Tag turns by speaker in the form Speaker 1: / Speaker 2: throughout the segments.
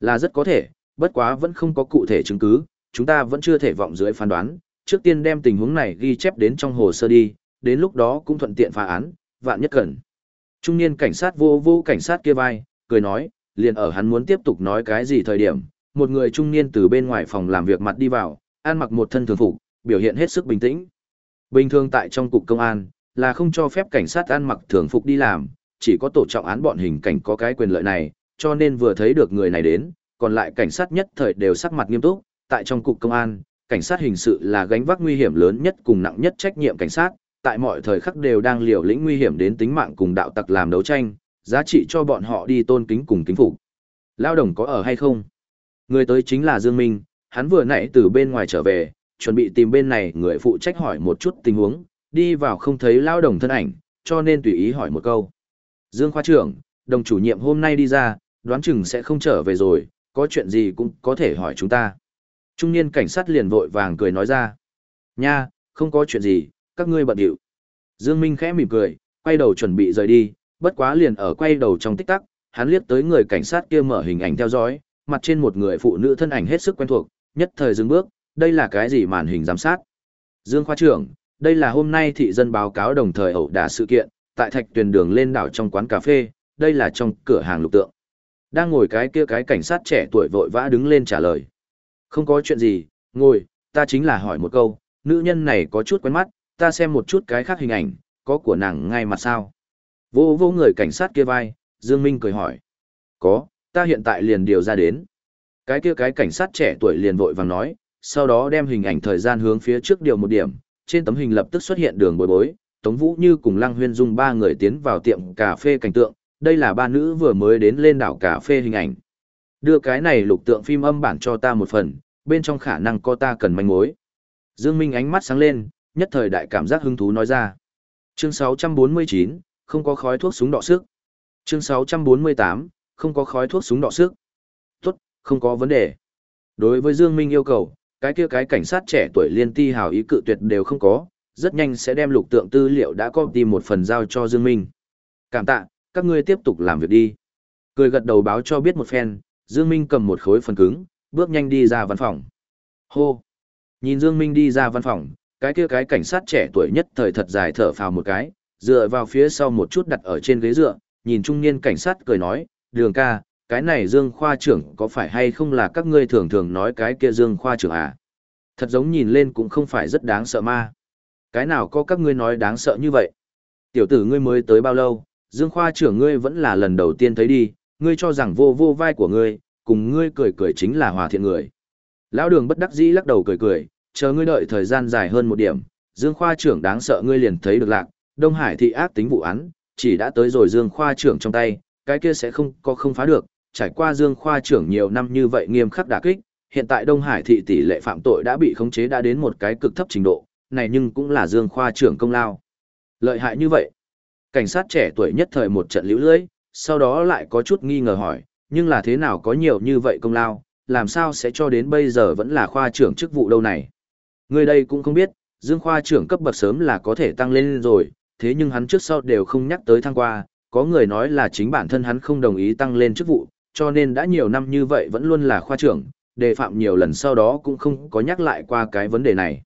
Speaker 1: Là rất có thể, bất quá vẫn không có cụ thể chứng cứ, chúng ta vẫn chưa thể vọng dưới phán đoán, trước tiên đem tình huống này ghi chép đến trong hồ sơ đi, đến lúc đó cũng thuận tiện phá án, vạn nhất cần. Trung niên cảnh sát vô vô cảnh sát kia vai, cười nói, liền ở hắn muốn tiếp tục nói cái gì thời điểm, một người trung niên từ bên ngoài phòng làm việc mặt đi vào, ăn mặc một thân thường phục, biểu hiện hết sức bình tĩnh. Bình thường tại trong cục công an, là không cho phép cảnh sát ăn mặc thường phục đi làm, chỉ có tổ trọng án bọn hình cảnh có cái quyền lợi này, cho nên vừa thấy được người này đến, còn lại cảnh sát nhất thời đều sắc mặt nghiêm túc, tại trong cục công an, cảnh sát hình sự là gánh vác nguy hiểm lớn nhất cùng nặng nhất trách nhiệm cảnh sát, tại mọi thời khắc đều đang liều lĩnh nguy hiểm đến tính mạng cùng đạo tặc làm đấu tranh, giá trị cho bọn họ đi tôn kính cùng kính phục. Lao đồng có ở hay không? Người tới chính là Dương Minh, hắn vừa nãy từ bên ngoài trở về, chuẩn bị tìm bên này người phụ trách hỏi một chút tình huống, đi vào không thấy Lao đồng thân ảnh, cho nên tùy ý hỏi một câu. Dương khoa trưởng, đồng chủ nhiệm hôm nay đi ra, đoán chừng sẽ không trở về rồi, có chuyện gì cũng có thể hỏi chúng ta. Trung niên cảnh sát liền vội vàng cười nói ra. Nha, không có chuyện gì, các ngươi bận điệu. Dương Minh khẽ mỉm cười, quay đầu chuẩn bị rời đi, bất quá liền ở quay đầu trong tích tắc, hắn liếc tới người cảnh sát kia mở hình ảnh theo dõi, mặt trên một người phụ nữ thân ảnh hết sức quen thuộc, nhất thời dừng bước, đây là cái gì màn hình giám sát? Dương khoa trưởng, đây là hôm nay thị dân báo cáo đồng thời ẩu đả sự kiện, tại thạch tuyển đường lên đảo trong quán cà phê, đây là trong cửa hàng lục tượng. Đang ngồi cái kia cái cảnh sát trẻ tuổi vội vã đứng lên trả lời. Không có chuyện gì, ngồi, ta chính là hỏi một câu, nữ nhân này có chút quen mắt, ta xem một chút cái khác hình ảnh, có của nàng ngay mặt sao. Vô vô người cảnh sát kia vai, Dương Minh cười hỏi. Có, ta hiện tại liền điều ra đến. Cái kia cái cảnh sát trẻ tuổi liền vội vàng nói, sau đó đem hình ảnh thời gian hướng phía trước điều một điểm, trên tấm hình lập tức xuất hiện đường bối bối, Tống Vũ Như cùng Lăng Huyên Dung ba người tiến vào tiệm cà phê cảnh tượng, đây là ba nữ vừa mới đến lên đảo cà phê hình ảnh. Đưa cái này lục tượng phim âm bản cho ta một phần, bên trong khả năng có ta cần manh mối. Dương Minh ánh mắt sáng lên, nhất thời đại cảm giác hứng thú nói ra. Chương 649, không có khói thuốc súng đọ sức. Chương 648, không có khói thuốc súng đọ sức. Tốt, không có vấn đề. Đối với Dương Minh yêu cầu, cái kia cái cảnh sát trẻ tuổi liên ti hào ý cự tuyệt đều không có, rất nhanh sẽ đem lục tượng tư liệu đã có tìm một phần giao cho Dương Minh. Cảm tạ, các ngươi tiếp tục làm việc đi. Cười gật đầu báo cho biết một phen, Dương Minh cầm một khối phần cứng, bước nhanh đi ra văn phòng. Hô! Nhìn Dương Minh đi ra văn phòng, cái kia cái cảnh sát trẻ tuổi nhất thời thật dài thở phào một cái, dựa vào phía sau một chút đặt ở trên ghế dựa, nhìn trung niên cảnh sát cười nói, đường ca, cái này Dương khoa trưởng có phải hay không là các ngươi thường thường nói cái kia Dương khoa trưởng à? Thật giống nhìn lên cũng không phải rất đáng sợ ma. Cái nào có các ngươi nói đáng sợ như vậy? Tiểu tử ngươi mới tới bao lâu, Dương khoa trưởng ngươi vẫn là lần đầu tiên thấy đi, ngươi cho rằng vô vô vai của ngươi, cùng ngươi cười cười chính là hòa thiện người. Lão đường bất đắc dĩ lắc đầu cười cười, chờ ngươi đợi thời gian dài hơn một điểm, Dương khoa trưởng đáng sợ ngươi liền thấy được lạc, Đông Hải thị ác tính vụ án, chỉ đã tới rồi Dương khoa trưởng trong tay, cái kia sẽ không có không phá được, trải qua Dương khoa trưởng nhiều năm như vậy nghiêm khắc đả kích, hiện tại Đông Hải thị tỷ lệ phạm tội đã bị khống chế đã đến một cái cực thấp trình độ, này nhưng cũng là Dương khoa trưởng công lao. Lợi hại như vậy. Cảnh sát trẻ tuổi nhất thời một trận liễu lưỡi, sau đó lại có chút nghi ngờ hỏi, nhưng là thế nào có nhiều như vậy công lao, làm sao sẽ cho đến bây giờ vẫn là khoa trưởng chức vụ đâu này. Người đây cũng không biết, Dương khoa trưởng cấp bậc sớm là có thể tăng lên rồi, thế nhưng hắn trước sau đều không nhắc tới thăng qua, có người nói là chính bản thân hắn không đồng ý tăng lên chức vụ, cho nên đã nhiều năm như vậy vẫn luôn là khoa trưởng, đề phạm nhiều lần sau đó cũng không có nhắc lại qua cái vấn đề này.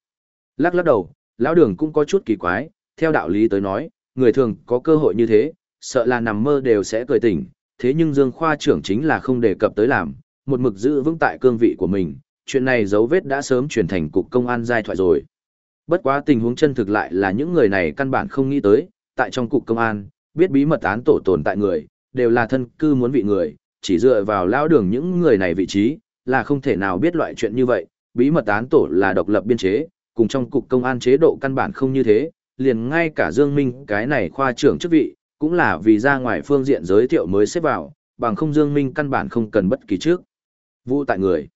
Speaker 1: Lắc lắc đầu, lão đường cũng có chút kỳ quái, theo đạo lý tới nói, người thường có cơ hội như thế, sợ là nằm mơ đều sẽ cười tỉnh, thế nhưng Dương khoa trưởng chính là không đề cập tới làm, một mực giữ vững tại cương vị của mình, chuyện này dấu vết đã sớm chuyển thành cục công an giai thoại rồi. Bất quá tình huống chân thực lại là những người này căn bản không nghĩ tới, tại trong cục công an, biết bí mật án tổ tồn tại người, đều là thân cư muốn vị người, chỉ dựa vào lão đường những người này vị trí, là không thể nào biết loại chuyện như vậy, bí mật án tổ là độc lập biên chế, cùng trong cục công an chế độ căn bản không như thế, liền ngay cả Dương Minh cái này khoa trưởng chức vị, cũng là vì ra ngoài phương diện giới thiệu mới xếp vào, bằng không Dương Minh căn bản không cần bất kỳ trước. Vụ tại người.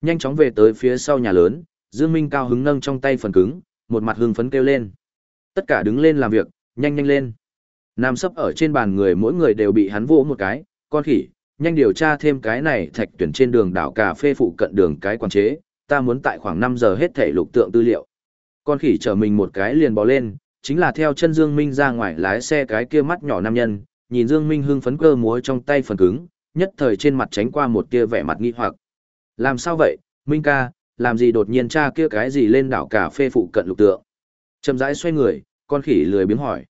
Speaker 1: Nhanh chóng về tới phía sau nhà lớn, Dương Minh cao hứng nâng trong tay phần cứng, một mặt hưng phấn kêu lên. Tất cả đứng lên làm việc, nhanh nhanh lên. Nam sấp ở trên bàn người mỗi người đều bị hắn vỗ một cái, con khỉ, nhanh điều tra thêm cái này thạch tuyển trên đường đảo cà phê phụ cận đường cái quản chế, ta muốn tại khoảng 5 giờ hết thể lục tượng tư liệu. Con khỉ chở mình một cái liền bò lên, chính là theo chân Dương Minh ra ngoài lái xe cái kia mắt nhỏ nam nhân, nhìn Dương Minh hưng phấn cơ múa trong tay phần cứng, nhất thời trên mặt tránh qua một tia vẻ mặt nghi hoặc. Làm sao vậy, Minh ca, làm gì đột nhiên cha kia cái gì lên đảo cà phê phụ cận lục tượng? Chậm rãi xoay người, con khỉ lười biếng hỏi.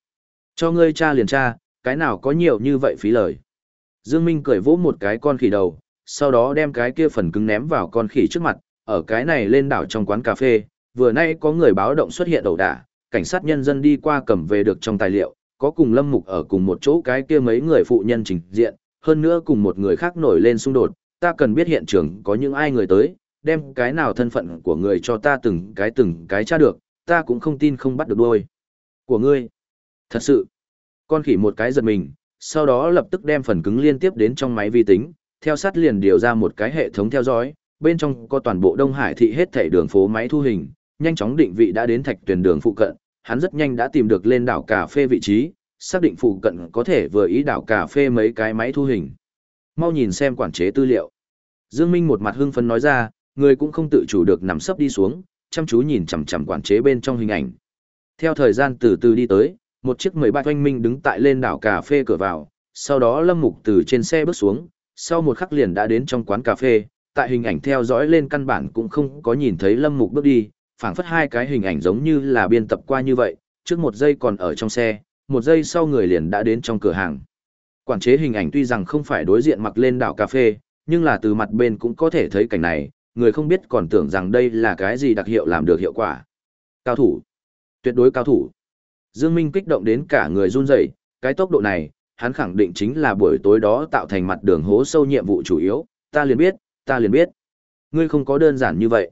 Speaker 1: Cho ngươi cha liền cha, cái nào có nhiều như vậy phí lời. Dương Minh cười vỗ một cái con khỉ đầu, sau đó đem cái kia phần cứng ném vào con khỉ trước mặt, ở cái này lên đảo trong quán cà phê, vừa nay có người báo động xuất hiện ẩu đả, cảnh sát nhân dân đi qua cầm về được trong tài liệu, có cùng Lâm Mục ở cùng một chỗ cái kia mấy người phụ nhân trình diện, hơn nữa cùng một người khác nổi lên xung đột, ta cần biết hiện trường có những ai người tới, đem cái nào thân phận của người cho ta từng cái từng cái tra được, ta cũng không tin không bắt được đôi. Của ngươi. Thật sự. Con khỉ một cái giật mình, sau đó lập tức đem phần cứng liên tiếp đến trong máy vi tính, theo sát liền điều ra một cái hệ thống theo dõi, bên trong có toàn bộ Đông Hải thị hết thảy đường phố máy thu hình, nhanh chóng định vị đã đến thạch tuyển đường phụ cận, hắn rất nhanh đã tìm được lên đảo cà phê vị trí, xác định phụ cận có thể vừa ý đảo cà phê mấy cái máy thu hình. Mau nhìn xem quản chế tư liệu. Dương Minh một mặt hưng phấn nói ra, người cũng không tự chủ được nằm sấp đi xuống, chăm chú nhìn chằm chằm quản chế bên trong hình ảnh. Theo thời gian từ từ đi tới, một chiếc mười ba oanh minh đứng tại lên đảo cà phê cửa vào, sau đó Lâm Mục từ trên xe bước xuống, sau một khắc liền đã đến trong quán cà phê, tại hình ảnh theo dõi lên căn bản cũng không có nhìn thấy Lâm Mục bước đi, phảng phất hai cái hình ảnh giống như là biên tập qua như vậy, trước một giây còn ở trong xe, một giây sau người liền đã đến trong cửa hàng. Quản chế hình ảnh tuy rằng không phải đối diện mặc lên đảo cà phê, nhưng là từ mặt bên cũng có thể thấy cảnh này, người không biết còn tưởng rằng đây là cái gì đặc hiệu làm được hiệu quả. Cao thủ. Tuyệt đối cao thủ. Dương Minh kích động đến cả người run rẩy, cái tốc độ này, hắn khẳng định chính là buổi tối đó tạo thành mặt đường hố sâu nhiệm vụ chủ yếu, ta liền biết, ta liền biết. Ngươi không có đơn giản như vậy.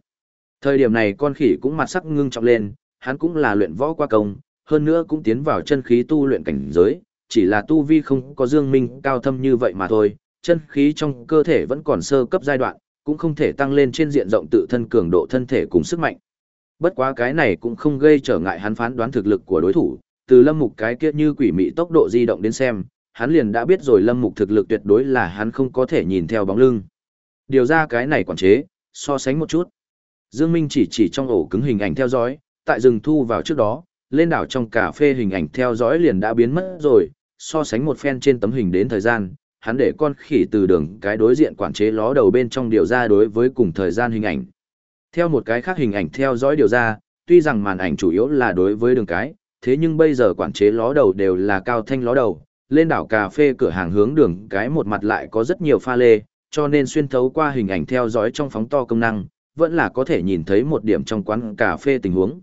Speaker 1: Thời điểm này con khỉ cũng mặt sắc ngưng trọng lên, hắn cũng là luyện võ qua công, hơn nữa cũng tiến vào chân khí tu luyện cảnh giới, chỉ là tu vi không có dương minh cao thâm như vậy mà thôi, chân khí trong cơ thể vẫn còn sơ cấp giai đoạn, cũng không thể tăng lên trên diện rộng tự thân cường độ thân thể cùng sức mạnh. Bất quá cái này cũng không gây trở ngại hắn phán đoán thực lực của đối thủ, từ lâm mục cái kia như quỷ mị tốc độ di động đến xem, hắn liền đã biết rồi lâm mục thực lực tuyệt đối là hắn không có thể nhìn theo bóng lưng. Điều ra cái này quản chế, so sánh một chút. Dương Minh chỉ chỉ trong ổ cứng hình ảnh theo dõi, tại rừng thu vào trước đó, lên đảo trong cà phê hình ảnh theo dõi liền đã biến mất rồi, so sánh một phen trên tấm hình đến thời gian, hắn để con khỉ từ đường cái đối diện quản chế ló đầu bên trong điều ra đối với cùng thời gian hình ảnh. Theo một cái khác hình ảnh theo dõi điều ra, tuy rằng màn ảnh chủ yếu là đối với đường cái, thế nhưng bây giờ quản chế ló đầu đều là cao thanh ló đầu, lên đảo cà phê cửa hàng hướng đường cái một mặt lại có rất nhiều pha lê, cho nên xuyên thấu qua hình ảnh theo dõi trong phóng to công năng, vẫn là có thể nhìn thấy một điểm trong quán cà phê tình huống.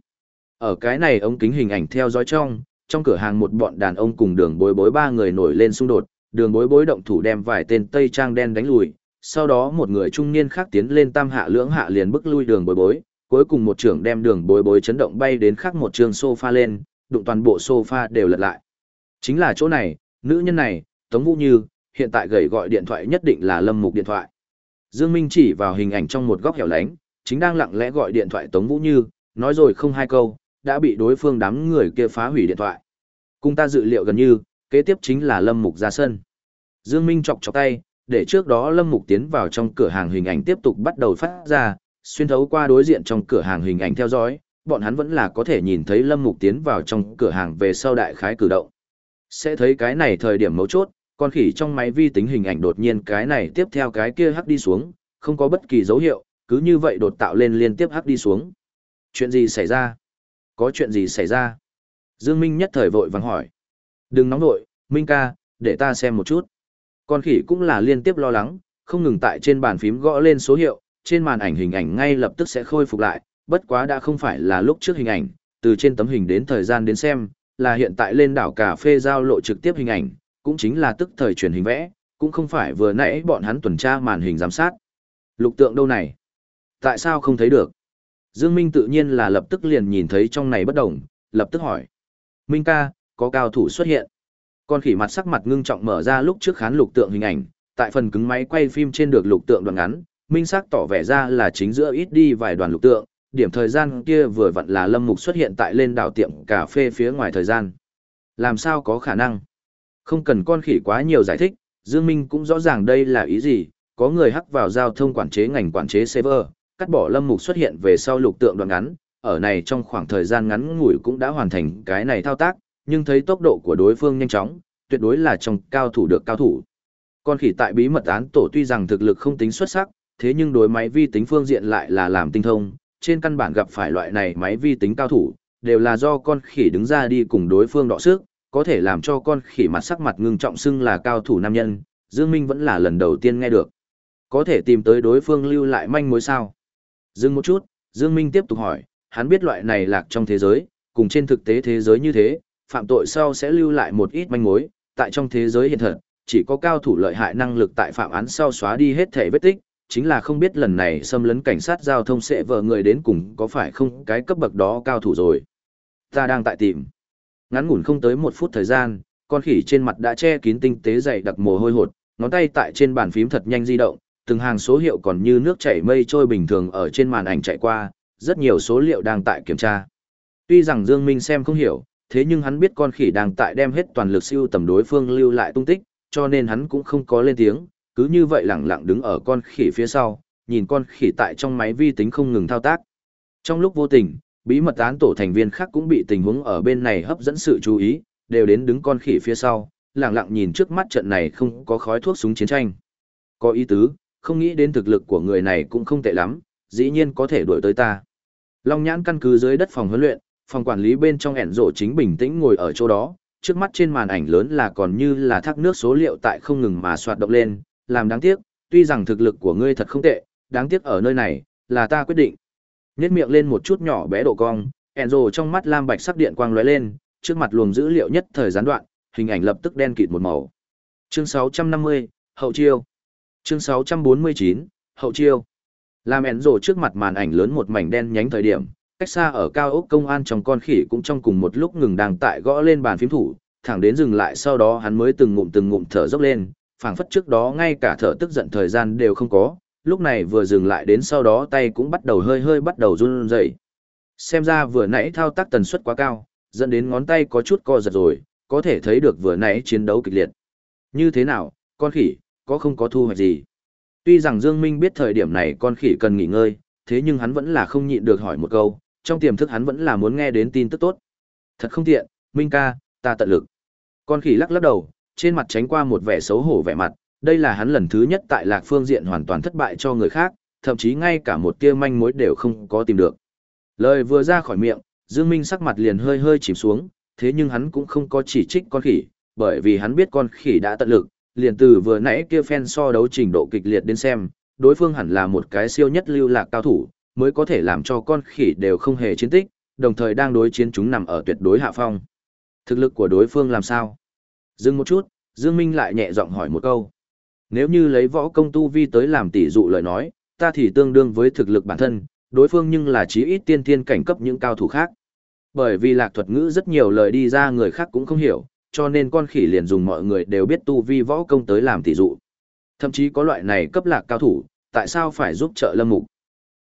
Speaker 1: Ở cái này ống kính hình ảnh theo dõi trong, trong cửa hàng một bọn đàn ông cùng đường bối bối ba người nổi lên xung đột, đường bối bối động thủ đem vài tên Tây Trang đen đánh lùi, sau đó một người trung niên khác tiến lên tam hạ lưỡng hạ liền bức lui đường bối bối, cuối cùng một trưởng đem đường bối bối chấn động bay đến khác một trường sofa lên, đụng toàn bộ sofa đều lật lại. Chính là chỗ này, nữ nhân này, Tống Vũ Như, hiện tại gầy gọi điện thoại nhất định là Lâm Mục điện thoại. Dương Minh chỉ vào hình ảnh trong một góc hẻo lánh, chính đang lặng lẽ gọi điện thoại Tống Vũ Như, nói rồi không hai câu, đã bị đối phương đám người kia phá hủy điện thoại. Cùng ta dự liệu gần như, kế tiếp chính là Lâm Mục ra sân. Dương Minh chọc chọc tay, để trước đó Lâm Mục tiến vào trong cửa hàng hình ảnh tiếp tục bắt đầu phát ra, xuyên thấu qua đối diện trong cửa hàng hình ảnh theo dõi, bọn hắn vẫn là có thể nhìn thấy Lâm Mục tiến vào trong cửa hàng về sau đại khái cử động. Sẽ thấy cái này thời điểm mấu chốt, con khỉ trong máy vi tính hình ảnh đột nhiên cái này tiếp theo cái kia hắc đi xuống, không có bất kỳ dấu hiệu, cứ như vậy đột tạo lên liên tiếp hắc đi xuống. Chuyện gì xảy ra? Có chuyện gì xảy ra? Dương Minh nhất thời vội vàng hỏi. Đừng nóng nội, Minh ca, để ta xem một chút. Con khỉ cũng là liên tiếp lo lắng, không ngừng tại trên bàn phím gõ lên số hiệu, trên màn ảnh hình ảnh ngay lập tức sẽ khôi phục lại, bất quá đã không phải là lúc trước hình ảnh, từ trên tấm hình đến thời gian đến xem, là hiện tại lên đảo cà phê giao lộ trực tiếp hình ảnh, cũng chính là tức thời truyền hình vẽ, cũng không phải vừa nãy bọn hắn tuần tra màn hình giám sát. Lục tượng đâu này? Tại sao không thấy được? Dương Minh tự nhiên là lập tức liền nhìn thấy trong này bất đồng, lập tức hỏi. Minh ca, có cao thủ xuất hiện. Con khỉ mặt sắc mặt ngưng trọng mở ra lúc trước khán lục tượng hình ảnh, tại phần cứng máy quay phim trên được lục tượng đoạn ngắn, minh sắc tỏ vẻ ra là chính giữa ít đi vài đoàn lục tượng, điểm thời gian kia vừa vặn là Lâm Mục xuất hiện tại lên đảo tiệm cà phê phía ngoài thời gian. Làm sao có khả năng? Không cần con khỉ quá nhiều giải thích, Dương Minh cũng rõ ràng đây là ý gì, có người hắc vào giao thông quản chế ngành quản chế server, cắt bỏ Lâm Mục xuất hiện về sau lục tượng đoạn ngắn, ở này trong khoảng thời gian ngắn ngủi cũng đã hoàn thành cái này thao tác, nhưng thấy tốc độ của đối phương nhanh chóng, tuyệt đối là trong cao thủ được cao thủ. Con khỉ tại bí mật án tổ tuy rằng thực lực không tính xuất sắc, thế nhưng đối máy vi tính phương diện lại là làm tinh thông, trên căn bản gặp phải loại này máy vi tính cao thủ, đều là do con khỉ đứng ra đi cùng đối phương đọ sức, có thể làm cho con khỉ mặt sắc mặt ngưng trọng xưng là cao thủ nam nhân, Dương Minh vẫn là lần đầu tiên nghe được. Có thể tìm tới đối phương lưu lại manh mối sao? Dừng một chút, Dương Minh tiếp tục hỏi, hắn biết loại này lạc trong thế giới, cùng trên thực tế thế giới như thế, phạm tội sau sẽ lưu lại một ít manh mối, tại trong thế giới hiện thật, chỉ có cao thủ lợi hại năng lực tại phạm án sau xóa đi hết thể vết tích, chính là không biết lần này xâm lấn cảnh sát giao thông sẽ vợ người đến cùng có phải không cái cấp bậc đó cao thủ rồi. Ta đang tại tìm. Ngắn ngủn không tới một phút thời gian, con khỉ trên mặt đã che kín tinh tế dày đặc mồ hôi hột, ngón tay tại trên bàn phím thật nhanh di động, từng hàng số hiệu còn như nước chảy mây trôi bình thường ở trên màn ảnh chạy qua, rất nhiều số liệu đang tại kiểm tra. Tuy rằng Dương Minh xem không hiểu, thế nhưng hắn biết con khỉ đang tại đem hết toàn lực siêu tầm đối phương lưu lại tung tích, cho nên hắn cũng không có lên tiếng, cứ như vậy lặng lặng đứng ở con khỉ phía sau, nhìn con khỉ tại trong máy vi tính không ngừng thao tác. Trong lúc vô tình, bí mật án tổ thành viên khác cũng bị tình huống ở bên này hấp dẫn sự chú ý, đều đến đứng con khỉ phía sau, lặng lặng nhìn trước mắt trận này không có khói thuốc súng chiến tranh. Có ý tứ, không nghĩ đến thực lực của người này cũng không tệ lắm, dĩ nhiên có thể đuổi tới ta. Long nhãn căn cứ dưới đất phòng huấn luyện, phòng quản lý bên trong ẻn rổ chính bình tĩnh ngồi ở chỗ đó, trước mắt trên màn ảnh lớn là còn như là thác nước số liệu tại không ngừng mà soạt động lên, làm đáng tiếc, tuy rằng thực lực của ngươi thật không tệ, đáng tiếc ở nơi này, là ta quyết định. Nhét miệng lên một chút nhỏ bé độ cong, Enzo trong mắt lam bạch sắc điện quang lóe lên, trước mặt luồng dữ liệu nhất thời gián đoạn, hình ảnh lập tức đen kịt một màu. Chương 650, hậu chiêu. Chương 649, hậu chiêu. Làm Enzo trước mặt màn ảnh lớn một mảnh đen nhánh thời điểm, cách xa ở cao ốc công an trong con khỉ cũng trong cùng một lúc ngừng đang tại gõ lên bàn phím thủ, thẳng đến dừng lại sau đó hắn mới từng ngụm từng ngụm thở dốc lên, phảng phất trước đó ngay cả thở tức giận thời gian đều không có, lúc này vừa dừng lại đến sau đó tay cũng bắt đầu hơi hơi bắt đầu run rẩy. Xem ra vừa nãy thao tác tần suất quá cao, dẫn đến ngón tay có chút co giật rồi, có thể thấy được vừa nãy chiến đấu kịch liệt. Như thế nào, con khỉ, có không có thu hoạch gì? Tuy rằng Dương Minh biết thời điểm này con khỉ cần nghỉ ngơi, thế nhưng hắn vẫn là không nhịn được hỏi một câu, trong tiềm thức hắn vẫn là muốn nghe đến tin tức tốt. Thật không tiện, Minh ca, ta tận lực. Con khỉ lắc lắc đầu, trên mặt tránh qua một vẻ xấu hổ vẻ mặt, đây là hắn lần thứ nhất tại lạc phương diện hoàn toàn thất bại cho người khác, thậm chí ngay cả một tia manh mối đều không có tìm được. Lời vừa ra khỏi miệng, Dương Minh sắc mặt liền hơi hơi chìm xuống, thế nhưng hắn cũng không có chỉ trích con khỉ, bởi vì hắn biết con khỉ đã tận lực, liền từ vừa nãy kia phen so đấu trình độ kịch liệt đến xem, đối phương hẳn là một cái siêu nhất lưu lạc cao thủ, mới có thể làm cho con khỉ đều không hề chiến tích, đồng thời đang đối chiến chúng nằm ở tuyệt đối hạ phong. Thực lực của đối phương làm sao? Dừng một chút, Dương Minh lại nhẹ giọng hỏi một câu. Nếu như lấy võ công tu vi tới làm tỷ dụ lời nói, ta thì tương đương với thực lực bản thân, đối phương nhưng là chí ít tiên tiên cảnh cấp những cao thủ khác. Bởi vì lạc thuật ngữ rất nhiều lời đi ra người khác cũng không hiểu, cho nên con khỉ liền dùng mọi người đều biết tu vi võ công tới làm tỷ dụ. Thậm chí có loại này cấp lạc cao thủ, tại sao phải giúp trợ lâm mục?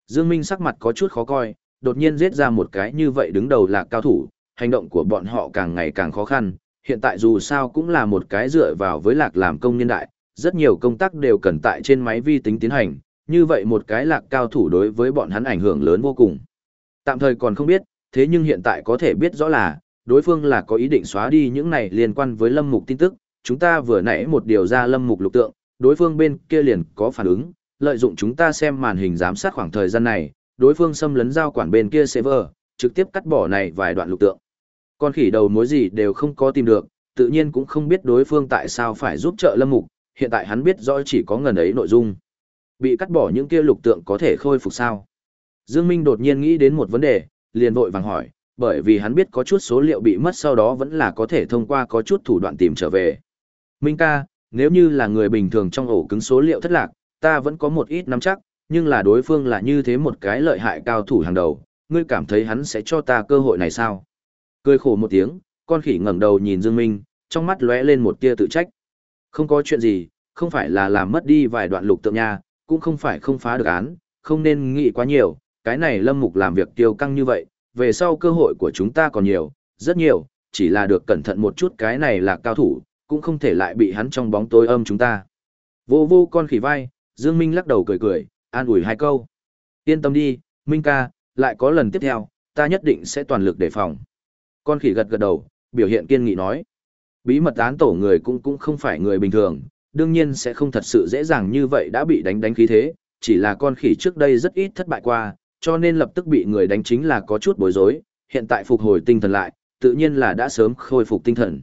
Speaker 1: Dương Minh sắc mặt có chút khó coi, đột nhiên giết ra một cái như vậy đứng đầu lạc cao thủ, hành động của bọn họ càng ngày càng khó khăn, hiện tại dù sao cũng là một cái dựa vào với lạc làm công nhân đại, rất nhiều công tác đều cần tại trên máy vi tính tiến hành, như vậy một cái lạc cao thủ đối với bọn hắn ảnh hưởng lớn vô cùng. Tạm thời còn không biết, thế nhưng hiện tại có thể biết rõ là, đối phương là có ý định xóa đi những này liên quan với lâm mục tin tức, chúng ta vừa nãy một điều ra lâm mục lục tượng, đối phương bên kia liền có phản ứng, lợi dụng chúng ta xem màn hình giám sát khoảng thời gian này, đối phương xâm lấn giao quản bên kia server, trực tiếp cắt bỏ này vài đoạn lục tượng. Con khỉ đầu mối gì đều không có tìm được, tự nhiên cũng không biết đối phương tại sao phải giúp trợ lâm mục, hiện tại hắn biết rõ chỉ có ngần ấy nội dung. Bị cắt bỏ những kia lục tượng có thể khôi phục sao? Dương Minh đột nhiên nghĩ đến một vấn đề, liền vội vàng hỏi, bởi vì hắn biết có chút số liệu bị mất sau đó vẫn là có thể thông qua có chút thủ đoạn tìm trở về. Minh ca, nếu như là người bình thường trong ổ cứng số liệu thất lạc, ta vẫn có một ít nắm chắc, nhưng là đối phương là như thế một cái lợi hại cao thủ hàng đầu, ngươi cảm thấy hắn sẽ cho ta cơ hội này sao? Cười khổ một tiếng, con khỉ ngẩng đầu nhìn Dương Minh, trong mắt lóe lên một tia tự trách. Không có chuyện gì, không phải là làm mất đi vài đoạn lục tượng nha, cũng không phải không phá được án, không nên nghĩ quá nhiều, cái này lâm mục làm việc tiêu căng như vậy, về sau cơ hội của chúng ta còn nhiều, rất nhiều, chỉ là được cẩn thận một chút cái này là cao thủ, cũng không thể lại bị hắn trong bóng tối âm chúng ta. Vô vô con khỉ vai, Dương Minh lắc đầu cười cười, an ủi hai câu. Yên tâm đi, Minh ca, lại có lần tiếp theo, ta nhất định sẽ toàn lực đề phòng. Con khỉ gật gật đầu, biểu hiện kiên nghị nói. Bí mật án tổ người cũng cũng không phải người bình thường, đương nhiên sẽ không thật sự dễ dàng như vậy đã bị đánh đánh khí thế, chỉ là con khỉ trước đây rất ít thất bại qua, cho nên lập tức bị người đánh chính là có chút bối rối, hiện tại phục hồi tinh thần lại, tự nhiên là đã sớm khôi phục tinh thần.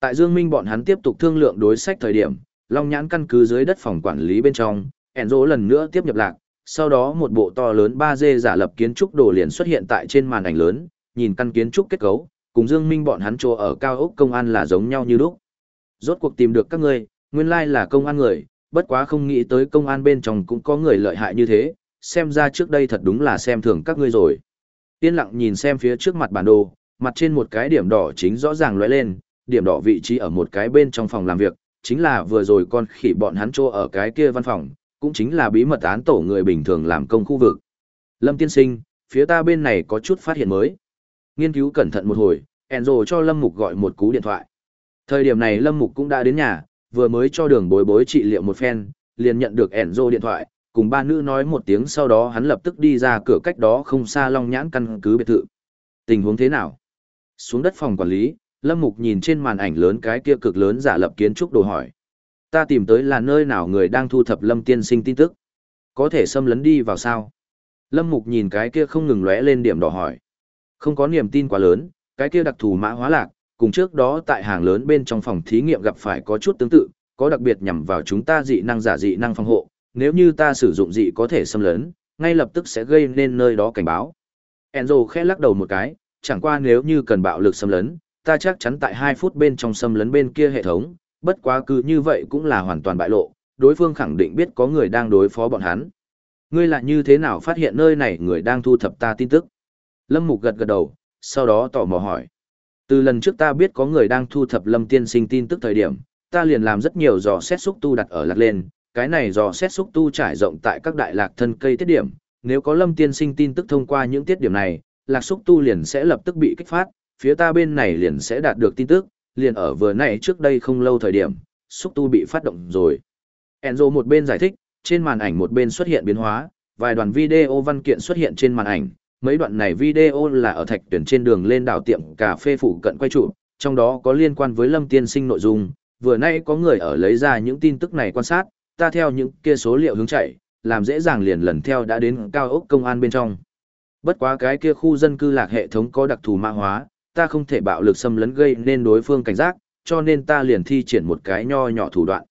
Speaker 1: Tại Dương Minh bọn hắn tiếp tục thương lượng đối sách thời điểm, Long Nhãn căn cứ dưới đất phòng quản lý bên trong, Enzo lần nữa tiếp nhập lạc, sau đó một bộ to lớn 3D giả lập kiến trúc đồ liền xuất hiện tại trên màn ảnh lớn, nhìn căn kiến trúc kết cấu, cùng Dương Minh bọn hắn chỗ ở cao ốc công an là giống nhau như lúc. Rốt cuộc tìm được các ngươi, nguyên lai là công an người, bất quá không nghĩ tới công an bên trong cũng có người lợi hại như thế, xem ra trước đây thật đúng là xem thường các ngươi rồi. Yên lặng nhìn xem phía trước mặt bản đồ, mặt trên một cái điểm đỏ chính rõ ràng lóe lên, điểm đỏ vị trí ở một cái bên trong phòng làm việc, chính là vừa rồi con khỉ bọn hắn trô ở cái kia văn phòng, cũng chính là bí mật án tổ người bình thường làm công khu vực. Lâm tiên sinh, phía ta bên này có chút phát hiện mới. Nghiên cứu cẩn thận một hồi, Enzo cho Lâm Mục gọi một cú điện thoại. Thời điểm này Lâm Mục cũng đã đến nhà, vừa mới cho đường bối bối trị liệu một phen, liền nhận được Enzo điện thoại, cùng ba nữ nói một tiếng sau đó hắn lập tức đi ra cửa cách đó không xa long nhãn căn cứ biệt thự. Tình huống thế nào? Xuống đất phòng quản lý, Lâm Mục nhìn trên màn ảnh lớn cái kia cực lớn giả lập kiến trúc đồ hỏi. Ta tìm tới là nơi nào người đang thu thập Lâm tiên sinh tin tức. Có thể xâm lấn đi vào sao? Lâm Mục nhìn cái kia không ngừng lóe lên điểm đỏ hỏi. Không có niềm tin quá lớn, cái kia đặc thù mã hóa lạc, cùng trước đó tại hàng lớn bên trong phòng thí nghiệm gặp phải có chút tương tự, có đặc biệt nhằm vào chúng ta dị năng giả dị năng phòng hộ, nếu như ta sử dụng dị có thể xâm lấn, ngay lập tức sẽ gây nên nơi đó cảnh báo. Enzo khẽ lắc đầu một cái, chẳng qua nếu như cần bạo lực xâm lấn, ta chắc chắn tại 2 phút bên trong xâm lấn bên kia hệ thống, bất quá cứ như vậy cũng là hoàn toàn bại lộ, đối phương khẳng định biết có người đang đối phó bọn hắn. Ngươi là như thế nào phát hiện nơi này người đang thu thập ta tin tức? Lâm Mục gật gật đầu, sau đó tỏ mò hỏi. Từ lần trước ta biết có người đang thu thập Lâm Tiên Sinh tin tức thời điểm, ta liền làm rất nhiều dò xét xúc tu đặt ở lạc lên, cái này dò xét xúc tu trải rộng tại các đại lạc thân cây tiết điểm, nếu có Lâm Tiên Sinh tin tức thông qua những tiết điểm này, lạc xúc tu liền sẽ lập tức bị kích phát, phía ta bên này liền sẽ đạt được tin tức, liền ở vừa nãy trước đây không lâu thời điểm, xúc tu bị phát động rồi. Enzo một bên giải thích, trên màn ảnh một bên xuất hiện biến hóa, vài đoạn video văn kiện xuất hiện trên màn ảnh, mấy đoạn này video là ở thạch tuyển trên đường lên đảo tiệm cà phê phụ cận quay trụ, trong đó có liên quan với Lâm Tiên Sinh nội dung, vừa nay có người ở lấy ra những tin tức này quan sát, ta theo những kia số liệu hướng chạy, làm dễ dàng liền lần theo đã đến cao ốc công an bên trong. Bất quá cái kia khu dân cư lạc hệ thống có đặc thù mã hóa, ta không thể bạo lực xâm lấn gây nên đối phương cảnh giác, cho nên ta liền thi triển một cái nho nhỏ thủ đoạn.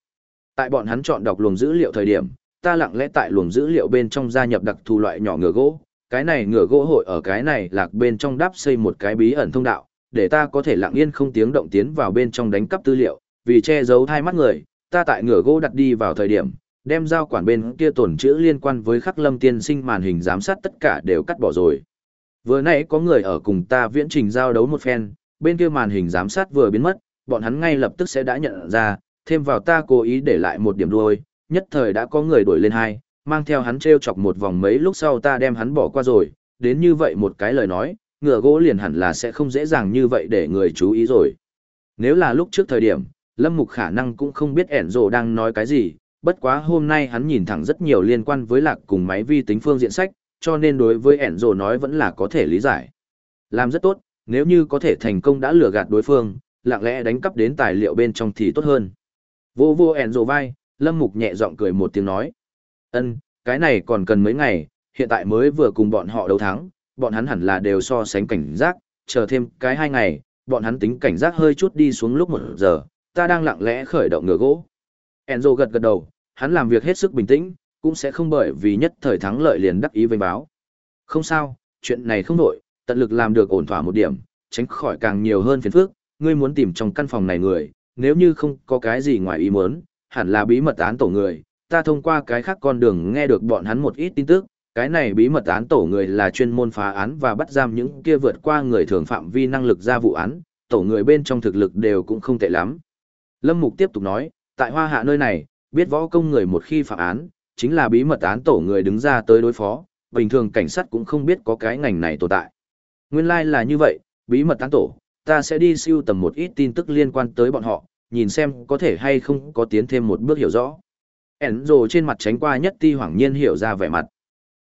Speaker 1: Tại bọn hắn chọn đọc luồng dữ liệu thời điểm, ta lặng lẽ tại luồng dữ liệu bên trong gia nhập đặc thù loại nhỏ ngựa gỗ, cái này ngựa gỗ hội ở cái này lạc bên trong đáp xây một cái bí ẩn thông đạo, để ta có thể lặng yên không tiếng động tiến vào bên trong đánh cắp tư liệu, vì che giấu hai mắt người, ta tại ngựa gỗ đặt đi vào thời điểm, đem giao quản bên kia tổn chữ liên quan với khắc lâm tiên sinh màn hình giám sát tất cả đều cắt bỏ rồi. Vừa nãy có người ở cùng ta viễn trình giao đấu một phen, bên kia màn hình giám sát vừa biến mất, bọn hắn ngay lập tức sẽ đã nhận ra, thêm vào ta cố ý để lại một điểm đuôi, nhất thời đã có người đuổi lên hai, mang theo hắn treo chọc một vòng mấy lúc sau ta đem hắn bỏ qua rồi, đến như vậy một cái lời nói, ngựa gỗ liền hẳn là sẽ không dễ dàng như vậy để người chú ý rồi. Nếu là lúc trước thời điểm, Lâm Mục khả năng cũng không biết ẻn rồ đang nói cái gì, bất quá hôm nay hắn nhìn thẳng rất nhiều liên quan với lạc cùng máy vi tính phương diện sách, cho nên đối với ẻn rồ nói vẫn là có thể lý giải. Làm rất tốt, nếu như có thể thành công đã lừa gạt đối phương, lặng lẽ đánh cắp đến tài liệu bên trong thì tốt hơn. Vô vô ẻn rồ vai, Lâm Mục nhẹ giọng cười một tiếng nói ân cái này còn cần mấy ngày, hiện tại mới vừa cùng bọn họ đấu thắng, bọn hắn hẳn là đều so sánh cảnh giác, chờ thêm cái hai ngày, bọn hắn tính cảnh giác hơi chút đi xuống lúc một giờ, ta đang lặng lẽ khởi động ngựa gỗ. Enzo gật gật đầu, hắn làm việc hết sức bình tĩnh, cũng sẽ không bởi vì nhất thời thắng lợi liền đắc ý vênh báo. Không sao, chuyện này không đổi, tận lực làm được ổn thỏa một điểm, tránh khỏi càng nhiều hơn phiền phức, ngươi muốn tìm trong căn phòng này người, nếu như không có cái gì ngoài ý muốn, hẳn là bí mật án tổ người, ta thông qua cái khác con đường nghe được bọn hắn một ít tin tức, cái này bí mật án tổ người là chuyên môn phá án và bắt giam những kia vượt qua người thường phạm vi năng lực ra vụ án, tổ người bên trong thực lực đều cũng không tệ lắm. Lâm Mục tiếp tục nói, tại Hoa Hạ nơi này, biết võ công người một khi phạm án, chính là bí mật án tổ người đứng ra tới đối phó, bình thường cảnh sát cũng không biết có cái ngành này tồn tại. Nguyên lai like là như vậy, bí mật án tổ, ta sẽ đi siêu tầm một ít tin tức liên quan tới bọn họ, nhìn xem có thể hay không có tiến thêm một bước hiểu rõ. Ấn rồ trên mặt tránh qua nhất ti hoảng nhiên hiểu ra vẻ mặt.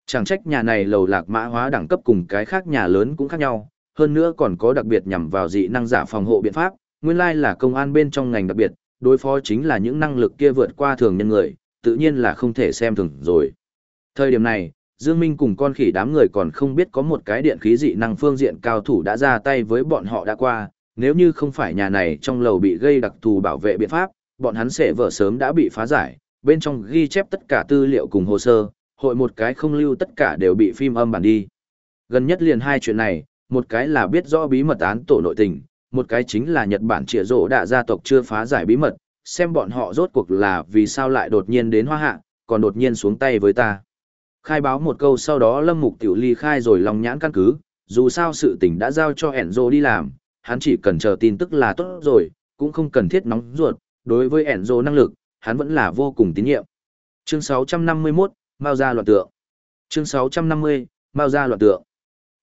Speaker 1: Chẳng trách nhà này lầu lạc mã hóa đẳng cấp cùng cái khác nhà lớn cũng khác nhau, hơn nữa còn có đặc biệt nhằm vào dị năng giả phòng hộ biện pháp, nguyên lai là công an bên trong ngành đặc biệt, đối phó chính là những năng lực kia vượt qua thường nhân người, tự nhiên là không thể xem thường rồi. Thời điểm này, Dương Minh cùng con khỉ đám người còn không biết có một cái điện khí dị năng phương diện cao thủ đã ra tay với bọn họ đã qua, nếu như không phải nhà này trong lầu bị gây đặc thù bảo vệ biện pháp, bọn hắn sẽ vợ sớm đã bị phá giải, bên trong ghi chép tất cả tư liệu cùng hồ sơ, hội một cái không lưu tất cả đều bị phim âm bản đi. Gần nhất liền hai chuyện này, một cái là biết rõ bí mật án tổ nội tình, một cái chính là Nhật Bản trịa rộ đạ gia tộc chưa phá giải bí mật, xem bọn họ rốt cuộc là vì sao lại đột nhiên đến hoa hạ, còn đột nhiên xuống tay với ta. Khai báo một câu sau đó Lâm Mục tiểu ly khai rồi lòng nhãn căn cứ, dù sao sự tình đã giao cho Enzo đi làm, hắn chỉ cần chờ tin tức là tốt rồi, cũng không cần thiết nóng ruột, đối với Enzo năng lực, hắn vẫn là vô cùng tín nhiệm. Chương 651, Mao gia loạn tượng. Chương 650, Mao gia loạn tượng.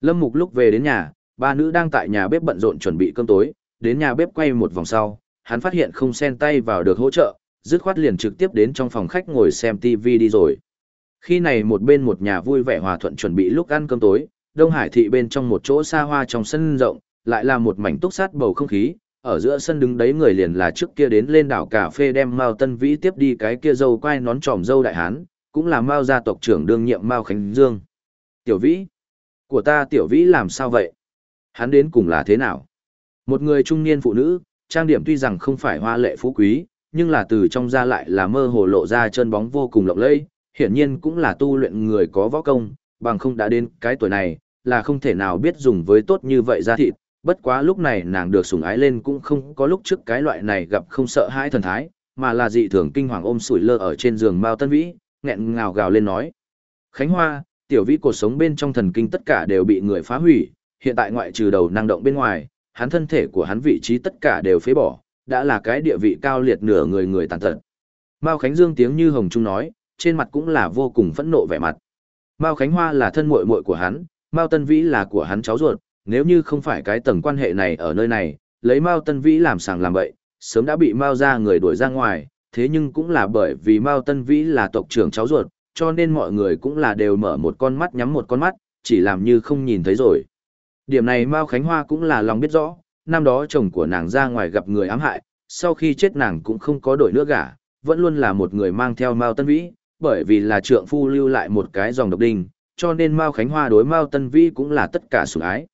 Speaker 1: Lâm Mục lúc về đến nhà, ba nữ đang tại nhà bếp bận rộn chuẩn bị cơm tối, đến nhà bếp quay một vòng sau, hắn phát hiện không xen tay vào được hỗ trợ, dứt khoát liền trực tiếp đến trong phòng khách ngồi xem TV đi rồi. Khi này một bên một nhà vui vẻ hòa thuận chuẩn bị lúc ăn cơm tối, Đông Hải thị bên trong một chỗ xa hoa trong sân rộng, lại là một mảnh túc sát bầu không khí, ở giữa sân đứng đấy người liền là trước kia đến lên đảo cà phê đem Mao Tân Vĩ tiếp đi cái kia dâu quai nón tròm dâu đại hán, cũng là Mao gia tộc trưởng đương nhiệm Mao Khánh Dương. Tiểu Vĩ, của ta Tiểu Vĩ làm sao vậy? Hắn đến cùng là thế nào? Một người trung niên phụ nữ, trang điểm tuy rằng không phải hoa lệ phú quý, nhưng là từ trong ra lại là mơ hồ lộ ra chân bóng vô cùng lộng lẫy, hiển nhiên cũng là tu luyện người có võ công, bằng không đã đến cái tuổi này, là không thể nào biết dùng với tốt như vậy ra thịt, bất quá lúc này nàng được sủng ái lên cũng không có lúc trước cái loại này gặp không sợ hãi thần thái, mà là dị thường kinh hoàng ôm sủi lơ ở trên giường Mao Tân Vĩ, nghẹn ngào gào lên nói. Khánh Hoa, tiểu vĩ cuộc sống bên trong thần kinh tất cả đều bị người phá hủy, hiện tại ngoại trừ đầu năng động bên ngoài, hắn thân thể của hắn vị trí tất cả đều phế bỏ, đã là cái địa vị cao liệt nửa người người tàn tật. Mao Khánh Dương tiếng như hồng trung nói, trên mặt cũng là vô cùng phẫn nộ vẻ mặt. Mao Khánh Hoa là thân muội muội của hắn, Mao Tân Vĩ là của hắn cháu ruột, nếu như không phải cái tầng quan hệ này ở nơi này, lấy Mao Tân Vĩ làm sàng làm bậy, sớm đã bị Mao ra người đuổi ra ngoài, thế nhưng cũng là bởi vì Mao Tân Vĩ là tộc trưởng cháu ruột, cho nên mọi người cũng là đều mở một con mắt nhắm một con mắt, chỉ làm như không nhìn thấy rồi. Điểm này Mao Khánh Hoa cũng là lòng biết rõ, năm đó chồng của nàng ra ngoài gặp người ám hại, sau khi chết nàng cũng không có đổi nữa gả, vẫn luôn là một người mang theo Mao Tân Vĩ, bởi vì là trượng phu lưu lại một cái dòng độc đinh, cho nên Mao Khánh Hoa đối Mao Tân Vĩ cũng là tất cả sủng ái.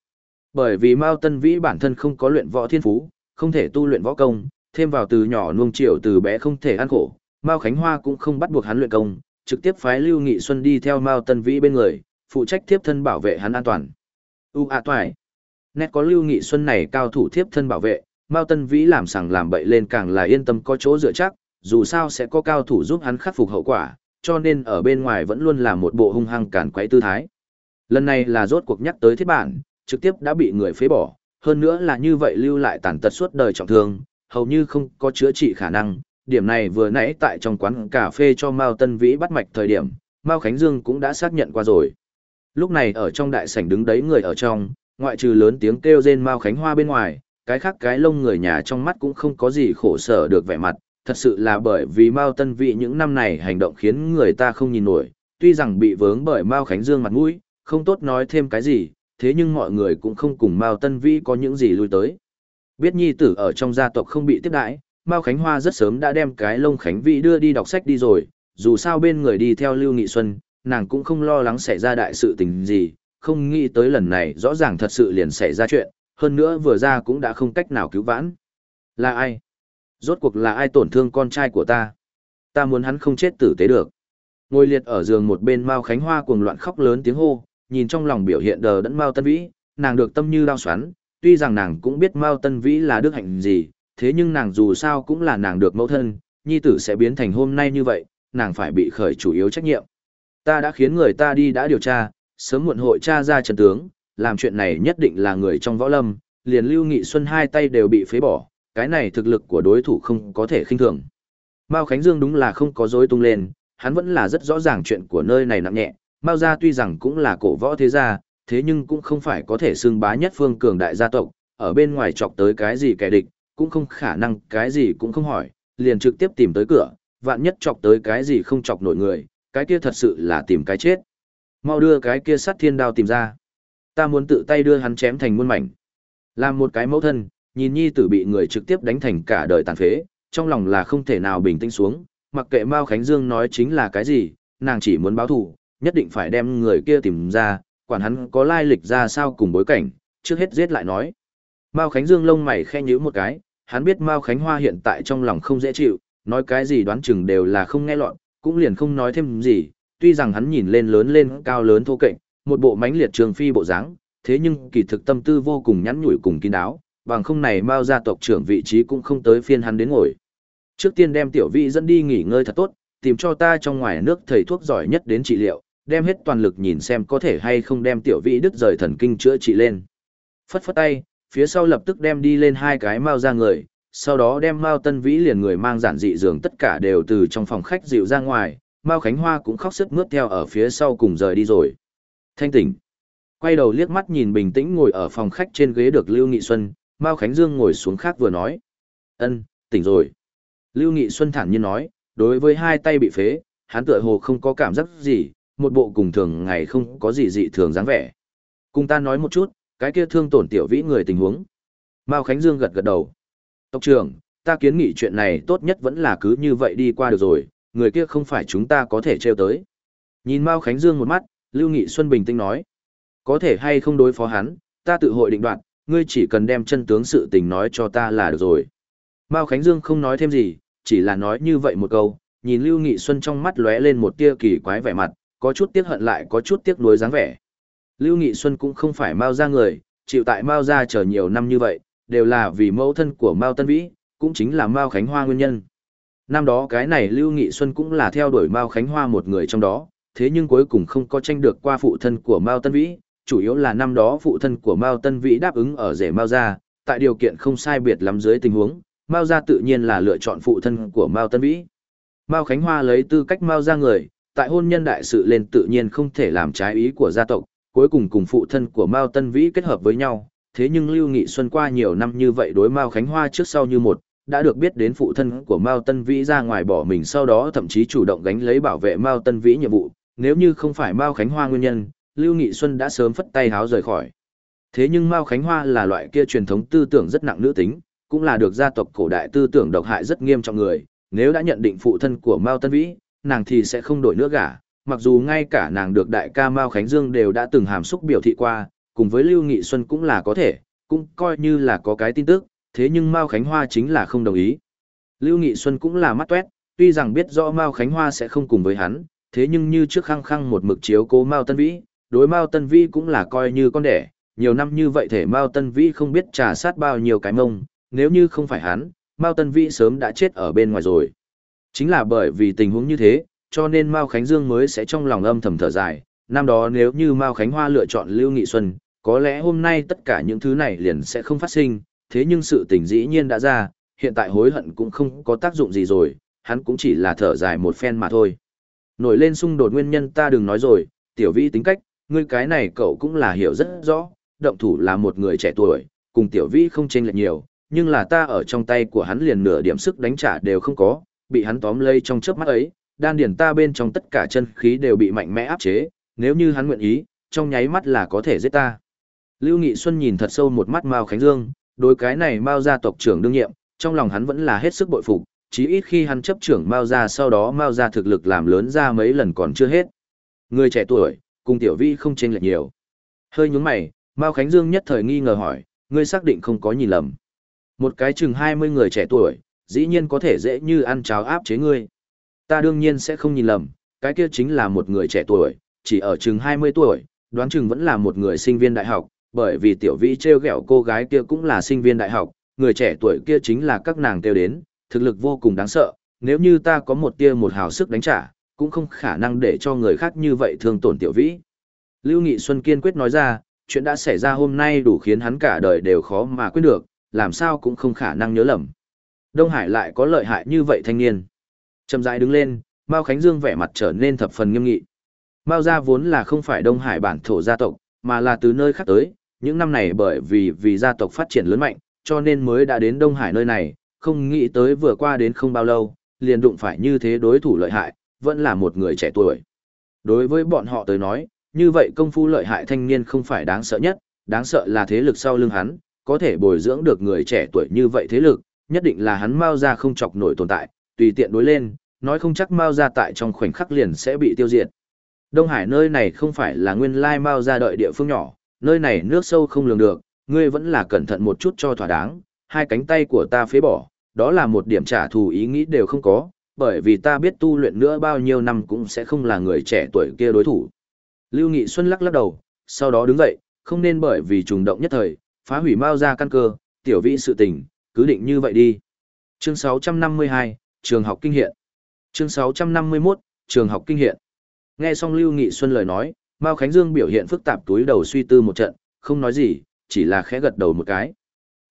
Speaker 1: Bởi vì Mao Tân Vĩ bản thân không có luyện võ thiên phú, không thể tu luyện võ công, thêm vào từ nhỏ nuông chiều từ bé không thể ăn khổ, Mao Khánh Hoa cũng không bắt buộc hắn luyện công, trực tiếp phái Lưu Nghị Xuân đi theo Mao Tân Vĩ bên người, phụ trách tiếp thân bảo vệ hắn an toàn. U a toại. Nét có Lưu Nghị Xuân này cao thủ tiếp thân bảo vệ, Mao Tân Vĩ làm sằng làm bậy lên càng là yên tâm có chỗ dựa chắc, dù sao sẽ có cao thủ giúp hắn khắc phục hậu quả, cho nên ở bên ngoài vẫn luôn là một bộ hung hăng cản quấy tư thái. Lần này là rốt cuộc nhắc tới thiết bản, trực tiếp đã bị người phế bỏ, hơn nữa là như vậy lưu lại tàn tật suốt đời trọng thương, hầu như không có chữa trị khả năng. Điểm này vừa nãy tại trong quán cà phê cho Mao Tân Vĩ bắt mạch thời điểm, Mao Khánh Dương cũng đã xác nhận qua rồi. Lúc này ở trong đại sảnh đứng đấy người ở trong, ngoại trừ lớn tiếng kêu rên Mao Khánh Hoa bên ngoài, cái khác cái lông người nhà trong mắt cũng không có gì khổ sở được vẻ mặt, thật sự là bởi vì Mao Tân Vĩ những năm này hành động khiến người ta không nhìn nổi, tuy rằng bị vướng bởi Mao Khánh Dương mặt mũi, không tốt nói thêm cái gì, thế nhưng mọi người cũng không cùng Mao Tân Vĩ có những gì lui tới. Biết nhi tử ở trong gia tộc không bị tiếp đãi, Mao Khánh Hoa rất sớm đã đem cái lông Khánh Vĩ đưa đi đọc sách đi rồi, dù sao bên người đi theo Lưu Nghị Xuân, nàng cũng không lo lắng xảy ra đại sự tình gì, không nghĩ tới lần này rõ ràng thật sự liền xảy ra chuyện, hơn nữa vừa ra cũng đã không cách nào cứu vãn. Là ai? Rốt cuộc là ai tổn thương con trai của ta? Ta muốn hắn không chết tử tế được. Ngồi liệt ở giường một bên Mao Khánh Hoa cuồng loạn khóc lớn tiếng hô, nhìn trong lòng biểu hiện đờ đẫn Mao Tân Vĩ, nàng được tâm như đao xoắn, tuy rằng nàng cũng biết Mao Tân Vĩ là đức hạnh gì, thế nhưng nàng dù sao cũng là nàng được mẫu thân, nhi tử sẽ biến thành hôm nay như vậy, nàng phải bị khởi chủ yếu trách nhiệm. Ta đã khiến người ta đi đã điều tra, sớm muộn hội tra ra trận tướng, làm chuyện này nhất định là người trong võ lâm, liền Lưu Nghị Xuân hai tay đều bị phế bỏ, cái này thực lực của đối thủ không có thể khinh thường. Mao Khánh Dương đúng là không có dối tung lên, hắn vẫn là rất rõ ràng chuyện của nơi này nặng nhẹ, Mao gia tuy rằng cũng là cổ võ thế gia, thế nhưng cũng không phải có thể xưng bá nhất phương cường đại gia tộc, ở bên ngoài chọc tới cái gì kẻ địch, cũng không khả năng cái gì cũng không hỏi, liền trực tiếp tìm tới cửa, vạn nhất chọc tới cái gì không chọc nổi người, cái kia thật sự là tìm cái chết. Mau đưa cái kia sắt thiên đao tìm ra. Ta muốn tự tay đưa hắn chém thành muôn mảnh. Làm một cái mẫu thân, nhìn nhi tử bị người trực tiếp đánh thành cả đời tàn phế, trong lòng là không thể nào bình tĩnh xuống, mặc kệ Mao Khánh Dương nói chính là cái gì, nàng chỉ muốn báo thù, nhất định phải đem người kia tìm ra, quản hắn có lai lịch ra sao cùng bối cảnh, trước hết giết lại nói. Mao Khánh Dương lông mày khe nhíu một cái, hắn biết Mao Khánh Hoa hiện tại trong lòng không dễ chịu, nói cái gì đoán chừng đều là không nghe lọt, cũng liền không nói thêm gì, tuy rằng hắn nhìn lên lớn lên cao lớn thô kệch, một bộ mánh liệt trường phi bộ dáng, thế nhưng kỳ thực tâm tư vô cùng nhắn nhủi cùng kín đáo, bằng không này Mao gia tộc trưởng vị trí cũng không tới phiên hắn đến ngồi. Trước tiên đem tiểu vị dẫn đi nghỉ ngơi thật tốt, tìm cho ta trong ngoài nước thầy thuốc giỏi nhất đến trị liệu, đem hết toàn lực nhìn xem có thể hay không đem tiểu vị đứt rời thần kinh chữa trị lên. Phất phất tay, phía sau lập tức đem đi lên hai cái Mao ra người, sau đó đem Mao Tân Vĩ liền người mang giản dị giường tất cả đều từ trong phòng khách dịu ra ngoài, Mao Khánh Hoa cũng khóc sức mướt theo ở phía sau cùng rời đi rồi. Thanh tỉnh. Quay đầu liếc mắt nhìn bình tĩnh ngồi ở phòng khách trên ghế được Lưu Nghị Xuân, Mao Khánh Dương ngồi xuống khác vừa nói. ân tỉnh rồi. Lưu Nghị Xuân thản nhiên nói, đối với hai tay bị phế, hắn tựa hồ không có cảm giác gì, một bộ cùng thường ngày không có gì dị thường dáng vẻ. Cùng ta nói một chút, cái kia thương tổn tiểu vĩ người tình huống. Mao Khánh Dương gật gật đầu. Tộc trưởng, ta kiến nghị chuyện này tốt nhất vẫn là cứ như vậy đi qua được rồi, người kia không phải chúng ta có thể treo tới. Nhìn Mao Khánh Dương một mắt, Lưu Nghị Xuân bình tĩnh nói. Có thể hay không đối phó hắn, ta tự hội định đoạt, ngươi chỉ cần đem chân tướng sự tình nói cho ta là được rồi. Mao Khánh Dương không nói thêm gì, chỉ là nói như vậy một câu, nhìn Lưu Nghị Xuân trong mắt lóe lên một tia kỳ quái vẻ mặt, có chút tiếc hận lại có chút tiếc nuối dáng vẻ. Lưu Nghị Xuân cũng không phải Mao gia người, chịu tại Mao gia chờ nhiều năm như vậy, đều là vì mẫu thân của Mao Tân Vĩ, cũng chính là Mao Khánh Hoa nguyên nhân. Năm đó cái này Lưu Nghị Xuân cũng là theo đuổi Mao Khánh Hoa một người trong đó, thế nhưng cuối cùng không có tranh được qua phụ thân của Mao Tân Vĩ, chủ yếu là năm đó phụ thân của Mao Tân Vĩ đáp ứng ở rể Mao gia, tại điều kiện không sai biệt lắm dưới tình huống, Mao gia tự nhiên là lựa chọn phụ thân của Mao Tân Vĩ. Mao Khánh Hoa lấy tư cách Mao gia người, tại hôn nhân đại sự lên tự nhiên không thể làm trái ý của gia tộc, cuối cùng cùng phụ thân của Mao Tân Vĩ kết hợp với nhau. Thế nhưng Lưu Nghị Xuân qua nhiều năm như vậy đối Mao Khánh Hoa trước sau như một, đã được biết đến phụ thân của Mao Tân Vĩ ra ngoài bỏ mình sau đó thậm chí chủ động gánh lấy bảo vệ Mao Tân Vĩ nhiệm vụ, nếu như không phải Mao Khánh Hoa nguyên nhân, Lưu Nghị Xuân đã sớm phất tay háo rời khỏi. Thế nhưng Mao Khánh Hoa là loại kia truyền thống tư tưởng rất nặng nữ tính, cũng là được gia tộc cổ đại tư tưởng độc hại rất nghiêm trọng người, nếu đã nhận định phụ thân của Mao Tân Vĩ, nàng thì sẽ không đổi nữa gả, mặc dù ngay cả nàng được đại ca Mao Khánh Dương đều đã từng hàm xúc biểu thị qua, cùng với Lưu Nghị Xuân cũng là có thể, cũng coi như là có cái tin tức, thế nhưng Mao Khánh Hoa chính là không đồng ý. Lưu Nghị Xuân cũng là mắt tuét, tuy rằng biết rõ Mao Khánh Hoa sẽ không cùng với hắn, thế nhưng như trước khăng khăng một mực chiếu cố Mao Tân Vĩ, đối Mao Tân Vĩ cũng là coi như con đẻ, nhiều năm như vậy thể Mao Tân Vĩ không biết trả sát bao nhiêu cái mông, nếu như không phải hắn, Mao Tân Vĩ sớm đã chết ở bên ngoài rồi. Chính là bởi vì tình huống như thế, cho nên Mao Khánh Dương mới sẽ trong lòng âm thầm thở dài, năm đó nếu như Mao Khánh Hoa lựa chọn Lưu Nghị Xuân, có lẽ hôm nay tất cả những thứ này liền sẽ không phát sinh, thế nhưng sự tình dĩ nhiên đã ra, hiện tại hối hận cũng không có tác dụng gì rồi, hắn cũng chỉ là thở dài một phen mà thôi. Nổi lên xung đột nguyên nhân ta đừng nói rồi, tiểu vi tính cách, ngươi cái này cậu cũng là hiểu rất rõ, động thủ là một người trẻ tuổi, cùng tiểu vi không chênh lệch nhiều, nhưng là ta ở trong tay của hắn liền nửa điểm sức đánh trả đều không có, bị hắn tóm lấy trong chớp mắt ấy, đan điển ta bên trong tất cả chân khí đều bị mạnh mẽ áp chế, nếu như hắn nguyện ý, trong nháy mắt là có thể giết ta. Lưu Nghị Xuân nhìn thật sâu một mắt Mao Khánh Dương, đối cái này Mao gia tộc trưởng đương nhiệm, trong lòng hắn vẫn là hết sức bội phục, chí ít khi hắn chấp trưởng Mao gia sau đó Mao gia thực lực làm lớn ra mấy lần còn chưa hết. Người trẻ tuổi, cùng tiểu vi không chênh lệch nhiều. Hơi nhướng mày, Mao Khánh Dương nhất thời nghi ngờ hỏi, ngươi xác định không có nhìn lầm. Một cái chừng 20 người trẻ tuổi, dĩ nhiên có thể dễ như ăn cháo áp chế ngươi. Ta đương nhiên sẽ không nhìn lầm, cái kia chính là một người trẻ tuổi, chỉ ở chừng 20 tuổi, đoán chừng vẫn là một người sinh viên đại học, bởi vì tiểu vĩ treo gẹo cô gái kia cũng là sinh viên đại học, người trẻ tuổi kia chính là các nàng kêu đến, thực lực vô cùng đáng sợ, nếu như ta có một tia một hào sức đánh trả, cũng không khả năng để cho người khác như vậy thương tổn tiểu vĩ. Lưu Nghị Xuân kiên quyết nói ra, chuyện đã xảy ra hôm nay đủ khiến hắn cả đời đều khó mà quên được, làm sao cũng không khả năng nhớ lầm. Đông Hải lại có lợi hại như vậy thanh niên. Chậm rãi đứng lên, Mao Khánh Dương vẻ mặt trở nên thập phần nghiêm nghị. Mao gia vốn là không phải Đông Hải bản thổ gia tộc, mà là từ nơi khác tới, những năm này bởi vì vì gia tộc phát triển lớn mạnh, cho nên mới đã đến Đông Hải nơi này, không nghĩ tới vừa qua đến không bao lâu, liền đụng phải như thế đối thủ lợi hại, vẫn là một người trẻ tuổi. Đối với bọn họ tới nói, như vậy công phu lợi hại thanh niên không phải đáng sợ nhất, đáng sợ là thế lực sau lưng hắn, có thể bồi dưỡng được người trẻ tuổi như vậy thế lực, nhất định là hắn Mao ra không chọc nổi tồn tại, tùy tiện đối lên, nói không chắc Mao ra tại trong khoảnh khắc liền sẽ bị tiêu diệt. Đông Hải nơi này không phải là nguyên lai Mao ra đợi địa phương nhỏ, nơi này nước sâu không lường được, ngươi vẫn là cẩn thận một chút cho thỏa đáng, hai cánh tay của ta phế bỏ, đó là một điểm trả thù ý nghĩ đều không có, bởi vì ta biết tu luyện nữa bao nhiêu năm cũng sẽ không là người trẻ tuổi kia đối thủ. Lưu Nghị Xuân lắc lắc đầu, sau đó đứng dậy, không nên bởi vì trùng động nhất thời, phá hủy Mao ra căn cơ, tiểu vị sự tình, cứ định như vậy đi. Chương 652, Trường học kinh hiện. Chương 651, Trường học kinh hiện. Nghe xong Lưu Nghị Xuân lời nói, Mao Khánh Dương biểu hiện phức tạp túi đầu suy tư một trận, không nói gì, chỉ là khẽ gật đầu một cái.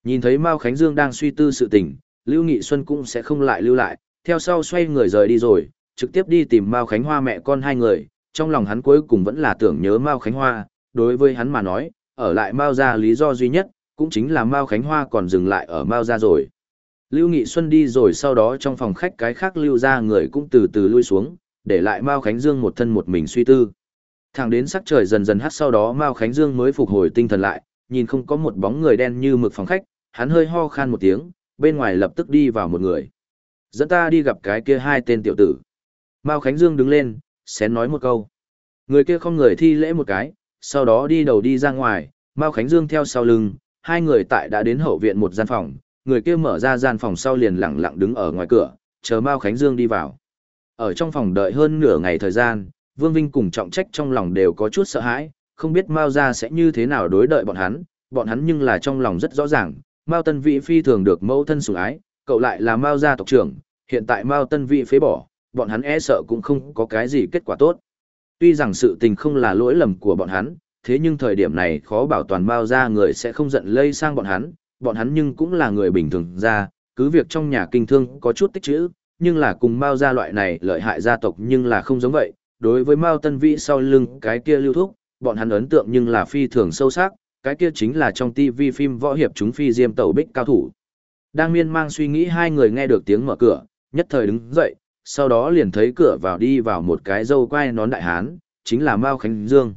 Speaker 1: Nhìn thấy Mao Khánh Dương đang suy tư sự tình, Lưu Nghị Xuân cũng sẽ không lại lưu lại, theo sau xoay người rời đi rồi, trực tiếp đi tìm Mao Khánh Hoa mẹ con hai người, trong lòng hắn cuối cùng vẫn là tưởng nhớ Mao Khánh Hoa, đối với hắn mà nói, ở lại Mao gia lý do duy nhất, cũng chính là Mao Khánh Hoa còn dừng lại ở Mao gia rồi. Lưu Nghị Xuân đi rồi sau đó trong phòng khách cái khác lưu ra người cũng từ từ lui xuống, để lại Mao Khánh Dương một thân một mình suy tư. Thẳng đến sắc trời dần dần hắt sau đó Mao Khánh Dương mới phục hồi tinh thần lại, nhìn không có một bóng người đen như mực phòng khách, hắn hơi ho khan một tiếng, bên ngoài lập tức đi vào một người. Dẫn ta đi gặp cái kia hai tên tiểu tử. Mao Khánh Dương đứng lên, xén nói một câu. Người kia không người thi lễ một cái, sau đó đi đầu đi ra ngoài, Mao Khánh Dương theo sau lưng, hai người tại đã đến hậu viện một gian phòng, người kia mở ra gian phòng sau liền lặng lặng đứng ở ngoài cửa, chờ Mao Khánh Dương đi vào. Ở trong phòng đợi hơn nửa ngày thời gian, Vương Vinh cùng trọng trách trong lòng đều có chút sợ hãi, không biết Mao gia sẽ như thế nào đối đợi bọn hắn, bọn hắn nhưng là trong lòng rất rõ ràng, Mao Tân Vĩ phi thường được mẫu thân sủng ái, cậu lại là Mao gia tộc trưởng, hiện tại Mao Tân Vĩ phế bỏ, bọn hắn e sợ cũng không có cái gì kết quả tốt. Tuy rằng sự tình không là lỗi lầm của bọn hắn, thế nhưng thời điểm này khó bảo toàn bao gia người sẽ không giận lây sang bọn hắn, bọn hắn nhưng cũng là người bình thường ra, cứ việc trong nhà kinh thương có chút tích chữ, nhưng là cùng bao gia loại này lợi hại gia tộc nhưng là không giống vậy. Đối với Mao Tân Vĩ sau lưng cái kia lưu thúc, bọn hắn ấn tượng nhưng là phi thường sâu sắc, cái kia chính là trong TV phim võ hiệp chúng phi diêm tẩu bích cao thủ. Đang miên mang suy nghĩ hai người nghe được tiếng mở cửa, nhất thời đứng dậy, sau đó liền thấy cửa vào đi vào một cái dâu quai nón đại hán, chính là Mao Khánh Dương.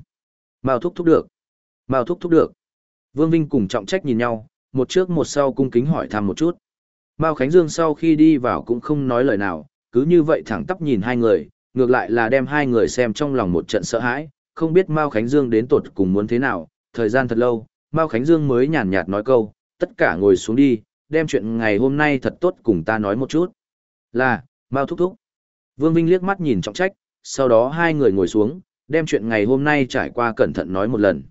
Speaker 1: Mao thúc thúc được. Mao thúc thúc được. Vương Vinh cùng trọng trách nhìn nhau, một trước một sau cung kính hỏi thăm một chút. Mao Khánh Dương sau khi đi vào cũng không nói lời nào, cứ như vậy thẳng tắp nhìn hai người, ngược lại là đem hai người xem trong lòng một trận sợ hãi, không biết Mao Khánh Dương đến tột cùng muốn thế nào, thời gian thật lâu, Mao Khánh Dương mới nhàn nhạt nói câu, tất cả ngồi xuống đi, đem chuyện ngày hôm nay thật tốt cùng ta nói một chút. Là, Mao thúc thúc. Vương Vinh liếc mắt nhìn trọng trách, sau đó hai người ngồi xuống, đem chuyện ngày hôm nay trải qua cẩn thận nói một lần.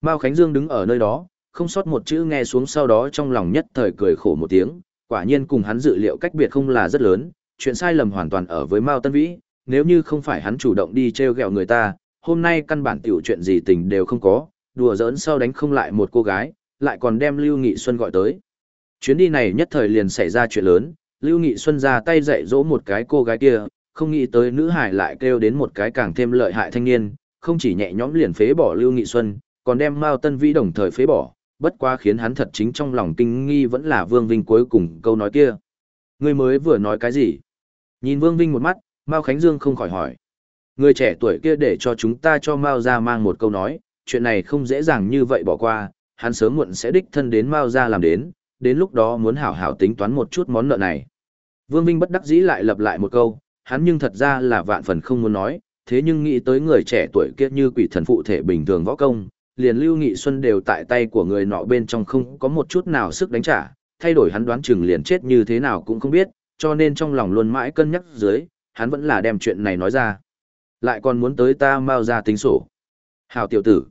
Speaker 1: Mao Khánh Dương đứng ở nơi đó, không sót một chữ nghe xuống sau đó trong lòng nhất thời cười khổ một tiếng, quả nhiên cùng hắn dự liệu cách biệt không là rất lớn, chuyện sai lầm hoàn toàn ở với Mao Tân Vĩ, nếu như không phải hắn chủ động đi treo gẹo người ta, hôm nay căn bản tiểu chuyện gì tình đều không có, đùa giỡn sau đánh không lại một cô gái, lại còn đem Lưu Nghị Xuân gọi tới. Chuyến đi này nhất thời liền xảy ra chuyện lớn, Lưu Nghị Xuân ra tay dạy dỗ một cái cô gái kia, không nghĩ tới nữ hải lại kêu đến một cái càng thêm lợi hại thanh niên, không chỉ nhẹ nhõm liền phế bỏ Lưu Nghị Xuân, còn đem Mao Tân Vĩ đồng thời phế bỏ, bất quá khiến hắn thật chính trong lòng kinh nghi vẫn là Vương Vinh cuối cùng câu nói kia. Người mới vừa nói cái gì? Nhìn Vương Vinh một mắt, Mao Khánh Dương không khỏi hỏi. Người trẻ tuổi kia để cho chúng ta cho Mao ra mang một câu nói, chuyện này không dễ dàng như vậy bỏ qua, hắn sớm muộn sẽ đích thân đến Mao ra làm đến, đến lúc đó muốn hảo hảo tính toán một chút món nợ này. Vương Vinh bất đắc dĩ lại lặp lại một câu, hắn nhưng thật ra là vạn phần không muốn nói, thế nhưng nghĩ tới người trẻ tuổi kia như quỷ thần phụ thể bình thường võ công, liền Lưu Nghị Xuân đều tại tay của người nọ bên trong không có một chút nào sức đánh trả, thay đổi hắn đoán chừng liền chết như thế nào cũng không biết, cho nên trong lòng luôn mãi cân nhắc dưới, hắn vẫn là đem chuyện này nói ra. Lại còn muốn tới ta mau ra tính sổ. Hào tiểu tử.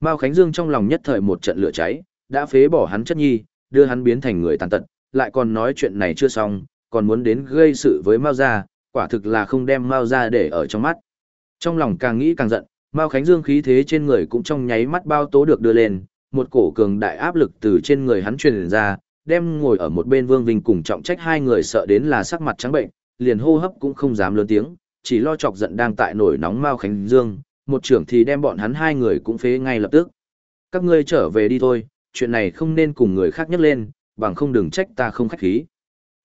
Speaker 1: Mao Khánh Dương trong lòng nhất thời một trận lửa cháy, đã phế bỏ hắn chất nhi, đưa hắn biến thành người tàn tật, lại còn nói chuyện này chưa xong, còn muốn đến gây sự với Mao gia, quả thực là không đem Mao ra để ở trong mắt. Trong lòng càng nghĩ càng giận, Mao Khánh Dương khí thế trên người cũng trong nháy mắt bao tố được đưa lên, một cổ cường đại áp lực từ trên người hắn truyền ra, đem ngồi ở một bên Vương Vinh cùng trọng trách hai người sợ đến là sắc mặt trắng bệnh, liền hô hấp cũng không dám lớn tiếng, chỉ lo chọc giận đang tại nổi nóng Mao Khánh Dương, một trưởng thì đem bọn hắn hai người cũng phế ngay lập tức. Các ngươi trở về đi thôi, chuyện này không nên cùng người khác nhắc lên, bằng không đừng trách ta không khách khí.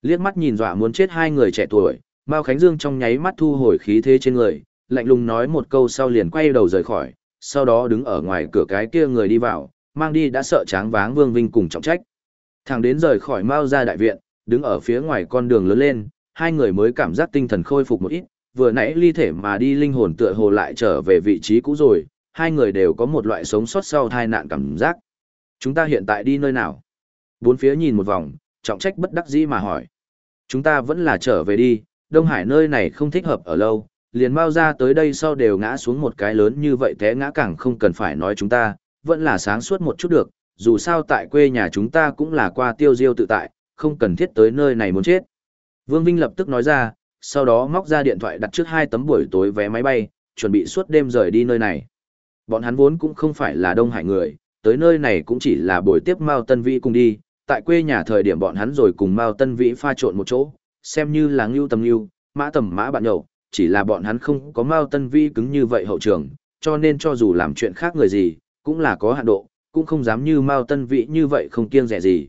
Speaker 1: Liếc mắt nhìn dọa muốn chết hai người trẻ tuổi, Mao Khánh Dương trong nháy mắt thu hồi khí thế trên người, lạnh lùng nói một câu sau liền quay đầu rời khỏi, sau đó đứng ở ngoài cửa cái kia người đi vào, mang đi đã sợ tráng váng Vương Vinh cùng trọng trách. Thằng đến rời khỏi Mao ra đại viện, đứng ở phía ngoài con đường lớn lên, hai người mới cảm giác tinh thần khôi phục một ít, vừa nãy ly thể mà đi linh hồn tựa hồ lại trở về vị trí cũ rồi, hai người đều có một loại sống sót sau tai nạn cảm giác. Chúng ta hiện tại đi nơi nào? Bốn phía nhìn một vòng, trọng trách bất đắc dĩ mà hỏi. Chúng ta vẫn là trở về đi, Đông Hải nơi này không thích hợp ở lâu, liền mau ra tới đây sau đều ngã xuống một cái lớn như vậy té ngã càng không cần phải nói chúng ta, vẫn là sáng suốt một chút được, dù sao tại quê nhà chúng ta cũng là qua tiêu diêu tự tại, không cần thiết tới nơi này muốn chết. Vương Vinh lập tức nói ra, sau đó móc ra điện thoại đặt trước hai tấm buổi tối vé máy bay, chuẩn bị suốt đêm rời đi nơi này. Bọn hắn vốn cũng không phải là Đông Hải người, tới nơi này cũng chỉ là buổi tiếp Mao Tân Vĩ cùng đi, tại quê nhà thời điểm bọn hắn rồi cùng Mao Tân Vĩ pha trộn một chỗ, xem như là ngưu tầm ngưu, mã tầm mã bạn nhậu, chỉ là bọn hắn không có Mao Tân vi cứng như vậy hậu trường, cho nên cho dù làm chuyện khác người gì, cũng là có hạn độ, cũng không dám như Mao Tân Vĩ như vậy không kiêng dè gì.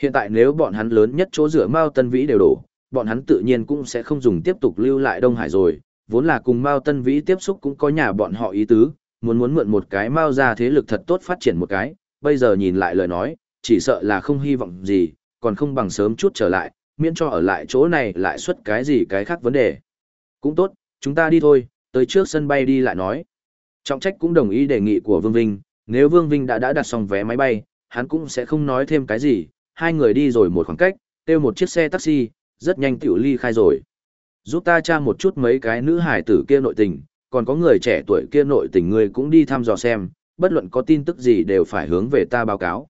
Speaker 1: Hiện tại nếu bọn hắn lớn nhất chỗ rửa Mao Tân Vĩ đều đổ, bọn hắn tự nhiên cũng sẽ không dùng tiếp tục lưu lại Đông Hải rồi, vốn là cùng Mao Tân Vĩ tiếp xúc cũng có nhà bọn họ ý tứ, muốn muốn mượn một cái Mao ra thế lực thật tốt phát triển một cái, bây giờ nhìn lại lời nói, chỉ sợ là không hy vọng gì, còn không bằng sớm chút trở lại, miễn cho ở lại chỗ này lại xuất cái gì cái khác vấn đề. Cũng tốt, chúng ta đi thôi, tới trước sân bay đi lại nói. Trọng trách cũng đồng ý đề nghị của Vương Vinh, nếu Vương Vinh đã đã đặt xong vé máy bay, hắn cũng sẽ không nói thêm cái gì, hai người đi rồi một khoảng cách, kêu một chiếc xe taxi, rất nhanh tiểu ly khai rồi. Giúp ta tra một chút mấy cái nữ hải tử kia nội tình, còn có người trẻ tuổi kia nội tình người cũng đi thăm dò xem, bất luận có tin tức gì đều phải hướng về ta báo cáo.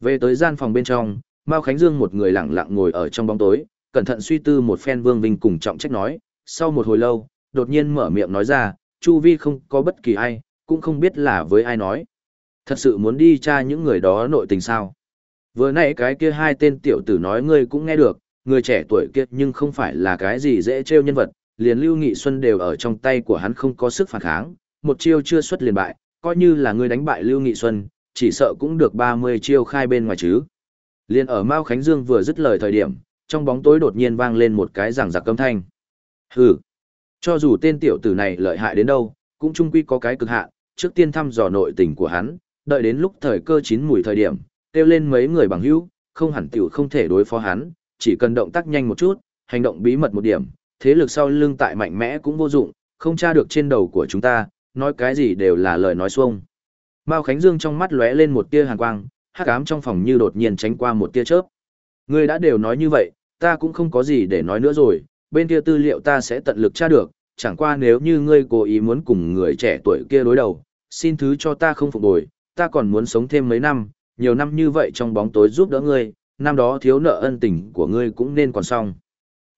Speaker 1: Về tới gian phòng bên trong, Mao Khánh Dương một người lặng lặng ngồi ở trong bóng tối, cẩn thận suy tư một phen Vương Vinh cùng trọng trách nói, sau một hồi lâu, đột nhiên mở miệng nói ra, Chu Vi không có bất kỳ ai, cũng không biết là với ai nói. Thật sự muốn đi tra những người đó nội tình sao? Vừa nãy cái kia hai tên tiểu tử nói ngươi cũng nghe được, người trẻ tuổi kia nhưng không phải là cái gì dễ trêu nhân vật, liền Lưu Nghị Xuân đều ở trong tay của hắn không có sức phản kháng, một chiêu chưa xuất liền bại, coi như là ngươi đánh bại Lưu Nghị Xuân, chỉ sợ cũng được 30 chiêu khai bên ngoài chứ. Liên ở Mao Khánh Dương vừa dứt lời thời điểm, trong bóng tối đột nhiên vang lên một cái giảng giặc âm thanh. Hừ, cho dù tên tiểu tử này lợi hại đến đâu, cũng chung quy có cái cực hạn, trước tiên thăm dò nội tình của hắn, đợi đến lúc thời cơ chín mùi thời điểm, kêu lên mấy người bằng hữu, không hẳn tiểu không thể đối phó hắn, chỉ cần động tác nhanh một chút, hành động bí mật một điểm, thế lực sau lưng tại mạnh mẽ cũng vô dụng, không tra được trên đầu của chúng ta, nói cái gì đều là lời nói xuông. Mao Khánh Dương trong mắt lóe lên một tia hàn quang, hắc ám trong phòng như đột nhiên tránh qua một tia chớp. Ngươi đã đều nói như vậy, ta cũng không có gì để nói nữa rồi, bên kia tư liệu ta sẽ tận lực tra được, chẳng qua nếu như ngươi cố ý muốn cùng người trẻ tuổi kia đối đầu, xin thứ cho ta không phục bồi, ta còn muốn sống thêm mấy năm, nhiều năm như vậy trong bóng tối giúp đỡ ngươi, năm đó thiếu nợ ân tình của ngươi cũng nên còn xong.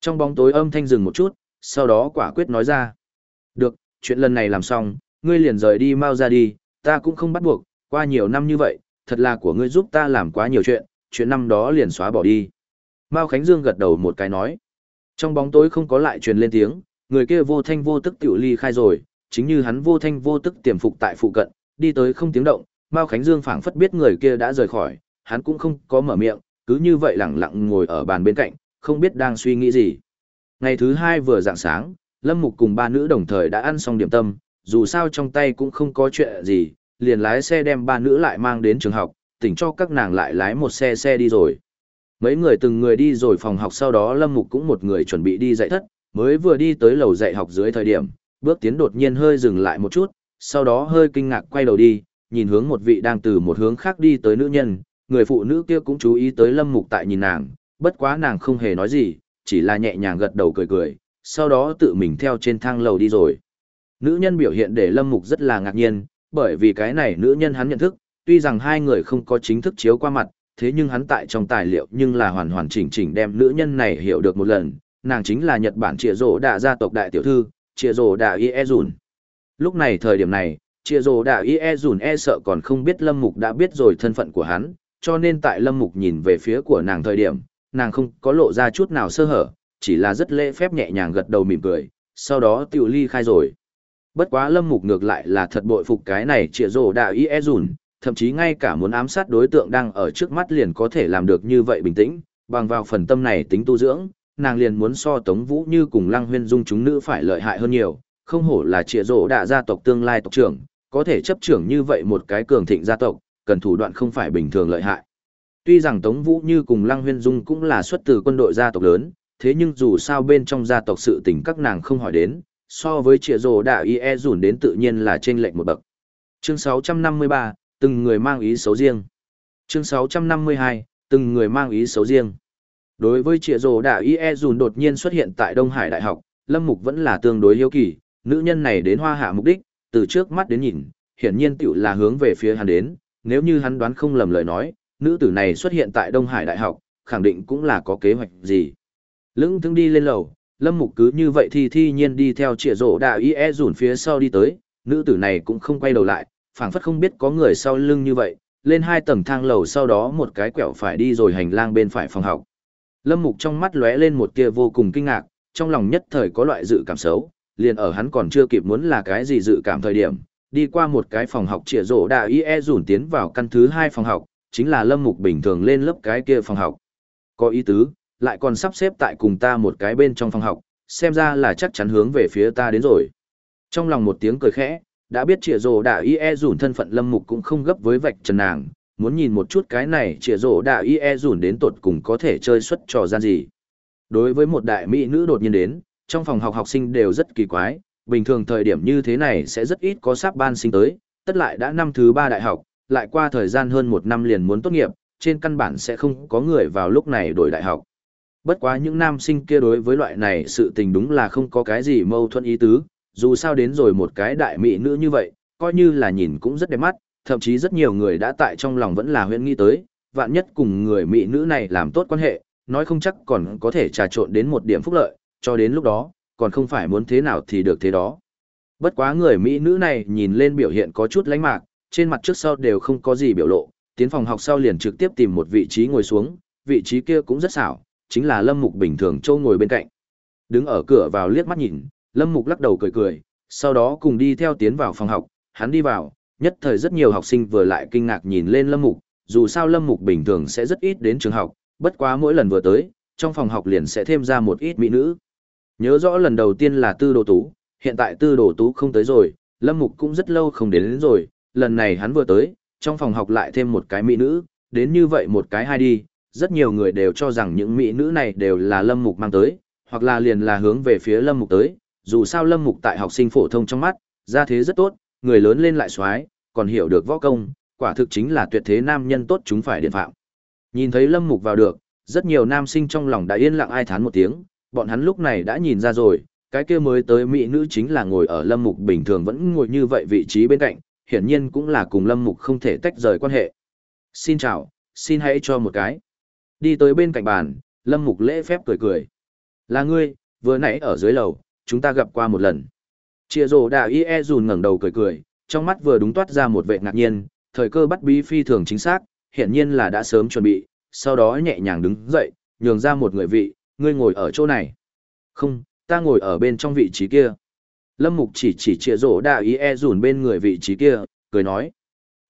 Speaker 1: Trong bóng tối âm thanh dừng một chút, sau đó quả quyết nói ra. Được, chuyện lần này làm xong, ngươi liền rời đi mau ra đi, ta cũng không bắt buộc, qua nhiều năm như vậy, thật là của ngươi giúp ta làm quá nhiều chuyện, chuyện năm đó liền xóa bỏ đi. Mao Khánh Dương gật đầu một cái nói. Trong bóng tối không có lại truyền lên tiếng, người kia vô thanh vô tức tiểu ly khai rồi, chính như hắn vô thanh vô tức tiềm phục tại phụ cận, đi tới không tiếng động, Mao Khánh Dương phảng phất biết người kia đã rời khỏi, hắn cũng không có mở miệng, cứ như vậy lặng lặng ngồi ở bàn bên cạnh, không biết đang suy nghĩ gì. Ngày thứ hai vừa dạng sáng, Lâm Mục cùng ba nữ đồng thời đã ăn xong điểm tâm, dù sao trong tay cũng không có chuyện gì, liền lái xe đem ba nữ lại mang đến trường học, tỉnh cho các nàng lại lái một xe xe đi rồi. Mấy người từng người đi rồi phòng học sau đó Lâm Mục cũng một người chuẩn bị đi dạy thất, mới vừa đi tới lầu dạy học dưới thời điểm, bước tiến đột nhiên hơi dừng lại một chút, sau đó hơi kinh ngạc quay đầu đi, nhìn hướng một vị đang từ một hướng khác đi tới nữ nhân, người phụ nữ kia cũng chú ý tới Lâm Mục tại nhìn nàng, bất quá nàng không hề nói gì, chỉ là nhẹ nhàng gật đầu cười cười, sau đó tự mình theo trên thang lầu đi rồi. Nữ nhân biểu hiện để Lâm Mục rất là ngạc nhiên, bởi vì cái này nữ nhân hắn nhận thức, tuy rằng hai người không có chính thức chiếu qua mặt, thế nhưng hắn tại trong tài liệu nhưng là hoàn hoàn chỉnh chỉnh đem nữ nhân này hiểu được một lần, nàng chính là Nhật Bản Trịa Rồ Đạ gia tộc đại tiểu thư, Trịa Rồ Đạ Ie Dùn. Lúc này thời điểm này, Trịa Rồ Đạ Ie Dùn e sợ còn không biết Lâm Mục đã biết rồi thân phận của hắn, cho nên tại Lâm Mục nhìn về phía của nàng thời điểm, nàng không có lộ ra chút nào sơ hở, chỉ là rất lễ phép nhẹ nhàng gật đầu mỉm cười, sau đó tiểu ly khai rồi. Bất quá Lâm Mục ngược lại là thật bội phục cái này trịa rổ đạo y e dùn, thậm chí ngay cả muốn ám sát đối tượng đang ở trước mắt liền có thể làm được như vậy bình tĩnh, bằng vào phần tâm này tính tu dưỡng, nàng liền muốn so Tống Vũ như cùng Lăng Huyên Dung chúng nữ phải lợi hại hơn nhiều, không hổ là trịa rổ đạ gia tộc tương lai tộc trưởng, có thể chấp trưởng như vậy một cái cường thịnh gia tộc, cần thủ đoạn không phải bình thường lợi hại. Tuy rằng Tống Vũ Như cùng Lăng Huyên Dung cũng là xuất từ quân đội gia tộc lớn, thế nhưng dù sao bên trong gia tộc sự tình các nàng không hỏi đến, so với trịa rồ đạ y e dùn đến tự nhiên là trên lệnh một bậc. Chương 653, từng người mang ý xấu riêng. Chương 652, từng người mang ý xấu riêng. Đối với trịa rồ đạ y e dùn đột nhiên xuất hiện tại Đông Hải Đại học, Lâm Mục vẫn là tương đối hiếu kỳ, nữ nhân này đến hoa hạ mục đích, từ trước mắt đến nhìn, hiển nhiên tiểu là hướng về phía hắn đến, nếu như hắn đoán không lầm lời nói, nữ tử này xuất hiện tại Đông Hải Đại học, khẳng định cũng là có kế hoạch gì. Lưng thương đi lên lầu, Lâm Mục cứ như vậy thì thi nhiên đi theo trịa rổ đạo y e rủn phía sau đi tới, nữ tử này cũng không quay đầu lại, phảng phất không biết có người sau lưng như vậy, lên hai tầng thang lầu sau đó một cái quẹo phải đi rồi hành lang bên phải phòng học. Lâm Mục trong mắt lóe lên một tia vô cùng kinh ngạc, trong lòng nhất thời có loại dự cảm xấu, liền ở hắn còn chưa kịp muốn là cái gì dự cảm thời điểm, đi qua một cái phòng học trịa rổ đạo y e rủn tiến vào căn thứ hai phòng học, chính là Lâm Mục bình thường lên lớp cái kia phòng học. Có ý tứ, lại còn sắp xếp tại cùng ta một cái bên trong phòng học, xem ra là chắc chắn hướng về phía ta đến rồi. Trong lòng một tiếng cười khẽ, đã biết trịa rổ đạ y e rủn thân phận lâm mục cũng không gấp với vạch trần nàng, muốn nhìn một chút cái này trịa rổ đạ y e rủn đến tột cùng có thể chơi xuất trò gian gì. Đối với một đại mỹ nữ đột nhiên đến, trong phòng học học sinh đều rất kỳ quái, bình thường thời điểm như thế này sẽ rất ít có sắp ban sinh tới, tất lại đã năm thứ ba đại học, lại qua thời gian hơn một năm liền muốn tốt nghiệp, trên căn bản sẽ không có người vào lúc này đổi đại học. Bất quá những nam sinh kia đối với loại này sự tình đúng là không có cái gì mâu thuẫn ý tứ, dù sao đến rồi một cái đại mỹ nữ như vậy, coi như là nhìn cũng rất đẹp mắt, thậm chí rất nhiều người đã tại trong lòng vẫn là huyễn nghĩ tới, vạn nhất cùng người mỹ nữ này làm tốt quan hệ, nói không chắc còn có thể trà trộn đến một điểm phúc lợi, cho đến lúc đó, còn không phải muốn thế nào thì được thế đó. Bất quá người mỹ nữ này nhìn lên biểu hiện có chút lánh mạc, trên mặt trước sau đều không có gì biểu lộ, tiến phòng học sau liền trực tiếp tìm một vị trí ngồi xuống, vị trí kia cũng rất xảo, chính là Lâm Mục bình thường châu ngồi bên cạnh. Đứng ở cửa vào liếc mắt nhìn, Lâm Mục lắc đầu cười cười, sau đó cùng đi theo tiến vào phòng học, hắn đi vào, nhất thời rất nhiều học sinh vừa lại kinh ngạc nhìn lên Lâm Mục, dù sao Lâm Mục bình thường sẽ rất ít đến trường học, bất quá mỗi lần vừa tới, trong phòng học liền sẽ thêm ra một ít mỹ nữ. Nhớ rõ lần đầu tiên là Tư Đồ Tú, hiện tại Tư Đồ Tú không tới rồi, Lâm Mục cũng rất lâu không đến, đến rồi, lần này hắn vừa tới, trong phòng học lại thêm một cái mỹ nữ, đến như vậy một cái hai đi, rất nhiều người đều cho rằng những mỹ nữ này đều là Lâm Mục mang tới, hoặc là liền là hướng về phía Lâm Mục tới, dù sao Lâm Mục tại học sinh phổ thông trong mắt, ra thế rất tốt, người lớn lên lại xoái, còn hiểu được võ công, quả thực chính là tuyệt thế nam nhân tốt chúng phải điện phạm. Nhìn thấy Lâm Mục vào được, rất nhiều nam sinh trong lòng đã yên lặng ai thán một tiếng, bọn hắn lúc này đã nhìn ra rồi, cái kia mới tới mỹ nữ chính là ngồi ở Lâm Mục bình thường vẫn ngồi như vậy vị trí bên cạnh, hiển nhiên cũng là cùng Lâm Mục không thể tách rời quan hệ. Xin chào, xin hãy cho một cái. Đi tới bên cạnh bàn, Lâm Mục lễ phép cười cười. Là ngươi, vừa nãy ở dưới lầu, chúng ta gặp qua một lần. Chia rồ đà y e dùn ngẩng đầu cười cười, trong mắt vừa đúng toát ra một vệ ngạc nhiên, thời cơ bắt bí phi thường chính xác, hiển nhiên là đã sớm chuẩn bị, sau đó nhẹ nhàng đứng dậy, nhường ra một người vị, ngươi ngồi ở chỗ này. Không, ta ngồi ở bên trong vị trí kia. Lâm Mục chỉ chỉ chia rổ đà y e dùn bên người vị trí kia, cười nói.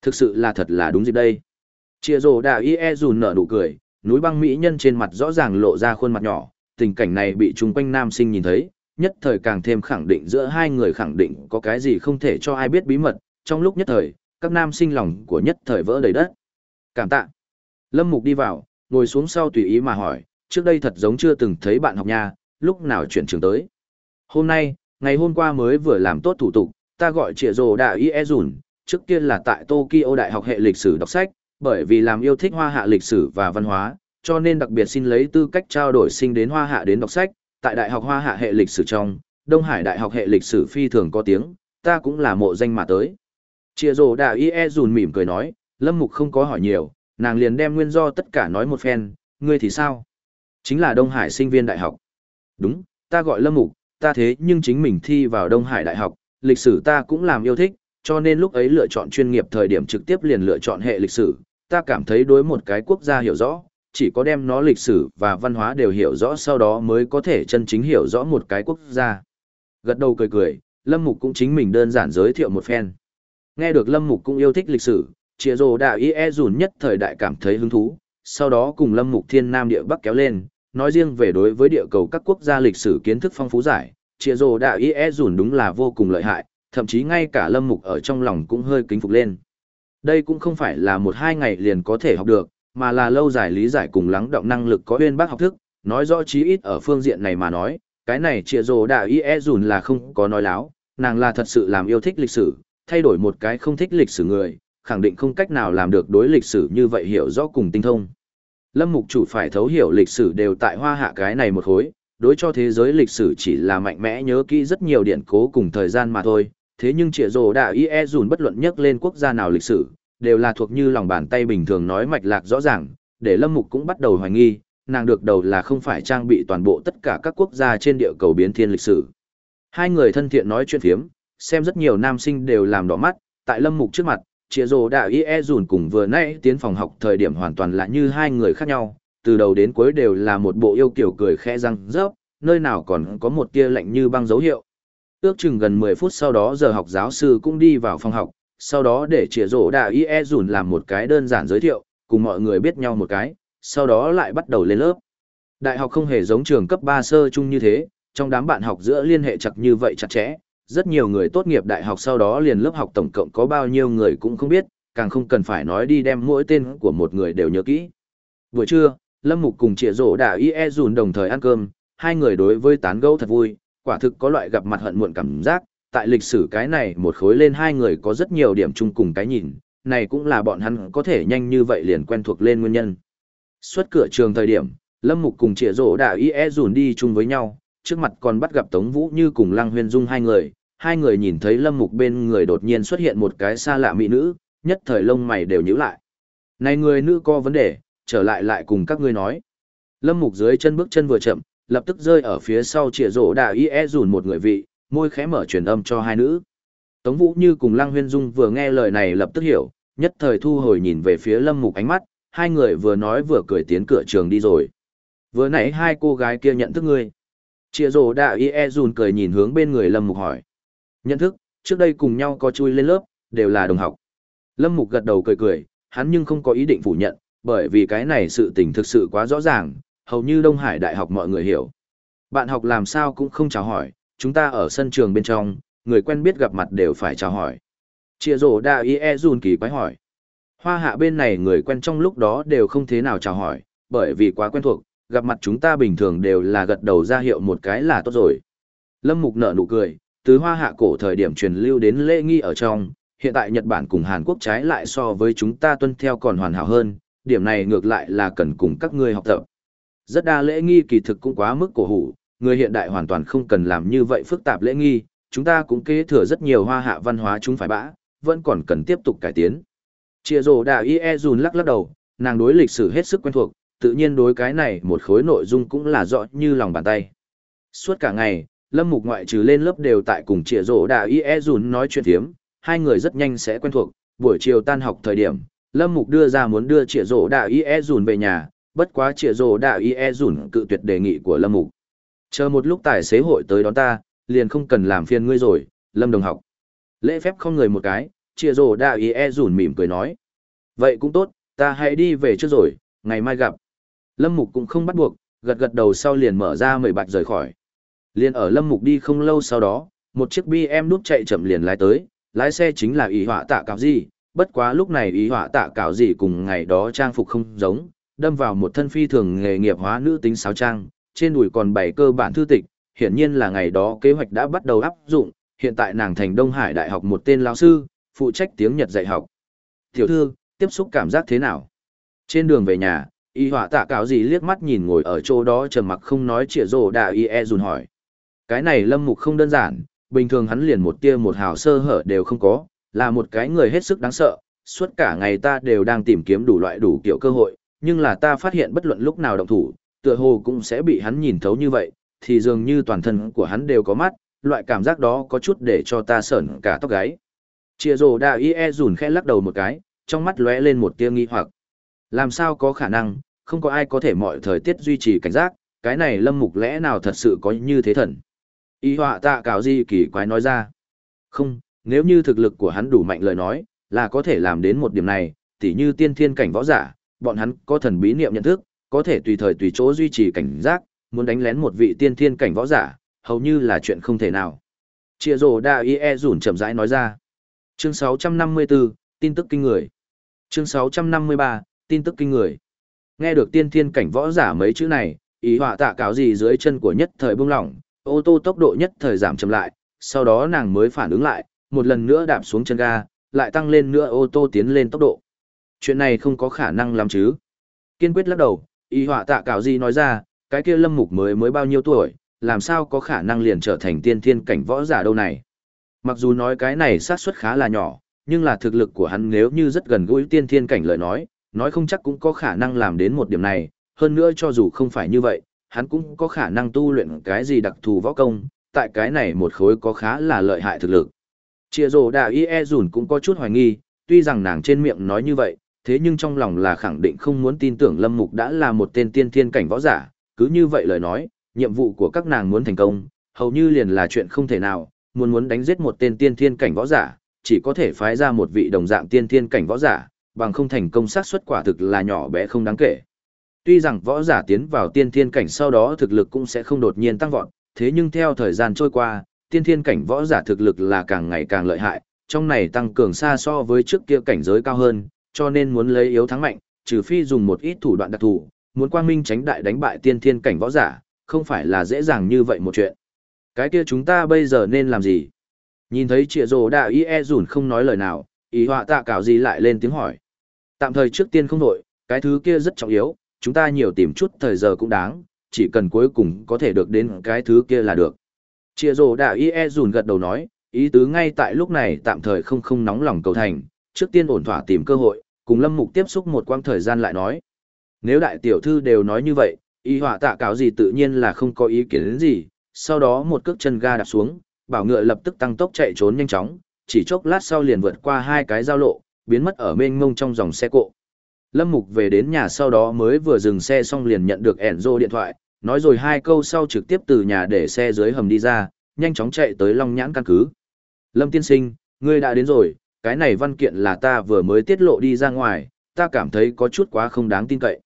Speaker 1: Thực sự là thật là đúng dịp đây. Chia rổ đà y e dùn nở nụ cười, núi băng mỹ nhân trên mặt rõ ràng lộ ra khuôn mặt nhỏ, tình cảnh này bị chung quanh nam sinh nhìn thấy, nhất thời càng thêm khẳng định giữa hai người khẳng định có cái gì không thể cho ai biết bí mật, trong lúc nhất thời, các nam sinh lòng của nhất thời vỡ đầy đất. Cảm tạ. Lâm Mục đi vào, ngồi xuống sau tùy ý mà hỏi, trước đây thật giống chưa từng thấy bạn học nha, lúc nào chuyển trường tới. Hôm nay, ngày hôm qua mới vừa làm tốt thủ tục, ta gọi trịa rồ đạo y e dùn, trước kia là tại Tokyo Đại học hệ lịch sử đọc sách, bởi vì làm yêu thích hoa hạ lịch sử và văn hóa, cho nên đặc biệt xin lấy tư cách trao đổi sinh đến hoa hạ đến đọc sách, tại Đại học Hoa Hạ hệ lịch sử trong, Đông Hải Đại học hệ lịch sử phi thường có tiếng, ta cũng là mộ danh mà tới. Chia rồ đà y e dùn mỉm cười nói, Lâm Mục không có hỏi nhiều, nàng liền đem nguyên do tất cả nói một phen, ngươi thì sao? Chính là Đông Hải sinh viên đại học. Đúng, ta gọi Lâm Mục, ta thế nhưng chính mình thi vào Đông Hải Đại học, lịch sử ta cũng làm yêu thích, cho nên lúc ấy lựa chọn chuyên nghiệp thời điểm trực tiếp liền lựa chọn hệ lịch sử, ta cảm thấy đối một cái quốc gia hiểu rõ, chỉ có đem nó lịch sử và văn hóa đều hiểu rõ sau đó mới có thể chân chính hiểu rõ một cái quốc gia. Gật đầu cười cười, Lâm Mục cũng chính mình đơn giản giới thiệu một phen. Nghe được Lâm Mục cũng yêu thích lịch sử, Chia Rồ Đạo Y E dùn nhất thời đại cảm thấy hứng thú, sau đó cùng Lâm Mục Thiên Nam địa Bắc kéo lên, nói riêng về đối với địa cầu các quốc gia lịch sử kiến thức phong phú giải, Chia Rồ Đạo Y E dùn đúng là vô cùng lợi hại, thậm chí ngay cả Lâm Mục ở trong lòng cũng hơi kính phục lên. Đây cũng không phải là một hai ngày liền có thể học được, mà là lâu dài lý giải cùng lắng động năng lực có uyên bác học thức, nói rõ chí ít ở phương diện này mà nói, cái này trịa rồ đạo y e dùn là không có nói láo, nàng là thật sự làm yêu thích lịch sử, thay đổi một cái không thích lịch sử người, khẳng định không cách nào làm được đối lịch sử như vậy hiểu rõ cùng tinh thông. Lâm mục chủ phải thấu hiểu lịch sử đều tại hoa hạ cái này một hối, đối cho thế giới lịch sử chỉ là mạnh mẽ nhớ kỹ rất nhiều điện cố cùng thời gian mà thôi, thế nhưng trịa rồ đạ y e dùn bất luận nhắc lên quốc gia nào lịch sử, đều là thuộc như lòng bàn tay bình thường nói mạch lạc rõ ràng, để Lâm Mục cũng bắt đầu hoài nghi, nàng được đầu là không phải trang bị toàn bộ tất cả các quốc gia trên địa cầu biến thiên lịch sử. Hai người thân thiện nói chuyện phiếm, xem rất nhiều nam sinh đều làm đỏ mắt, tại Lâm Mục trước mặt, Chia Rồ Đạo Y E dùn cùng vừa nãy tiến phòng học thời điểm hoàn toàn là như hai người khác nhau, từ đầu đến cuối đều là một bộ yêu kiểu cười khẽ răng rớp, nơi nào còn có một tia lạnh như băng dấu hiệu. Ước chừng gần 10 phút sau đó giờ học giáo sư cũng đi vào phòng học, sau đó để Chia rổ đà Y E dùn làm một cái đơn giản giới thiệu, cùng mọi người biết nhau một cái, sau đó lại bắt đầu lên lớp. Đại học không hề giống trường cấp 3 sơ chung như thế, trong đám bạn học giữa liên hệ chặt như vậy chặt chẽ, rất nhiều người tốt nghiệp đại học sau đó liền lớp học tổng cộng có bao nhiêu người cũng không biết, càng không cần phải nói đi đem mỗi tên của một người đều nhớ kỹ. Buổi trưa, Lâm Mục cùng chia Dỗ đã y e dùn đồng thời ăn cơm, hai người đối với tán gẫu thật vui, quả thực có loại gặp mặt hận muộn cảm giác, tại lịch sử cái này một khối lên hai người có rất nhiều điểm chung cùng cái nhìn, này cũng là bọn hắn có thể nhanh như vậy liền quen thuộc lên nguyên nhân. Xuất cửa trường thời điểm, Lâm Mục cùng Triệu Dỗ đã y e dùn đi chung với nhau, trước mặt còn bắt gặp Tống Vũ Như cùng Lăng Huyên Dung hai người, hai người nhìn thấy Lâm Mục bên người đột nhiên xuất hiện một cái xa lạ mỹ nữ, nhất thời lông mày đều nhíu lại. Này người nữ có vấn đề, trở lại lại cùng các ngươi nói. Lâm Mục dưới chân bước chân vừa chậm, lập tức rơi ở phía sau trịa rổ đà y e dùn một người vị, môi khẽ mở truyền âm cho hai nữ. Tống Vũ Như cùng Lăng Huyên Dung vừa nghe lời này lập tức hiểu, nhất thời thu hồi nhìn về phía Lâm Mục ánh mắt, hai người vừa nói vừa cười tiến cửa trường đi rồi. Vừa nãy hai cô gái kia nhận thức ngươi. Chìa rổ đà y e dùn cười nhìn hướng bên người Lâm Mục hỏi. Nhận thức, trước đây cùng nhau có chui lên lớp, đều là đồng học. Lâm Mục gật đầu cười cười, hắn nhưng không có ý định phủ nhận, bởi vì cái này sự tình thực sự quá rõ ràng, hầu như Đông Hải Đại học mọi người hiểu. Bạn học làm sao cũng không chào hỏi, chúng ta ở sân trường bên trong, người quen biết gặp mặt đều phải chào hỏi. Chìa rổ đa y e dùn kỳ quái hỏi. Hoa hạ bên này người quen trong lúc đó đều không thế nào chào hỏi, bởi vì quá quen thuộc, gặp mặt chúng ta bình thường đều là gật đầu ra hiệu một cái là tốt rồi. Lâm Mục nở nụ cười, từ hoa hạ cổ thời điểm truyền lưu đến lễ nghi ở trong, hiện tại Nhật Bản cùng Hàn Quốc trái lại so với chúng ta tuân theo còn hoàn hảo hơn, điểm này ngược lại là cần cùng các ngươi học tập. Rất đa lễ nghi kỳ thực cũng quá mức cổ hủ, người hiện đại hoàn toàn không cần làm như vậy phức tạp lễ nghi, chúng ta cũng kế thừa rất nhiều hoa hạ văn hóa chúng phải bã, vẫn còn cần tiếp tục cải tiến. Chia rồ đà y e dùn lắc lắc đầu, nàng đối lịch sử hết sức quen thuộc, tự nhiên đối cái này một khối nội dung cũng là rõ như lòng bàn tay. Suốt cả ngày, Lâm Mục ngoại trừ lên lớp đều tại cùng Chia rồ Đà Y E Dùn nói chuyện thiếm, hai người rất nhanh sẽ quen thuộc, buổi chiều tan học thời điểm, Lâm Mục đưa ra muốn đưa Chia rồ Đà Y E Dùn về nhà, bất quá trịa rồ đạo Y E Dùn cự tuyệt đề nghị của Lâm Mục. Chờ một lúc tài xế hội tới đón ta, liền không cần làm phiền ngươi rồi, Lâm đồng học. Lễ phép không người một cái, trịa rồ đạo Y E Dùn mỉm cười nói. Vậy cũng tốt, ta hãy đi về trước rồi, ngày mai gặp. Lâm Mục cũng không bắt buộc, gật gật đầu sau liền mở ra mười bạch rời khỏi. Liên ở Lâm Mục đi không lâu sau đó, một chiếc BM đút chạy chậm liền lái tới, lái xe chính là ý họa tạ cáo gì, bất quá lúc này ý họa tạ cáo gì cùng ngày đó trang phục không giống, đâm vào một thân phi thường nghề nghiệp hóa nữ tính sáo trang, trên đùi còn bảy cơ bản thư tịch, hiển nhiên là ngày đó kế hoạch đã bắt đầu áp dụng, hiện tại nàng thành Đông Hải Đại học một tên lão sư, phụ trách tiếng Nhật dạy học. Tiểu thư, tiếp xúc cảm giác thế nào? Trên đường về nhà, y họa tạ cáo gì liếc mắt nhìn ngồi ở chỗ đó trầm mặc không nói chĩa rồ đà y e dùn hỏi cái này lâm mục không đơn giản bình thường hắn liền một tia một hào sơ hở đều không có là một cái người hết sức đáng sợ suốt cả ngày ta đều đang tìm kiếm đủ loại đủ kiểu cơ hội nhưng là ta phát hiện bất luận lúc nào động thủ tựa hồ cũng sẽ bị hắn nhìn thấu như vậy thì dường như toàn thân của hắn đều có mắt loại cảm giác đó có chút để cho ta sởn cả tóc gáy Chia rồ đà y e dùn khẽ lắc đầu một cái trong mắt lóe lên một tia nghi hoặc làm sao có khả năng, không có ai có thể mọi thời tiết duy trì cảnh giác, cái này lâm mục lẽ nào thật sự có như thế thần. Y họa tạ cào gì kỳ quái nói ra. Không, nếu như thực lực của hắn đủ mạnh lời nói, là có thể làm đến một điểm này, tỉ như tiên thiên cảnh võ giả, bọn hắn có thần bí niệm nhận thức, có thể tùy thời tùy chỗ duy trì cảnh giác, muốn đánh lén một vị tiên thiên cảnh võ giả, hầu như là chuyện không thể nào. Chia rồ đa y e rủn chậm rãi nói ra. Chương 654, tin tức kinh người. Chương 653, tin tức kinh người. Nghe được tiên thiên cảnh võ giả mấy chữ này, ý họa tạ cáo gì dưới chân của nhất thời bung lỏng, ô tô tốc độ nhất thời giảm chậm lại, sau đó nàng mới phản ứng lại, một lần nữa đạp xuống chân ga, lại tăng lên nữa ô tô tiến lên tốc độ. Chuyện này không có khả năng làm chứ. Kiên quyết lắc đầu, y họa tạ cạo di nói ra, cái kia lâm mục mới mới bao nhiêu tuổi, làm sao có khả năng liền trở thành tiên thiên cảnh võ giả đâu này. Mặc dù nói cái này xác suất khá là nhỏ, nhưng là thực lực của hắn nếu như rất gần gũi tiên thiên cảnh lời nói, nói không chắc cũng có khả năng làm đến một điểm này, hơn nữa cho dù không phải như vậy, hắn cũng có khả năng tu luyện cái gì đặc thù võ công, tại cái này một khối có khá là lợi hại thực lực. Chia rồ đà y e dùn cũng có chút hoài nghi, tuy rằng nàng trên miệng nói như vậy, thế nhưng trong lòng là khẳng định không muốn tin tưởng Lâm Mục đã là một tên tiên thiên cảnh võ giả, cứ như vậy lời nói, nhiệm vụ của các nàng muốn thành công, hầu như liền là chuyện không thể nào, muốn muốn đánh giết một tên tiên thiên cảnh võ giả, chỉ có thể phái ra một vị đồng dạng tiên thiên cảnh võ giả, bằng không thành công xác suất quả thực là nhỏ bé không đáng kể. Tuy rằng võ giả tiến vào tiên thiên cảnh sau đó thực lực cũng sẽ không đột nhiên tăng vọt, thế nhưng theo thời gian trôi qua, tiên thiên cảnh võ giả thực lực là càng ngày càng lợi hại, trong này tăng cường xa so với trước kia cảnh giới cao hơn, cho nên muốn lấy yếu thắng mạnh, trừ phi dùng một ít thủ đoạn đặc thù, muốn quang minh tránh đại đánh bại tiên thiên cảnh võ giả, không phải là dễ dàng như vậy một chuyện. Cái kia chúng ta bây giờ nên làm gì? Nhìn thấy trịa rồ đạo y e rủn không nói lời nào, ý họa tạ cảo gì lại lên tiếng hỏi. Tạm thời trước tiên không đổi, cái thứ kia rất trọng yếu, chúng ta nhiều tìm chút thời giờ cũng đáng, chỉ cần cuối cùng có thể được đến cái thứ kia là được. Chia rồ đạo y e rủn gật đầu nói, ý tứ ngay tại lúc này tạm thời không không nóng lòng cầu thành, trước tiên ổn thỏa tìm cơ hội, cùng lâm mục tiếp xúc một quãng thời gian lại nói. Nếu đại tiểu thư đều nói như vậy, y họa tạ cáo gì tự nhiên là không có ý kiến đến gì, sau đó một cước chân ga đạp xuống, bảo ngựa lập tức tăng tốc chạy trốn nhanh chóng, chỉ chốc lát sau liền vượt qua hai cái giao lộ, biến mất ở mênh mông trong dòng xe cộ. Lâm Mục về đến nhà sau đó mới vừa dừng xe xong liền nhận được Enzo điện thoại, nói rồi hai câu sau trực tiếp từ nhà để xe dưới hầm đi ra, nhanh chóng chạy tới Long Nhãn căn cứ. Lâm tiên sinh, ngươi đã đến rồi, cái này văn kiện là ta vừa mới tiết lộ đi ra ngoài, ta cảm thấy có chút quá không đáng tin cậy.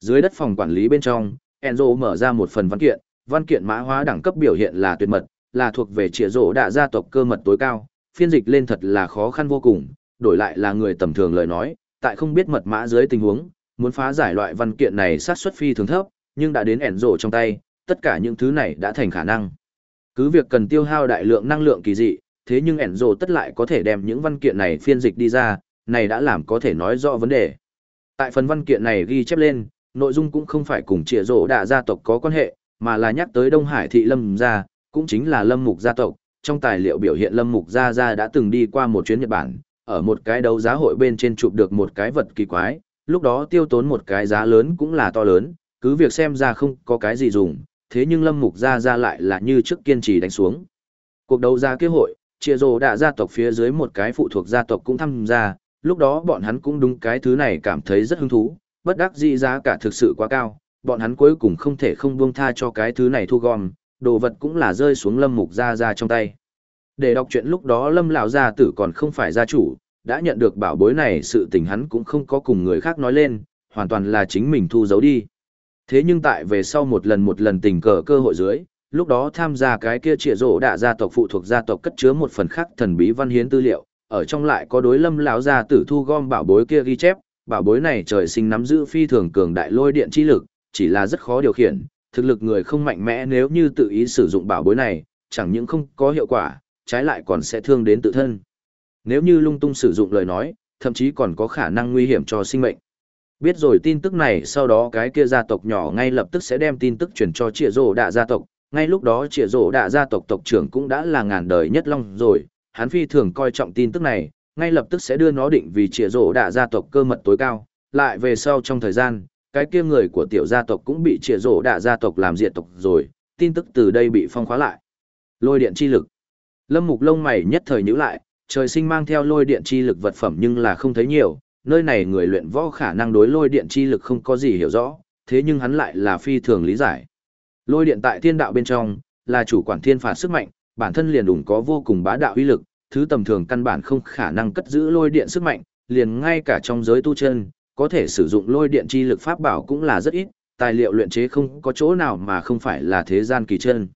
Speaker 1: Dưới đất phòng quản lý bên trong, Enzo mở ra một phần văn kiện, văn kiện mã hóa đẳng cấp biểu hiện là tuyệt mật, là thuộc về trịa rổ đạ gia tộc cơ mật tối cao, phiên dịch lên thật là khó khăn vô cùng, đổi lại là người tầm thường lời nói, tại không biết mật mã dưới tình huống, muốn phá giải loại văn kiện này sát suất phi thường thấp, nhưng đã đến Enzo trong tay, tất cả những thứ này đã thành khả năng. Cứ việc cần tiêu hao đại lượng năng lượng kỳ dị, thế nhưng ẻn rồ tất lại có thể đem những văn kiện này phiên dịch đi ra, này đã làm có thể nói rõ vấn đề. Tại phần văn kiện này ghi chép lên, nội dung cũng không phải cùng trịa rổ đạ gia tộc có quan hệ, mà là nhắc tới Đông Hải thị Lâm gia, cũng chính là Lâm Mục gia tộc. Trong tài liệu biểu hiện Lâm Mục gia gia đã từng đi qua một chuyến Nhật Bản, ở một cái đấu giá hội bên trên chụp được một cái vật kỳ quái, lúc đó tiêu tốn một cái giá lớn cũng là to lớn, cứ việc xem ra không có cái gì dùng, thế nhưng Lâm Mục gia gia lại là như trước kiên trì đánh xuống. Cuộc đấu giá kế hội, chia rồ đã gia tộc phía dưới một cái phụ thuộc gia tộc cũng tham gia, lúc đó bọn hắn cũng đúng cái thứ này cảm thấy rất hứng thú, bất đắc dĩ giá cả thực sự quá cao, bọn hắn cuối cùng không thể không buông tha cho cái thứ này thu gom, đồ vật cũng là rơi xuống Lâm Mục gia gia trong tay. Để đọc chuyện lúc đó Lâm lão gia tử còn không phải gia chủ, đã nhận được bảo bối này sự tình hắn cũng không có cùng người khác nói lên, hoàn toàn là chính mình thu giấu đi. Thế nhưng tại về sau một lần một lần tình cờ cơ hội dưới, lúc đó tham gia cái kia trịa rổ đạ gia tộc phụ thuộc gia tộc cất chứa một phần khác thần bí văn hiến tư liệu, ở trong lại có đối lâm lão gia tử thu gom bảo bối kia ghi chép, bảo bối này trời sinh nắm giữ phi thường cường đại lôi điện chi lực, chỉ là rất khó điều khiển, thực lực người không mạnh mẽ nếu như tự ý sử dụng bảo bối này, chẳng những không có hiệu quả, trái lại còn sẽ thương đến tự thân. Nếu như lung tung sử dụng lời nói, thậm chí còn có khả năng nguy hiểm cho sinh mệnh. Biết rồi tin tức này sau đó cái kia gia tộc nhỏ ngay lập tức sẽ đem tin tức truyền cho trịa rổ đạ gia tộc. Ngay lúc đó trịa rổ đạ gia tộc tộc trưởng cũng đã là ngàn đời nhất long rồi, hắn phi thường coi trọng tin tức này, ngay lập tức sẽ đưa nó định vì trịa rổ đạ gia tộc cơ mật tối cao. Lại về sau trong thời gian, cái kia người của tiểu gia tộc cũng bị trịa rổ đạ gia tộc làm diệt tộc rồi, tin tức từ đây bị phong khóa lại. Lôi điện chi lực. Lâm Mục lông mày nhất thời nhữ lại, trời sinh mang theo lôi điện chi lực vật phẩm nhưng là không thấy nhiều, nơi này người luyện võ khả năng đối lôi điện chi lực không có gì hiểu rõ, thế nhưng hắn lại là phi thường lý giải. Lôi điện tại thiên đạo bên trong, là chủ quản thiên phạt sức mạnh, bản thân liền đủng có vô cùng bá đạo uy lực, thứ tầm thường căn bản không khả năng cất giữ lôi điện sức mạnh, liền ngay cả trong giới tu chân, có thể sử dụng lôi điện chi lực pháp bảo cũng là rất ít, tài liệu luyện chế không có chỗ nào mà không phải là thế gian kỳ chân.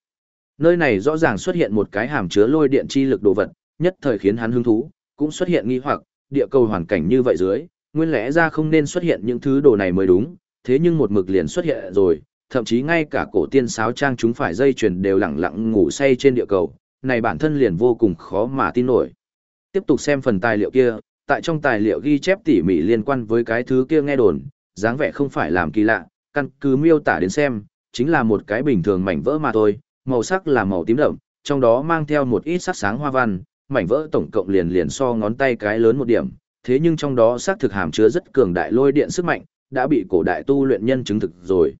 Speaker 1: Nơi này rõ ràng xuất hiện một cái hàm chứa lôi điện chi lực đồ vật, nhất thời khiến hắn hứng thú, cũng xuất hiện nghi hoặc, địa cầu hoàn cảnh như vậy dưới, nguyên lẽ ra không nên xuất hiện những thứ đồ này mới đúng, thế nhưng một mực liền xuất hiện rồi, thậm chí ngay cả cổ tiên sáo trang chúng phải dây chuyền đều lặng lặng ngủ say trên địa cầu, này bản thân liền vô cùng khó mà tin nổi. Tiếp tục xem phần tài liệu kia, tại trong tài liệu ghi chép tỉ mỉ liên quan với cái thứ kia nghe đồn, dáng vẻ không phải làm kỳ lạ, căn cứ miêu tả đến xem, chính là một cái bình thường mảnh vỡ mà thôi, màu sắc là màu tím đậm, trong đó mang theo một ít sắc sáng hoa văn, mảnh vỡ tổng cộng liền liền so ngón tay cái lớn một điểm, thế nhưng trong đó xác thực hàm chứa rất cường đại lôi điện sức mạnh, đã bị cổ đại tu luyện nhân chứng thực rồi.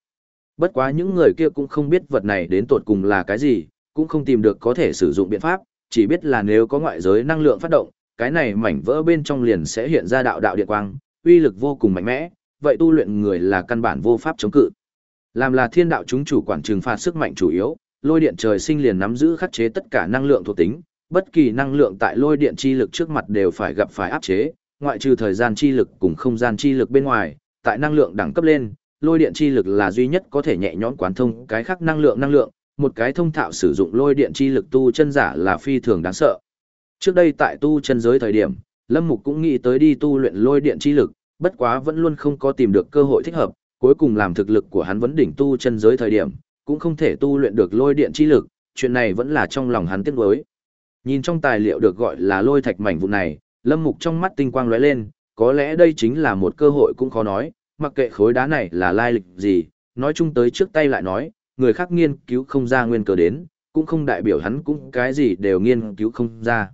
Speaker 1: Bất quá những người kia cũng không biết vật này đến tột cùng là cái gì, cũng không tìm được có thể sử dụng biện pháp, chỉ biết là nếu có ngoại giới năng lượng phát động, cái này mảnh vỡ bên trong liền sẽ hiện ra đạo đạo điện quang, uy lực vô cùng mạnh mẽ, vậy tu luyện người là căn bản vô pháp chống cự. Làm là thiên đạo chúng chủ quản trừng phạt sức mạnh chủ yếu, lôi điện trời sinh liền nắm giữ khắc chế tất cả năng lượng thuộc tính, bất kỳ năng lượng tại lôi điện chi lực trước mặt đều phải gặp phải áp chế, ngoại trừ thời gian chi lực cùng không gian chi lực bên ngoài, tại năng lượng đẳng cấp lên, lôi điện chi lực là duy nhất có thể nhẹ nhõm quán thông cái khác năng lượng năng lượng, một cái thông thạo sử dụng lôi điện chi lực tu chân giả là phi thường đáng sợ. Trước đây tại tu chân giới thời điểm, Lâm Mục cũng nghĩ tới đi tu luyện lôi điện chi lực, bất quá vẫn luôn không có tìm được cơ hội thích hợp, cuối cùng làm thực lực của hắn vẫn đỉnh tu chân giới thời điểm, cũng không thể tu luyện được lôi điện chi lực, chuyện này vẫn là trong lòng hắn tiếc nuối. Nhìn trong tài liệu được gọi là lôi thạch mảnh vụn này, Lâm Mục trong mắt tinh quang lóe lên, có lẽ đây chính là một cơ hội cũng khó nói, mặc kệ khối đá này là lai lịch gì, nói chung tới trước tay lại nói, người khác nghiên cứu không ra nguyên cớ đến, cũng không đại biểu hắn cũng cái gì đều nghiên cứu không ra.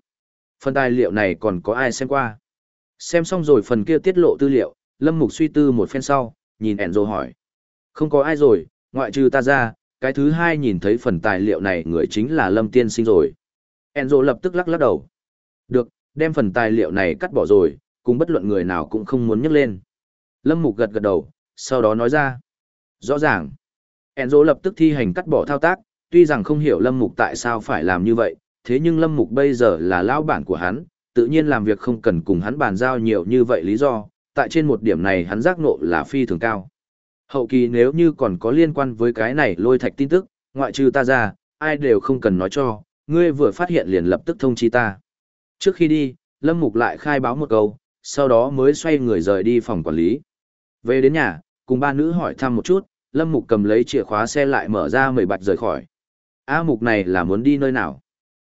Speaker 1: Phần tài liệu này còn có ai xem qua? Xem xong rồi phần kia tiết lộ tư liệu, Lâm Mục suy tư một phen sau, nhìn Enzo hỏi. Không có ai rồi, ngoại trừ ta ra, cái thứ hai nhìn thấy phần tài liệu này người chính là Lâm Tiên Sinh rồi. Enzo lập tức lắc lắc đầu. Được, đem phần tài liệu này cắt bỏ rồi, cùng bất luận người nào cũng không muốn nhắc lên. Lâm Mục gật gật đầu, sau đó nói ra. Rõ ràng. Enzo lập tức thi hành cắt bỏ thao tác, tuy rằng không hiểu Lâm Mục tại sao phải làm như vậy, thế nhưng Lâm Mục bây giờ là lão bản của hắn, tự nhiên làm việc không cần cùng hắn bàn giao nhiều như vậy lý do, tại trên một điểm này hắn giác ngộ là phi thường cao. Hậu kỳ nếu như còn có liên quan với cái này lôi thạch tin tức, ngoại trừ ta ra, ai đều không cần nói cho, ngươi vừa phát hiện liền lập tức thông chi ta. Trước khi đi, Lâm Mục lại khai báo một câu, sau đó mới xoay người rời đi phòng quản lý. Về đến nhà, cùng ba nữ hỏi thăm một chút, Lâm Mục cầm lấy chìa khóa xe lại mở ra mười bạch rời khỏi. A Mục này là muốn đi nơi nào?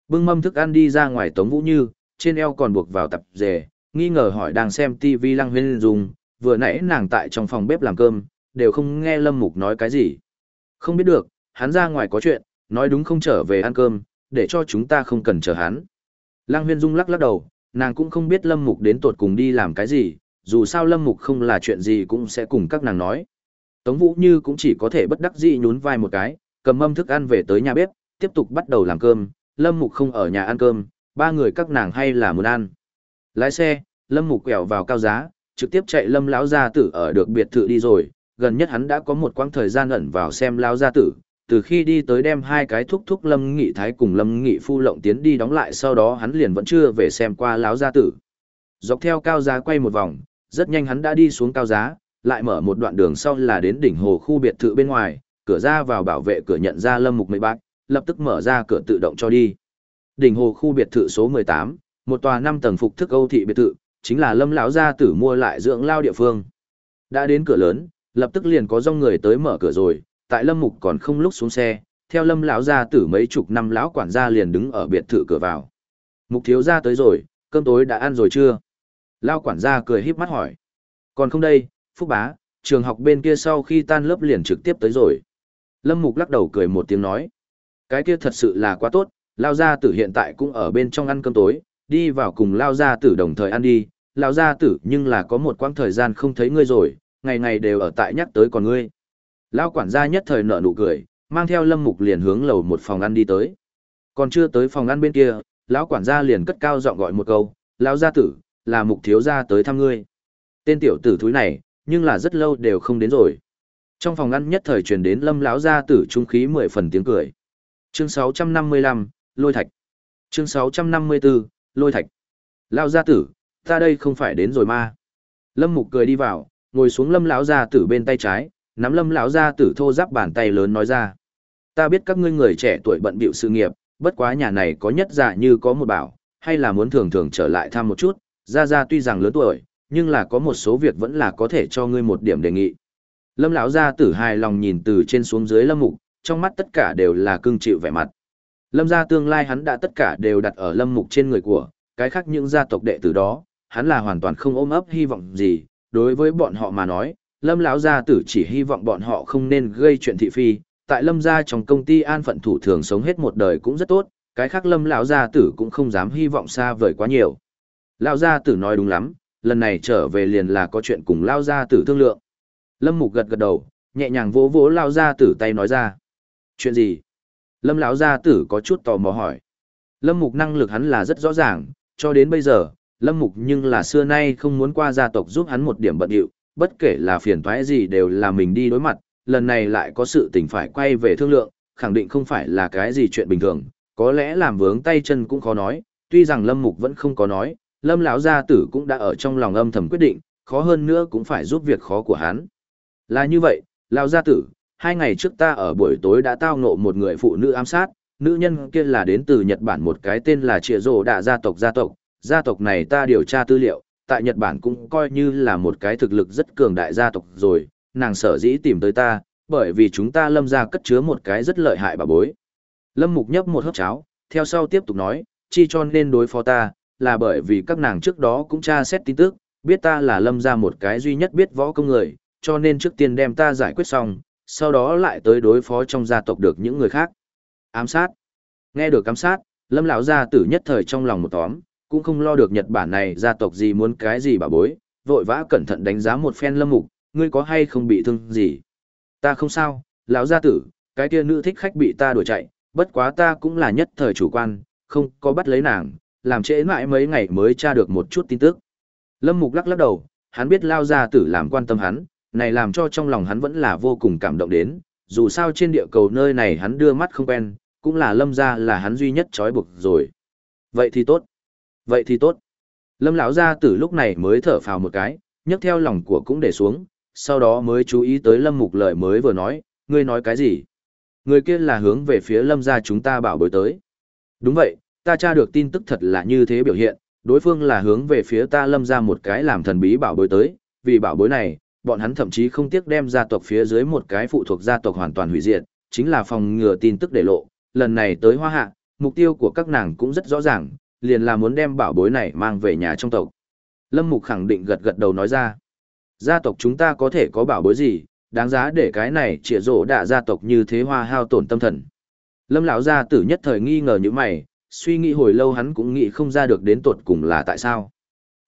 Speaker 1: Bưng mâm thức ăn đi ra ngoài Tống Vũ Như, trên eo còn buộc vào tập dề, nghi ngờ hỏi đang xem TV Lăng Huyên Dung, vừa nãy nàng tại trong phòng bếp làm cơm, đều không nghe Lâm Mục nói cái gì. Không biết được, hắn ra ngoài có chuyện, nói đúng không trở về ăn cơm, để cho chúng ta không cần chờ hắn. Lăng Huyên Dung lắc lắc đầu, nàng cũng không biết Lâm Mục đến tột cùng đi làm cái gì, dù sao Lâm Mục không là chuyện gì cũng sẽ cùng các nàng nói. Tống Vũ Như cũng chỉ có thể bất đắc dĩ nhún vai một cái, cầm mâm thức ăn về tới nhà bếp, tiếp tục bắt đầu làm cơm, Lâm Mục không ở nhà ăn cơm, ba người các nàng hay là muốn ăn. Lái xe, Lâm Mục quẹo vào cao giá, trực tiếp chạy Lâm lão gia tử ở được biệt thự đi rồi, gần nhất hắn đã có một quãng thời gian ẩn vào xem lão gia tử, từ khi đi tới đem hai cái thúc thúc Lâm Nghị Thái cùng Lâm Nghị Phu lộng tiến đi đóng lại sau đó hắn liền vẫn chưa về xem qua lão gia tử. Dọc theo cao giá quay một vòng, rất nhanh hắn đã đi xuống cao giá, lại mở một đoạn đường sau là đến đỉnh hồ khu biệt thự bên ngoài, cửa ra vào bảo vệ cửa nhận ra Lâm Mục mấy bác, lập tức mở ra cửa tự động cho đi. Đỉnh hồ khu biệt thự số 18, một tòa 5 tầng phục thức Âu thị biệt thự, chính là Lâm lão gia tử mua lại dưỡng lao địa phương. Đã đến cửa lớn, lập tức liền có dòng người tới mở cửa rồi, tại Lâm Mục còn không lúc xuống xe, theo Lâm lão gia tử mấy chục năm lão quản gia liền đứng ở biệt thự cửa vào. Mục thiếu gia tới rồi, cơm tối đã ăn rồi chưa? Lão quản gia cười híp mắt hỏi. Còn không đây, Phúc Bá, trường học bên kia sau khi tan lớp liền trực tiếp tới rồi. Lâm Mục lắc đầu cười một tiếng nói. Cái kia thật sự là quá tốt, Lao Gia Tử hiện tại cũng ở bên trong ăn cơm tối, đi vào cùng Lao Gia Tử đồng thời ăn đi. Lao Gia Tử nhưng là có một quãng thời gian không thấy ngươi rồi, ngày ngày đều ở tại nhắc tới còn ngươi. Lao quản gia nhất thời nở nụ cười, mang theo Lâm Mục liền hướng lầu một phòng ăn đi tới. Còn chưa tới phòng ăn bên kia, lão quản gia liền cất cao giọng gọi một câu, "Lão gia tử, là Mục thiếu gia tới thăm ngươi." Tên tiểu tử thúi này, nhưng là rất lâu đều không đến rồi. Trong phòng ăn nhất thời truyền đến Lâm lão gia tử trung khí mười phần tiếng cười. Chương 655, Lôi Thạch. Chương 654, Lôi Thạch. Lão gia tử, ta đây không phải đến rồi mà. Lâm Mục cười đi vào, ngồi xuống Lâm lão gia tử bên tay trái, nắm Lâm lão gia tử thô ráp bàn tay lớn nói ra: "Ta biết các ngươi người trẻ tuổi bận bịu sự nghiệp, bất quá nhà này có nhất giả như có một bảo, hay là muốn thường thường trở lại thăm một chút, gia gia tuy rằng lớn tuổi, nhưng là có một số việc vẫn là có thể cho ngươi một điểm đề nghị." Lâm lão gia tử hài lòng nhìn từ trên xuống dưới Lâm Mục, trong mắt tất cả đều là cương chịu vẻ mặt. Lâm gia tương lai hắn đã tất cả đều đặt ở Lâm Mục trên người của, cái khác những gia tộc đệ tử đó, hắn là hoàn toàn không ôm ấp hy vọng gì, đối với bọn họ mà nói, Lâm lão gia tử chỉ hy vọng bọn họ không nên gây chuyện thị phi, tại Lâm gia trong công ty an phận thủ thường sống hết một đời cũng rất tốt, cái khác Lâm lão gia tử cũng không dám hy vọng xa vời quá nhiều. Lão gia tử nói đúng lắm, lần này trở về liền là có chuyện cùng lão gia tử thương lượng. Lâm Mục gật gật đầu, nhẹ nhàng vỗ vỗ lão gia tử tay nói ra. Chuyện gì? Lâm lão gia tử có chút tò mò hỏi. Lâm Mục năng lực hắn là rất rõ ràng, cho đến bây giờ, Lâm Mục nhưng là xưa nay không muốn qua gia tộc giúp hắn một điểm bận điệu, bất kể là phiền toái gì đều là mình đi đối mặt, lần này lại có sự tình phải quay về thương lượng, khẳng định không phải là cái gì chuyện bình thường, có lẽ làm vướng tay chân cũng khó nói, tuy rằng Lâm Mục vẫn không có nói, Lâm lão gia tử cũng đã ở trong lòng âm thầm quyết định, khó hơn nữa cũng phải giúp việc khó của hắn. Là như vậy, lão gia tử, hai ngày trước ta ở buổi tối đã tao ngộ một người phụ nữ ám sát, nữ nhân kia là đến từ Nhật Bản một cái tên là trịa Rồ Đạ gia tộc gia tộc, gia tộc này ta điều tra tư liệu, tại Nhật Bản cũng coi như là một cái thực lực rất cường đại gia tộc rồi, nàng sở dĩ tìm tới ta, bởi vì chúng ta lâm ra cất chứa một cái rất lợi hại bà bối. Lâm Mục nhấp một hớp cháo, theo sau tiếp tục nói, chi cho nên đối phó ta, là bởi vì các nàng trước đó cũng tra xét tin tức, biết ta là lâm ra một cái duy nhất biết võ công người, cho nên trước tiên đem ta giải quyết xong, sau đó lại tới đối phó trong gia tộc được những người khác. Ám sát. Nghe được ám sát, lâm lão gia tử nhất thời trong lòng một tóm, cũng không lo được Nhật Bản này gia tộc gì muốn cái gì bà bối, vội vã cẩn thận đánh giá một phen lâm mục, ngươi có hay không bị thương gì. Ta không sao, lão gia tử, cái kia nữ thích khách bị ta đuổi chạy, bất quá ta cũng là nhất thời chủ quan, không có bắt lấy nàng, làm trễ mãi mấy ngày mới tra được một chút tin tức. Lâm Mục lắc lắc đầu, hắn biết lao gia tử làm quan tâm hắn, này làm cho trong lòng hắn vẫn là vô cùng cảm động đến, dù sao trên địa cầu nơi này hắn đưa mắt không quen, cũng là lâm gia là hắn duy nhất trói buộc rồi. Vậy thì tốt. Vậy thì tốt. Lâm lão gia tử lúc này mới thở phào một cái, nhấc theo lòng của cũng để xuống, sau đó mới chú ý tới Lâm Mục lời mới vừa nói, ngươi nói cái gì? Người kia là hướng về phía Lâm gia chúng ta bảo bối tới. Đúng vậy, ta tra được tin tức thật là như thế biểu hiện, đối phương là hướng về phía ta Lâm ra một cái làm thần bí bảo bối tới, vì bảo bối này, bọn hắn thậm chí không tiếc đem gia tộc phía dưới một cái phụ thuộc gia tộc hoàn toàn hủy diệt, chính là phòng ngừa tin tức để lộ, lần này tới Hoa Hạ, mục tiêu của các nàng cũng rất rõ ràng, liền là muốn đem bảo bối này mang về nhà trong tộc. Lâm Mục khẳng định gật gật đầu nói ra, gia tộc chúng ta có thể có bảo bối gì, đáng giá để cái này trịa rổ đạ gia tộc như thế hoa hao tổn tâm thần. Lâm lão gia tử nhất thời nghi ngờ như mày, suy nghĩ hồi lâu hắn cũng nghĩ không ra được đến tột cùng là tại sao.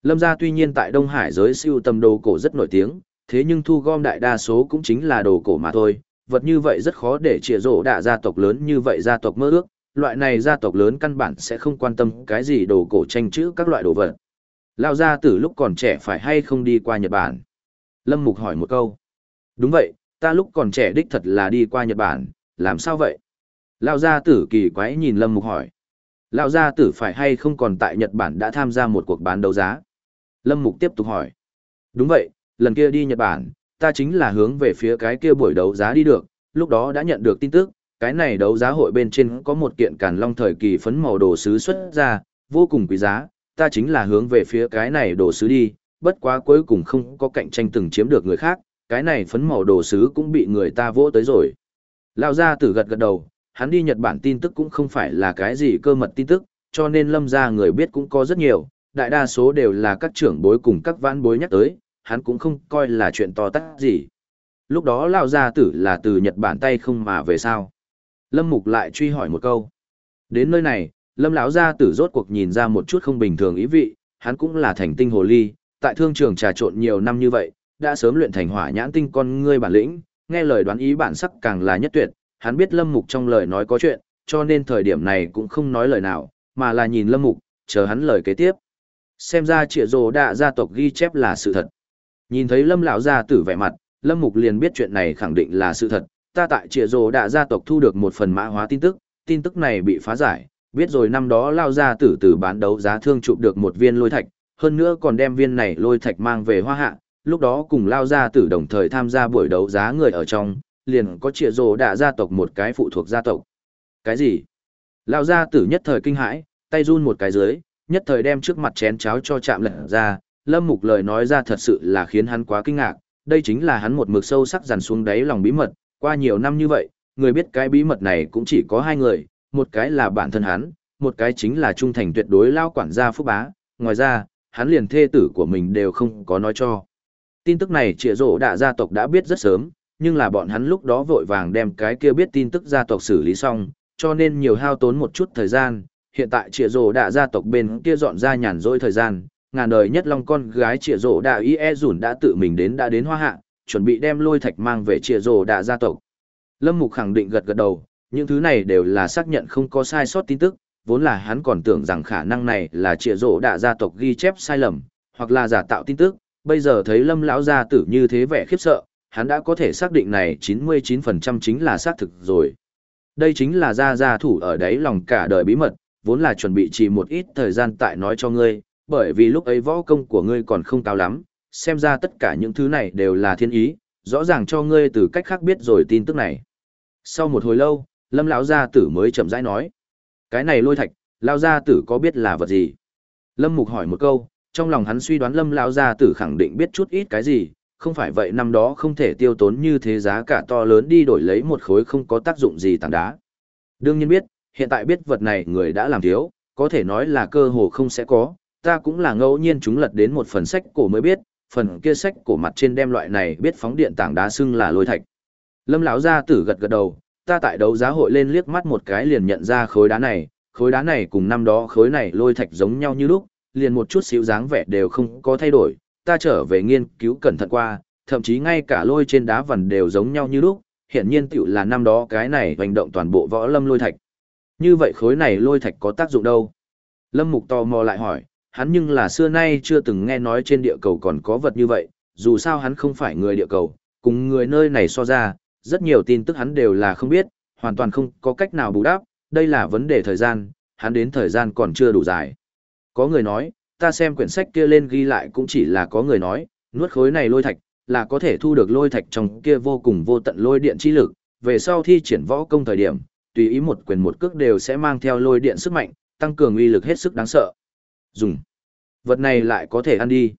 Speaker 1: Lâm gia tuy nhiên tại Đông Hải giới siêu tầm đồ cổ rất nổi tiếng, thế nhưng thu gom đại đa số cũng chính là đồ cổ mà thôi, vật như vậy rất khó để trịa rổ đạ gia tộc lớn như vậy gia tộc mơ ước, loại này gia tộc lớn căn bản sẽ không quan tâm cái gì đồ cổ tranh chữ các loại đồ vật. Lao gia tử lúc còn trẻ phải hay không đi qua Nhật Bản? Lâm Mục hỏi một câu. Đúng vậy, ta lúc còn trẻ đích thật là đi qua Nhật Bản, làm sao vậy? Lao gia tử kỳ quái nhìn Lâm Mục hỏi. Lão gia tử phải hay không còn tại Nhật Bản đã tham gia một cuộc bán đấu giá? Lâm Mục tiếp tục hỏi. Đúng vậy, lần kia đi Nhật Bản, ta chính là hướng về phía cái kia buổi đấu giá đi được, lúc đó đã nhận được tin tức, cái này đấu giá hội bên trên có một kiện càn long thời kỳ phấn màu đồ sứ xuất ra, vô cùng quý giá, ta chính là hướng về phía cái này đồ sứ đi, bất quá cuối cùng không có cạnh tranh từng chiếm được người khác, cái này phấn màu đồ sứ cũng bị người ta vỗ tới rồi. Lao ra tử gật gật đầu, hắn đi Nhật Bản tin tức cũng không phải là cái gì cơ mật tin tức, cho nên lâm ra người biết cũng có rất nhiều, đại đa số đều là các trưởng bối cùng các vãn bối nhắc tới, hắn cũng không coi là chuyện to tát gì. Lúc đó Lao gia tử là từ Nhật Bản tay không mà về sao. Lâm Mục lại truy hỏi một câu. Đến nơi này, Lâm lão gia tử rốt cuộc nhìn ra một chút không bình thường ý vị, hắn cũng là thành tinh hồ ly, tại thương trường trà trộn nhiều năm như vậy, đã sớm luyện thành hỏa nhãn tinh con ngươi bản lĩnh, nghe lời đoán ý bản sắc càng là nhất tuyệt, hắn biết Lâm Mục trong lời nói có chuyện, cho nên thời điểm này cũng không nói lời nào, mà là nhìn Lâm Mục, chờ hắn lời kế tiếp. Xem ra trịa rồ đạ gia tộc ghi chép là sự thật. Nhìn thấy Lâm lão gia tử vẻ mặt, Lâm Mục liền biết chuyện này khẳng định là sự thật, ta tại trịa rồ đạ gia tộc thu được một phần mã hóa tin tức, tin tức này bị phá giải, biết rồi năm đó lao gia tử từ bán đấu giá thương chụp được một viên lôi thạch, hơn nữa còn đem viên này lôi thạch mang về hoa hạ, lúc đó cùng lao gia tử đồng thời tham gia buổi đấu giá người ở trong, liền có trịa rồ đạ gia tộc một cái phụ thuộc gia tộc. Cái gì? Lao gia tử nhất thời kinh hãi, tay run một cái dưới, nhất thời đem trước mặt chén cháo cho chạm lật ra, lâm mục lời nói ra thật sự là khiến hắn quá kinh ngạc, đây chính là hắn một mực sâu sắc dằn xuống đáy lòng bí mật, qua nhiều năm như vậy, người biết cái bí mật này cũng chỉ có hai người, một cái là bản thân hắn, một cái chính là trung thành tuyệt đối lao quản gia Phúc Bá, ngoài ra, hắn liền thê tử của mình đều không có nói cho. Tin tức này trịa rổ đạ gia tộc đã biết rất sớm, nhưng là bọn hắn lúc đó vội vàng đem cái kia biết tin tức gia tộc xử lý xong, cho nên nhiều hao tốn một chút thời gian. Hiện tại trịa rổ đạ gia tộc bên kia dọn ra nhàn rỗi thời gian, ngàn đời nhất long con gái trịa rổ đạ y e dùn đã tự mình đến đã đến hoa hạ, chuẩn bị đem lôi thạch mang về trịa rổ đạ gia tộc. Lâm Mục khẳng định gật gật đầu, những thứ này đều là xác nhận không có sai sót tin tức, vốn là hắn còn tưởng rằng khả năng này là trịa rổ đạ gia tộc ghi chép sai lầm, hoặc là giả tạo tin tức, bây giờ thấy lâm lão gia tử như thế vẻ khiếp sợ, hắn đã có thể xác định này 99% chính là xác thực rồi. Đây chính là gia gia thủ ở đấy lòng cả đời bí mật, vốn là chuẩn bị chỉ một ít thời gian tại nói cho ngươi, bởi vì lúc ấy võ công của ngươi còn không cao lắm, xem ra tất cả những thứ này đều là thiên ý, rõ ràng cho ngươi từ cách khác biết rồi tin tức này. Sau một hồi lâu, lâm lão gia tử mới chậm rãi nói cái này lôi thạch lão gia tử có biết là vật gì lâm mục hỏi một câu trong lòng hắn suy đoán lâm lão gia tử khẳng định biết chút ít cái gì không phải vậy năm đó không thể tiêu tốn như thế giá cả to lớn đi đổi lấy một khối không có tác dụng gì tảng đá. Đương nhiên biết hiện tại biết vật này người đã làm thiếu có thể nói là cơ hồ không sẽ có ta cũng là ngẫu nhiên chúng lật đến một phần sách cổ mới biết phần kia sách cổ mặt trên đem loại này biết phóng điện tảng đá xưng là lôi thạch. Lâm lão gia tử gật gật đầu ta tại đấu giá hội lên liếc mắt một cái liền nhận ra khối đá này, khối đá này cùng năm đó khối này lôi thạch giống nhau như lúc, liền một chút xíu dáng vẻ đều không có thay đổi, ta trở về nghiên cứu cẩn thận qua, thậm chí ngay cả lôi trên đá vằn đều giống nhau như lúc, hiện nhiên tiểu là năm đó cái này hành động toàn bộ võ lâm lôi thạch. Như vậy khối này lôi thạch có tác dụng đâu? Lâm Mục tò mò lại hỏi, hắn nhưng là xưa nay chưa từng nghe nói trên địa cầu còn có vật như vậy, dù sao hắn không phải người địa cầu, cùng người nơi này so ra, rất nhiều tin tức hắn đều là không biết, hoàn toàn không có cách nào bù đắp, đây là vấn đề thời gian, hắn đến thời gian còn chưa đủ dài. Có người nói, ta xem quyển sách kia lên ghi lại cũng chỉ là có người nói, nuốt khối này lôi thạch, là có thể thu được lôi thạch trong kia vô cùng vô tận lôi điện chi lực, về sau thi triển võ công thời điểm, tùy ý một quyền một cước đều sẽ mang theo lôi điện sức mạnh, tăng cường uy lực hết sức đáng sợ. Dùng. Vật này lại có thể ăn đi.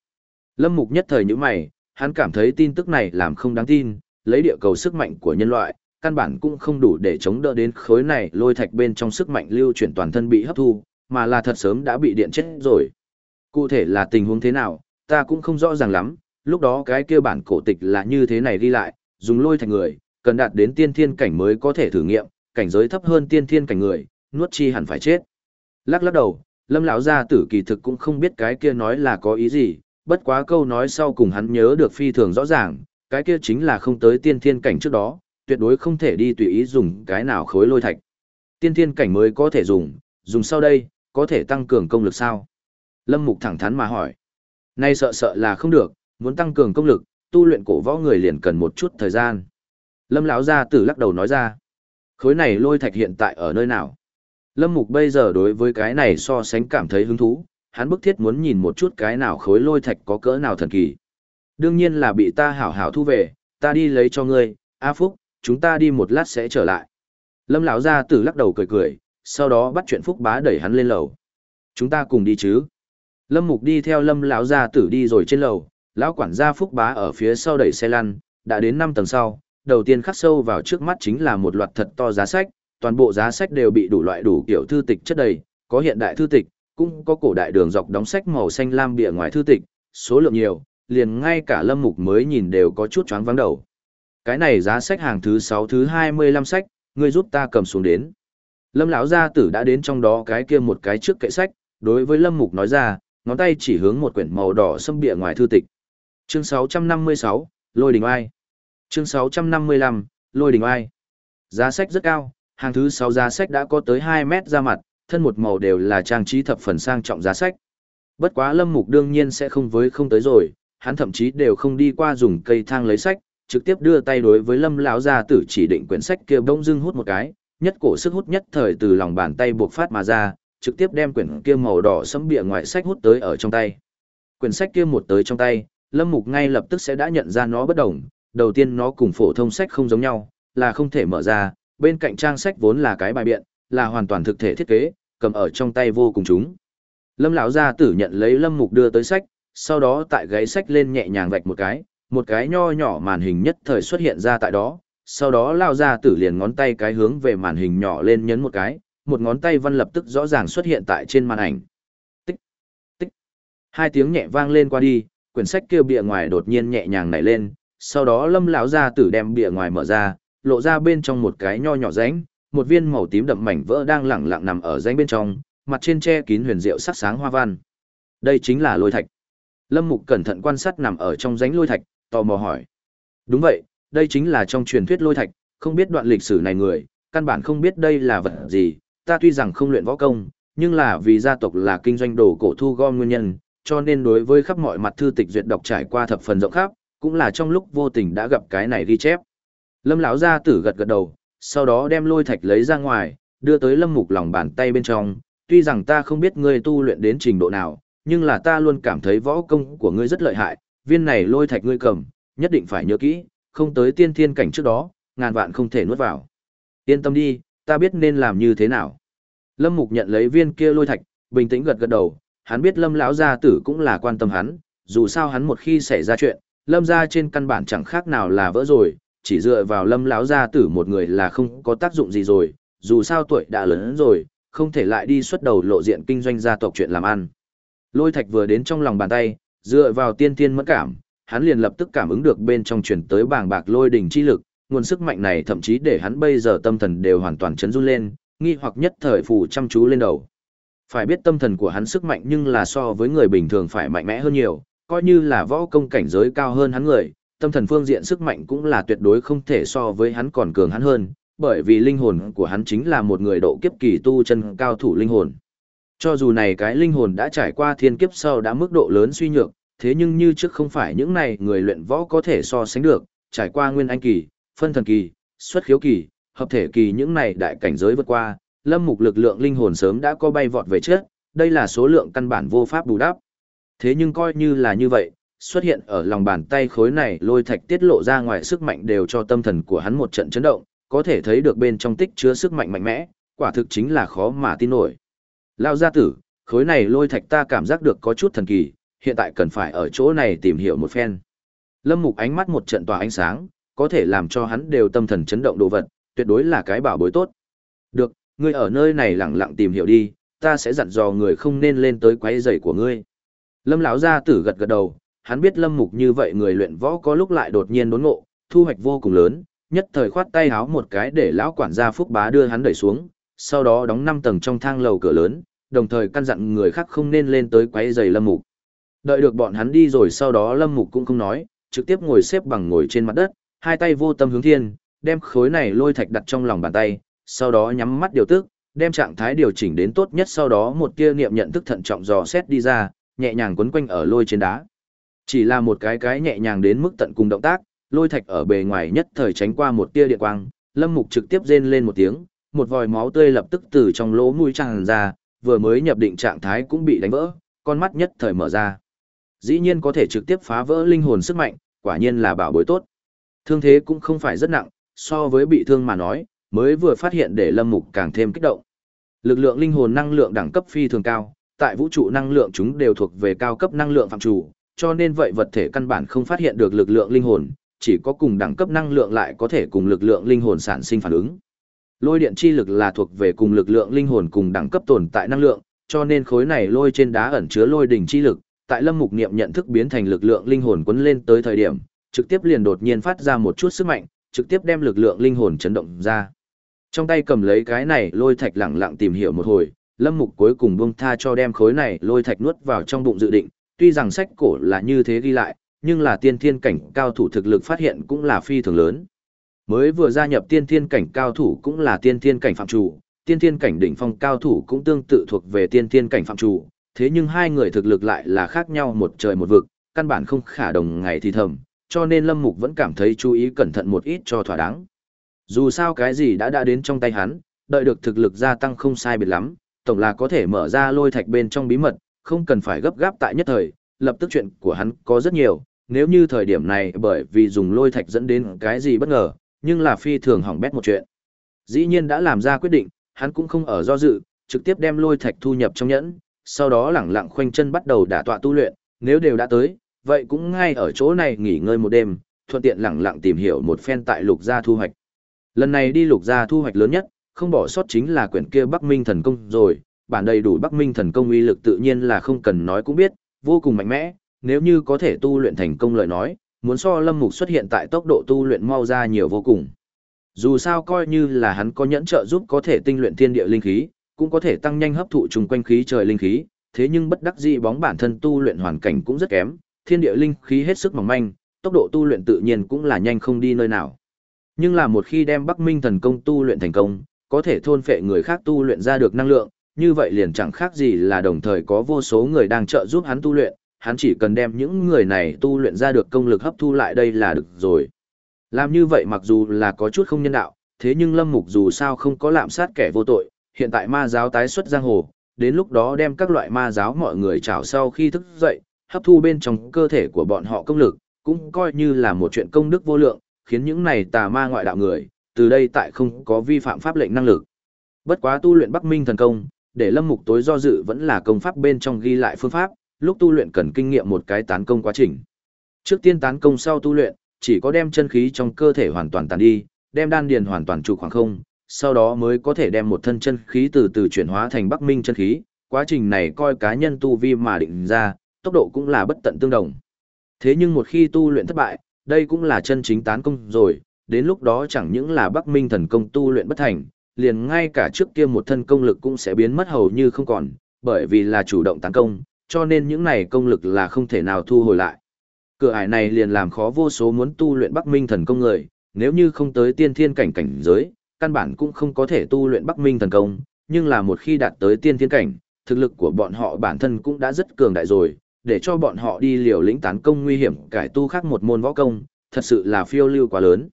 Speaker 1: Lâm Mục nhất thời như mày, hắn cảm thấy tin tức này làm không đáng tin, lấy địa cầu sức mạnh của nhân loại, căn bản cũng không đủ để chống đỡ đến khối này lôi thạch bên trong sức mạnh lưu chuyển toàn thân bị hấp thu, mà là thật sớm đã bị điện chết rồi. Cụ thể là tình huống thế nào, ta cũng không rõ ràng lắm, lúc đó cái kia bản cổ tịch là như thế này đi lại, dùng lôi thành người, cần đạt đến tiên thiên cảnh mới có thể thử nghiệm, cảnh giới thấp hơn tiên thiên cảnh người, nuốt chi hẳn phải chết. Lắc lắc đầu, Lâm lão gia tử kỳ thực cũng không biết cái kia nói là có ý gì, bất quá câu nói sau cùng hắn nhớ được phi thường rõ ràng, cái kia chính là không tới tiên thiên cảnh trước đó, tuyệt đối không thể đi tùy ý dùng cái nào khối lôi thạch. Tiên thiên cảnh mới có thể dùng, dùng sau đây, có thể tăng cường công lực sao? Lâm Mục thẳng thắn mà hỏi. Nay sợ sợ là không được, muốn tăng cường công lực, tu luyện cổ võ người liền cần một chút thời gian. Lâm lão gia tử lắc đầu nói ra. Khối này lôi thạch hiện tại ở nơi nào? Lâm Mục bây giờ đối với cái này so sánh cảm thấy hứng thú, hắn bức thiết muốn nhìn một chút cái nào khối lôi thạch có cỡ nào thần kỳ. Đương nhiên là bị ta hảo hảo thu về, ta đi lấy cho ngươi, A Phúc, chúng ta đi một lát sẽ trở lại. Lâm lão gia tử lắc đầu cười cười, sau đó bắt chuyện Phúc bá đẩy hắn lên lầu. Chúng ta cùng đi chứ? Lâm Mục đi theo Lâm lão gia tử đi rồi trên lầu, lão quản gia Phúc bá ở phía sau đẩy xe lăn, đã đến 5 tầng sau, đầu tiên khắc sâu vào trước mắt chính là một loạt thật to giá sách, toàn bộ giá sách đều bị đủ loại đủ kiểu thư tịch chất đầy, có hiện đại thư tịch, cũng có cổ đại đường dọc đóng sách màu xanh lam bìa ngoài thư tịch, số lượng nhiều, liền ngay cả lâm mục mới nhìn đều có chút choáng vắng đầu. Cái này giá sách hàng thứ 6 thứ 25 sách, ngươi giúp ta cầm xuống đến. Lâm lão gia tử đã đến trong đó cái kia một cái trước kệ sách, đối với lâm mục nói ra, ngón tay chỉ hướng một quyển màu đỏ xâm bìa ngoài thư tịch. Chương 656, Lôi Đình Ai. Chương 655, Lôi Đình Ai. Giá sách rất cao, hàng thứ 6 giá sách đã có tới 2 mét ra mặt, thân một màu đều là trang trí thập phần sang trọng giá sách. Bất quá lâm mục đương nhiên sẽ không với không tới rồi, hắn thậm chí đều không đi qua dùng cây thang lấy sách, trực tiếp đưa tay đối với Lâm lão gia tử chỉ định quyển sách kia bỗng dưng hút một cái, nhất cổ sức hút nhất thời từ lòng bàn tay buộc phát mà ra, trực tiếp đem quyển kia màu đỏ sẫm bìa ngoài sách hút tới ở trong tay. Quyển sách kia một tới trong tay, Lâm Mục ngay lập tức sẽ đã nhận ra nó bất đồng, đầu tiên nó cùng phổ thông sách không giống nhau, là không thể mở ra, bên cạnh trang sách vốn là cái bài biện, là hoàn toàn thực thể thiết kế, cầm ở trong tay vô cùng chúng. Lâm lão gia tử nhận lấy Lâm Mục đưa tới sách, sau đó tại gáy sách lên nhẹ nhàng vạch một cái, một cái nho nhỏ màn hình nhất thời xuất hiện ra tại đó, sau đó lao ra tử liền ngón tay cái hướng về màn hình nhỏ lên nhấn một cái, một ngón tay văn lập tức rõ ràng xuất hiện tại trên màn ảnh. Tích, tích. Hai tiếng nhẹ vang lên qua đi, quyển sách kia bìa ngoài đột nhiên nhẹ nhàng nảy lên, sau đó lâm lão ra tử đem bìa ngoài mở ra, lộ ra bên trong một cái nho nhỏ rãnh, một viên màu tím đậm mảnh vỡ đang lẳng lặng nằm ở rãnh bên trong, mặt trên che kín huyền diệu sắc sáng hoa văn. Đây chính là lôi thạch. Lâm Mục cẩn thận quan sát nằm ở trong rãnh lôi thạch, tò mò hỏi. Đúng vậy, đây chính là trong truyền thuyết lôi thạch, không biết đoạn lịch sử này người, căn bản không biết đây là vật gì, ta tuy rằng không luyện võ công, nhưng là vì gia tộc là kinh doanh đồ cổ thu gom nguyên nhân, cho nên đối với khắp mọi mặt thư tịch duyệt đọc trải qua thập phần rộng khắp, cũng là trong lúc vô tình đã gặp cái này ghi chép. Lâm lão gia tử gật gật đầu, sau đó đem lôi thạch lấy ra ngoài, đưa tới Lâm Mục lòng bàn tay bên trong, tuy rằng ta không biết ngươi tu luyện đến trình độ nào, nhưng là ta luôn cảm thấy võ công của ngươi rất lợi hại, viên này lôi thạch ngươi cầm, nhất định phải nhớ kỹ, không tới tiên thiên cảnh trước đó, ngàn vạn không thể nuốt vào. Yên tâm đi, ta biết nên làm như thế nào. Lâm Mục nhận lấy viên kia lôi thạch, bình tĩnh gật gật đầu, hắn biết Lâm lão gia tử cũng là quan tâm hắn, dù sao hắn một khi xảy ra chuyện, Lâm gia trên căn bản chẳng khác nào là vỡ rồi, chỉ dựa vào Lâm lão gia tử một người là không có tác dụng gì rồi, dù sao tuổi đã lớn rồi, không thể lại đi xuất đầu lộ diện kinh doanh gia tộc chuyện làm ăn. Lôi thạch vừa đến trong lòng bàn tay, dựa vào tiên tiên mẫn cảm, hắn liền lập tức cảm ứng được bên trong truyền tới bảng bạc lôi đỉnh chi lực, nguồn sức mạnh này thậm chí để hắn bây giờ tâm thần đều hoàn toàn chấn run lên, nghi hoặc nhất thời phù chăm chú lên đầu. Phải biết tâm thần của hắn sức mạnh nhưng là so với người bình thường phải mạnh mẽ hơn nhiều, coi như là võ công cảnh giới cao hơn hắn người, tâm thần phương diện sức mạnh cũng là tuyệt đối không thể so với hắn còn cường hắn hơn, bởi vì linh hồn của hắn chính là một người độ kiếp kỳ tu chân cao thủ linh hồn. Cho dù này cái linh hồn đã trải qua thiên kiếp sau đã mức độ lớn suy nhược, thế nhưng như trước không phải những này người luyện võ có thể so sánh được, trải qua nguyên anh kỳ, phân thần kỳ, xuất khiếu kỳ, hợp thể kỳ những này đại cảnh giới vượt qua, lâm mục lực lượng linh hồn sớm đã có bay vọt về trước, đây là số lượng căn bản vô pháp bù đắp. Thế nhưng coi như là như vậy, xuất hiện ở lòng bàn tay khối này lôi thạch tiết lộ ra ngoài sức mạnh đều cho tâm thần của hắn một trận chấn động, có thể thấy được bên trong tích chứa sức mạnh mạnh mẽ, quả thực chính là khó mà tin nổi. Lao gia tử, khối này lôi thạch ta cảm giác được có chút thần kỳ, hiện tại cần phải ở chỗ này tìm hiểu một phen. Lâm Mục ánh mắt một trận tỏa ánh sáng, có thể làm cho hắn đều tâm thần chấn động đồ vật, tuyệt đối là cái bảo bối tốt. Được, ngươi ở nơi này lặng lặng tìm hiểu đi, ta sẽ dặn dò người không nên lên tới quấy rầy của ngươi. Lâm lão gia tử gật gật đầu, hắn biết Lâm Mục như vậy người luyện võ có lúc lại đột nhiên đốn ngộ, thu hoạch vô cùng lớn, nhất thời khoát tay háo một cái để lão quản gia Phúc Bá đưa hắn đẩy xuống, sau đó đóng 5 tầng trong thang lầu cửa lớn, đồng thời căn dặn người khác không nên lên tới quấy rầy Lâm Mục. Đợi được bọn hắn đi rồi sau đó Lâm Mục cũng không nói, trực tiếp ngồi xếp bằng ngồi trên mặt đất, hai tay vô tâm hướng thiên, đem khối này lôi thạch đặt trong lòng bàn tay, sau đó nhắm mắt điều tức, đem trạng thái điều chỉnh đến tốt nhất sau đó một tia niệm nhận thức thận trọng dò xét đi ra, nhẹ nhàng quấn quanh ở lôi trên đá. Chỉ là một cái cái nhẹ nhàng đến mức tận cùng động tác, lôi thạch ở bề ngoài nhất thời tránh qua một tia điện quang, Lâm Mục trực tiếp rên lên một tiếng, một vòi máu tươi lập tức từ trong lỗ mũi tràn ra, vừa mới nhập định trạng thái cũng bị đánh vỡ, con mắt nhất thời mở ra. Dĩ nhiên có thể trực tiếp phá vỡ linh hồn sức mạnh, quả nhiên là bảo bối tốt. Thương thế cũng không phải rất nặng, so với bị thương mà nói, mới vừa phát hiện để Lâm Mục càng thêm kích động. Lực lượng linh hồn năng lượng đẳng cấp phi thường cao, tại vũ trụ năng lượng chúng đều thuộc về cao cấp năng lượng phạm chủ, cho nên vậy vật thể căn bản không phát hiện được lực lượng linh hồn, chỉ có cùng đẳng cấp năng lượng lại có thể cùng lực lượng linh hồn sản sinh phản ứng. Lôi điện chi lực là thuộc về cùng lực lượng linh hồn cùng đẳng cấp tồn tại năng lượng, cho nên khối này lôi trên đá ẩn chứa lôi đỉnh chi lực, tại Lâm Mục Niệm nhận thức biến thành lực lượng linh hồn quấn lên tới thời điểm, trực tiếp liền đột nhiên phát ra một chút sức mạnh, trực tiếp đem lực lượng linh hồn chấn động ra. Trong tay cầm lấy cái này lôi thạch lặng lặng tìm hiểu một hồi, Lâm Mục cuối cùng buông tha cho đem khối này lôi thạch nuốt vào trong bụng dự định, tuy rằng sách cổ là như thế ghi lại, nhưng là tiên thiên cảnh cao thủ thực lực phát hiện cũng là phi thường lớn. Mới vừa gia nhập tiên thiên cảnh cao thủ cũng là tiên thiên cảnh phạm chủ, tiên thiên cảnh đỉnh phong cao thủ cũng tương tự thuộc về tiên thiên cảnh phạm chủ, thế nhưng hai người thực lực lại là khác nhau một trời một vực, căn bản không khả đồng ngày thì thầm, cho nên Lâm Mục vẫn cảm thấy chú ý cẩn thận một ít cho thỏa đáng. Dù sao cái gì đã đã đến trong tay hắn, đợi được thực lực gia tăng không sai biệt lắm, tổng là có thể mở ra lôi thạch bên trong bí mật, không cần phải gấp gáp tại nhất thời, lập tức chuyện của hắn có rất nhiều, nếu như thời điểm này bởi vì dùng lôi thạch dẫn đến cái gì bất ngờ, nhưng là phi thường hỏng bét một chuyện. Dĩ nhiên đã làm ra quyết định, hắn cũng không ở do dự, trực tiếp đem lôi thạch thu nhập trong nhẫn, sau đó lẳng lặng khoanh chân bắt đầu đả tọa tu luyện, nếu đều đã tới, vậy cũng ngay ở chỗ này nghỉ ngơi một đêm, thuận tiện lẳng lặng tìm hiểu một phen tại lục gia thu hoạch. Lần này đi lục gia thu hoạch lớn nhất, không bỏ sót chính là quyển kia Bắc Minh thần công rồi, bản đầy đủ Bắc Minh thần công uy lực tự nhiên là không cần nói cũng biết, vô cùng mạnh mẽ, nếu như có thể tu luyện thành công lời nói, muốn so Lâm Mục xuất hiện tại tốc độ tu luyện mau ra nhiều vô cùng. Dù sao coi như là hắn có nhẫn trợ giúp có thể tinh luyện thiên địa linh khí, cũng có thể tăng nhanh hấp thụ trùng quanh khí trời linh khí, thế nhưng bất đắc dĩ bóng bản thân tu luyện hoàn cảnh cũng rất kém, thiên địa linh khí hết sức mỏng manh, tốc độ tu luyện tự nhiên cũng là nhanh không đi nơi nào. Nhưng là một khi đem Bắc Minh thần công tu luyện thành công, có thể thôn phệ người khác tu luyện ra được năng lượng, như vậy liền chẳng khác gì là đồng thời có vô số người đang trợ giúp hắn tu luyện, hắn chỉ cần đem những người này tu luyện ra được công lực hấp thu lại đây là được rồi. Làm như vậy mặc dù là có chút không nhân đạo, thế nhưng Lâm Mục dù sao không có lạm sát kẻ vô tội, hiện tại ma giáo tái xuất giang hồ, đến lúc đó đem các loại ma giáo mọi người trảo sau khi thức dậy, hấp thu bên trong cơ thể của bọn họ công lực, cũng coi như là một chuyện công đức vô lượng, khiến những này tà ma ngoại đạo người, từ đây tại không có vi phạm pháp lệnh năng lực. Bất quá tu luyện Bắc Minh thần công, để Lâm Mục tối do dự vẫn là công pháp bên trong ghi lại phương pháp, lúc tu luyện cần kinh nghiệm một cái tán công quá trình. Trước tiên tán công sau tu luyện, chỉ có đem chân khí trong cơ thể hoàn toàn tàn đi, đem đan điền hoàn toàn trụ khoảng không, sau đó mới có thể đem một thân chân khí từ từ chuyển hóa thành Bắc Minh chân khí, quá trình này coi cá nhân tu vi mà định ra, tốc độ cũng là bất tận tương đồng. Thế nhưng một khi tu luyện thất bại, đây cũng là chân chính tán công rồi, đến lúc đó chẳng những là Bắc Minh thần công tu luyện bất thành, liền ngay cả trước kia một thân công lực cũng sẽ biến mất hầu như không còn, bởi vì là chủ động tấn công, cho nên những này công lực là không thể nào thu hồi lại. Cửa ải này liền làm khó vô số muốn tu luyện Bắc Minh thần công người, nếu như không tới tiên thiên cảnh cảnh giới, căn bản cũng không có thể tu luyện Bắc Minh thần công, nhưng là một khi đạt tới tiên thiên cảnh, thực lực của bọn họ bản thân cũng đã rất cường đại rồi, để cho bọn họ đi liều lĩnh tán công nguy hiểm cải tu khác một môn võ công, thật sự là phiêu lưu quá lớn.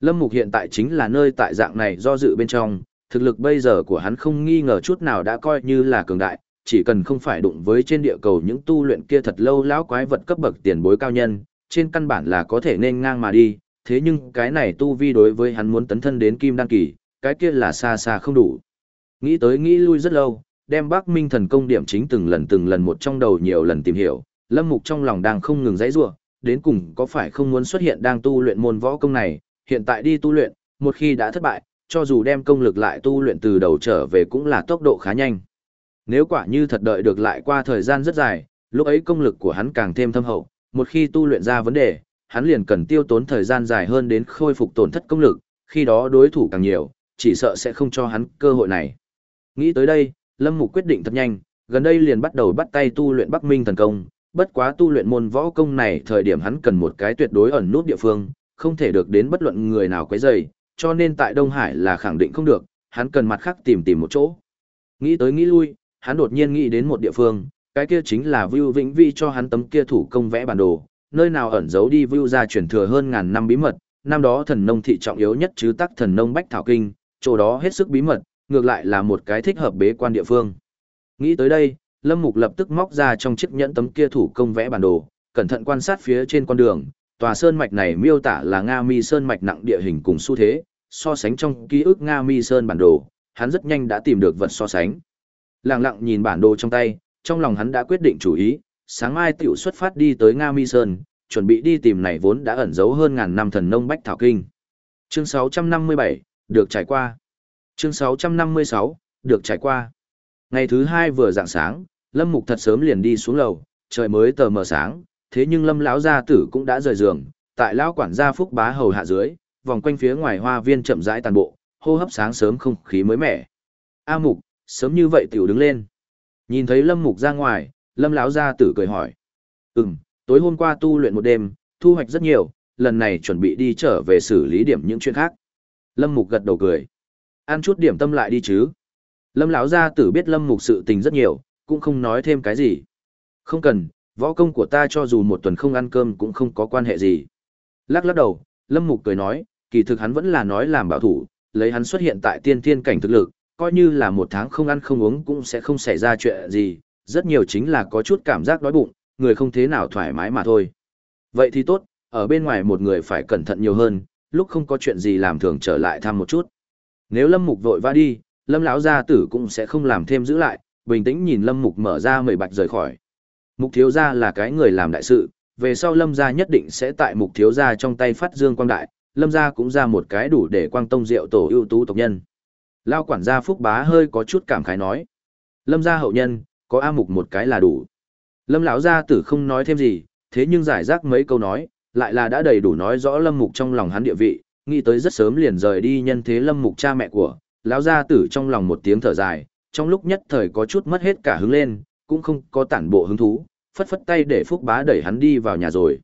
Speaker 1: Lâm Mục hiện tại chính là nơi tại dạng này do dự bên trong, thực lực bây giờ của hắn không nghi ngờ chút nào đã coi như là cường đại, chỉ cần không phải đụng với trên địa cầu những tu luyện kia thật lâu lão quái vật cấp bậc tiền bối cao nhân, trên căn bản là có thể nên ngang mà đi, thế nhưng cái này tu vi đối với hắn muốn tấn thân đến kim đăng kỳ, cái kia là xa xa không đủ. Nghĩ tới nghĩ lui rất lâu, đem Bắc Minh thần công điểm chính từng lần từng lần một trong đầu nhiều lần tìm hiểu, Lâm Mục trong lòng đang không ngừng dãy rủa, đến cùng có phải không muốn xuất hiện đang tu luyện môn võ công này, hiện tại đi tu luyện, một khi đã thất bại, cho dù đem công lực lại tu luyện từ đầu trở về cũng là tốc độ khá nhanh. Nếu quả như thật đợi được lại qua thời gian rất dài, lúc ấy công lực của hắn càng thêm thâm hậu, một khi tu luyện ra vấn đề, hắn liền cần tiêu tốn thời gian dài hơn đến khôi phục tổn thất công lực, khi đó đối thủ càng nhiều, chỉ sợ sẽ không cho hắn cơ hội này. Nghĩ tới đây, Lâm Mục quyết định thật nhanh, gần đây liền bắt đầu bắt tay tu luyện Bắc Minh thần công, bất quá tu luyện môn võ công này thời điểm hắn cần một cái tuyệt đối ẩn nút địa phương, không thể được đến bất luận người nào quấy rầy, cho nên tại Đông Hải là khẳng định không được, hắn cần mặt khác tìm tìm một chỗ. Nghĩ tới nghĩ lui, hắn đột nhiên nghĩ đến một địa phương, cái kia chính là Vưu Vĩnh Vi cho hắn tấm kia thủ công vẽ bản đồ, nơi nào ẩn giấu đi Vưu gia truyền thừa hơn ngàn năm bí mật, năm đó thần nông thị trọng yếu nhất chứ tắc thần nông bách thảo kinh, chỗ đó hết sức bí mật, ngược lại là một cái thích hợp bế quan địa phương. Nghĩ tới đây, Lâm Mục lập tức móc ra trong chiếc nhẫn tấm kia thủ công vẽ bản đồ, cẩn thận quan sát phía trên con đường, tòa sơn mạch này miêu tả là Nga Mi sơn mạch nặng địa hình cùng xu thế, so sánh trong ký ức Nga Mi sơn bản đồ, hắn rất nhanh đã tìm được vật so sánh. Lặng lặng nhìn bản đồ trong tay, trong lòng hắn đã quyết định chủ ý, sáng mai tiểu xuất phát đi tới Nga Mi sơn, chuẩn bị đi tìm này vốn đã ẩn giấu hơn ngàn năm thần nông bách thảo kinh. Chương 657, được trải qua. Chương 656, được trải qua. Ngày thứ hai vừa dạng sáng, Lâm Mục thật sớm liền đi xuống lầu, trời mới tờ mờ sáng, thế nhưng Lâm lão gia tử cũng đã rời giường, tại lão quản gia Phúc Bá hầu hạ dưới, vòng quanh phía ngoài hoa viên chậm rãi tàn bộ, hô hấp sáng sớm không khí mới mẻ. A Mục, sớm như vậy tiểu đứng lên. Nhìn thấy Lâm Mục ra ngoài, Lâm lão gia tử cười hỏi: "Ừm, tối hôm qua tu luyện một đêm, thu hoạch rất nhiều, lần này chuẩn bị đi trở về xử lý điểm những chuyện khác." Lâm Mục gật đầu cười: "Ăn chút điểm tâm lại đi chứ?" Lâm lão gia tử biết Lâm Mục sự tình rất nhiều, cũng không nói thêm cái gì. "Không cần, võ công của ta cho dù một tuần không ăn cơm cũng không có quan hệ gì." Lắc lắc đầu, Lâm Mục cười nói, kỳ thực hắn vẫn là nói làm bảo thủ, lấy hắn xuất hiện tại tiên thiên cảnh thực lực, coi như là một tháng không ăn không uống cũng sẽ không xảy ra chuyện gì, rất nhiều chính là có chút cảm giác đói bụng, người không thế nào thoải mái mà thôi. Vậy thì tốt, ở bên ngoài một người phải cẩn thận nhiều hơn, lúc không có chuyện gì làm thường trở lại thăm một chút. Nếu Lâm Mục vội va đi, Lâm lão gia tử cũng sẽ không làm thêm giữ lại, bình tĩnh nhìn Lâm Mục mở ra mười bạch rời khỏi. Mục thiếu gia là cái người làm đại sự, về sau lâm gia nhất định sẽ tại mục thiếu gia trong tay phát dương quang đại, lâm gia cũng ra một cái đủ để quang tông diệu tổ ưu tú tộc nhân. Lao quản gia Phúc Bá hơi có chút cảm khái nói. Lâm gia hậu nhân, có A mục một cái là đủ. Lâm lão gia tử không nói thêm gì, thế nhưng giải rác mấy câu nói, lại là đã đầy đủ nói rõ lâm mục trong lòng hắn địa vị, nghĩ tới rất sớm liền rời đi nhân thế lâm mục cha mẹ của, lão gia tử trong lòng một tiếng thở dài, trong lúc nhất thời có chút mất hết cả hứng lên, cũng không có tản bộ hứng thú, phất phất tay để Phúc Bá đẩy hắn đi vào nhà rồi.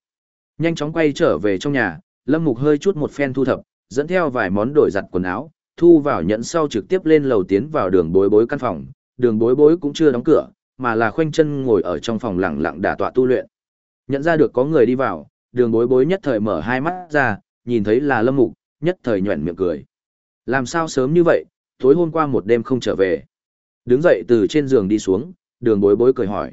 Speaker 1: Nhanh chóng quay trở về trong nhà, Lâm Mục hơi chút một phen thu thập, dẫn theo vài món đổi giặt quần áo, thu vào nhận sau trực tiếp lên lầu tiến vào đường bối bối căn phòng, đường bối bối cũng chưa đóng cửa, mà là khoanh chân ngồi ở trong phòng lặng lặng đả tọa tu luyện. Nhận ra được có người đi vào, đường bối bối nhất thời mở hai mắt ra, nhìn thấy là Lâm Mục, nhất thời nhuẩn miệng cười. Làm sao sớm như vậy, tối hôm qua một đêm không trở về. Đứng dậy từ trên giường đi xuống, đường bối bối cười hỏi.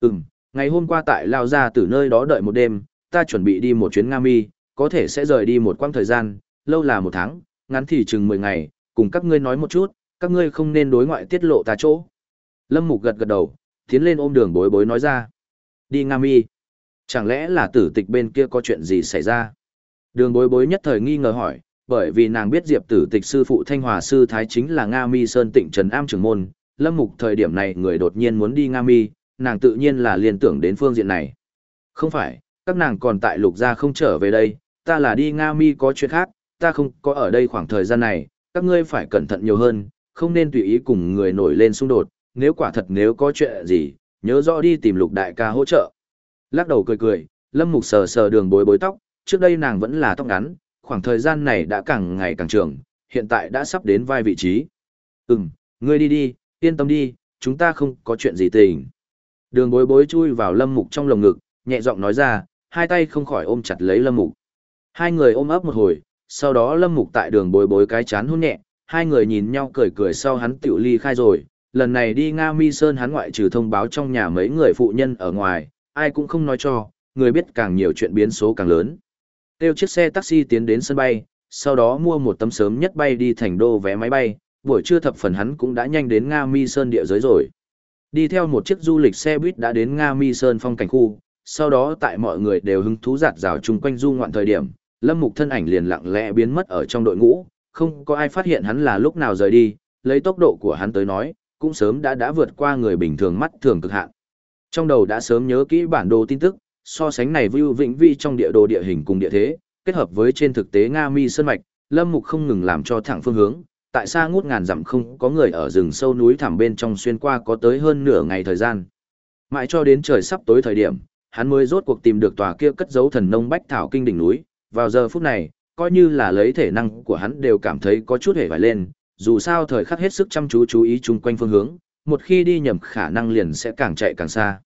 Speaker 1: Ừm, ngày hôm qua tại Lao Gia từ nơi đó đợi một đêm, ta chuẩn bị đi một chuyến Nga Mi, có thể sẽ rời đi một quãng thời gian, lâu là một tháng, ngắn thì chừng 10 ngày, cùng các ngươi nói một chút, các ngươi không nên đối ngoại tiết lộ ta chỗ. Lâm Mục gật gật đầu, tiến lên ôm đường bối bối nói ra. Đi Nga Mi. Chẳng lẽ là tử tịch bên kia có chuyện gì xảy ra? Đường bối bối nhất thời nghi ngờ hỏi, bởi vì nàng biết Diệp tử tịch sư phụ Thanh Hòa sư Thái chính là Nga Mi Sơn Tịnh Trần Am trưởng môn, lâm mục thời điểm này người đột nhiên muốn đi Nga Mi, nàng tự nhiên là liên tưởng đến phương diện này. Không phải, các nàng còn tại lục gia không trở về đây, ta là đi Nga Mi có chuyện khác, ta không có ở đây khoảng thời gian này, các ngươi phải cẩn thận nhiều hơn, không nên tùy ý cùng người nổi lên xung đột, nếu quả thật nếu có chuyện gì, nhớ rõ đi tìm lục đại ca hỗ trợ. Lắc đầu cười cười, lâm mục sờ sờ đường bối bối tóc, trước đây nàng vẫn là tóc ngắn, khoảng thời gian này đã càng ngày càng trường, hiện tại đã sắp đến vai vị trí. Ừm, ngươi đi đi, yên tâm đi, chúng ta không có chuyện gì tình. Đường bối bối chui vào lâm mục trong lồng ngực, nhẹ giọng nói ra, hai tay không khỏi ôm chặt lấy lâm mục. Hai người ôm ấp một hồi, sau đó lâm mục tại đường bối bối cái chán hôn nhẹ, hai người nhìn nhau cười cười sau hắn tiểu ly khai rồi. Lần này đi Nga Mi Sơn hắn ngoại trừ thông báo trong nhà mấy người phụ nhân ở ngoài, ai cũng không nói cho, người biết càng nhiều chuyện biến số càng lớn. Tiêu chiếc xe taxi tiến đến sân bay, sau đó mua một tấm sớm nhất bay đi thành đô vé máy bay, buổi trưa thập phần hắn cũng đã nhanh đến Nga Mi Sơn địa giới rồi. Đi theo một chiếc du lịch xe buýt đã đến Nga Mi Sơn phong cảnh khu, sau đó tại mọi người đều hứng thú giạt rào chung quanh du ngoạn thời điểm, Lâm Mục thân ảnh liền lặng lẽ biến mất ở trong đội ngũ, không có ai phát hiện hắn là lúc nào rời đi, lấy tốc độ của hắn tới nói, cũng sớm đã đã vượt qua người bình thường mắt thường cực hạn. Trong đầu đã sớm nhớ kỹ bản đồ tin tức, so sánh này view vĩnh vi trong địa đồ địa hình cùng địa thế, kết hợp với trên thực tế Nga Mi Sơn Mạch, Lâm Mục không ngừng làm cho thẳng phương hướng, tại xa ngút ngàn dặm không có người ở rừng sâu núi thẳm bên trong xuyên qua có tới hơn nửa ngày thời gian. Mãi cho đến trời sắp tối thời điểm, hắn mới rốt cuộc tìm được tòa kia cất giấu thần nông bách thảo kinh đỉnh núi, vào giờ phút này, coi như là lấy thể năng của hắn đều cảm thấy có chút hề vải lên, dù sao thời khắc hết sức chăm chú chú ý chung quanh phương hướng, một khi đi nhầm khả năng liền sẽ càng chạy càng xa.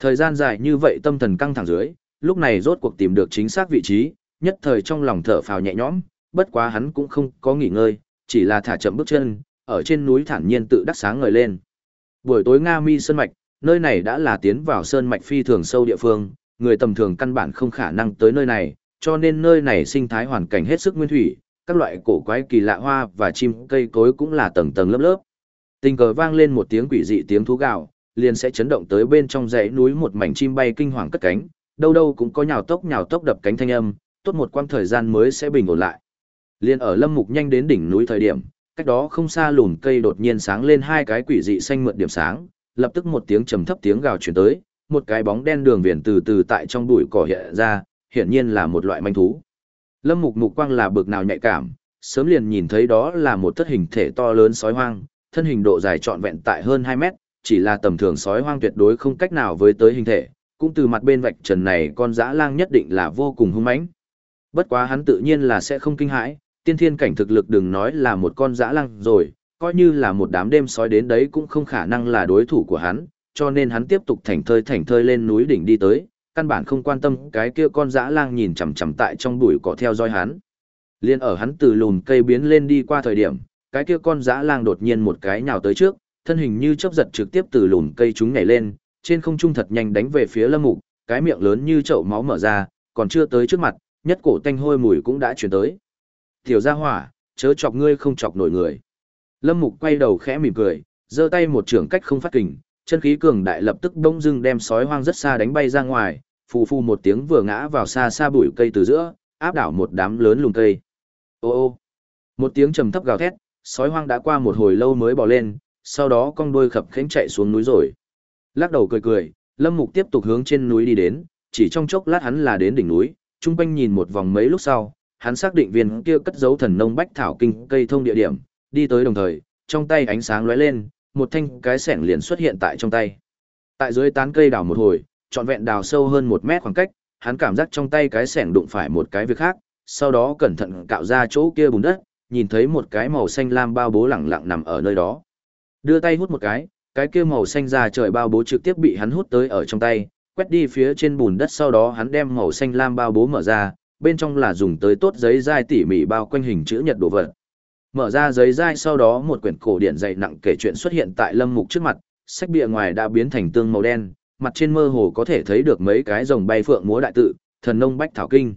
Speaker 1: Thời gian dài như vậy tâm thần căng thẳng dưới, lúc này rốt cuộc tìm được chính xác vị trí, nhất thời trong lòng thở phào nhẹ nhõm, bất quá hắn cũng không có nghỉ ngơi, chỉ là thả chậm bước chân, ở trên núi thản nhiên tự đắc sáng ngời lên. Buổi tối Nga Mi Sơn Mạch, nơi này đã là tiến vào Sơn Mạch phi thường sâu địa phương, người tầm thường căn bản không khả năng tới nơi này, cho nên nơi này sinh thái hoàn cảnh hết sức nguyên thủy, các loại cổ quái kỳ lạ hoa và chim cây cối cũng là tầng tầng lớp lớp. Tình cờ vang lên một tiếng quỷ dị tiếng thú gào, liền sẽ chấn động tới bên trong dãy núi một mảnh chim bay kinh hoàng cất cánh, đâu đâu cũng có nhào tốc nhào tốc đập cánh thanh âm, tốt một quãng thời gian mới sẽ bình ổn lại. Liên ở Lâm Mục nhanh đến đỉnh núi thời điểm, cách đó không xa lùn cây đột nhiên sáng lên hai cái quỷ dị xanh mượt điểm sáng, lập tức một tiếng trầm thấp tiếng gào truyền tới, một cái bóng đen đường viền từ từ tại trong bụi cỏ hiện ra, hiển nhiên là một loại manh thú. Lâm Mục mục quang là bực nào nhạy cảm, sớm liền nhìn thấy đó là một thất hình thể to lớn sói hoang, thân hình độ dài trọn vẹn tại hơn 2 mét, chỉ là tầm thường sói hoang tuyệt đối không cách nào với tới hình thể, cũng từ mặt bên vạch trần này con dã lang nhất định là vô cùng hung mãnh. Bất quá hắn tự nhiên là sẽ không kinh hãi, tiên thiên cảnh thực lực đừng nói là một con dã lang rồi, coi như là một đám đêm sói đến đấy cũng không khả năng là đối thủ của hắn, cho nên hắn tiếp tục thành thơi thành thơi lên núi đỉnh đi tới, căn bản không quan tâm cái kia con dã lang nhìn chằm chằm tại trong bụi cỏ theo dõi hắn. Liên ở hắn từ lùn cây biến lên đi qua thời điểm, cái kia con dã lang đột nhiên một cái nhào tới trước, thân hình như chớp giật trực tiếp từ lùn cây chúng nhảy lên, trên không trung thật nhanh đánh về phía Lâm Mục, cái miệng lớn như chậu máu mở ra, còn chưa tới trước mặt, nhất cổ tanh hôi mùi cũng đã truyền tới. Tiểu gia hỏa, chớ chọc ngươi không chọc nổi người. Lâm Mục quay đầu khẽ mỉm cười, giơ tay một trường cách không phát kình, chân khí cường đại lập tức bỗng dưng đem sói hoang rất xa đánh bay ra ngoài, phù phù một tiếng vừa ngã vào xa xa bụi cây từ giữa, áp đảo một đám lớn lùm cây. Ô ô, một tiếng trầm thấp gào thét, sói hoang đã qua một hồi lâu mới bò lên, sau đó con đuôi khập khẽnh chạy xuống núi rồi. Lắc đầu cười cười, Lâm Mục tiếp tục hướng trên núi đi đến, chỉ trong chốc lát hắn là đến đỉnh núi, trung quanh nhìn một vòng mấy lúc sau, hắn xác định viên kia cất giấu thần nông bách thảo kinh cây thông địa điểm, đi tới đồng thời, trong tay ánh sáng lóe lên, một thanh cái sẻng liền xuất hiện tại trong tay. Tại dưới tán cây đào một hồi, trọn vẹn đào sâu hơn một mét khoảng cách, hắn cảm giác trong tay cái sẻng đụng phải một cái việc khác, sau đó cẩn thận cạo ra chỗ kia bùn đất, nhìn thấy một cái màu xanh lam bao bố lẳng lặng nằm ở nơi đó. Đưa tay hút một cái, cái kia màu xanh ra trời bao bố trực tiếp bị hắn hút tới ở trong tay, quét đi phía trên bùn đất sau đó hắn đem màu xanh lam bao bố mở ra, bên trong là dùng tới tốt giấy dai tỉ mỉ bao quanh hình chữ nhật đồ vật. Mở ra giấy dai sau đó một quyển cổ điển dày nặng kể chuyện xuất hiện tại Lâm Mục trước mặt, sách bìa ngoài đã biến thành tương màu đen, mặt trên mơ hồ có thể thấy được mấy cái rồng bay phượng múa đại tự, thần nông bách thảo kinh.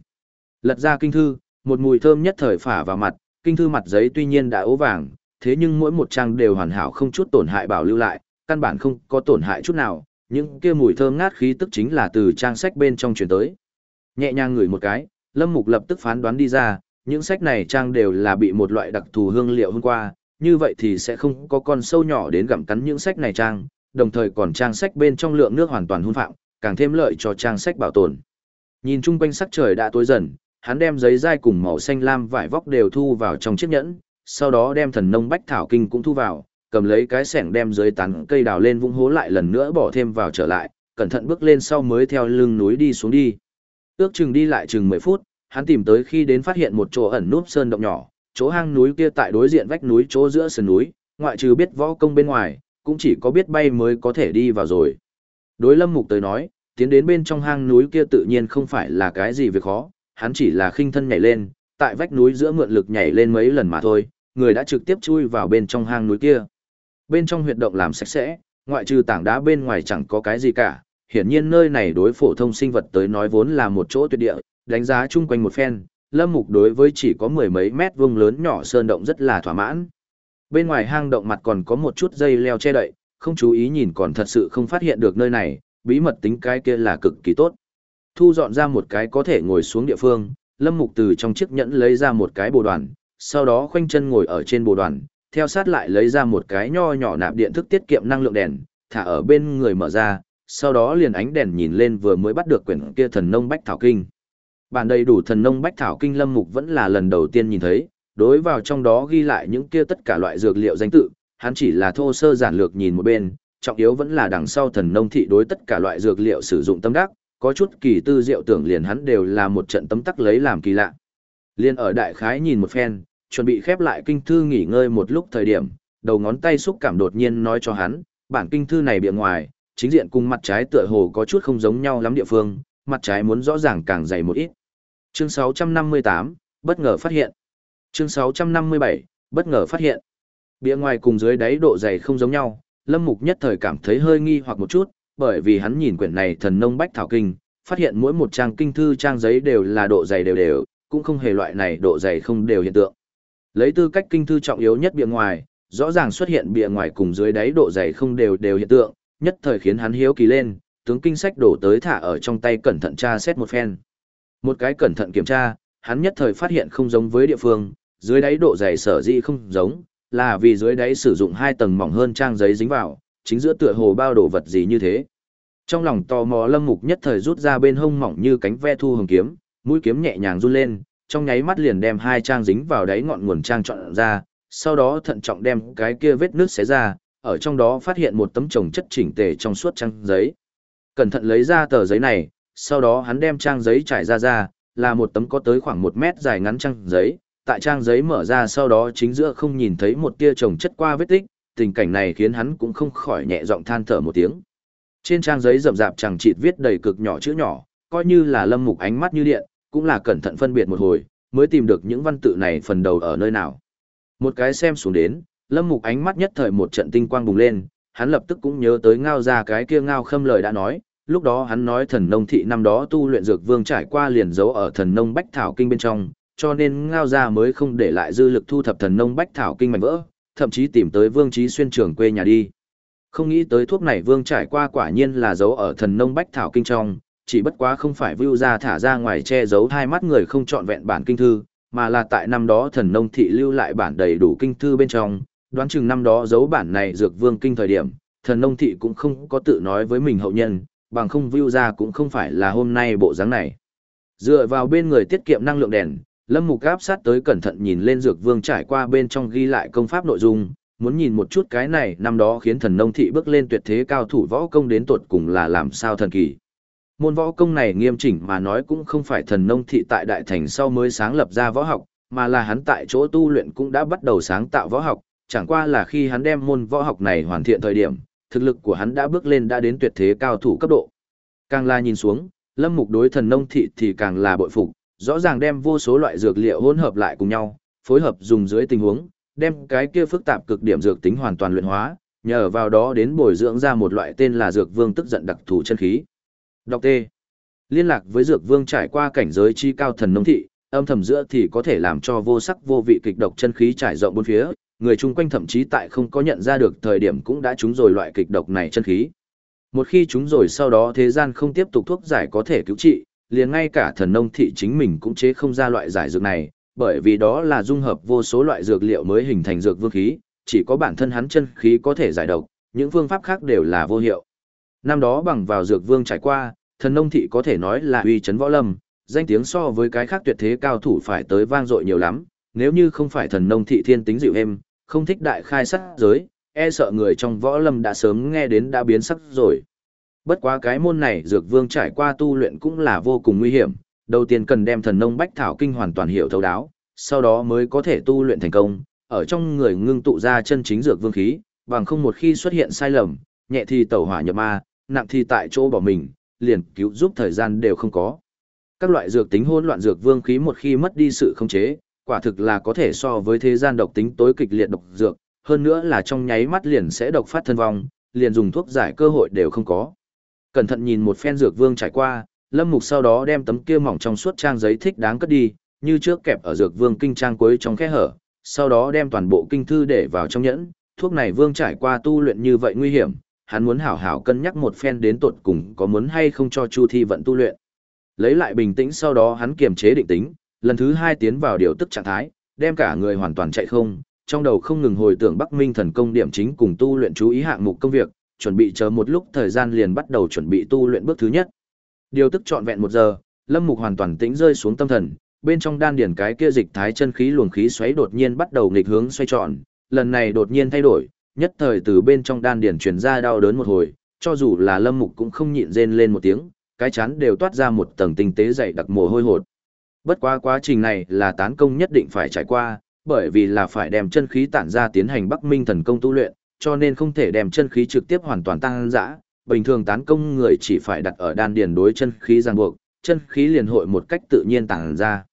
Speaker 1: Lật ra kinh thư, một mùi thơm nhất thời phả vào mặt, kinh thư mặt giấy tuy nhiên đã ố vàng, thế nhưng mỗi một trang đều hoàn hảo không chút tổn hại bảo lưu lại, căn bản không có tổn hại chút nào, những kia mùi thơm ngát khí tức chính là từ trang sách bên trong truyền tới. Nhẹ nhàng ngửi một cái, Lâm Mục lập tức phán đoán đi ra, những sách này trang đều là bị một loại đặc thù hương liệu hôm qua, như vậy thì sẽ không có con sâu nhỏ đến gặm cắn những sách này trang, đồng thời còn trang sách bên trong lượng nước hoàn toàn hun phạm, càng thêm lợi cho trang sách bảo tồn. Nhìn chung quanh sắc trời đã tối dần, hắn đem giấy dai cùng màu xanh lam vải vóc đều thu vào trong chiếc nhẫn, sau đó đem thần nông bách thảo kinh cũng thu vào, cầm lấy cái sẻng đem dưới tán cây đào lên vung hố lại lần nữa bỏ thêm vào trở lại, cẩn thận bước lên sau mới theo lưng núi đi xuống đi. Ước chừng đi lại chừng 10 phút, hắn tìm tới khi đến phát hiện một chỗ ẩn núp sơn động nhỏ, chỗ hang núi kia tại đối diện vách núi chỗ giữa sườn núi, ngoại trừ biết võ công bên ngoài, cũng chỉ có biết bay mới có thể đi vào rồi. Đối Lâm Mục tới nói, tiến đến bên trong hang núi kia tự nhiên không phải là cái gì việc khó, hắn chỉ là khinh thân nhảy lên, tại vách núi giữa mượn lực nhảy lên mấy lần mà thôi, người đã trực tiếp chui vào bên trong hang núi kia. Bên trong huyệt động làm sạch sẽ, ngoại trừ tảng đá bên ngoài chẳng có cái gì cả, hiển nhiên nơi này đối phổ thông sinh vật tới nói vốn là một chỗ tuyệt địa, đánh giá chung quanh một phen, Lâm Mục đối với chỉ có mười mấy mét vuông lớn nhỏ sơn động rất là thỏa mãn. Bên ngoài hang động mặt còn có một chút dây leo che đậy, không chú ý nhìn còn thật sự không phát hiện được nơi này, bí mật tính cái kia là cực kỳ tốt. Thu dọn ra một cái có thể ngồi xuống địa phương, Lâm Mục từ trong chiếc nhẫn lấy ra một cái bồ đoàn, sau đó khoanh chân ngồi ở trên bồ đoàn, theo sát lại lấy ra một cái nho nhỏ nạp điện thức tiết kiệm năng lượng đèn, thả ở bên người mở ra, sau đó liền ánh đèn nhìn lên vừa mới bắt được quyển kia thần nông bách thảo kinh. Bản đầy đủ thần nông bách thảo kinh lâm mục vẫn là lần đầu tiên nhìn thấy, đối vào trong đó ghi lại những kia tất cả loại dược liệu danh tự, hắn chỉ là thô sơ giản lược nhìn một bên, trọng yếu vẫn là đằng sau thần nông thị đối tất cả loại dược liệu sử dụng tâm đắc, có chút kỳ tư diệu tưởng liền hắn đều là một trận tấm tắc lấy làm kỳ lạ. Liên ở đại khái nhìn một phen, chuẩn bị khép lại kinh thư nghỉ ngơi một lúc thời điểm, đầu ngón tay xúc cảm đột nhiên nói cho hắn, bản kinh thư này bìa ngoài, chính diện cùng mặt trái tựa hồ có chút không giống nhau lắm địa phương, mặt trái muốn rõ ràng càng dày một ít. Chương 658, bất ngờ phát hiện. Chương 657, bất ngờ phát hiện. Bìa ngoài cùng dưới đáy độ dày không giống nhau, Lâm Mục nhất thời cảm thấy hơi nghi hoặc một chút, bởi vì hắn nhìn quyển này thần nông bách thảo kinh, phát hiện mỗi một trang kinh thư trang giấy đều là độ dày đều đều, cũng không hề loại này độ dày không đều hiện tượng. Lấy tư cách kinh thư trọng yếu nhất bìa ngoài, rõ ràng xuất hiện bìa ngoài cùng dưới đáy độ dày không đều đều hiện tượng, nhất thời khiến hắn hiếu kỳ lên, tướng kinh sách đổ tới thả ở trong tay cẩn thận tra xét một phen. Một cái cẩn thận kiểm tra, hắn nhất thời phát hiện không giống với địa phương, dưới đáy độ dày sở dĩ không giống, là vì dưới đáy sử dụng hai tầng mỏng hơn trang giấy dính vào, chính giữa tựa hồ bao đồ vật gì như thế. Trong lòng tò mò Lâm Mục nhất thời rút ra bên hông mỏng như cánh ve thu hồng kiếm, mũi kiếm nhẹ nhàng run lên, trong nháy mắt liền đem hai trang dính vào đáy ngọn nguồn trang chọn ra, sau đó thận trọng đem cái kia vết nước xé ra, ở trong đó phát hiện một tấm chồng chất chỉnh tề trong suốt trang giấy. Cẩn thận lấy ra tờ giấy này, sau đó hắn đem trang giấy trải ra ra, là một tấm có tới khoảng một mét dài ngắn trang giấy, tại trang giấy mở ra sau đó chính giữa không nhìn thấy một tia chồng chất qua vết tích, tình cảnh này khiến hắn cũng không khỏi nhẹ giọng than thở một tiếng. Trên trang giấy rậm rạp chẳng chịt viết đầy cực nhỏ chữ nhỏ, coi như là lâm mục ánh mắt như điện, cũng là cẩn thận phân biệt một hồi, mới tìm được những văn tự này phần đầu ở nơi nào. Một cái xem xuống đến, lâm mục ánh mắt nhất thời một trận tinh quang bùng lên, hắn lập tức cũng nhớ tới ngao ra cái kia ngao khâm lời đã nói, lúc đó hắn nói thần nông thị năm đó tu luyện dược vương trải qua liền giấu ở thần nông bách thảo kinh bên trong, cho nên ngao ra mới không để lại dư lực thu thập thần nông bách thảo kinh mảnh vỡ, thậm chí tìm tới vương trí xuyên trường quê nhà đi. Không nghĩ tới thuốc này vương trải qua quả nhiên là giấu ở thần nông bách thảo kinh trong, chỉ bất quá không phải vưu ra thả ra ngoài che giấu hai mắt người không trọn vẹn bản kinh thư, mà là tại năm đó thần nông thị lưu lại bản đầy đủ kinh thư bên trong, đoán chừng năm đó giấu bản này dược vương kinh thời điểm, thần nông thị cũng không có tự nói với mình hậu nhân, bằng không view ra cũng không phải là hôm nay bộ dáng này. Dựa vào bên người tiết kiệm năng lượng đèn, Lâm Mục áp sát tới cẩn thận nhìn lên dược vương trải qua bên trong ghi lại công pháp nội dung, muốn nhìn một chút cái này năm đó khiến thần nông thị bước lên tuyệt thế cao thủ võ công đến tuột cùng là làm sao thần kỳ. Môn võ công này nghiêm chỉnh mà nói cũng không phải thần nông thị tại đại thành sau mới sáng lập ra võ học, mà là hắn tại chỗ tu luyện cũng đã bắt đầu sáng tạo võ học, chẳng qua là khi hắn đem môn võ học này hoàn thiện thời điểm, thực lực của hắn đã bước lên đã đến tuyệt thế cao thủ cấp độ. Càng là nhìn xuống, Lâm Mục đối thần nông thị thì càng là bội phục, rõ ràng đem vô số loại dược liệu hỗn hợp lại cùng nhau, phối hợp dùng dưới tình huống, đem cái kia phức tạp cực điểm dược tính hoàn toàn luyện hóa, nhờ vào đó đến bồi dưỡng ra một loại tên là dược vương tức giận đặc thù chân khí. Đọc T. Liên lạc với dược vương trải qua cảnh giới chi cao thần nông thị, âm thầm giữa thì có thể làm cho vô sắc vô vị kịch độc chân khí trải rộng bốn phía, người chung quanh thậm chí tại không có nhận ra được thời điểm cũng đã trúng rồi loại kịch độc này chân khí. Một khi trúng rồi sau đó thế gian không tiếp tục thuốc giải có thể cứu trị, liền ngay cả thần nông thị chính mình cũng chế không ra loại giải dược này, bởi vì đó là dung hợp vô số loại dược liệu mới hình thành dược vương khí, chỉ có bản thân hắn chân khí có thể giải độc, những phương pháp khác đều là vô hiệu. Năm đó bằng vào dược vương trải qua, thần nông thị có thể nói là uy chấn võ lâm, danh tiếng so với cái khác tuyệt thế cao thủ phải tới vang dội nhiều lắm, nếu như không phải thần nông thị thiên tính dịu êm, không thích đại khai sắc giới, e sợ người trong võ lâm đã sớm nghe đến đã biến sắc rồi. Bất quá cái môn này dược vương trải qua tu luyện cũng là vô cùng nguy hiểm, đầu tiên cần đem thần nông bách thảo kinh hoàn toàn hiểu thấu đáo, sau đó mới có thể tu luyện thành công, ở trong người ngưng tụ ra chân chính dược vương khí, bằng không một khi xuất hiện sai lầm, nhẹ thì tẩu hỏa nhập ma, nặng thì tại chỗ bỏ mình, liền cứu giúp thời gian đều không có. Các loại dược tính hỗn loạn dược vương khí một khi mất đi sự khống chế, quả thực là có thể so với thế gian độc tính tối kịch liệt độc dược, hơn nữa là trong nháy mắt liền sẽ độc phát thân vong, liền dùng thuốc giải cơ hội đều không có. Cẩn thận nhìn một phen dược vương trải qua, Lâm Mục sau đó đem tấm kia mỏng trong suốt trang giấy thích đáng cất đi, như trước kẹp ở dược vương kinh trang cuối trong khe hở, sau đó đem toàn bộ kinh thư để vào trong nhẫn, thuốc này vương trải qua tu luyện như vậy nguy hiểm, hắn muốn hảo hảo cân nhắc một phen đến tột cùng có muốn hay không cho Chu Thi vận tu luyện. Lấy lại bình tĩnh sau đó hắn kiềm chế định tính, lần thứ hai tiến vào điều tức trạng thái, đem cả người hoàn toàn chạy không, trong đầu không ngừng hồi tưởng Bắc Minh thần công điểm chính cùng tu luyện chú ý hạng mục công việc, chuẩn bị chờ một lúc thời gian liền bắt đầu chuẩn bị tu luyện bước thứ nhất. Điều tức trọn vẹn một giờ, Lâm Mục hoàn toàn tĩnh rơi xuống tâm thần, bên trong đan điển cái kia dịch thái chân khí luồng khí xoáy đột nhiên bắt đầu nghịch hướng xoay tròn, lần này đột nhiên thay đổi, nhất thời từ bên trong đan điển truyền ra đau đớn một hồi, cho dù là Lâm Mục cũng không nhịn rên lên một tiếng, cái chán đều toát ra một tầng tinh tế dày đặc mồ hôi hột. Bất quá quá trình này là tán công nhất định phải trải qua, bởi vì là phải đem chân khí tản ra tiến hành Bắc Minh thần công tu luyện, cho nên không thể đem chân khí trực tiếp hoàn toàn tăng dã. Bình thường tán công người chỉ phải đặt ở đan điền đối chân khí ràng buộc, chân khí liền hội một cách tự nhiên tản ra.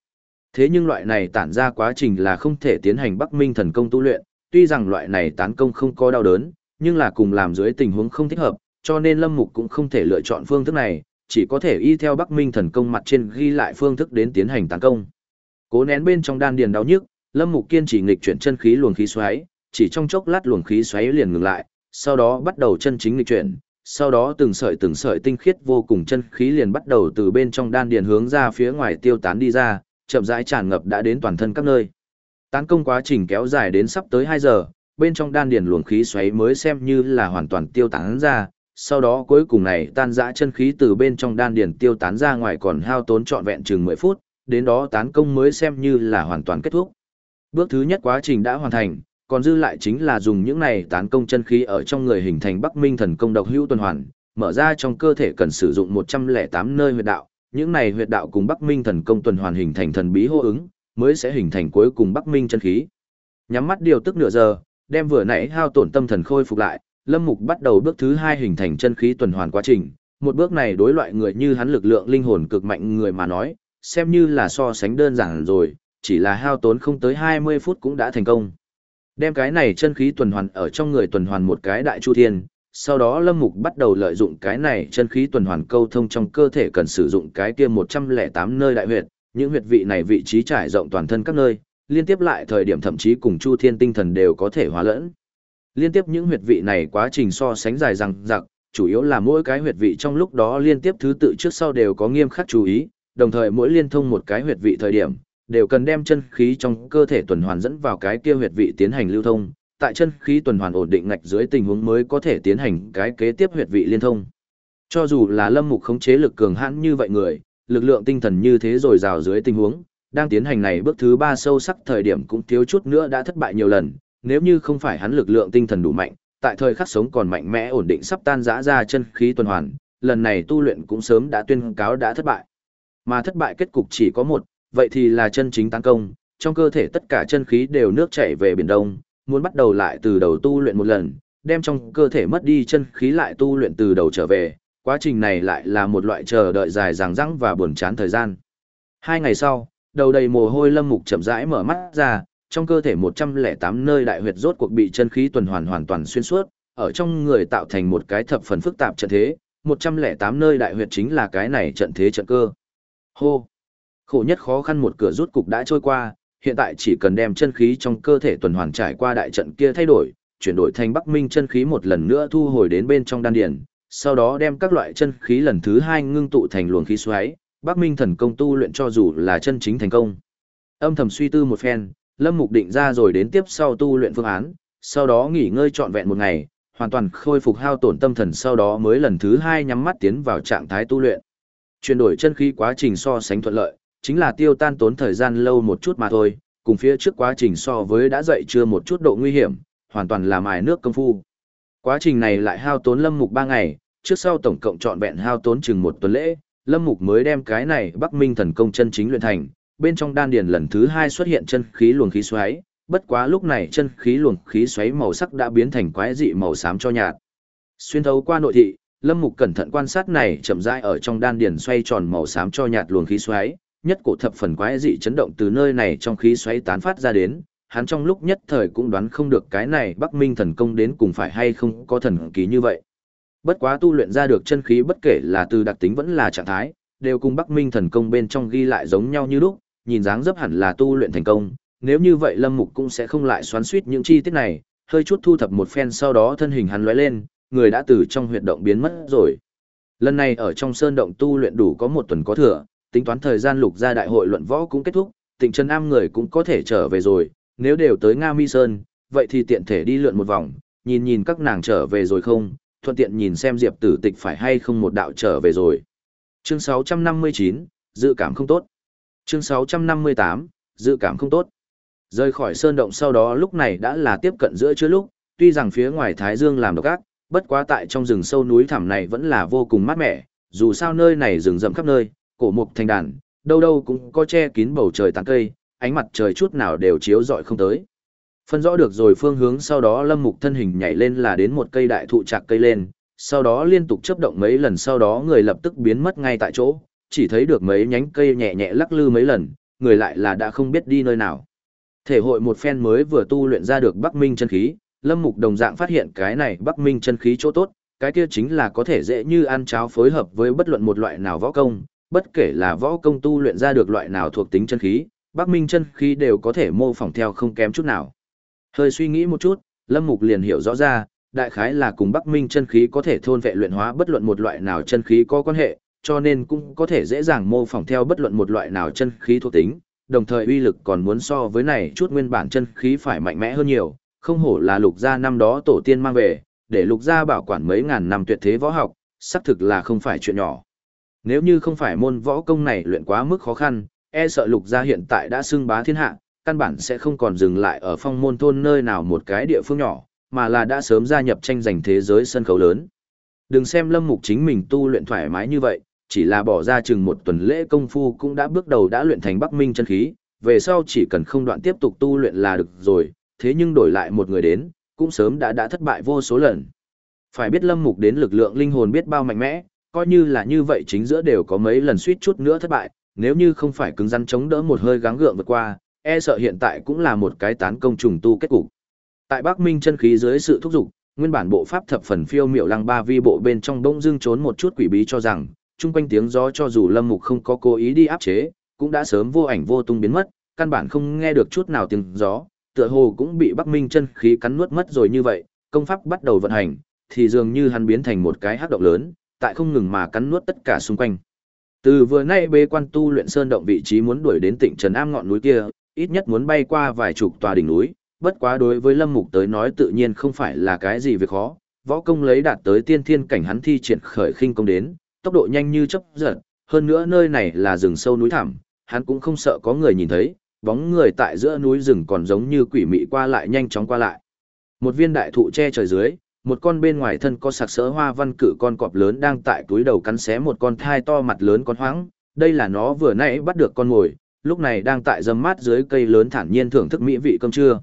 Speaker 1: Thế nhưng loại này tản ra quá trình là không thể tiến hành Bắc Minh thần công tu luyện, tuy rằng loại này tán công không có đau đớn, nhưng là cùng làm dưới tình huống không thích hợp, cho nên Lâm Mục cũng không thể lựa chọn phương thức này, chỉ có thể y theo Bắc Minh thần công mặt trên ghi lại phương thức đến tiến hành tấn công. Cố nén bên trong đan điền đau nhức, Lâm Mục kiên trì nghịch chuyển chân khí luồng khí xoáy, chỉ trong chốc lát luồng khí xoáy liền ngừng lại, sau đó bắt đầu chân chính nghịch chuyển, sau đó từng sợi từng sợi tinh khiết vô cùng chân khí liền bắt đầu từ bên trong đan điền hướng ra phía ngoài tiêu tán đi ra, chậm rãi tràn ngập đã đến toàn thân các nơi. Tán công quá trình kéo dài đến sắp tới 2 giờ, bên trong đan điền luồng khí xoáy mới xem như là hoàn toàn tiêu tán ra, sau đó cuối cùng này tan dã chân khí từ bên trong đan điền tiêu tán ra ngoài còn hao tốn trọn vẹn chừng 10 phút, đến đó tán công mới xem như là hoàn toàn kết thúc. Bước thứ nhất quá trình đã hoàn thành, còn dư lại chính là dùng những này tán công chân khí ở trong người hình thành Bắc Minh thần công độc hữu tuần hoàn, mở ra trong cơ thể cần sử dụng 108 nơi huyệt đạo, những này huyệt đạo cùng Bắc Minh thần công tuần hoàn hình thành thần bí hô ứng, mới sẽ hình thành cuối cùng Bắc Minh chân khí. Nhắm mắt điều tức nửa giờ, đem vừa nãy hao tổn tâm thần khôi phục lại, Lâm Mục bắt đầu bước thứ hai hình thành chân khí tuần hoàn quá trình. Một bước này đối loại người như hắn lực lượng linh hồn cực mạnh người mà nói, xem như là so sánh đơn giản rồi, chỉ là hao tốn không tới 20 phút cũng đã thành công. Đem cái này chân khí tuần hoàn ở trong người tuần hoàn một cái đại chu thiên, sau đó Lâm Mục bắt đầu lợi dụng cái này chân khí tuần hoàn câu thông trong cơ thể cần sử dụng cái kia 108 nơi đại huyệt, những huyệt vị này vị trí trải rộng toàn thân các nơi, liên tiếp lại thời điểm thậm chí cùng chu thiên tinh thần đều có thể hòa lẫn. Liên tiếp những huyệt vị này quá trình so sánh dài rằng rằng, chủ yếu là mỗi cái huyệt vị trong lúc đó liên tiếp thứ tự trước sau đều có nghiêm khắc chú ý, đồng thời mỗi liên thông một cái huyệt vị thời điểm, đều cần đem chân khí trong cơ thể tuần hoàn dẫn vào cái kia huyệt vị tiến hành lưu thông, tại chân khí tuần hoàn ổn định ngạch dưới tình huống mới có thể tiến hành cái kế tiếp huyệt vị liên thông. Cho dù là Lâm Mục khống chế lực cường hãn như vậy người, lực lượng tinh thần như thế rồi rào dưới tình huống, đang tiến hành này bước thứ ba sâu sắc thời điểm cũng thiếu chút nữa đã thất bại nhiều lần, nếu như không phải hắn lực lượng tinh thần đủ mạnh, tại thời khắc sống còn mạnh mẽ ổn định sắp tan rã ra chân khí tuần hoàn, lần này tu luyện cũng sớm đã tuyên cáo đã thất bại. Mà thất bại kết cục chỉ có một, vậy thì là chân chính tấn công, trong cơ thể tất cả chân khí đều nước chảy về biển đông, muốn bắt đầu lại từ đầu tu luyện một lần, đem trong cơ thể mất đi chân khí lại tu luyện từ đầu trở về, quá trình này lại là một loại chờ đợi dài dằng dẵng và buồn chán thời gian. Hai ngày sau, đầu đầy mồ hôi lâm mục chậm rãi mở mắt ra, trong cơ thể 108 nơi đại huyệt rốt cuộc bị chân khí tuần hoàn hoàn toàn xuyên suốt, ở trong người tạo thành một cái thập phần phức tạp trận thế, 108 nơi đại huyệt chính là cái này trận thế trận cơ. Hô! Khổ nhất khó khăn một cửa rút cục đã trôi qua, hiện tại chỉ cần đem chân khí trong cơ thể tuần hoàn trải qua đại trận kia thay đổi, chuyển đổi thành Bắc Minh chân khí một lần nữa thu hồi đến bên trong đan điền, sau đó đem các loại chân khí lần thứ hai ngưng tụ thành luồng khí xoáy, Bắc Minh thần công tu luyện cho dù là chân chính thành công. Âm thầm suy tư một phen, Lâm Mục định ra rồi đến tiếp sau tu luyện phương án, sau đó nghỉ ngơi trọn vẹn một ngày, hoàn toàn khôi phục hao tổn tâm thần sau đó mới lần thứ hai nhắm mắt tiến vào trạng thái tu luyện. Chuyển đổi chân khí quá trình so sánh thuận lợi, chính là tiêu tan tốn thời gian lâu một chút mà thôi, cùng phía trước quá trình so với đã dậy chưa một chút độ nguy hiểm, hoàn toàn là mài nước công phu. Quá trình này lại hao tốn Lâm Mục 3 ngày, trước sau tổng cộng trọn vẹn hao tốn chừng một tuần lễ, Lâm Mục mới đem cái này Bắc Minh thần công chân chính luyện thành, bên trong đan điền lần thứ hai xuất hiện chân khí luồng khí xoáy, bất quá lúc này chân khí luồng khí xoáy màu sắc đã biến thành quái dị màu xám cho nhạt. Xuyên thấu qua nội thị, Lâm Mục cẩn thận quan sát này chậm rãi ở trong đan điền xoay tròn màu xám cho nhạt luồng khí xoáy, nhất cổ thập phần quái dị chấn động từ nơi này trong khí xoáy tán phát ra đến, hắn trong lúc nhất thời cũng đoán không được cái này Bắc Minh thần công đến cùng phải hay không có thần kỳ như vậy. Bất quá tu luyện ra được chân khí bất kể là từ đặc tính vẫn là trạng thái, đều cùng Bắc Minh thần công bên trong ghi lại giống nhau như lúc, nhìn dáng dấp hẳn là tu luyện thành công, nếu như vậy Lâm Mục cũng sẽ không lại xoắn suýt những chi tiết này, hơi chút thu thập một phen sau đó thân hình hắn lóe lên, người đã từ trong huyệt động biến mất rồi. Lần này ở trong sơn động tu luyện đủ có một tuần có thừa, tính toán thời gian lục gia đại hội luận võ cũng kết thúc, Tịnh Trần Am người cũng có thể trở về rồi, nếu đều tới Nga Mi Sơn, vậy thì tiện thể đi lượn một vòng, nhìn nhìn các nàng trở về rồi không, thuận tiện nhìn xem Diệp Tử Tịch phải hay không một đạo trở về rồi. Chương 659, dự cảm không tốt. Chương 658, dự cảm không tốt. Rời khỏi sơn động sau đó lúc này đã là tiếp cận giữa trưa lúc, tuy rằng phía ngoài Thái Dương làm độc ác, bất quá tại trong rừng sâu núi thẳm này vẫn là vô cùng mát mẻ, dù sao nơi này rừng rậm khắp nơi, cổ mục thành đàn, đâu đâu cũng có che kín bầu trời tán cây, ánh mặt trời chút nào đều chiếu rọi không tới. Phân rõ được rồi phương hướng sau đó Lâm Mục thân hình nhảy lên là đến một cây đại thụ chạc cây lên, sau đó liên tục chấp động mấy lần sau đó người lập tức biến mất ngay tại chỗ, chỉ thấy được mấy nhánh cây nhẹ nhẹ lắc lư mấy lần, người lại là đã không biết đi nơi nào. Thể hội một phen mới vừa tu luyện ra được Bắc Minh chân khí, Lâm Mục đồng dạng phát hiện cái này Bắc Minh chân khí chỗ tốt, cái kia chính là có thể dễ như ăn cháo phối hợp với bất luận một loại nào võ công, bất kể là võ công tu luyện ra được loại nào thuộc tính chân khí, Bắc Minh chân khí đều có thể mô phỏng theo không kém chút nào. Hơi suy nghĩ một chút, Lâm Mục liền hiểu rõ ra, đại khái là cùng Bắc Minh chân khí có thể thôn vệ luyện hóa bất luận một loại nào chân khí có quan hệ, cho nên cũng có thể dễ dàng mô phỏng theo bất luận một loại nào chân khí thuộc tính, đồng thời uy lực còn muốn so với này chút nguyên bản chân khí phải mạnh mẽ hơn nhiều, không hổ là lục gia năm đó tổ tiên mang về, để lục gia bảo quản mấy ngàn năm tuyệt thế võ học, xác thực là không phải chuyện nhỏ. Nếu như không phải môn võ công này luyện quá mức khó khăn, e sợ lục gia hiện tại đã xưng bá thiên hạ, căn bản sẽ không còn dừng lại ở phong môn thôn nơi nào một cái địa phương nhỏ, mà là đã sớm gia nhập tranh giành thế giới sân khấu lớn. Đừng xem lâm mục chính mình tu luyện thoải mái như vậy, chỉ là bỏ ra chừng một tuần lễ công phu cũng đã bước đầu đã luyện thành Bắc Minh chân khí, về sau chỉ cần không đoạn tiếp tục tu luyện là được rồi, thế nhưng đổi lại một người đến, cũng sớm đã đã thất bại vô số lần. Phải biết Lâm Mục đến lực lượng linh hồn biết bao mạnh mẽ, coi như là như vậy chính giữa đều có mấy lần suýt chút nữa thất bại, nếu như không phải cứng rắn chống đỡ một hơi gắng gượng vượt qua, e sợ hiện tại cũng là một cái tán công trùng tu kết cục. Tại Bắc Minh chân khí dưới sự thúc giục, nguyên bản bộ pháp thập phần phiêu miệu lăng ba vi bộ bên trong bỗng dưng trốn một chút quỷ bí cho rằng, chung quanh tiếng gió cho dù Lâm Mục không có cố ý đi áp chế, cũng đã sớm vô ảnh vô tung biến mất, căn bản không nghe được chút nào tiếng gió, tựa hồ cũng bị Bắc Minh chân khí cắn nuốt mất rồi như vậy, công pháp bắt đầu vận hành, thì dường như hắn biến thành một cái hắc động lớn, tại không ngừng mà cắn nuốt tất cả xung quanh. Từ vừa nay bế quan tu luyện sơn động vị trí muốn đuổi đến tỉnh Trần Am ngọn núi kia, ít nhất muốn bay qua vài chục tòa đỉnh núi, bất quá đối với Lâm Mục tới nói tự nhiên không phải là cái gì việc khó, võ công lấy đạt tới tiên thiên cảnh hắn thi triển khởi khinh công đến, tốc độ nhanh như chớp giật, hơn nữa nơi này là rừng sâu núi thẳm, hắn cũng không sợ có người nhìn thấy, bóng người tại giữa núi rừng còn giống như quỷ mị qua lại nhanh chóng qua lại. Một viên đại thụ che trời dưới, một con bên ngoài thân có sặc sỡ hoa văn cự con cọp lớn đang tại túi đầu cắn xé một con thai to mặt lớn con hoáng, đây là nó vừa nãy bắt được con mồi, lúc này đang tại dâm mát dưới cây lớn thản nhiên thưởng thức mỹ vị cơm trưa.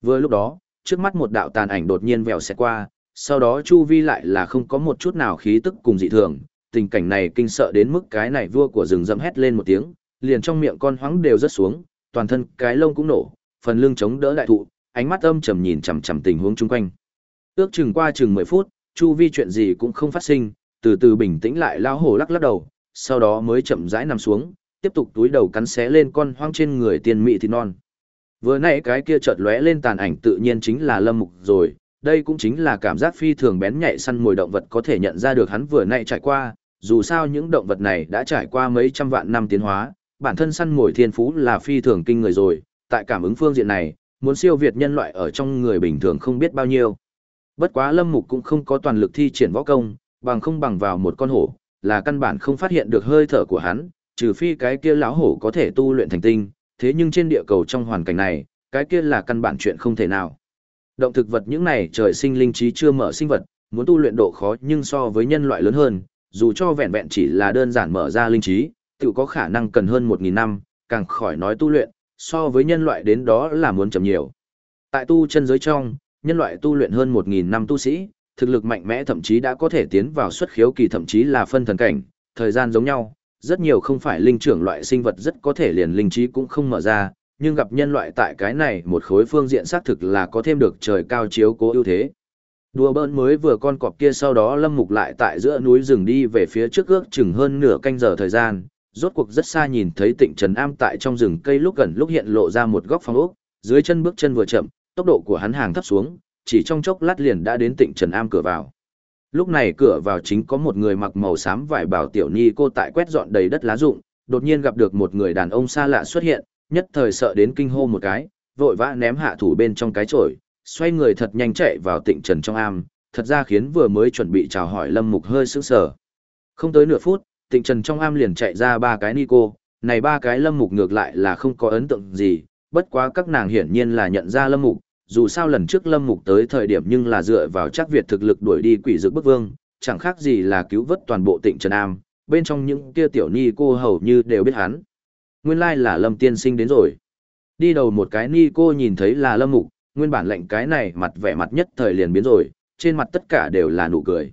Speaker 1: Vừa lúc đó, trước mắt một đạo tàn ảnh đột nhiên vèo xẹt qua, sau đó chu vi lại là không có một chút nào khí tức cùng dị thường, tình cảnh này kinh sợ đến mức cái này vua của rừng dâm hét lên một tiếng, liền trong miệng con hoáng đều rớt xuống, toàn thân cái lông cũng nổ, phần lưng chống đỡ đại thụ, ánh mắt âm trầm nhìn chằm chằm tình huống chung quanh. Ước chừng qua chừng 10 phút, chu vi chuyện gì cũng không phát sinh, từ từ bình tĩnh lại lao hổ lắc lắc đầu, sau đó mới chậm rãi nằm xuống, tiếp tục túi đầu cắn xé lên con hoang trên người tiên mị thịt non. Vừa nãy cái kia chợt lóe lên tàn ảnh tự nhiên chính là Lâm Mục rồi, đây cũng chính là cảm giác phi thường bén nhạy săn mồi động vật có thể nhận ra được hắn vừa nãy trải qua, dù sao những động vật này đã trải qua mấy trăm vạn năm tiến hóa, bản thân săn mồi thiên phú là phi thường kinh người rồi, tại cảm ứng phương diện này, muốn siêu việt nhân loại ở trong người bình thường không biết bao nhiêu. Bất quá Lâm Mục cũng không có toàn lực thi triển võ công, bằng không bằng vào một con hổ, là căn bản không phát hiện được hơi thở của hắn, trừ phi cái kia lão hổ có thể tu luyện thành tinh, thế nhưng trên địa cầu trong hoàn cảnh này, cái kia là căn bản chuyện không thể nào. Động thực vật những này trời sinh linh trí chưa mở sinh vật, muốn tu luyện độ khó nhưng so với nhân loại lớn hơn, dù cho vẹn vẹn chỉ là đơn giản mở ra linh trí, tự có khả năng cần hơn 1.000 năm, càng khỏi nói tu luyện, so với nhân loại đến đó là muốn chậm nhiều. Tại tu chân giới trong, nhân loại tu luyện hơn 1.000 năm tu sĩ, thực lực mạnh mẽ thậm chí đã có thể tiến vào xuất khiếu kỳ thậm chí là phân thần cảnh, thời gian giống nhau, rất nhiều không phải linh trưởng loại sinh vật rất có thể liền linh trí cũng không mở ra, nhưng gặp nhân loại tại cái này một khối phương diện xác thực là có thêm được trời cao chiếu cố ưu thế. Đùa bỡn mới vừa con cọp kia sau đó lâm mục lại tại giữa núi rừng đi về phía trước ước chừng hơn nửa canh giờ thời gian, rốt cuộc rất xa nhìn thấy tịnh Trần Am tại trong rừng cây lúc gần lúc hiện lộ ra một góc phòng ốc, dưới chân bước chân vừa chậm, tốc độ của hắn hàng thấp xuống, chỉ trong chốc lát liền đã đến tịnh Trần Am cửa vào. Lúc này cửa vào chính có một người mặc màu xám vải bảo tiểu ni cô tại quét dọn đầy đất lá rụng, đột nhiên gặp được một người đàn ông xa lạ xuất hiện, nhất thời sợ đến kinh hô một cái, vội vã ném hạ thủ bên trong cái chổi, xoay người thật nhanh chạy vào tịnh trần trong am, thật ra khiến vừa mới chuẩn bị chào hỏi Lâm Mục hơi sững sờ. Không tới nửa phút, tịnh trần trong am liền chạy ra ba cái ni cô, này ba cái Lâm Mục ngược lại là không có ấn tượng gì, bất quá các nàng hiển nhiên là nhận ra Lâm Mục, dù sao lần trước Lâm Mục tới thời điểm nhưng là dựa vào chắc Việt thực lực đuổi đi quỷ dược bức vương, chẳng khác gì là cứu vớt toàn bộ tỉnh Trần Am, bên trong những kia tiểu ni cô hầu như đều biết hắn. Nguyên lai là Lâm Tiên Sinh đến rồi. Đi đầu một cái ni cô nhìn thấy là Lâm Mục, nguyên bản lệnh cái này mặt vẻ mặt nhất thời liền biến rồi, trên mặt tất cả đều là nụ cười.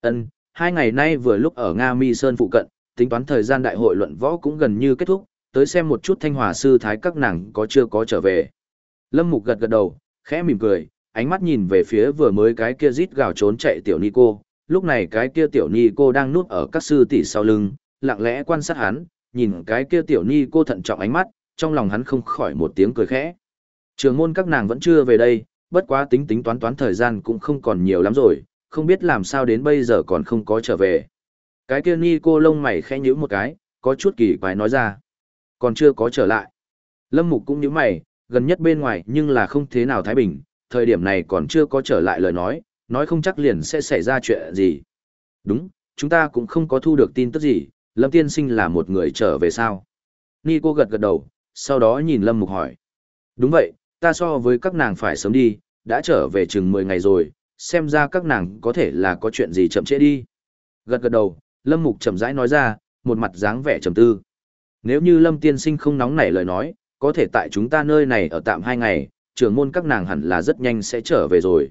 Speaker 1: Ân, hai ngày nay vừa lúc ở Nga Mi Sơn phụ cận, tính toán thời gian đại hội luận võ cũng gần như kết thúc, tới xem một chút thanh hòa sư thái các nàng có chưa có trở về. Lâm Mục gật gật đầu, khẽ mỉm cười, ánh mắt nhìn về phía vừa mới cái kia rít gào trốn chạy tiểu ni cô, lúc này cái kia tiểu ni cô đang nuốt ở các sư tỷ sau lưng, lặng lẽ quan sát hắn, nhìn cái kia tiểu ni cô thận trọng ánh mắt, trong lòng hắn không khỏi một tiếng cười khẽ. Trường môn các nàng vẫn chưa về đây, bất quá tính tính toán toán thời gian cũng không còn nhiều lắm rồi, không biết làm sao đến bây giờ còn không có trở về. Cái kia ni cô lông mày khẽ nhíu một cái, có chút kỳ quái nói ra. Còn chưa có trở lại. Lâm Mục cũng như mày, gần nhất bên ngoài nhưng là không thế nào thái bình, thời điểm này còn chưa có trở lại lời nói, nói không chắc liền sẽ xảy ra chuyện gì. Đúng, chúng ta cũng không có thu được tin tức gì, Lâm Tiên Sinh là một người trở về sao? Ni cô gật gật đầu, sau đó nhìn Lâm Mục hỏi. Đúng vậy, ta so với các nàng phải sớm đi, đã trở về chừng 10 ngày rồi, xem ra các nàng có thể là có chuyện gì chậm trễ đi. Gật gật đầu, Lâm Mục chậm rãi nói ra, một mặt dáng vẻ trầm tư. Nếu như Lâm Tiên Sinh không nóng nảy lời nói, có thể tại chúng ta nơi này ở tạm hai ngày, trưởng môn các nàng hẳn là rất nhanh sẽ trở về rồi.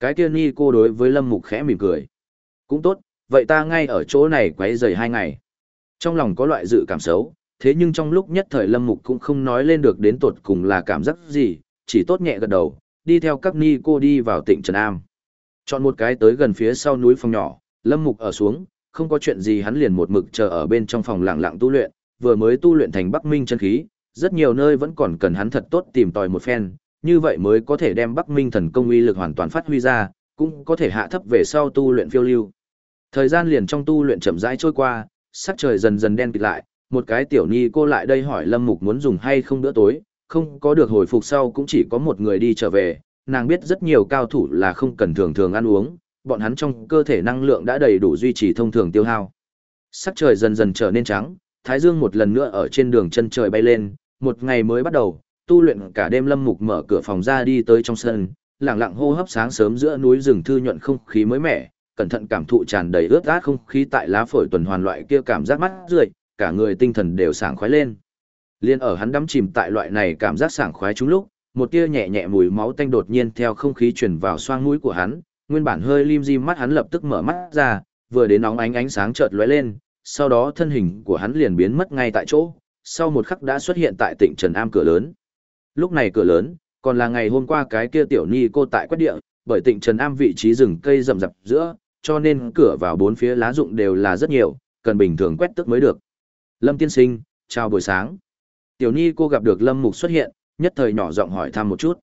Speaker 1: Cái kia ni cô đối với Lâm Mục khẽ mỉm cười. Cũng tốt, vậy ta ngay ở chỗ này quấy rầy hai ngày. Trong lòng có loại dự cảm xấu, thế nhưng trong lúc nhất thời Lâm Mục cũng không nói lên được đến tột cùng là cảm giác gì, chỉ tốt nhẹ gật đầu, đi theo các ni cô đi vào tỉnh Trần Am. Chọn một cái tới gần phía sau núi phòng nhỏ, Lâm Mục ở xuống, không có chuyện gì hắn liền một mực chờ ở bên trong phòng lặng lặng tu luyện, vừa mới tu luyện thành Bắc Minh chân khí, rất nhiều nơi vẫn còn cần hắn thật tốt tìm tòi một phen, như vậy mới có thể đem Bắc Minh thần công uy lực hoàn toàn phát huy ra, cũng có thể hạ thấp về sau tu luyện phiêu lưu. Thời gian liền trong tu luyện chậm rãi trôi qua, sắc trời dần dần đen kịt lại, một cái tiểu ni cô lại đây hỏi Lâm Mục muốn dùng hay không bữa tối, không có được hồi phục sau cũng chỉ có một người đi trở về, nàng biết rất nhiều cao thủ là không cần thường thường ăn uống, bọn hắn trong cơ thể năng lượng đã đầy đủ duy trì thông thường tiêu hao. Sắc trời dần dần trở nên trắng, thái dương một lần nữa ở trên đường chân trời bay lên, một ngày mới bắt đầu, tu luyện cả đêm Lâm Mục mở cửa phòng ra đi tới trong sân, lặng lặng hô hấp sáng sớm giữa núi rừng thư nhuận không khí mới mẻ, cẩn thận cảm thụ tràn đầy ướt át không khí tại lá phổi tuần hoàn loại kia cảm giác mắt rượi, cả người tinh thần đều sảng khoái lên. Liên ở hắn đắm chìm tại loại này cảm giác sảng khoái chúng lúc, một tia nhẹ nhẹ mùi máu tanh đột nhiên theo không khí truyền vào xoang mũi của hắn, nguyên bản hơi lim dim mắt hắn lập tức mở mắt ra, vừa đến nóng ánh ánh sáng chợt lóe lên, sau đó thân hình của hắn liền biến mất ngay tại chỗ, sau một khắc đã xuất hiện tại tỉnh Trần Am cửa lớn. Lúc này cửa lớn, còn là ngày hôm qua cái kia tiểu ni cô tại quét địa, bởi tỉnh Trần Am vị trí rừng cây rậm rạp giữa, cho nên cửa vào bốn phía lá rụng đều là rất nhiều, cần bình thường quét tức mới được. Lâm tiên sinh, chào buổi sáng. Tiểu Ni cô gặp được Lâm Mục xuất hiện, nhất thời nhỏ giọng hỏi thăm một chút.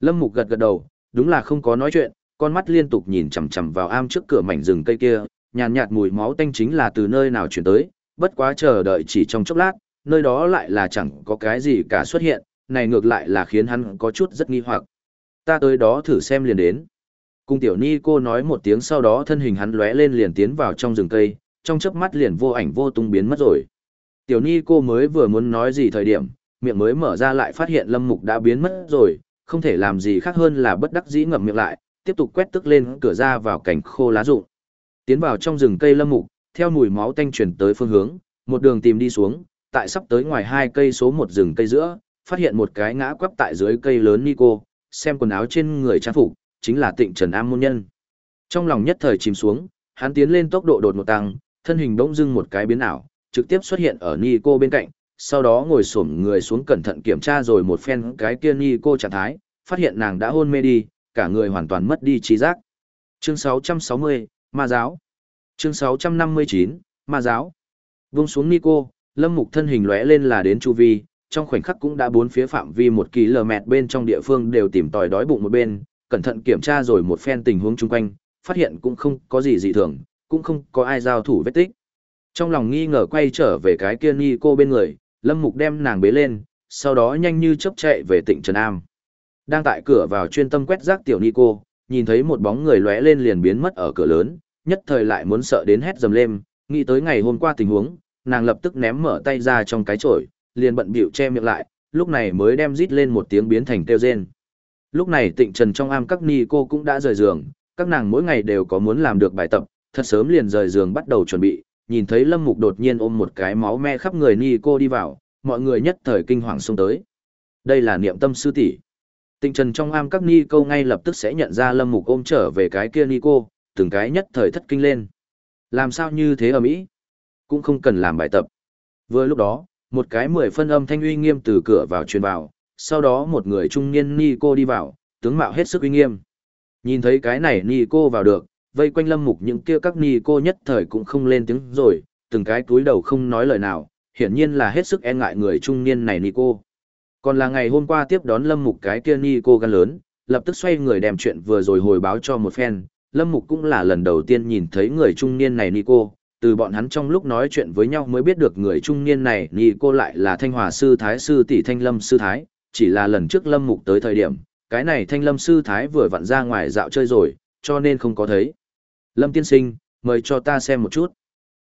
Speaker 1: Lâm Mục gật gật đầu, đúng là không có nói chuyện, con mắt liên tục nhìn chằm chằm vào am trước cửa mảnh rừng cây kia, nhàn nhạt mùi máu tanh chính là từ nơi nào chuyển tới, bất quá chờ đợi chỉ trong chốc lát, nơi đó lại là chẳng có cái gì cả xuất hiện, này ngược lại là khiến hắn có chút rất nghi hoặc. Ta tới đó thử xem liền đến. Cung tiểu ni cô nói một tiếng sau đó thân hình hắn lóe lên liền tiến vào trong rừng cây, trong chớp mắt liền vô ảnh vô tung biến mất rồi. Tiểu ni cô mới vừa muốn nói gì thời điểm, miệng mới mở ra lại phát hiện lâm mục đã biến mất rồi, không thể làm gì khác hơn là bất đắc dĩ ngậm miệng lại, tiếp tục quét tức lên cửa ra vào cảnh khô lá rụng. Tiến vào trong rừng cây lâm mục, theo mùi máu tanh truyền tới phương hướng, một đường tìm đi xuống, tại sắp tới ngoài hai cây số một rừng cây giữa, phát hiện một cái ngã quắp tại dưới cây lớn Nico, xem quần áo trên người trang phục, chính là Tịnh Trần Am môn nhân. Trong lòng nhất thời chìm xuống, hắn tiến lên tốc độ đột một tăng, thân hình bỗng dưng một cái biến ảo, trực tiếp xuất hiện ở Nico bên cạnh, sau đó ngồi xổm người xuống cẩn thận kiểm tra rồi một phen cái kia Nico trạng thái, phát hiện nàng đã hôn mê đi, cả người hoàn toàn mất đi trí giác. Chương 660, Ma giáo. Chương 659, Ma giáo. Vung xuống Nico, Lâm Mục thân hình lóe lên là đến chu vi, trong khoảnh khắc cũng đã bốn phía phạm vi một km bên trong địa phương đều tìm tòi đói bụng một bên, cẩn thận kiểm tra rồi một phen tình huống chung quanh, phát hiện cũng không có gì dị thường, cũng không có ai giao thủ vết tích. Trong lòng nghi ngờ quay trở về cái kia Nico bên người, Lâm Mục đem nàng bế lên, sau đó nhanh như chớp chạy về tỉnh Trần Am. Đang tại cửa vào chuyên tâm quét rác tiểu Nico nhìn thấy một bóng người lóe lên liền biến mất ở cửa lớn, nhất thời lại muốn sợ đến hét dầm lên, nghĩ tới ngày hôm qua tình huống, nàng lập tức ném mở tay ra trong cái chổi, liền bận bịu che miệng lại, lúc này mới đem rít lên một tiếng biến thành kêu rên. Lúc này tịnh trần trong am các ni cô cũng đã rời giường, các nàng mỗi ngày đều có muốn làm được bài tập, thật sớm liền rời giường bắt đầu chuẩn bị, nhìn thấy lâm mục đột nhiên ôm một cái máu me khắp người ni cô đi vào, mọi người nhất thời kinh hoàng xông tới. Đây là niệm tâm sư tỷ. Tịnh trần trong am các ni cô ngay lập tức sẽ nhận ra lâm mục ôm trở về cái kia ni cô, từng cái nhất thời thất kinh lên. Làm sao như thế ở Mỹ? Cũng không cần làm bài tập. Vừa lúc đó, một cái mười phân âm thanh uy nghiêm từ cửa vào truyền vào, sau đó một người trung niên ni cô đi vào, tướng mạo hết sức uy nghiêm. Nhìn thấy cái này ni cô vào được, vây quanh lâm mục những kia các ni cô nhất thời cũng không lên tiếng rồi, từng cái túi đầu không nói lời nào, hiển nhiên là hết sức e ngại người trung niên này ni cô. Còn là ngày hôm qua tiếp đón lâm mục cái kia ni cô gan lớn, lập tức xoay người đem chuyện vừa rồi hồi báo cho một phen, lâm mục cũng là lần đầu tiên nhìn thấy người trung niên này ni cô, từ bọn hắn trong lúc nói chuyện với nhau mới biết được người trung niên này ni cô lại là thanh hòa sư thái sư tỷ thanh lâm sư thái, chỉ là lần trước lâm mục tới thời điểm, cái này thanh lâm sư thái vừa vặn ra ngoài dạo chơi rồi, cho nên không có thấy. Lâm tiên sinh, mời cho ta xem một chút.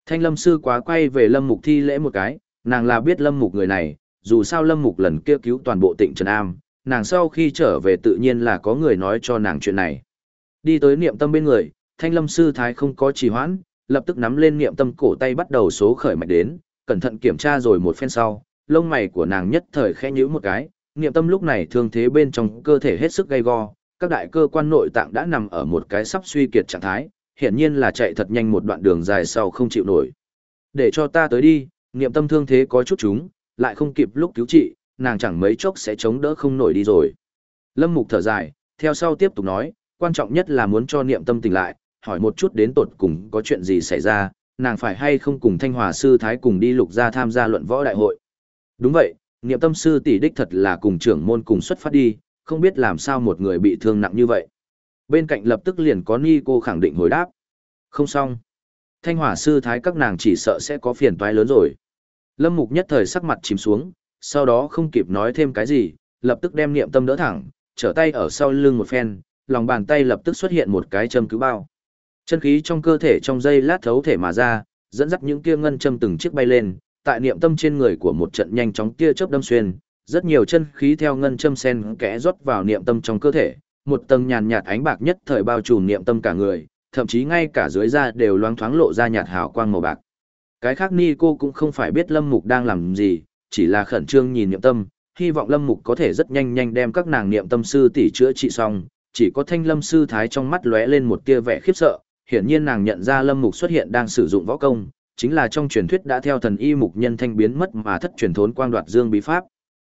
Speaker 1: Thanh lâm sư quá quay về lâm mục thi lễ một cái, nàng là biết lâm mục người này, dù sao lâm mục lần kia cứu toàn bộ tịnh Trần Am, nàng sau khi trở về tự nhiên là có người nói cho nàng chuyện này. Đi tới niệm tâm bên người, thanh lâm sư thái không có trì hoãn, lập tức nắm lên niệm tâm cổ tay bắt đầu số khởi mạch đến, cẩn thận kiểm tra rồi một phen sau, lông mày của nàng nhất thời khẽ nhíu một cái, niệm tâm lúc này thương thế bên trong cơ thể hết sức gay go, các đại cơ quan nội tạng đã nằm ở một cái sắp suy kiệt trạng thái, hiển nhiên là chạy thật nhanh một đoạn đường dài sau không chịu nổi. Để cho ta tới đi, niệm tâm thương thế có chút chúng, lại không kịp lúc cứu trị, nàng chẳng mấy chốc sẽ chống đỡ không nổi đi rồi. Lâm Mục thở dài, theo sau tiếp tục nói, quan trọng nhất là muốn cho niệm tâm tỉnh lại, hỏi một chút đến tột cùng có chuyện gì xảy ra, nàng phải hay không cùng Thanh Hòa Sư Thái cùng đi lục ra tham gia luận võ đại hội. Đúng vậy, niệm tâm sư tỷ đích thật là cùng trưởng môn cùng xuất phát đi, không biết làm sao một người bị thương nặng như vậy. Bên cạnh lập tức liền có Ni cô khẳng định hồi đáp. Không xong. Thanh hòa sư thái các nàng chỉ sợ sẽ có phiền toái lớn rồi. Lâm Mục nhất thời sắc mặt chìm xuống, sau đó không kịp nói thêm cái gì, lập tức đem niệm tâm đỡ thẳng, trở tay ở sau lưng một phen, lòng bàn tay lập tức xuất hiện một cái châm cứu bao. Chân khí trong cơ thể trong dây lát thấu thể mà ra, dẫn dắt những kia ngân châm từng chiếc bay lên, tại niệm tâm trên người của một trận nhanh chóng tia chớp đâm xuyên, rất nhiều chân khí theo ngân châm sen kẽ rót vào niệm tâm trong cơ thể, một tầng nhàn nhạt ánh bạc nhất thời bao trùm niệm tâm cả người, thậm chí ngay cả dưới da đều loáng thoáng lộ ra nhạt hào quang màu bạc. Cái khác ni cô cũng không phải biết Lâm Mục đang làm gì, chỉ là khẩn trương nhìn niệm tâm, hy vọng Lâm Mục có thể rất nhanh nhanh đem các nàng niệm tâm sư tỷ chữa trị xong, chỉ có Thanh Lâm sư thái trong mắt lóe lên một tia vẻ khiếp sợ, hiển nhiên nàng nhận ra Lâm Mục xuất hiện đang sử dụng võ công, chính là trong truyền thuyết đã theo thần y mục nhân thanh biến mất mà thất truyền thốn quang đoạt dương bí pháp.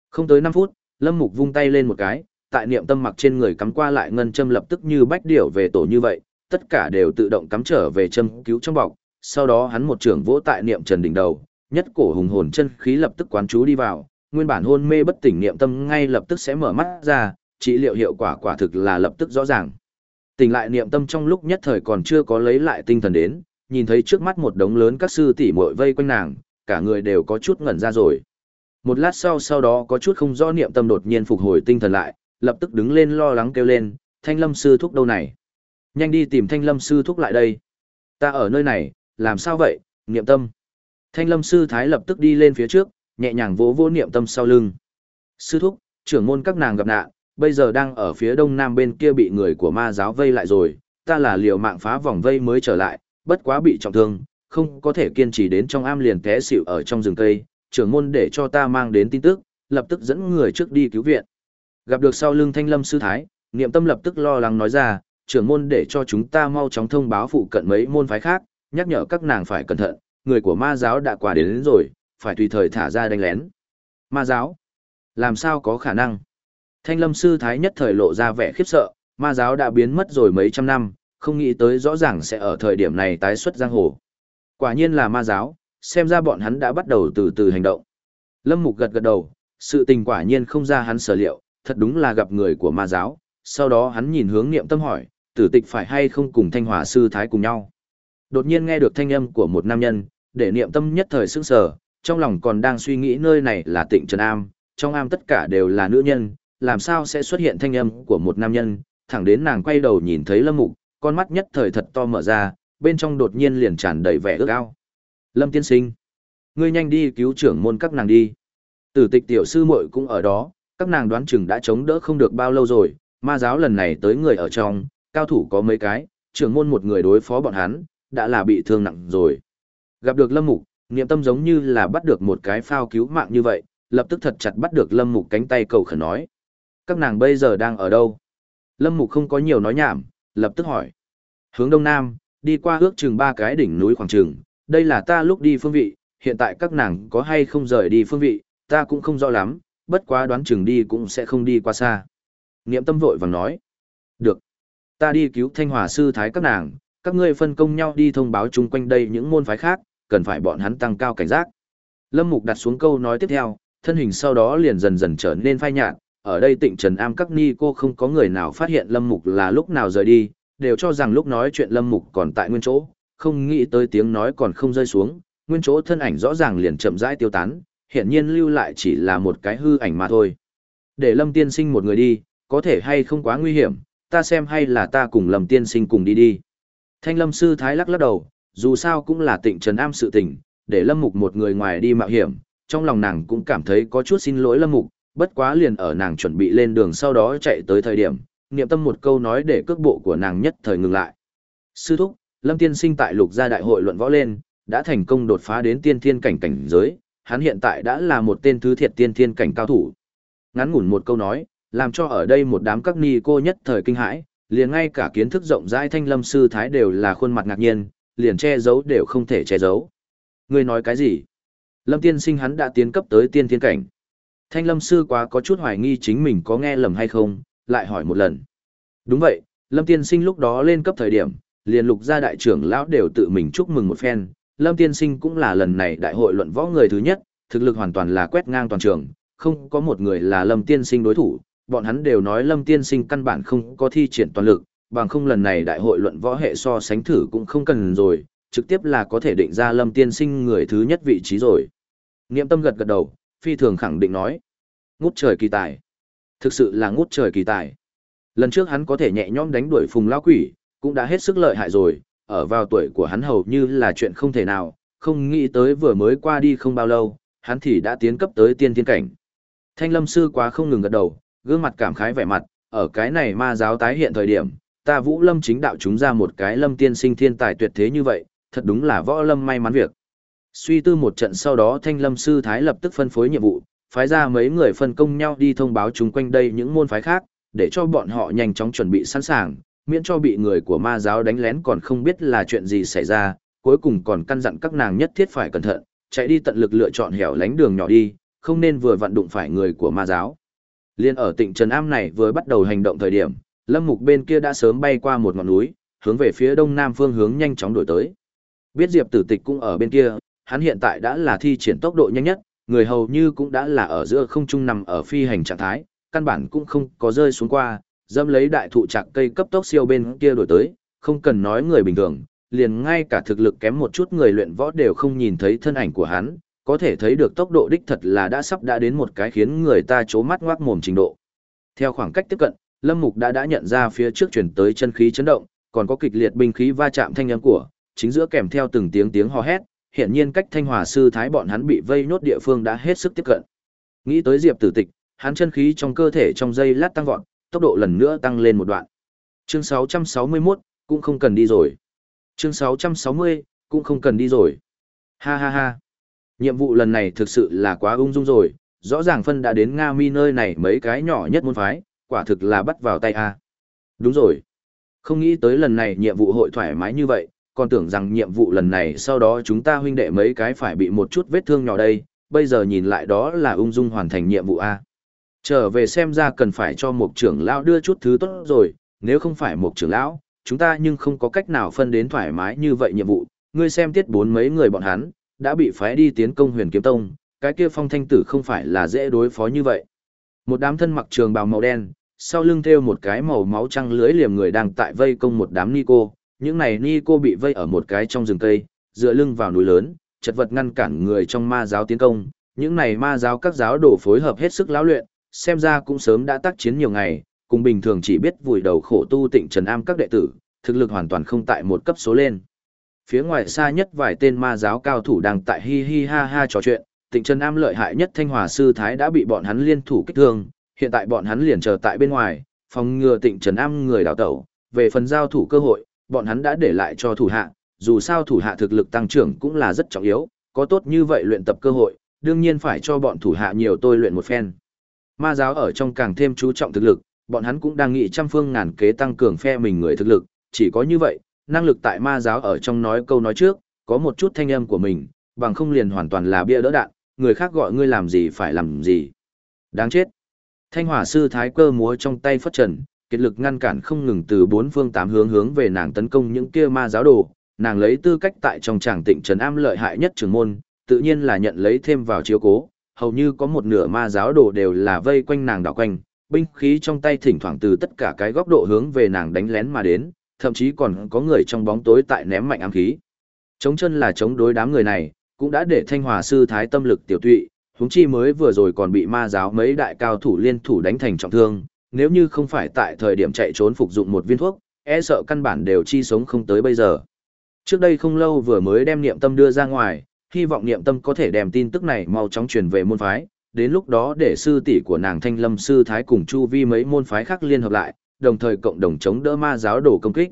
Speaker 1: Không tới 5 phút, Lâm Mục vung tay lên một cái, tại niệm tâm mặc trên người cắm qua lại ngân châm lập tức như bách điểu về tổ như vậy, tất cả đều tự động cắm trở về châm cứu trong bọc, sau đó hắn một trường vỗ tại niệm trần đỉnh đầu, nhất cổ hùng hồn chân khí lập tức quán chú đi vào, nguyên bản hôn mê bất tỉnh niệm tâm ngay lập tức sẽ mở mắt ra, trị liệu hiệu quả quả thực là lập tức rõ ràng. Tỉnh lại niệm tâm trong lúc nhất thời còn chưa có lấy lại tinh thần đến, nhìn thấy trước mắt một đống lớn các sư tỷ muội vây quanh nàng, cả người đều có chút ngẩn ra rồi. Một lát sau sau đó có chút không rõ niệm tâm đột nhiên phục hồi tinh thần lại, lập tức đứng lên lo lắng kêu lên, thanh lâm sư thúc đâu này? Nhanh đi tìm thanh lâm sư thúc lại đây. Ta ở nơi này, làm sao vậy, niệm tâm. Thanh lâm sư thái lập tức đi lên phía trước, nhẹ nhàng vỗ vỗ niệm tâm sau lưng. Sư thúc, trưởng môn các nàng gặp nạn, bây giờ đang ở phía đông nam bên kia bị người của ma giáo vây lại rồi, ta là liều mạng phá vòng vây mới trở lại, bất quá bị trọng thương, không có thể kiên trì đến trong am liền té xỉu ở trong rừng cây, trưởng môn để cho ta mang đến tin tức, lập tức dẫn người trước đi cứu viện. Gặp được sau lưng thanh lâm sư thái, niệm tâm lập tức lo lắng nói ra, trưởng môn để cho chúng ta mau chóng thông báo phụ cận mấy môn phái khác, nhắc nhở các nàng phải cẩn thận, người của ma giáo đã quả đến, đến rồi, phải tùy thời thả ra đánh lén. Ma giáo? Làm sao có khả năng? Thanh lâm sư thái nhất thời lộ ra vẻ khiếp sợ, ma giáo đã biến mất rồi mấy trăm năm, không nghĩ tới rõ ràng sẽ ở thời điểm này tái xuất giang hồ. Quả nhiên là ma giáo, xem ra bọn hắn đã bắt đầu từ từ hành động. Lâm Mục gật gật đầu, sự tình quả nhiên không ra hắn sở liệu, thật đúng là gặp người của ma giáo, sau đó hắn nhìn hướng niệm tâm hỏi, tử tịch phải hay không cùng thanh hòa sư thái cùng nhau. Đột nhiên nghe được thanh âm của một nam nhân, để niệm tâm nhất thời sững sờ, trong lòng còn đang suy nghĩ nơi này là tịnh Trần Am, trong am tất cả đều là nữ nhân, làm sao sẽ xuất hiện thanh âm của một nam nhân, thẳng đến nàng quay đầu nhìn thấy Lâm Mục, con mắt nhất thời thật to mở ra, bên trong đột nhiên liền tràn đầy vẻ ước ao. Lâm tiên sinh, ngươi nhanh đi cứu trưởng môn các nàng đi. Tử tịch tiểu sư muội cũng ở đó, các nàng đoán chừng đã chống đỡ không được bao lâu rồi, ma giáo lần này tới người ở trong, cao thủ có mấy cái, trưởng môn một người đối phó bọn hắn, đã là bị thương nặng rồi. Gặp được Lâm Mục, niệm tâm giống như là bắt được một cái phao cứu mạng như vậy, lập tức thật chặt bắt được Lâm Mục cánh tay cầu khẩn nói. Các nàng bây giờ đang ở đâu? Lâm Mục không có nhiều nói nhảm, lập tức hỏi. Hướng đông nam, đi qua ước chừng ba cái đỉnh núi khoảng trường, đây là ta lúc đi phương vị, hiện tại các nàng có hay không rời đi phương vị, ta cũng không rõ lắm, bất quá đoán chừng đi cũng sẽ không đi qua xa. Niệm tâm vội vàng nói. Được. Ta đi cứu thanh hòa sư thái các nàng, các ngươi phân công nhau đi thông báo chung quanh đây những môn phái khác, cần phải bọn hắn tăng cao cảnh giác. Lâm Mục đặt xuống câu nói tiếp theo, thân hình sau đó liền dần dần trở nên phai nhạt, ở đây tịnh Trần Am các ni cô không có người nào phát hiện Lâm Mục là lúc nào rời đi, đều cho rằng lúc nói chuyện Lâm Mục còn tại nguyên chỗ, không nghĩ tới tiếng nói còn không rơi xuống, nguyên chỗ thân ảnh rõ ràng liền chậm rãi tiêu tán, hiện nhiên lưu lại chỉ là một cái hư ảnh mà thôi. Để Lâm Tiên Sinh một người đi, có thể hay không quá nguy hiểm, ta xem hay là ta cùng Lâm Tiên Sinh cùng đi đi. Thanh Lâm Sư Thái lắc lắc đầu, dù sao cũng là tịnh trần am sự tình, để Lâm Mục một người ngoài đi mạo hiểm, trong lòng nàng cũng cảm thấy có chút xin lỗi Lâm Mục, bất quá liền ở nàng chuẩn bị lên đường sau đó chạy tới thời điểm, niệm tâm một câu nói để cước bộ của nàng nhất thời ngừng lại. Sư thúc, Lâm Tiên Sinh tại lục gia đại hội luận võ lên, đã thành công đột phá đến tiên thiên cảnh cảnh giới, hắn hiện tại đã là một tên thứ thiệt tiên thiên cảnh cao thủ. Ngắn ngủn một câu nói, làm cho ở đây một đám các ni cô nhất thời kinh hãi, liền ngay cả kiến thức rộng rãi thanh lâm sư thái đều là khuôn mặt ngạc nhiên, liền che giấu đều không thể che giấu. Ngươi nói cái gì? Lâm tiên sinh hắn đã tiến cấp tới tiên thiên cảnh. Thanh lâm sư quá có chút hoài nghi chính mình có nghe lầm hay không, lại hỏi một lần. Đúng vậy, lâm tiên sinh lúc đó lên cấp thời điểm, liền lục gia đại trưởng lão đều tự mình chúc mừng một phen. Lâm tiên sinh cũng là lần này đại hội luận võ người thứ nhất, thực lực hoàn toàn là quét ngang toàn trường, không có một người là lâm tiên sinh đối thủ, bọn hắn đều nói lâm tiên sinh căn bản không có thi triển toàn lực, bằng không lần này đại hội luận võ hệ so sánh thử cũng không cần rồi, trực tiếp là có thể định ra Lâm Tiên Sinh người thứ nhất vị trí rồi. Niệm tâm gật gật đầu, phi thường khẳng định nói. Ngút trời kỳ tài. Thực sự là ngút trời kỳ tài. Lần trước hắn có thể nhẹ nhõm đánh đuổi phùng lao quỷ, cũng đã hết sức lợi hại rồi, ở vào tuổi của hắn hầu như là chuyện không thể nào, không nghĩ tới vừa mới qua đi không bao lâu, hắn thì đã tiến cấp tới tiên thiên cảnh. Thanh lâm sư quá không ngừng gật đầu, gương mặt cảm khái vẻ mặt, ở cái này ma giáo tái hiện thời điểm, ta vũ lâm chính đạo chúng ra một cái lâm tiên sinh thiên tài tuyệt thế như vậy, thật đúng là võ lâm may mắn việc. Suy tư một trận sau đó thanh lâm sư thái lập tức phân phối nhiệm vụ, phái ra mấy người phân công nhau đi thông báo chúng quanh đây những môn phái khác, để cho bọn họ nhanh chóng chuẩn bị sẵn sàng, miễn cho bị người của ma giáo đánh lén còn không biết là chuyện gì xảy ra, cuối cùng còn căn dặn các nàng nhất thiết phải cẩn thận, chạy đi tận lực lựa chọn hẻo lánh đường nhỏ đi, không nên vừa vặn đụng phải người của ma giáo. Liên ở tỉnh Trần Am này vừa bắt đầu hành động thời điểm, Lâm Mục bên kia đã sớm bay qua một ngọn núi, hướng về phía đông nam phương hướng nhanh chóng đổi tới. Biết Diệp Tử Tịch cũng ở bên kia, hắn hiện tại đã là thi triển tốc độ nhanh nhất, người hầu như cũng đã là ở giữa không trung nằm ở phi hành trạng thái, căn bản cũng không có rơi xuống qua, dâm lấy đại thụ chạc cây cấp tốc siêu bên kia đổi tới, không cần nói người bình thường, liền ngay cả thực lực kém một chút người luyện võ đều không nhìn thấy thân ảnh của hắn, có thể thấy được tốc độ đích thật là đã sắp đã đến một cái khiến người ta chố mắt ngoác mồm trình độ. Theo khoảng cách tiếp cận, Lâm Mục đã đã nhận ra phía trước chuyển tới chân khí chấn động, còn có kịch liệt binh khí va chạm thanh âm của, chính giữa kèm theo từng tiếng tiếng hò hét, hiện nhiên cách Thanh Hòa sư thái bọn hắn bị vây nốt địa phương đã hết sức tiếp cận. Nghĩ tới Diệp Tử Tịch, hắn chân khí trong cơ thể trong giây lát tăng vọt, tốc độ lần nữa tăng lên một đoạn. Chương 661, cũng không cần đi rồi. Chương 660, cũng không cần đi rồi. Ha ha ha. Nhiệm vụ lần này thực sự là quá ung dung rồi, rõ ràng phân đã đến Nga Mi nơi này mấy cái nhỏ nhất môn phái, quả thực là bắt vào tay a. Đúng rồi. Không nghĩ tới lần này nhiệm vụ hội thoải mái như vậy, còn tưởng rằng nhiệm vụ lần này sau đó chúng ta huynh đệ mấy cái phải bị một chút vết thương nhỏ đây, bây giờ nhìn lại đó là ung dung hoàn thành nhiệm vụ a. Trở về xem ra cần phải cho một trưởng lão đưa chút thứ tốt rồi, nếu không phải một trưởng lão, chúng ta nhưng không có cách nào phân đến thoải mái như vậy nhiệm vụ, ngươi xem tiết bốn mấy người bọn hắn, đã bị phái đi tiến công huyền kiếm tông, cái kia phong thanh tử không phải là dễ đối phó như vậy. Một đám thân mặc trường bào màu đen, sau lưng thêu một cái màu máu trăng lưới liềm người đang tại vây công một đám ni cô, những này ni cô bị vây ở một cái trong rừng cây, dựa lưng vào núi lớn, chật vật ngăn cản người trong ma giáo tiến công, những này ma giáo các giáo đổ phối hợp hết sức lão luyện, xem ra cũng sớm đã tác chiến nhiều ngày, cùng bình thường chỉ biết vùi đầu khổ tu tịnh trần am các đệ tử, thực lực hoàn toàn không tại một cấp số lên. Phía ngoài xa nhất vài tên ma giáo cao thủ đang tại hi hi ha ha trò chuyện, tịnh trần am lợi hại nhất thanh hòa sư thái đã bị bọn hắn liên thủ kích thương, hiện tại bọn hắn liền chờ tại bên ngoài, phòng ngừa tịnh trần am người đào tẩu, về phần giao thủ cơ hội, bọn hắn đã để lại cho thủ hạ, dù sao thủ hạ thực lực tăng trưởng cũng là rất trọng yếu, có tốt như vậy luyện tập cơ hội, đương nhiên phải cho bọn thủ hạ nhiều tôi luyện một phen. Ma giáo ở trong càng thêm chú trọng thực lực, bọn hắn cũng đang nghĩ trăm phương ngàn kế tăng cường phe mình người thực lực, chỉ có như vậy, năng lực tại ma giáo ở trong nói câu nói trước, có một chút thanh âm của mình, bằng không liền hoàn toàn là bia đỡ đạn, người khác gọi ngươi làm gì phải làm gì. Đáng chết. Thanh hỏa sư thái cơ múa trong tay phất trần, kết lực ngăn cản không ngừng từ bốn phương tám hướng hướng về nàng tấn công những kia ma giáo đồ, nàng lấy tư cách tại trong tràng tịnh trấn am lợi hại nhất trường môn, tự nhiên là nhận lấy thêm vào chiếu cố, hầu như có một nửa ma giáo đồ đều là vây quanh nàng đảo quanh, binh khí trong tay thỉnh thoảng từ tất cả cái góc độ hướng về nàng đánh lén mà đến, thậm chí còn có người trong bóng tối tại ném mạnh ám khí. Chống chân là chống đối đám người này, cũng đã để thanh hòa sư thái tâm lực tiểu tụy, huống chi mới vừa rồi còn bị ma giáo mấy đại cao thủ liên thủ đánh thành trọng thương, nếu như không phải tại thời điểm chạy trốn phục dụng một viên thuốc, e sợ căn bản đều chi sống không tới bây giờ. Trước đây không lâu vừa mới đem niệm tâm đưa ra ngoài, hy vọng niệm tâm có thể đem tin tức này mau chóng truyền về môn phái, đến lúc đó để sư tỷ của nàng Thanh Lâm sư thái cùng chu vi mấy môn phái khác liên hợp lại, đồng thời cộng đồng chống đỡ ma giáo đổ công kích.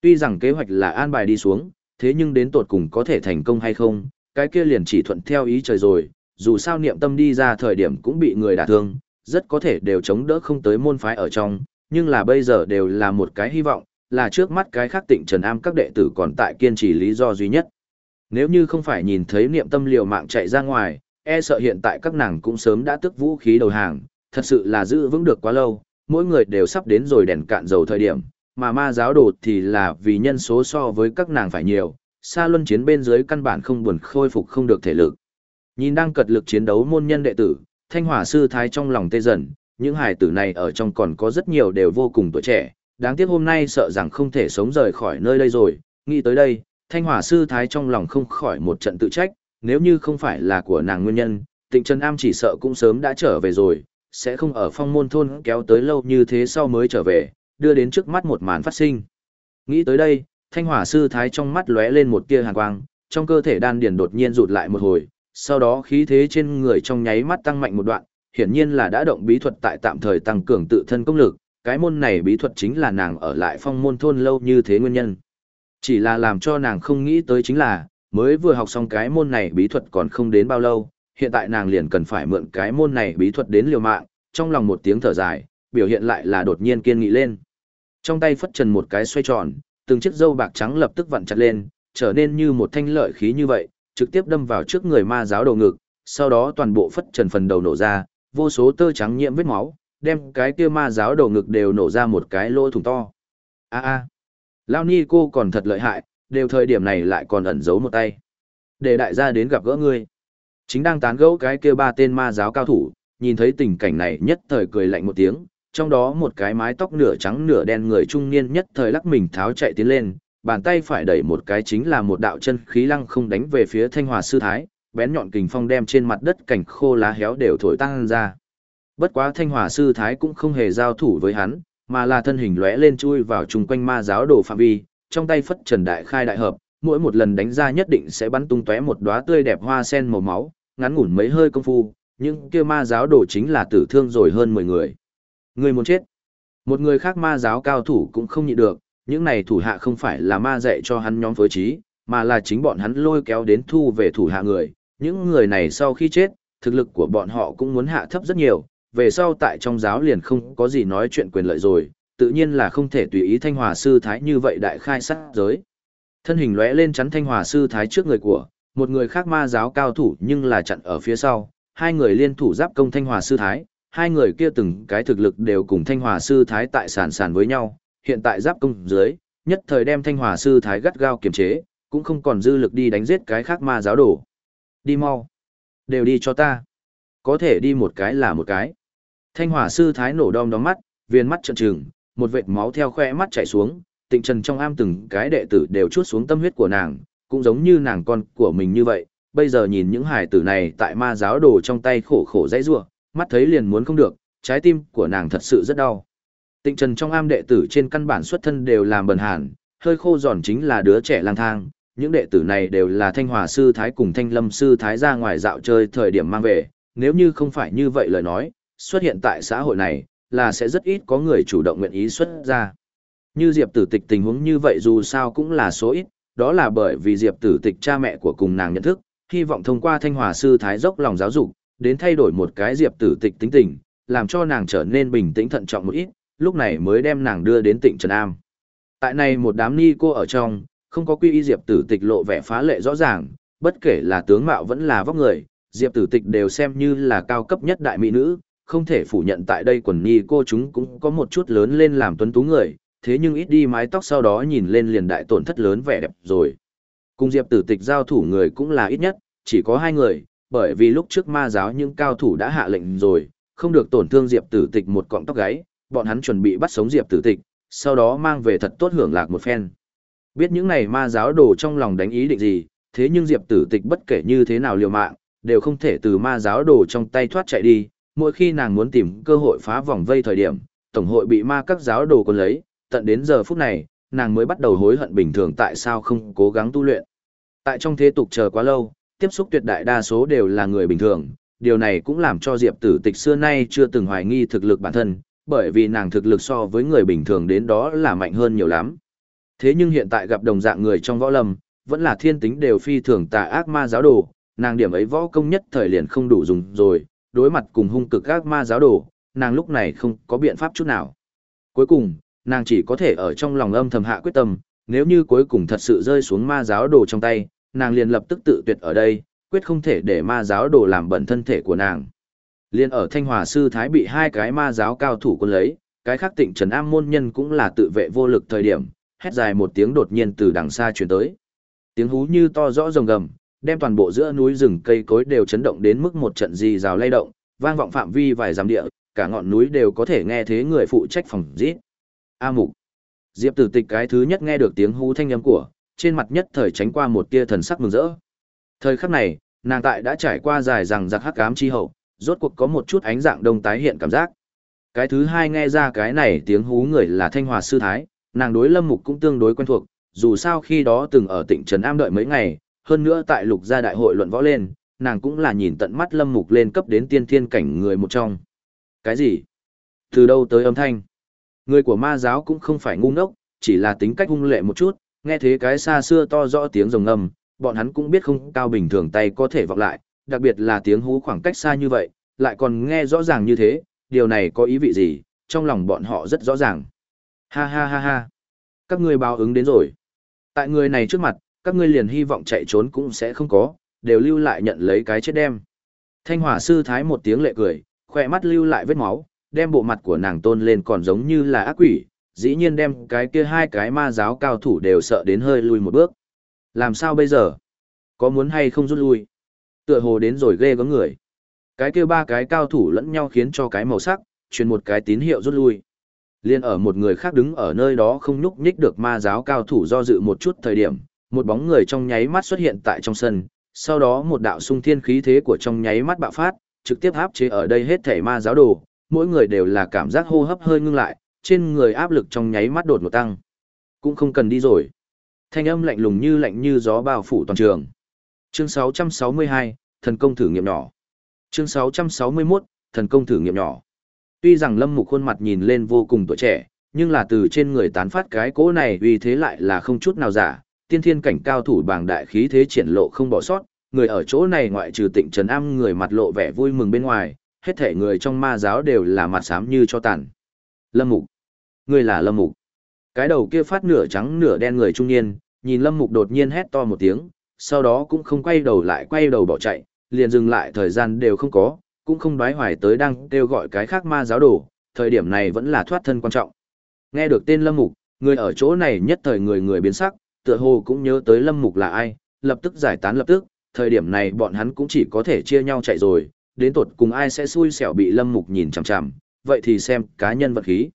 Speaker 1: Tuy rằng kế hoạch là an bài đi xuống, thế nhưng đến tột cùng có thể thành công hay không, cái kia liền chỉ thuận theo ý trời rồi, dù sao niệm tâm đi ra thời điểm cũng bị người đả thương, rất có thể đều chống đỡ không tới môn phái ở trong, nhưng là bây giờ đều là một cái hy vọng, là trước mắt cái khác tịnh trần am các đệ tử còn tại kiên trì lý do duy nhất. Nếu như không phải nhìn thấy niệm tâm liều mạng chạy ra ngoài, e sợ hiện tại các nàng cũng sớm đã tức vũ khí đầu hàng, thật sự là giữ vững được quá lâu, mỗi người đều sắp đến rồi đèn cạn dầu thời điểm, mà ma giáo đột thì là vì nhân số so với các nàng phải nhiều, xa luân chiến bên dưới căn bản không buồn khôi phục không được thể lực. Nhìn đang cật lực chiến đấu môn nhân đệ tử, thanh hỏa sư thái trong lòng tê dần, những hài tử này ở trong còn có rất nhiều đều vô cùng tuổi trẻ, đáng tiếc hôm nay sợ rằng không thể sống rời khỏi nơi đây rồi, nghĩ tới đây, Thanh Hỏa sư thái trong lòng không khỏi một trận tự trách, nếu như không phải là của nàng nguyên nhân, Tịnh Trần Am chỉ sợ cũng sớm đã trở về rồi, sẽ không ở phong môn thôn kéo tới lâu như thế sau mới trở về, đưa đến trước mắt một màn phát sinh. Nghĩ tới đây, Thanh Hỏa sư thái trong mắt lóe lên một tia hàn quang, trong cơ thể đan điền đột nhiên rụt lại một hồi, sau đó khí thế trên người trong nháy mắt tăng mạnh một đoạn, hiển nhiên là đã động bí thuật tại tạm thời tăng cường tự thân công lực, cái môn này bí thuật chính là nàng ở lại phong môn thôn lâu như thế nguyên nhân. Chỉ là làm cho nàng không nghĩ tới chính là, mới vừa học xong cái môn này bí thuật còn không đến bao lâu, hiện tại nàng liền cần phải mượn cái môn này bí thuật đến liều mạng, trong lòng một tiếng thở dài, biểu hiện lại là đột nhiên kiên nghị lên. Trong tay phất trần một cái xoay tròn, từng chiếc dâu bạc trắng lập tức vặn chặt lên, trở nên như một thanh lợi khí như vậy, trực tiếp đâm vào trước người ma giáo đầu ngực, sau đó toàn bộ phất trần phần đầu nổ ra, vô số tơ trắng nhiễm vết máu, đem cái kia ma giáo đầu ngực đều nổ ra một cái lỗ thủng to. A a, Lao Ni cô còn thật lợi hại, đều thời điểm này lại còn ẩn giấu một tay. Để đại gia đến gặp gỡ ngươi. Chính đang tán gẫu cái kia ba tên ma giáo cao thủ, nhìn thấy tình cảnh này nhất thời cười lạnh một tiếng, trong đó một cái mái tóc nửa trắng nửa đen người trung niên nhất thời lắc mình tháo chạy tiến lên, bàn tay phải đẩy một cái chính là một đạo chân khí lăng không đánh về phía Thanh Hòa sư thái, bén nhọn kình phong đem trên mặt đất cảnh khô lá héo đều thổi tăng ra. Bất quá Thanh Hòa sư thái cũng không hề giao thủ với hắn, mà là thân hình lóe lên chui vào chung quanh ma giáo đồ phạm vi, trong tay phất trần đại khai đại hợp, mỗi một lần đánh ra nhất định sẽ bắn tung tóe một đóa tươi đẹp hoa sen màu máu, ngắn ngủn mấy hơi công phu, nhưng kia ma giáo đồ chính là tử thương rồi hơn 10 người. Người muốn chết. Một người khác ma giáo cao thủ cũng không nhịn được, những này thủ hạ không phải là ma dạy cho hắn nhóm phối trí, mà là chính bọn hắn lôi kéo đến thu về thủ hạ người. Những người này sau khi chết, thực lực của bọn họ cũng muốn hạ thấp rất nhiều, về sau tại trong giáo liền không có gì nói chuyện quyền lợi rồi, tự nhiên là không thể tùy ý thanh hòa sư thái như vậy đại khai sát giới. Thân hình lóe lên chắn thanh hòa sư thái trước người của, một người khác ma giáo cao thủ nhưng là chặn ở phía sau, hai người liên thủ giáp công thanh hòa sư thái, hai người kia từng cái thực lực đều cùng thanh hòa sư thái tại sàn sàn với nhau, hiện tại giáp công dưới, nhất thời đem thanh hòa sư thái gắt gao kiềm chế, cũng không còn dư lực đi đánh giết cái khác ma giáo đổ. Đi mau. Đều đi cho ta. Có thể đi một cái là một cái. Thanh hòa sư thái nổ đom đóm mắt, viên mắt trợn trừng, một vệt máu theo khoe mắt chảy xuống, tịnh trần trong am từng cái đệ tử đều chuốt xuống tâm huyết của nàng, cũng giống như nàng con của mình như vậy. Bây giờ nhìn những hải tử này tại ma giáo đồ trong tay khổ khổ dãy rua, mắt thấy liền muốn không được, trái tim của nàng thật sự rất đau. Tịnh Trần trong am đệ tử trên căn bản xuất thân đều làm bần hàn, hơi khô giòn chính là đứa trẻ lang thang, những đệ tử này đều là Thanh Hòa sư thái cùng Thanh Lâm sư thái ra ngoài dạo chơi thời điểm mang về, nếu như không phải như vậy lời nói, xuất hiện tại xã hội này là sẽ rất ít có người chủ động nguyện ý xuất ra. Như Diệp Tử Tịch tình huống như vậy dù sao cũng là số ít, đó là bởi vì Diệp Tử Tịch cha mẹ của cùng nàng nhận thức, hy vọng thông qua Thanh Hòa sư thái dốc lòng giáo dục, đến thay đổi một cái Diệp Tử Tịch tính tình, làm cho nàng trở nên bình tĩnh thận trọng một ít, lúc này mới đem nàng đưa đến tỉnh Trần Am. Tại này một đám ni cô ở trong, không có quy y Diệp Tử Tịch lộ vẻ phá lệ rõ ràng, bất kể là tướng mạo vẫn là vóc người, Diệp Tử Tịch đều xem như là cao cấp nhất đại mỹ nữ, không thể phủ nhận tại đây quần ni cô chúng cũng có một chút lớn lên làm tuấn tú người, thế nhưng ít đi mái tóc sau đó nhìn lên liền đại tổn thất lớn vẻ đẹp rồi. Cùng Diệp Tử Tịch giao thủ người cũng là ít nhất, chỉ có hai người, bởi vì lúc trước ma giáo những cao thủ đã hạ lệnh rồi, không được tổn thương Diệp Tử Tịch một cọng tóc gáy, bọn hắn chuẩn bị bắt sống Diệp Tử Tịch, sau đó mang về thật tốt hưởng lạc một phen. Biết những này ma giáo đồ trong lòng đánh ý định gì, thế nhưng Diệp Tử Tịch bất kể như thế nào liều mạng, đều không thể từ ma giáo đồ trong tay thoát chạy đi, mỗi khi nàng muốn tìm cơ hội phá vòng vây thời điểm, tổng hội bị ma các giáo đồ còn lấy, tận đến giờ phút này, nàng mới bắt đầu hối hận bình thường tại sao không cố gắng tu luyện. Tại trong thế tục chờ quá lâu, tiếp xúc tuyệt đại đa số đều là người bình thường, điều này cũng làm cho Diệp Tử Tịch xưa nay chưa từng hoài nghi thực lực bản thân, bởi vì nàng thực lực so với người bình thường đến đó là mạnh hơn nhiều lắm. Thế nhưng hiện tại gặp đồng dạng người trong võ lâm, vẫn là thiên tính đều phi thường tà ác ma giáo đồ, nàng điểm ấy võ công nhất thời liền không đủ dùng rồi, đối mặt cùng hung cực ác ma giáo đồ, nàng lúc này không có biện pháp chút nào. Cuối cùng, nàng chỉ có thể ở trong lòng âm thầm hạ quyết tâm, nếu như cuối cùng thật sự rơi xuống ma giáo đồ trong tay, nàng liền lập tức tự tuyệt ở đây, quyết không thể để ma giáo đồ làm bẩn thân thể của nàng. Liên ở Thanh Hòa sư thái bị hai cái ma giáo cao thủ quân lấy, cái khác Tịnh Trần Am môn nhân cũng là tự vệ vô lực thời điểm, hét dài một tiếng đột nhiên từ đằng xa truyền tới. Tiếng hú như to rõ rồng gầm, đem toàn bộ giữa núi rừng cây cối đều chấn động đến mức một trận gì rào lay động, vang vọng phạm vi vài dặm địa, cả ngọn núi đều có thể nghe thế người phụ trách phòng rít. A Mục, Diệp tử tịch cái thứ nhất nghe được tiếng hú thanh âm của, trên mặt nhất thời tránh qua một tia thần sắc mừng rỡ. Thời khắc này, nàng tại đã trải qua dài rằng giặc hắc ám chi hậu, rốt cuộc có một chút ánh dạng đông tái hiện cảm giác. Cái thứ hai nghe ra cái này tiếng hú người là Thanh Hòa Sư Thái, nàng đối Lâm Mục cũng tương đối quen thuộc, dù sao khi đó từng ở tỉnh Trần Am đợi mấy ngày, hơn nữa tại lục gia đại hội luận võ lên, nàng cũng là nhìn tận mắt Lâm Mục lên cấp đến tiên thiên cảnh người một trong. Cái gì? Từ đâu tới âm thanh? Người của ma giáo cũng không phải ngu ngốc, chỉ là tính cách hung lệ một chút, nghe thế cái xa xưa to rõ tiếng rồng ngầm, bọn hắn cũng biết không cao bình thường tay có thể vọng lại, đặc biệt là tiếng hú khoảng cách xa như vậy, lại còn nghe rõ ràng như thế, điều này có ý vị gì, trong lòng bọn họ rất rõ ràng. Ha ha ha ha, các ngươi báo ứng đến rồi. Tại người này trước mặt, các ngươi liền hy vọng chạy trốn cũng sẽ không có, đều lưu lại nhận lấy cái chết đem. Thanh hỏa sư thái một tiếng lệ cười, khỏe mắt lưu lại vết máu, đem bộ mặt của nàng tôn lên còn giống như là ác quỷ, dĩ nhiên đem cái kia hai cái ma giáo cao thủ đều sợ đến hơi lui một bước. Làm sao bây giờ? Có muốn hay không rút lui? Tựa hồ đến rồi ghê có người. Cái kia ba cái cao thủ lẫn nhau khiến cho cái màu sắc, truyền một cái tín hiệu rút lui. Liên ở một người khác đứng ở nơi đó không nhúc nhích được ma giáo cao thủ do dự một chút thời điểm, một bóng người trong nháy mắt xuất hiện tại trong sân, sau đó một đạo sung thiên khí thế của trong nháy mắt bạo phát, trực tiếp áp chế ở đây hết thảy ma giáo đồ, mỗi người đều là cảm giác hô hấp hơi ngưng lại, trên người áp lực trong nháy mắt đột ngột tăng. Cũng không cần đi rồi. Thanh âm lạnh lùng như lạnh như gió bao phủ toàn trường. Chương 662, thần công thử nghiệm nhỏ. Chương 661, thần công thử nghiệm nhỏ. Tuy rằng Lâm Mục khuôn mặt nhìn lên vô cùng tuổi trẻ, nhưng là từ trên người tán phát cái cỗ này uy thế lại là không chút nào giả, tiên thiên cảnh cao thủ bàng đại khí thế triển lộ không bỏ sót, người ở chỗ này ngoại trừ Tịnh Trần Am người mặt lộ vẻ vui mừng bên ngoài, hết thể người trong ma giáo đều là mặt xám như cho tàn. Lâm Mục, người là Lâm Mục. Cái đầu kia phát nửa trắng nửa đen người trung niên, nhìn Lâm Mục đột nhiên hét to một tiếng, sau đó cũng không quay đầu lại quay đầu bỏ chạy, liền dừng lại thời gian đều không có, cũng không đoái hoài tới đang kêu gọi cái khác ma giáo đồ, thời điểm này vẫn là thoát thân quan trọng. Nghe được tên Lâm Mục, người ở chỗ này nhất thời người người biến sắc, tựa hồ cũng nhớ tới Lâm Mục là ai, lập tức giải tán lập tức, thời điểm này bọn hắn cũng chỉ có thể chia nhau chạy rồi, đến tột cùng ai sẽ xui xẻo bị Lâm Mục nhìn chằm chằm, vậy thì xem cá nhân vật khí.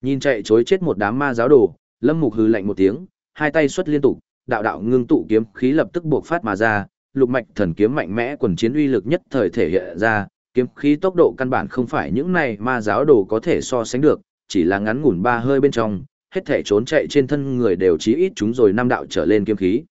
Speaker 1: Nhìn chạy chối chết một đám ma giáo đồ, Lâm Mục hừ lạnh một tiếng, hai tay xuất liên tục, đạo đạo ngưng tụ kiếm khí lập tức buộc phát mà ra, lục mạch thần kiếm mạnh mẽ quần chiến uy lực nhất thời thể hiện ra, kiếm khí tốc độ căn bản không phải những này ma giáo đồ có thể so sánh được, chỉ là ngắn ngủn ba hơi bên trong, hết thể trốn chạy trên thân người đều chí ít chúng rồi năm đạo trở lên kiếm khí.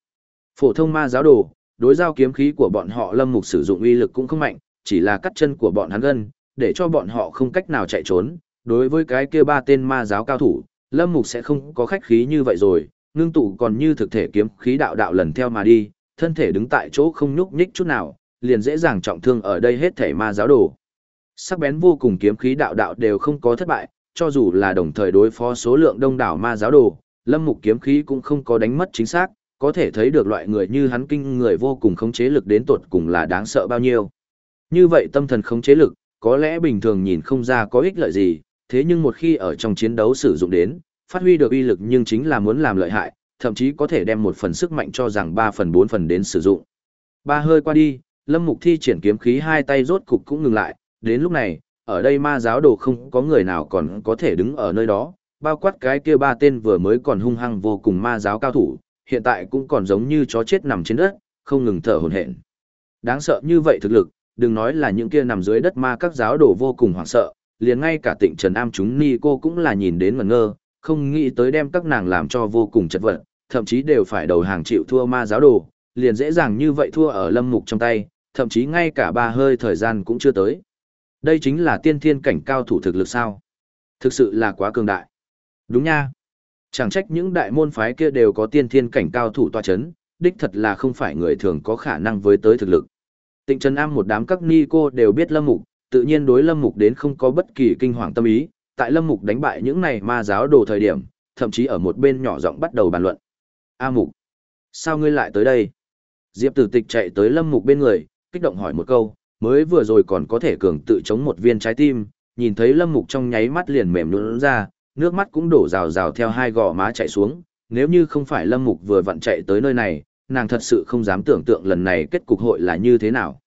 Speaker 1: Phổ thông ma giáo đồ, đối giao kiếm khí của bọn họ lâm mục sử dụng uy lực cũng không mạnh, chỉ là cắt chân của bọn hắn gân, để cho bọn họ không cách nào chạy trốn. Đối với cái kia ba tên ma giáo cao thủ, lâm mục sẽ không có khách khí như vậy rồi, ngưng tụ còn như thực thể kiếm khí đạo đạo lần theo mà đi, thân thể đứng tại chỗ không nhúc nhích chút nào, liền dễ dàng trọng thương ở đây hết thể ma giáo đồ. Sắc bén vô cùng kiếm khí đạo đạo đều không có thất bại, cho dù là đồng thời đối phó số lượng đông đảo ma giáo đồ, lâm mục kiếm khí cũng không có đánh mất chính xác, có thể thấy được loại người như hắn kinh người vô cùng khống chế lực đến tột cùng là đáng sợ bao nhiêu. Như vậy tâm thần khống chế lực, có lẽ bình thường nhìn không ra có ích lợi gì, thế nhưng một khi ở trong chiến đấu sử dụng đến, phát huy được uy lực nhưng chính là muốn làm lợi hại, thậm chí có thể đem một phần sức mạnh cho rằng 3 phần 4 phần đến sử dụng. Ba hơi qua đi, Lâm Mục thi triển kiếm khí hai tay rốt cục cũng ngừng lại, đến lúc này, ở đây ma giáo đồ không có người nào còn có thể đứng ở nơi đó, bao quát cái kia ba tên vừa mới còn hung hăng vô cùng ma giáo cao thủ, hiện tại cũng còn giống như chó chết nằm trên đất, không ngừng thở hổn hển. Đáng sợ như vậy thực lực, đừng nói là những kia nằm dưới đất ma các giáo đồ vô cùng hoảng sợ, liền ngay cả Tịnh Trần Am chúng ni cô cũng là nhìn đến ngẩn ngơ, không nghĩ tới đem các nàng làm cho vô cùng chật vật, thậm chí đều phải đầu hàng chịu thua ma giáo đồ, liền dễ dàng như vậy thua ở lâm mục trong tay, thậm chí ngay cả ba hơi thời gian cũng chưa tới. Đây chính là tiên thiên cảnh cao thủ thực lực sao? Thực sự là quá cường đại. Đúng nha. Chẳng trách những đại môn phái kia đều có tiên thiên cảnh cao thủ tòa chấn, đích thật là không phải người thường có khả năng với tới thực lực. Tịnh Trần Am một đám các ni cô đều biết Lâm Mục, tự nhiên đối Lâm Mục đến không có bất kỳ kinh hoàng tâm ý, tại Lâm Mục đánh bại những này ma giáo đồ thời điểm, thậm chí ở một bên nhỏ giọng bắt đầu bàn luận. A Mục, sao ngươi lại tới đây? Diệp Tử Tịch chạy tới Lâm Mục bên người, kích động hỏi một câu, mới vừa rồi còn có thể cường tự chống một viên trái tim, nhìn thấy Lâm Mục trong nháy mắt liền mềm nhũn ra, nước mắt cũng đổ rào rào theo hai gò má chạy xuống, nếu như không phải Lâm Mục vừa vặn chạy tới nơi này, nàng thật sự không dám tưởng tượng lần này kết cục hội là như thế nào.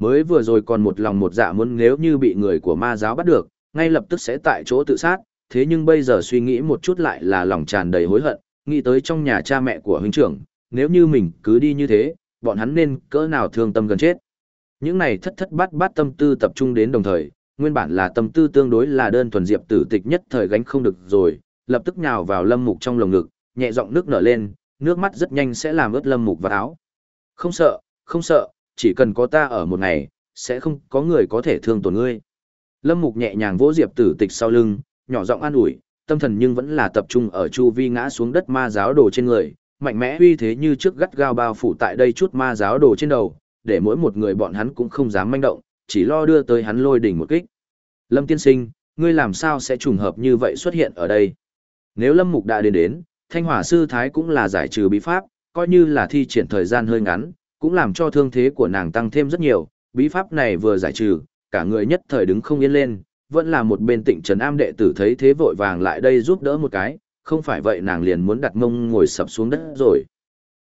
Speaker 1: Mới vừa rồi còn một lòng một dạ muốn nếu như bị người của ma giáo bắt được, ngay lập tức sẽ tại chỗ tự sát, thế nhưng bây giờ suy nghĩ một chút lại là lòng tràn đầy hối hận, nghĩ tới trong nhà cha mẹ của huynh trưởng, nếu như mình cứ đi như thế, bọn hắn nên cỡ nào thương tâm gần chết. Những này thất thất bát bát tâm tư tập trung đến đồng thời, nguyên bản là tâm tư tương đối là đơn thuần diệp tử tịch nhất thời gánh không được rồi, lập tức nhào vào lâm mục trong lồng ngực, nhẹ giọng nước nở lên, nước mắt rất nhanh sẽ làm ướt lâm mục vào áo. Không sợ, không sợ, chỉ cần có ta ở một ngày, sẽ không có người có thể thương tổn ngươi. Lâm mục nhẹ nhàng vỗ diệp tử tịch sau lưng, nhỏ giọng an ủi, tâm thần nhưng vẫn là tập trung ở chu vi ngã xuống đất ma giáo đồ trên người, mạnh mẽ uy thế như trước gắt gao bao phủ tại đây chút ma giáo đồ trên đầu, để mỗi một người bọn hắn cũng không dám manh động, chỉ lo đưa tới hắn lôi đỉnh một kích. Lâm tiên sinh, ngươi làm sao sẽ trùng hợp như vậy xuất hiện ở đây? Nếu Lâm Mục đã đến đến, Thanh Hỏa Sư Thái cũng là giải trừ bí pháp, coi như là thi triển thời gian hơi ngắn, cũng làm cho thương thế của nàng tăng thêm rất nhiều, bí pháp này vừa giải trừ, cả người nhất thời đứng không yên lên, vẫn là một bên tịnh trần am đệ tử thấy thế vội vàng lại đây giúp đỡ một cái, không phải vậy nàng liền muốn đặt mông ngồi sập xuống đất rồi.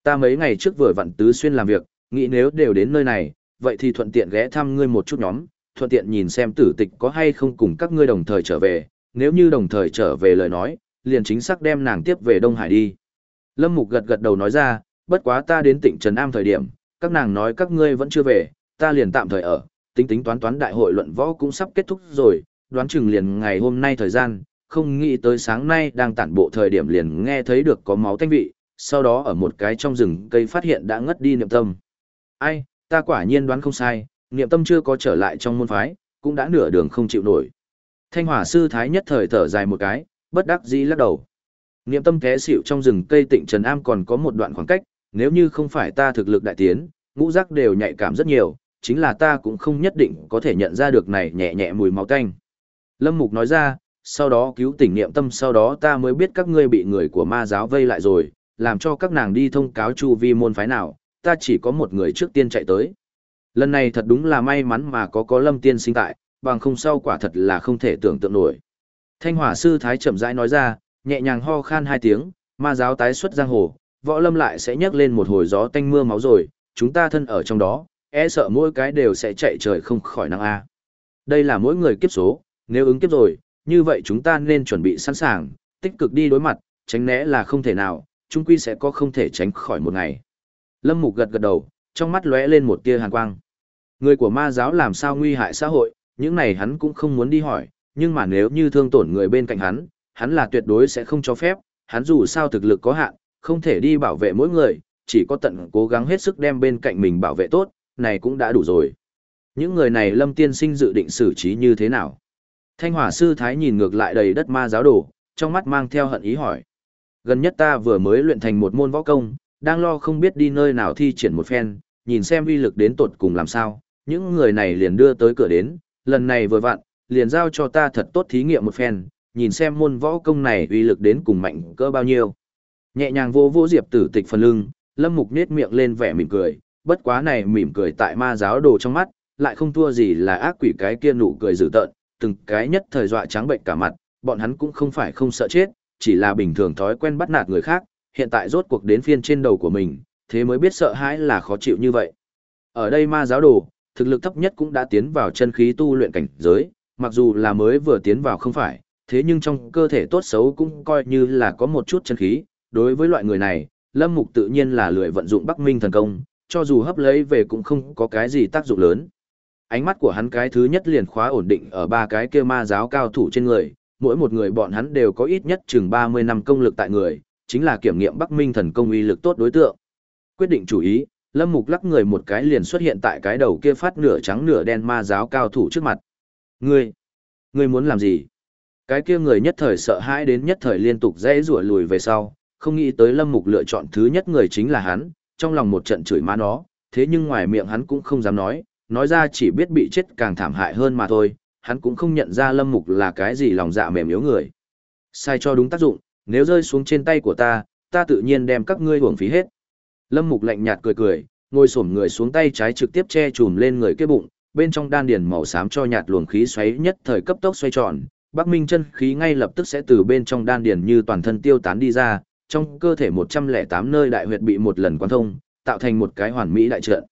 Speaker 1: Ta mấy ngày trước vừa vặn tứ xuyên làm việc, nghĩ nếu đều đến nơi này, vậy thì thuận tiện ghé thăm ngươi một chút nhóm, thuận tiện nhìn xem tử tịch có hay không cùng các ngươi đồng thời trở về, nếu như đồng thời trở về lời nói, liền chính xác đem nàng tiếp về Đông Hải đi. Lâm Mục gật gật đầu nói ra, bất quá ta đến tỉnh Trần Am thời điểm, các nàng nói các ngươi vẫn chưa về, ta liền tạm thời ở, tính tính toán toán đại hội luận võ cũng sắp kết thúc rồi, đoán chừng liền ngày hôm nay thời gian, không nghĩ tới sáng nay đang tản bộ thời điểm liền nghe thấy được có máu tanh vị, sau đó ở một cái trong rừng cây phát hiện đã ngất đi niệm tâm. Ai, ta quả nhiên đoán không sai, niệm tâm chưa có trở lại trong môn phái, cũng đã nửa đường không chịu nổi. Thanh hỏa sư thái nhất thời thở dài một cái, bất đắc dĩ lắc đầu. Niệm tâm té xỉu trong rừng cây tịnh Trần Am còn có một đoạn khoảng cách, nếu như không phải ta thực lực đại tiến, ngũ giác đều nhạy cảm rất nhiều, chính là ta cũng không nhất định có thể nhận ra được này nhẹ nhẹ mùi máu tanh. Lâm Mục nói ra, sau đó cứu tỉnh niệm tâm sau đó ta mới biết các ngươi bị người của ma giáo vây lại rồi, làm cho các nàng đi thông cáo chu vi môn phái nào, ta chỉ có một người trước tiên chạy tới. Lần này thật đúng là may mắn mà có có lâm tiên sinh tại, bằng không sau quả thật là không thể tưởng tượng nổi. Thanh hỏa sư thái chậm rãi nói ra, nhẹ nhàng ho khan hai tiếng, ma giáo tái xuất giang hồ, võ lâm lại sẽ nhấc lên một hồi gió tanh mưa máu rồi, chúng ta thân ở trong đó, e sợ mỗi cái đều sẽ chạy trời không khỏi năng a. Đây là mỗi người kiếp số, nếu ứng kiếp rồi, như vậy chúng ta nên chuẩn bị sẵn sàng, tích cực đi đối mặt, tránh né là không thể nào, chung quy sẽ có không thể tránh khỏi một ngày. Lâm Mục gật gật đầu, trong mắt lóe lên một tia hàn quang. Người của ma giáo làm sao nguy hại xã hội, những này hắn cũng không muốn đi hỏi, nhưng mà nếu như thương tổn người bên cạnh hắn, hắn là tuyệt đối sẽ không cho phép, hắn dù sao thực lực có hạn, không thể đi bảo vệ mỗi người, chỉ có tận cố gắng hết sức đem bên cạnh mình bảo vệ tốt, này cũng đã đủ rồi. Những người này Lâm Tiên Sinh dự định xử trí như thế nào? Thanh hỏa sư thái nhìn ngược lại đầy đất ma giáo đồ, trong mắt mang theo hận ý hỏi. Gần nhất ta vừa mới luyện thành một môn võ công, đang lo không biết đi nơi nào thi triển một phen, nhìn xem uy lực đến tột cùng làm sao, những người này liền đưa tới cửa đến, lần này vừa vặn, liền giao cho ta thật tốt thí nghiệm một phen, nhìn xem môn võ công này uy lực đến cùng mạnh cỡ bao nhiêu. Nhẹ nhàng vô vô diệp tử tịch phần lưng, lâm mục nết miệng lên vẻ mỉm cười, bất quá này mỉm cười tại ma giáo đồ trong mắt, lại không thua gì là ác quỷ cái kia nụ cười dữ tợn, từng cái nhất thời dọa trắng bệnh cả mặt, bọn hắn cũng không phải không sợ chết, chỉ là bình thường thói quen bắt nạt người khác, hiện tại rốt cuộc đến phiên trên đầu của mình, thế mới biết sợ hãi là khó chịu như vậy. Ở đây ma giáo đồ, thực lực thấp nhất cũng đã tiến vào chân khí tu luyện cảnh giới, mặc dù là mới vừa tiến vào không phải, thế nhưng trong cơ thể tốt xấu cũng coi như là có một chút chân khí, đối với loại người này, Lâm Mục tự nhiên là lười vận dụng Bắc Minh thần công, cho dù hấp lấy về cũng không có cái gì tác dụng lớn. Ánh mắt của hắn cái thứ nhất liền khóa ổn định ở ba cái kia ma giáo cao thủ trên người, mỗi một người bọn hắn đều có ít nhất chừng 30 năm công lực tại người, chính là kiểm nghiệm Bắc Minh thần công uy lực tốt đối tượng. Quyết định chủ ý, Lâm Mục lắc người một cái liền xuất hiện tại cái đầu kia phát nửa trắng nửa đen ma giáo cao thủ trước mặt. Ngươi, ngươi muốn làm gì? Cái kia người nhất thời sợ hãi đến nhất thời liên tục dãy rủa lùi về sau, không nghĩ tới Lâm Mục lựa chọn thứ nhất người chính là hắn, trong lòng một trận chửi má nó, thế nhưng ngoài miệng hắn cũng không dám nói, nói ra chỉ biết bị chết càng thảm hại hơn mà thôi, hắn cũng không nhận ra Lâm Mục là cái gì lòng dạ mềm yếu người. Sai cho đúng tác dụng, nếu rơi xuống trên tay của ta, ta tự nhiên đem các ngươi uổng phí hết. Lâm Mục lạnh nhạt cười cười, ngồi xổm người xuống tay trái trực tiếp che chùm lên người kia bụng, bên trong đan điền màu xám cho nhạt luồng khí xoáy nhất thời cấp tốc xoay tròn, Bắc Minh chân khí ngay lập tức sẽ từ bên trong đan điền như toàn thân tiêu tán đi ra, trong cơ thể 108 nơi đại huyệt bị một lần quan thông, tạo thành một cái hoàn mỹ đại trận.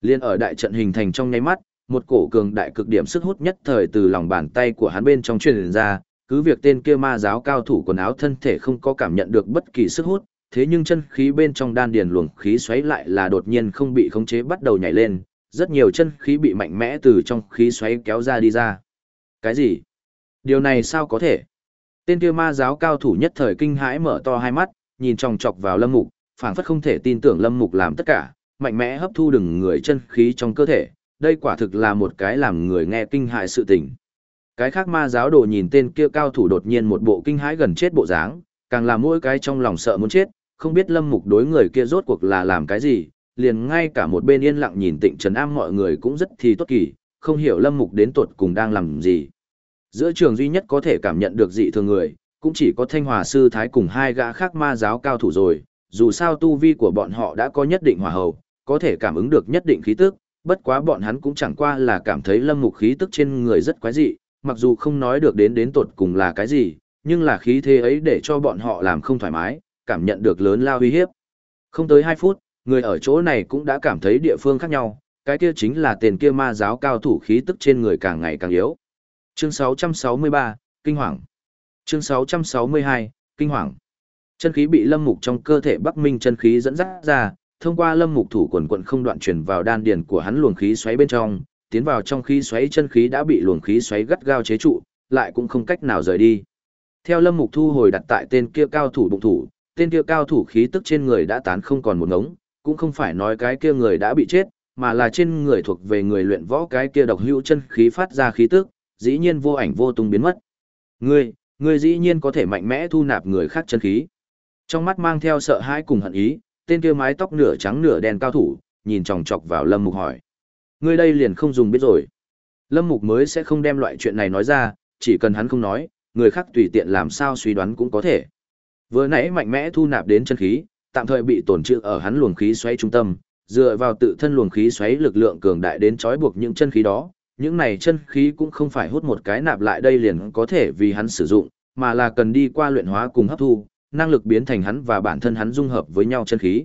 Speaker 1: Liên ở đại trận hình thành trong nháy mắt, một cổ cường đại cực điểm sức hút nhất thời từ lòng bàn tay của hắn bên trong truyền ra, cứ việc tên kia ma giáo cao thủ quần áo thân thể không có cảm nhận được bất kỳ sức hút, thế nhưng chân khí bên trong đan điền luồng khí xoáy lại là đột nhiên không bị khống chế bắt đầu nhảy lên, rất nhiều chân khí bị mạnh mẽ từ trong khí xoáy kéo ra đi ra. Cái gì? Điều này sao có thể? Tên kia ma giáo cao thủ nhất thời kinh hãi mở to hai mắt, nhìn chòng chọc vào Lâm Mục, phảng phất không thể tin tưởng Lâm Mục làm tất cả, mạnh mẽ hấp thu đừng người chân khí trong cơ thể, đây quả thực là một cái làm người nghe kinh hại sự tình. Cái khác ma giáo đồ nhìn tên kia cao thủ đột nhiên một bộ kinh hãi gần chết bộ dáng, càng làm mỗi cái trong lòng sợ muốn chết, không biết Lâm Mục đối người kia rốt cuộc là làm cái gì, liền ngay cả một bên yên lặng nhìn Tịnh Trấn Am mọi người cũng rất thì tốt kỳ, không hiểu Lâm Mục đến tuột cùng đang làm gì. Giữa trường duy nhất có thể cảm nhận được dị thường người, cũng chỉ có Thanh Hòa sư thái cùng hai gã khác ma giáo cao thủ rồi, dù sao tu vi của bọn họ đã có nhất định hòa hầu, có thể cảm ứng được nhất định khí tức, bất quá bọn hắn cũng chẳng qua là cảm thấy Lâm Mục khí tức trên người rất quái dị, mặc dù không nói được đến đến tột cùng là cái gì, nhưng là khí thế ấy để cho bọn họ làm không thoải mái, cảm nhận được lớn lao uy hiếp. Không tới 2 phút, người ở chỗ này cũng đã cảm thấy địa phương khác nhau, cái kia chính là tiền kia ma giáo cao thủ khí tức trên người càng ngày càng yếu. Chương 663, Kinh hoàng. Chương 662, Kinh hoàng. Chân khí bị lâm mục trong cơ thể Bắc Minh chân khí dẫn dắt ra, thông qua lâm mục thủ quần quận không đoạn chuyển vào đan điền của hắn luồng khí xoáy bên trong, tiến vào trong khí xoáy chân khí đã bị luồng khí xoáy gắt gao chế trụ, lại cũng không cách nào rời đi. Theo lâm mục thu hồi đặt tại tên kia cao thủ bụng thủ, tên kia cao thủ khí tức trên người đã tán không còn một ngống, cũng không phải nói cái kia người đã bị chết, mà là trên người thuộc về người luyện võ cái kia độc hữu chân khí phát ra khí tức, dĩ nhiên vô ảnh vô tung biến mất. Ngươi, ngươi dĩ nhiên có thể mạnh mẽ thu nạp người khác chân khí. Trong mắt mang theo sợ hãi cùng hận ý, tên kia mái tóc nửa trắng nửa đen cao thủ, nhìn chòng chọc vào Lâm Mục hỏi. Ngươi đây liền không dùng biết rồi. Lâm Mục mới sẽ không đem loại chuyện này nói ra, chỉ cần hắn không nói, người khác tùy tiện làm sao suy đoán cũng có thể. Vừa nãy mạnh mẽ thu nạp đến chân khí, tạm thời bị tổn trữ ở hắn luồng khí xoáy trung tâm, dựa vào tự thân luồng khí xoáy lực lượng cường đại đến trói buộc những chân khí đó, những này chân khí cũng không phải hút một cái nạp lại đây liền có thể vì hắn sử dụng, mà là cần đi qua luyện hóa cùng hấp thu, năng lực biến thành hắn và bản thân hắn dung hợp với nhau chân khí.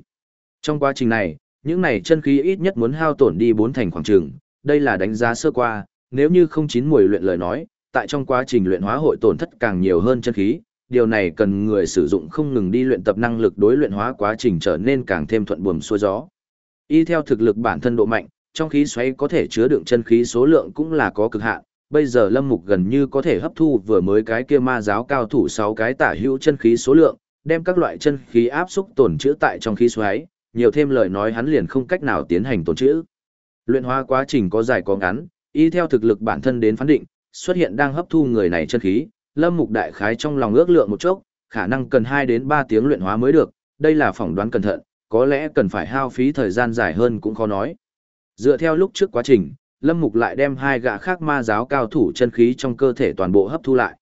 Speaker 1: Trong quá trình này, những này chân khí ít nhất muốn hao tổn đi bốn thành khoảng trường, đây là đánh giá sơ qua, nếu như không chín mùi luyện lời nói, tại trong quá trình luyện hóa hội tổn thất càng nhiều hơn chân khí, điều này cần người sử dụng không ngừng đi luyện tập năng lực đối luyện hóa quá trình trở nên càng thêm thuận buồm xuôi gió. Y theo thực lực bản thân độ mạnh, trong khí xoáy có thể chứa đựng chân khí số lượng cũng là có cực hạn. Bây giờ Lâm Mục gần như có thể hấp thu vừa mới cái kia ma giáo cao thủ 6 cái tả hữu chân khí số lượng, đem các loại chân khí áp xúc tổn trữ tại trong khí xoáy, nhiều thêm lời nói hắn liền không cách nào tiến hành tổn trữ. Luyện hóa quá trình có dài có ngắn, y theo thực lực bản thân đến phán định, xuất hiện đang hấp thu người này chân khí, Lâm Mục đại khái trong lòng ước lượng một chốc, khả năng cần 2 đến 3 tiếng luyện hóa mới được, đây là phỏng đoán cẩn thận, có lẽ cần phải hao phí thời gian dài hơn cũng khó nói. Dựa theo lúc trước quá trình, Lâm Mục lại đem hai gã khác ma giáo cao thủ chân khí trong cơ thể toàn bộ hấp thu lại.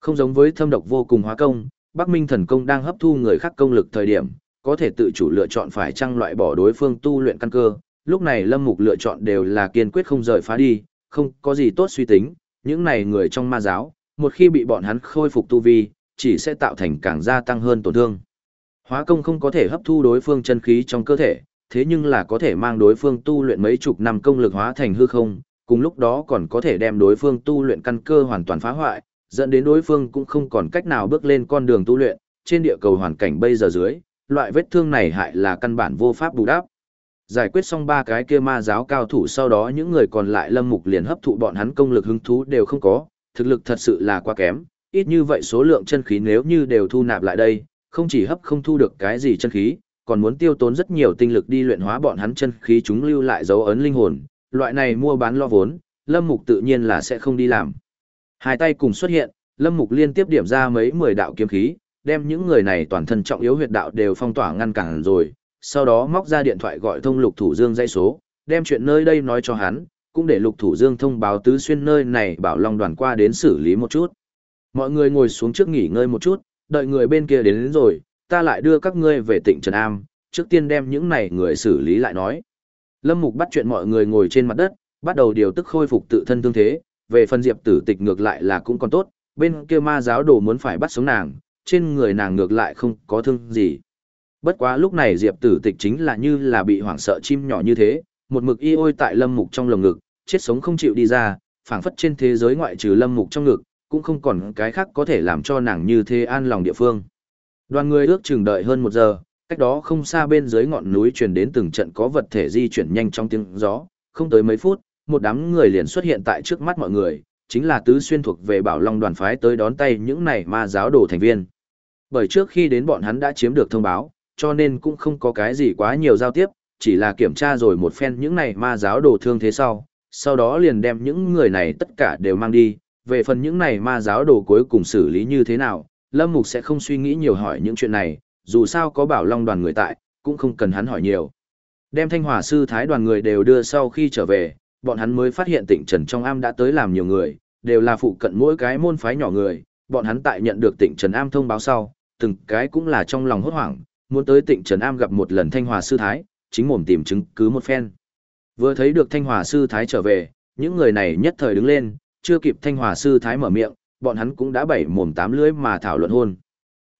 Speaker 1: Không giống với thâm độc vô cùng hóa công, Bắc Minh thần công đang hấp thu người khác công lực thời điểm, có thể tự chủ lựa chọn phải chăng loại bỏ đối phương tu luyện căn cơ. Lúc này Lâm Mục lựa chọn đều là kiên quyết không rời phá đi, không có gì tốt suy tính, những này người trong ma giáo, một khi bị bọn hắn khôi phục tu vi, chỉ sẽ tạo thành càng gia tăng hơn tổn thương. Hóa công không có thể hấp thu đối phương chân khí trong cơ thể, thế nhưng là có thể mang đối phương tu luyện mấy chục năm công lực hóa thành hư không, cùng lúc đó còn có thể đem đối phương tu luyện căn cơ hoàn toàn phá hoại, dẫn đến đối phương cũng không còn cách nào bước lên con đường tu luyện, trên địa cầu hoàn cảnh bây giờ dưới, loại vết thương này hại là căn bản vô pháp bù đắp. Giải quyết xong ba cái kia ma giáo cao thủ sau đó những người còn lại lâm mục liền hấp thụ bọn hắn công lực hứng thú đều không có, thực lực thật sự là quá kém, ít như vậy số lượng chân khí nếu như đều thu nạp lại đây, không chỉ hấp không thu được cái gì chân khí, còn muốn tiêu tốn rất nhiều tinh lực đi luyện hóa bọn hắn chân khí chúng lưu lại dấu ấn linh hồn, loại này mua bán lo vốn, Lâm Mục tự nhiên là sẽ không đi làm. Hai tay cùng xuất hiện, Lâm Mục liên tiếp điểm ra mấy mười đạo kiếm khí, đem những người này toàn thân trọng yếu huyệt đạo đều phong tỏa ngăn cản rồi, sau đó móc ra điện thoại gọi thông Lục Thủ Dương dây số, đem chuyện nơi đây nói cho hắn, cũng để Lục Thủ Dương thông báo tứ xuyên nơi này bảo Long đoàn qua đến xử lý một chút. Mọi người ngồi xuống trước nghỉ ngơi một chút, đợi người bên kia đến, đến rồi, ta lại đưa các ngươi về tỉnh Trần Am, trước tiên đem những này người xử lý lại nói. Lâm Mục bắt chuyện mọi người ngồi trên mặt đất, bắt đầu điều tức khôi phục tự thân thương thế, về phần Diệp Tử Tịch ngược lại là cũng còn tốt, bên kia ma giáo đồ muốn phải bắt sống nàng, trên người nàng ngược lại không có thương gì. Bất quá lúc này Diệp Tử Tịch chính là như là bị hoảng sợ chim nhỏ như thế, một mực y ôi tại Lâm Mục trong lồng ngực, chết sống không chịu đi ra, phảng phất trên thế giới ngoại trừ Lâm Mục trong ngực, cũng không còn cái khác có thể làm cho nàng như thế an lòng địa phương. Đoàn người ước chừng đợi hơn một giờ, cách đó không xa bên dưới ngọn núi truyền đến từng trận có vật thể di chuyển nhanh trong tiếng gió, không tới mấy phút, một đám người liền xuất hiện tại trước mắt mọi người, chính là tứ xuyên thuộc về Bảo Long đoàn phái tới đón tay những này ma giáo đồ thành viên. Bởi trước khi đến bọn hắn đã chiếm được thông báo, cho nên cũng không có cái gì quá nhiều giao tiếp, chỉ là kiểm tra rồi một phen những này ma giáo đồ thương thế sau, sau đó liền đem những người này tất cả đều mang đi, về phần những này ma giáo đồ cuối cùng xử lý như thế nào, Lâm Mục sẽ không suy nghĩ nhiều hỏi những chuyện này, dù sao có bảo long đoàn người tại, cũng không cần hắn hỏi nhiều. Đem thanh Hòa sư thái đoàn người đều đưa sau khi trở về, bọn hắn mới phát hiện tịnh trần trong am đã tới làm nhiều người, đều là phụ cận mỗi cái môn phái nhỏ người, bọn hắn tại nhận được tịnh trần am thông báo sau, từng cái cũng là trong lòng hốt hoảng, muốn tới tịnh trần am gặp một lần thanh hòa sư thái, chính mồm tìm chứng cứ một phen. Vừa thấy được thanh hòa sư thái trở về, những người này nhất thời đứng lên, chưa kịp thanh hòa sư thái mở miệng, bọn hắn cũng đã bảy mồm tám lưỡi mà thảo luận hôn.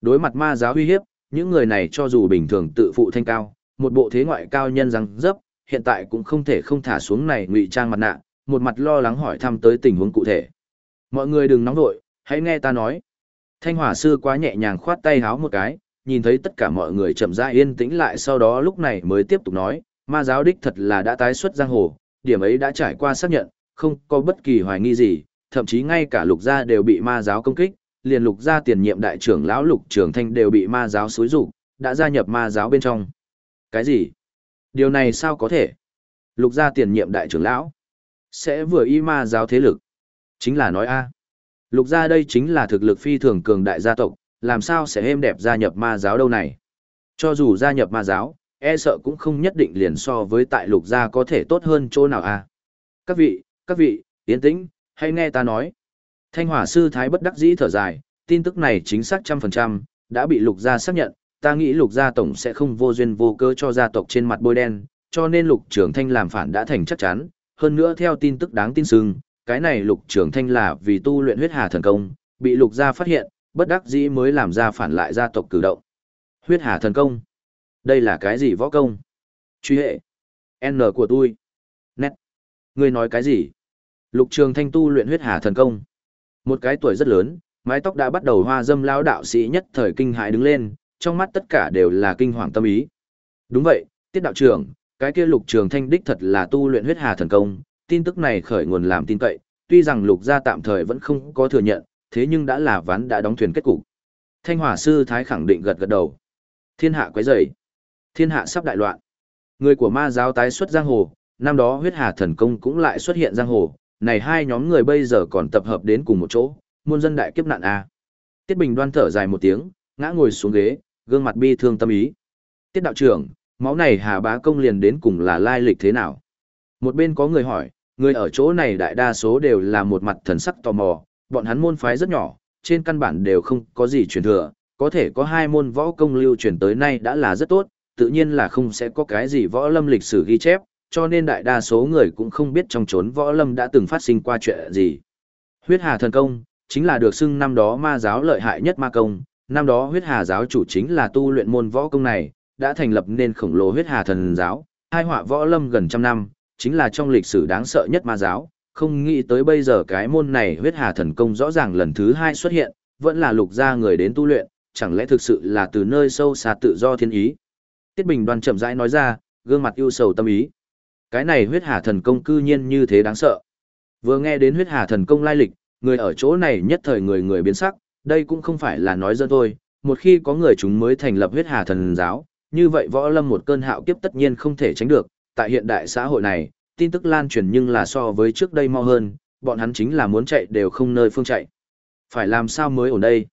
Speaker 1: Đối mặt ma giáo uy hiếp, những người này cho dù bình thường tự phụ thanh cao, một bộ thế ngoại cao nhân răng dấp, hiện tại cũng không thể không thả xuống này ngụy trang mặt nạ, một mặt lo lắng hỏi thăm tới tình huống cụ thể. Mọi người đừng nóng vội, hãy nghe ta nói. Thanh hỏa sư quá nhẹ nhàng khoát tay háo một cái, nhìn thấy tất cả mọi người chậm rãi yên tĩnh lại sau đó lúc này mới tiếp tục nói, ma giáo đích thật là đã tái xuất giang hồ, điểm ấy đã trải qua xác nhận, không có bất kỳ hoài nghi gì, thậm chí ngay cả lục gia đều bị ma giáo công kích, liền lục gia tiền nhiệm đại trưởng lão lục trưởng thanh đều bị ma giáo xúi rủ, đã gia nhập ma giáo bên trong. Cái gì? Điều này sao có thể? Lục gia tiền nhiệm đại trưởng lão sẽ vừa y ma giáo thế lực. Chính là nói a. Lục gia đây chính là thực lực phi thường cường đại gia tộc, làm sao sẽ êm đẹp gia nhập ma giáo đâu này? Cho dù gia nhập ma giáo, e sợ cũng không nhất định liền so với tại lục gia có thể tốt hơn chỗ nào a. Các vị, các vị, yên tĩnh, hãy nghe ta nói. Thanh hỏa sư thái bất đắc dĩ thở dài, tin tức này chính xác trăm phần trăm, đã bị lục gia xác nhận, ta nghĩ lục gia tổng sẽ không vô duyên vô cớ cho gia tộc trên mặt bôi đen, cho nên lục trưởng thanh làm phản đã thành chắc chắn, hơn nữa theo tin tức đáng tin sưng, cái này lục trưởng thanh là vì tu luyện huyết hà thần công, bị lục gia phát hiện, bất đắc dĩ mới làm ra phản lại gia tộc cử động. Huyết hà thần công? Đây là cái gì võ công? Truy hệ. N của tôi. Nét. Ngươi nói cái gì? Lục trường thanh tu luyện huyết hà thần công. Một cái tuổi rất lớn, mái tóc đã bắt đầu hoa dâm lão đạo sĩ nhất thời kinh hãi đứng lên, trong mắt tất cả đều là kinh hoàng tâm ý. Đúng vậy, tiết đạo trưởng, cái kia lục trường thanh đích thật là tu luyện huyết hà thần công, tin tức này khởi nguồn làm tin cậy, tuy rằng lục gia tạm thời vẫn không có thừa nhận, thế nhưng đã là ván đã đóng thuyền kết cục. Thanh hỏa sư thái khẳng định gật gật đầu. Thiên hạ quấy rầy, thiên hạ sắp đại loạn. Người của ma giáo tái xuất giang hồ, năm đó huyết hà thần công cũng lại xuất hiện giang hồ, này hai nhóm người bây giờ còn tập hợp đến cùng một chỗ, muôn dân đại kiếp nạn a. Tiết Bình đoan thở dài một tiếng, ngã ngồi xuống ghế, gương mặt bi thương tâm ý. Tiết đạo trưởng, máu này Hà Bá công liền đến cùng là lai lịch thế nào? Một bên có người hỏi, người ở chỗ này đại đa số đều là một mặt thần sắc tò mò, bọn hắn môn phái rất nhỏ, trên căn bản đều không có gì truyền thừa, có thể có hai môn võ công lưu truyền tới nay đã là rất tốt, tự nhiên là không sẽ có cái gì võ lâm lịch sử ghi chép, cho nên đại đa số người cũng không biết trong chốn võ lâm đã từng phát sinh qua chuyện gì. Huyết Hà thần công, chính là được xưng năm đó ma giáo lợi hại nhất ma công, năm đó huyết hà giáo chủ chính là tu luyện môn võ công này, đã thành lập nên khổng lồ huyết hà thần giáo, hai họa võ lâm gần trăm năm, chính là trong lịch sử đáng sợ nhất ma giáo, không nghĩ tới bây giờ cái môn này huyết hà thần công rõ ràng lần thứ hai xuất hiện, vẫn là lục gia người đến tu luyện, chẳng lẽ thực sự là từ nơi sâu xa tự do thiên ý. Tiết Bình đoan chậm rãi nói ra, gương mặt ưu sầu tâm ý. Cái này huyết hà thần công cư nhiên như thế đáng sợ. Vừa nghe đến huyết hà thần công lai lịch, người ở chỗ này nhất thời người người biến sắc, đây cũng không phải là nói dân thôi, một khi có người chúng mới thành lập huyết hà thần giáo, như vậy võ lâm một cơn hạo kiếp tất nhiên không thể tránh được, tại hiện đại xã hội này, tin tức lan truyền nhưng là so với trước đây mau hơn, bọn hắn chính là muốn chạy đều không nơi phương chạy. Phải làm sao mới ổn đây?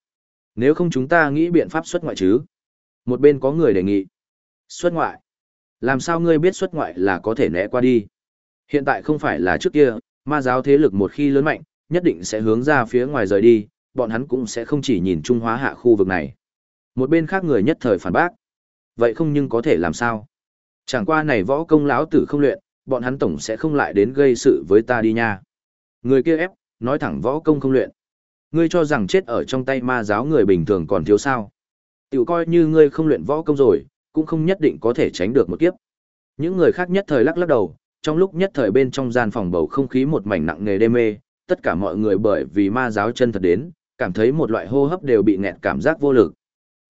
Speaker 1: Nếu không chúng ta nghĩ biện pháp xuất ngoại chứ? Một bên có người đề nghị. Xuất ngoại? Làm sao ngươi biết xuất ngoại là có thể né qua đi? Hiện tại không phải là trước kia, ma giáo thế lực một khi lớn mạnh, nhất định sẽ hướng ra phía ngoài rời đi, bọn hắn cũng sẽ không chỉ nhìn Trung Hóa hạ khu vực này. Một bên khác người nhất thời phản bác. Vậy không nhưng có thể làm sao? Chẳng qua này võ công lão tử không luyện, bọn hắn tổng sẽ không lại đến gây sự với ta đi nha. Người kia ép, nói thẳng võ công không luyện. Ngươi cho rằng chết ở trong tay ma giáo người bình thường còn thiếu sao. Tiểu coi như ngươi không luyện võ công rồi, cũng không nhất định có thể tránh được một kiếp. Những người khác nhất thời lắc lắc đầu, trong lúc nhất thời bên trong gian phòng bầu không khí một mảnh nặng nề đê mê, tất cả mọi người bởi vì ma giáo chân thật đến, cảm thấy một loại hô hấp đều bị nghẹt cảm giác vô lực.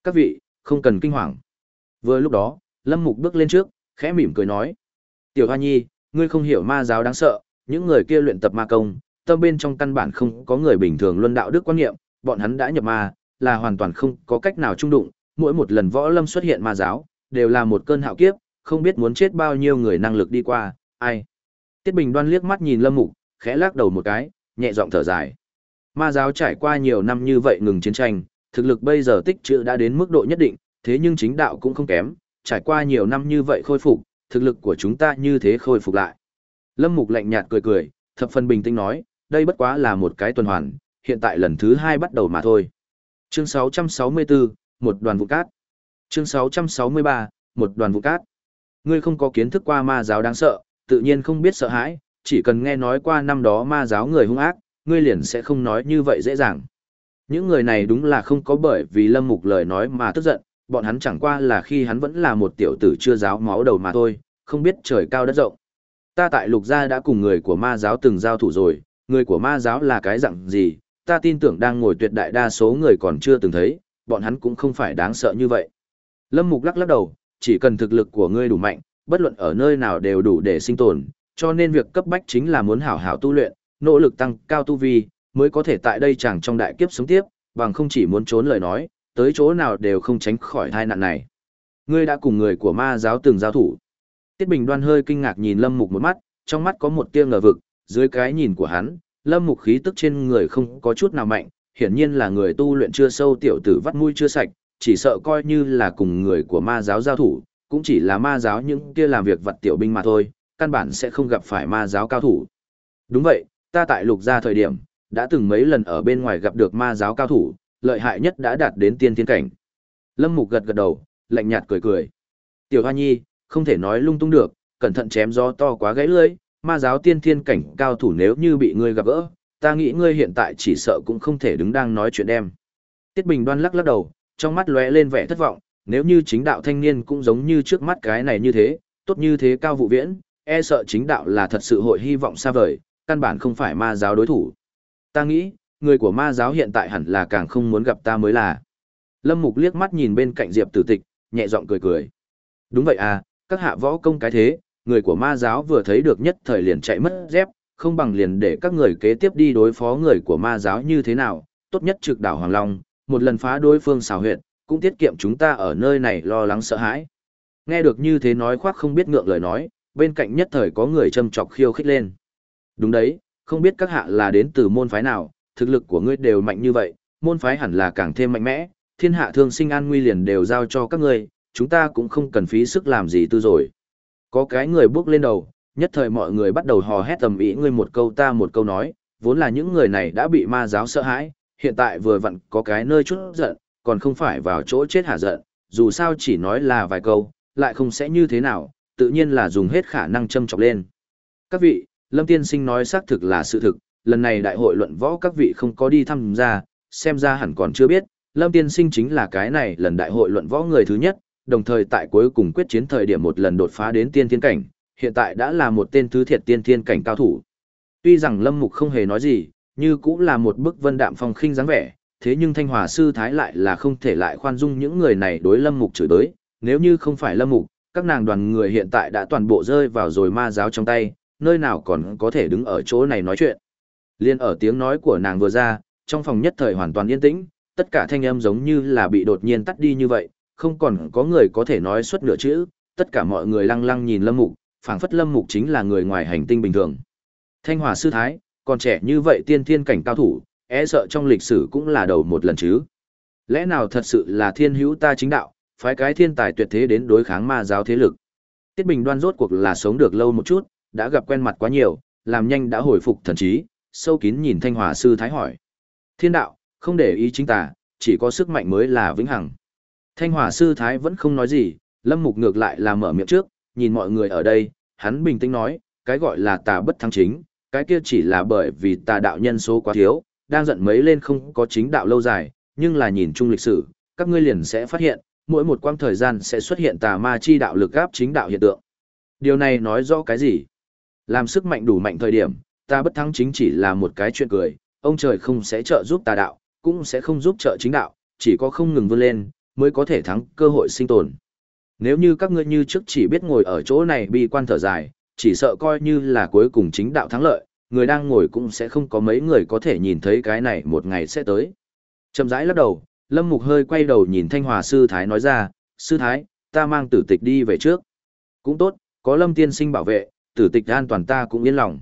Speaker 1: Các vị, không cần kinh hoàng. Vừa lúc đó, Lâm Mục bước lên trước, khẽ mỉm cười nói. Tiểu Hoa Nhi, ngươi không hiểu ma giáo đáng sợ, những người kia luyện tập ma công, tâm bên trong căn bản không có người bình thường luân đạo đức quan niệm, bọn hắn đã nhập ma, là hoàn toàn không có cách nào trung đụng, mỗi một lần võ lâm xuất hiện ma giáo, đều là một cơn hạo kiếp, không biết muốn chết bao nhiêu người năng lực đi qua, ai. Tiết Bình đoan liếc mắt nhìn Lâm Mục, khẽ lắc đầu một cái, nhẹ giọng thở dài. Ma giáo trải qua nhiều năm như vậy ngừng chiến tranh, thực lực bây giờ tích trữ đã đến mức độ nhất định, thế nhưng chính đạo cũng không kém, trải qua nhiều năm như vậy khôi phục, thực lực của chúng ta như thế khôi phục lại. Lâm Mục lạnh nhạt cười cười, thập phần bình tĩnh nói, đây bất quá là một cái tuần hoàn, hiện tại lần thứ hai bắt đầu mà thôi. Chương 664, một đoàn vụ cát. Chương 663, một đoàn vụ cát. Ngươi không có kiến thức qua ma giáo đáng sợ, tự nhiên không biết sợ hãi, chỉ cần nghe nói qua năm đó ma giáo người hung ác, ngươi liền sẽ không nói như vậy dễ dàng. Những người này đúng là không có bởi vì Lâm Mục lời nói mà tức giận, bọn hắn chẳng qua là khi hắn vẫn là một tiểu tử chưa giáo máu đầu mà thôi, không biết trời cao đất rộng. Ta tại lục gia đã cùng người của ma giáo từng giao thủ rồi, người của ma giáo là cái dạng gì, ta tin tưởng đang ngồi tuyệt đại đa số người còn chưa từng thấy, bọn hắn cũng không phải đáng sợ như vậy. Lâm Mục lắc lắc đầu, chỉ cần thực lực của ngươi đủ mạnh, bất luận ở nơi nào đều đủ để sinh tồn, cho nên việc cấp bách chính là muốn hảo hảo tu luyện, nỗ lực tăng cao tu vi, mới có thể tại đây chẳng trong đại kiếp sống tiếp, bằng không chỉ muốn trốn lời nói, tới chỗ nào đều không tránh khỏi tai nạn này. Ngươi đã cùng người của ma giáo từng giao thủ. Tiết Bình Đoan hơi kinh ngạc nhìn Lâm Mục một mắt, trong mắt có một tia ngờ vực, dưới cái nhìn của hắn, Lâm Mục khí tức trên người không có chút nào mạnh, hiển nhiên là người tu luyện chưa sâu tiểu tử vắt mũi chưa sạch, chỉ sợ coi như là cùng người của ma giáo giao thủ, cũng chỉ là ma giáo những kia làm việc vật tiểu binh mà thôi, căn bản sẽ không gặp phải ma giáo cao thủ. Đúng vậy, ta tại lục gia thời điểm, đã từng mấy lần ở bên ngoài gặp được ma giáo cao thủ, lợi hại nhất đã đạt đến tiên thiên cảnh. Lâm Mục gật gật đầu, lạnh nhạt cười cười. Tiểu Hoa Nhi, không thể nói lung tung được, cẩn thận chém gió to quá gãy lưỡi, ma giáo tiên thiên cảnh cao thủ nếu như bị ngươi gặp gỡ, ta nghĩ ngươi hiện tại chỉ sợ cũng không thể đứng đang nói chuyện em Tiết Bình đoan lắc lắc đầu, trong mắt lóe lên vẻ thất vọng, nếu như chính đạo thanh niên cũng giống như trước mắt cái này như thế, tốt như thế cao vụ viễn, e sợ chính đạo là thật sự hội hy vọng xa vời, căn bản không phải ma giáo đối thủ. Ta nghĩ, người của ma giáo hiện tại hẳn là càng không muốn gặp ta mới là. Lâm Mục liếc mắt nhìn bên cạnh Diệp Tử Tịch, nhẹ giọng cười cười. Đúng vậy à, các hạ võ công cái thế, người của ma giáo vừa thấy được nhất thời liền chạy mất dép, không bằng liền để các người kế tiếp đi đối phó người của ma giáo như thế nào, tốt nhất trực đảo Hoàng Long, một lần phá đối phương xào huyệt, cũng tiết kiệm chúng ta ở nơi này lo lắng sợ hãi. Nghe được như thế nói khoác không biết ngượng lời nói, bên cạnh nhất thời có người châm chọc khiêu khích lên. Đúng đấy, không biết các hạ là đến từ môn phái nào, thực lực của ngươi đều mạnh như vậy, môn phái hẳn là càng thêm mạnh mẽ, thiên hạ thương sinh an nguy liền đều giao cho các ngươi, chúng ta cũng không cần phí sức làm gì tư rồi. Có cái người bước lên đầu, nhất thời mọi người bắt đầu hò hét tầm ý ngươi một câu ta một câu nói, vốn là những người này đã bị ma giáo sợ hãi, hiện tại vừa vặn có cái nơi chút giận, còn không phải vào chỗ chết hả giận, dù sao chỉ nói là vài câu, lại không sẽ như thế nào, tự nhiên là dùng hết khả năng châm chọc lên. Các vị, Lâm Tiên Sinh nói xác thực là sự thực, lần này đại hội luận võ các vị không có đi tham gia, xem ra hẳn còn chưa biết, Lâm Tiên Sinh chính là cái này lần đại hội luận võ người thứ nhất, đồng thời tại cuối cùng quyết chiến thời điểm một lần đột phá đến tiên thiên cảnh, hiện tại đã là một tên thứ thiệt tiên thiên cảnh cao thủ. Tuy rằng Lâm Mục không hề nói gì, như cũng là một bức vân đạm phong khinh dáng vẻ, thế nhưng Thanh Hòa sư thái lại là không thể lại khoan dung những người này đối Lâm Mục chửi tới, nếu như không phải Lâm Mục, các nàng đoàn người hiện tại đã toàn bộ rơi vào rồi ma giáo trong tay, nơi nào còn có thể đứng ở chỗ này nói chuyện. Liên ở tiếng nói của nàng vừa ra, trong phòng nhất thời hoàn toàn yên tĩnh, tất cả thanh âm giống như là bị đột nhiên tắt đi như vậy, không còn có người có thể nói suốt nửa chữ, tất cả mọi người lăng lăng nhìn Lâm Mục, phảng phất Lâm Mục chính là người ngoài hành tinh bình thường. Thanh Hòa sư thái, còn trẻ như vậy tiên thiên cảnh cao thủ, e sợ trong lịch sử cũng là đầu một lần chứ. Lẽ nào thật sự là thiên hữu ta chính đạo, phái cái thiên tài tuyệt thế đến đối kháng ma giáo thế lực. Tiết Bình Đoan rốt cuộc là sống được lâu một chút, đã gặp quen mặt quá nhiều, làm nhanh đã hồi phục thần trí, sâu kín nhìn Thanh Hòa sư thái hỏi. Thiên đạo, không để ý chính tà, chỉ có sức mạnh mới là vĩnh hằng. Thanh Hòa sư thái vẫn không nói gì, Lâm Mục ngược lại là mở miệng trước, nhìn mọi người ở đây, hắn bình tĩnh nói, cái gọi là tà bất thắng chính, cái kia chỉ là bởi vì tà đạo nhân số quá thiếu, đang giận mấy lên không có chính đạo lâu dài, nhưng là nhìn chung lịch sử, các ngươi liền sẽ phát hiện, mỗi một quãng thời gian sẽ xuất hiện tà ma chi đạo lực áp chính đạo hiện tượng. Điều này nói rõ cái gì? Làm sức mạnh đủ mạnh thời điểm, ta bất thắng chính chỉ là một cái chuyện cười, ông trời không sẽ trợ giúp tà đạo, cũng sẽ không giúp trợ chính đạo, chỉ có không ngừng vươn lên, mới có thể thắng cơ hội sinh tồn. Nếu như các ngươi như trước chỉ biết ngồi ở chỗ này bi quan thở dài, chỉ sợ coi như là cuối cùng chính đạo thắng lợi, người đang ngồi cũng sẽ không có mấy người có thể nhìn thấy cái này một ngày sẽ tới. Chậm rãi lắc đầu, Lâm Mục hơi quay đầu nhìn Thanh Hòa Sư Thái nói ra, Sư Thái, ta mang tử tịch đi về trước. Cũng tốt, có Lâm Tiên Sinh bảo vệ, tử tịch an toàn ta cũng yên lòng.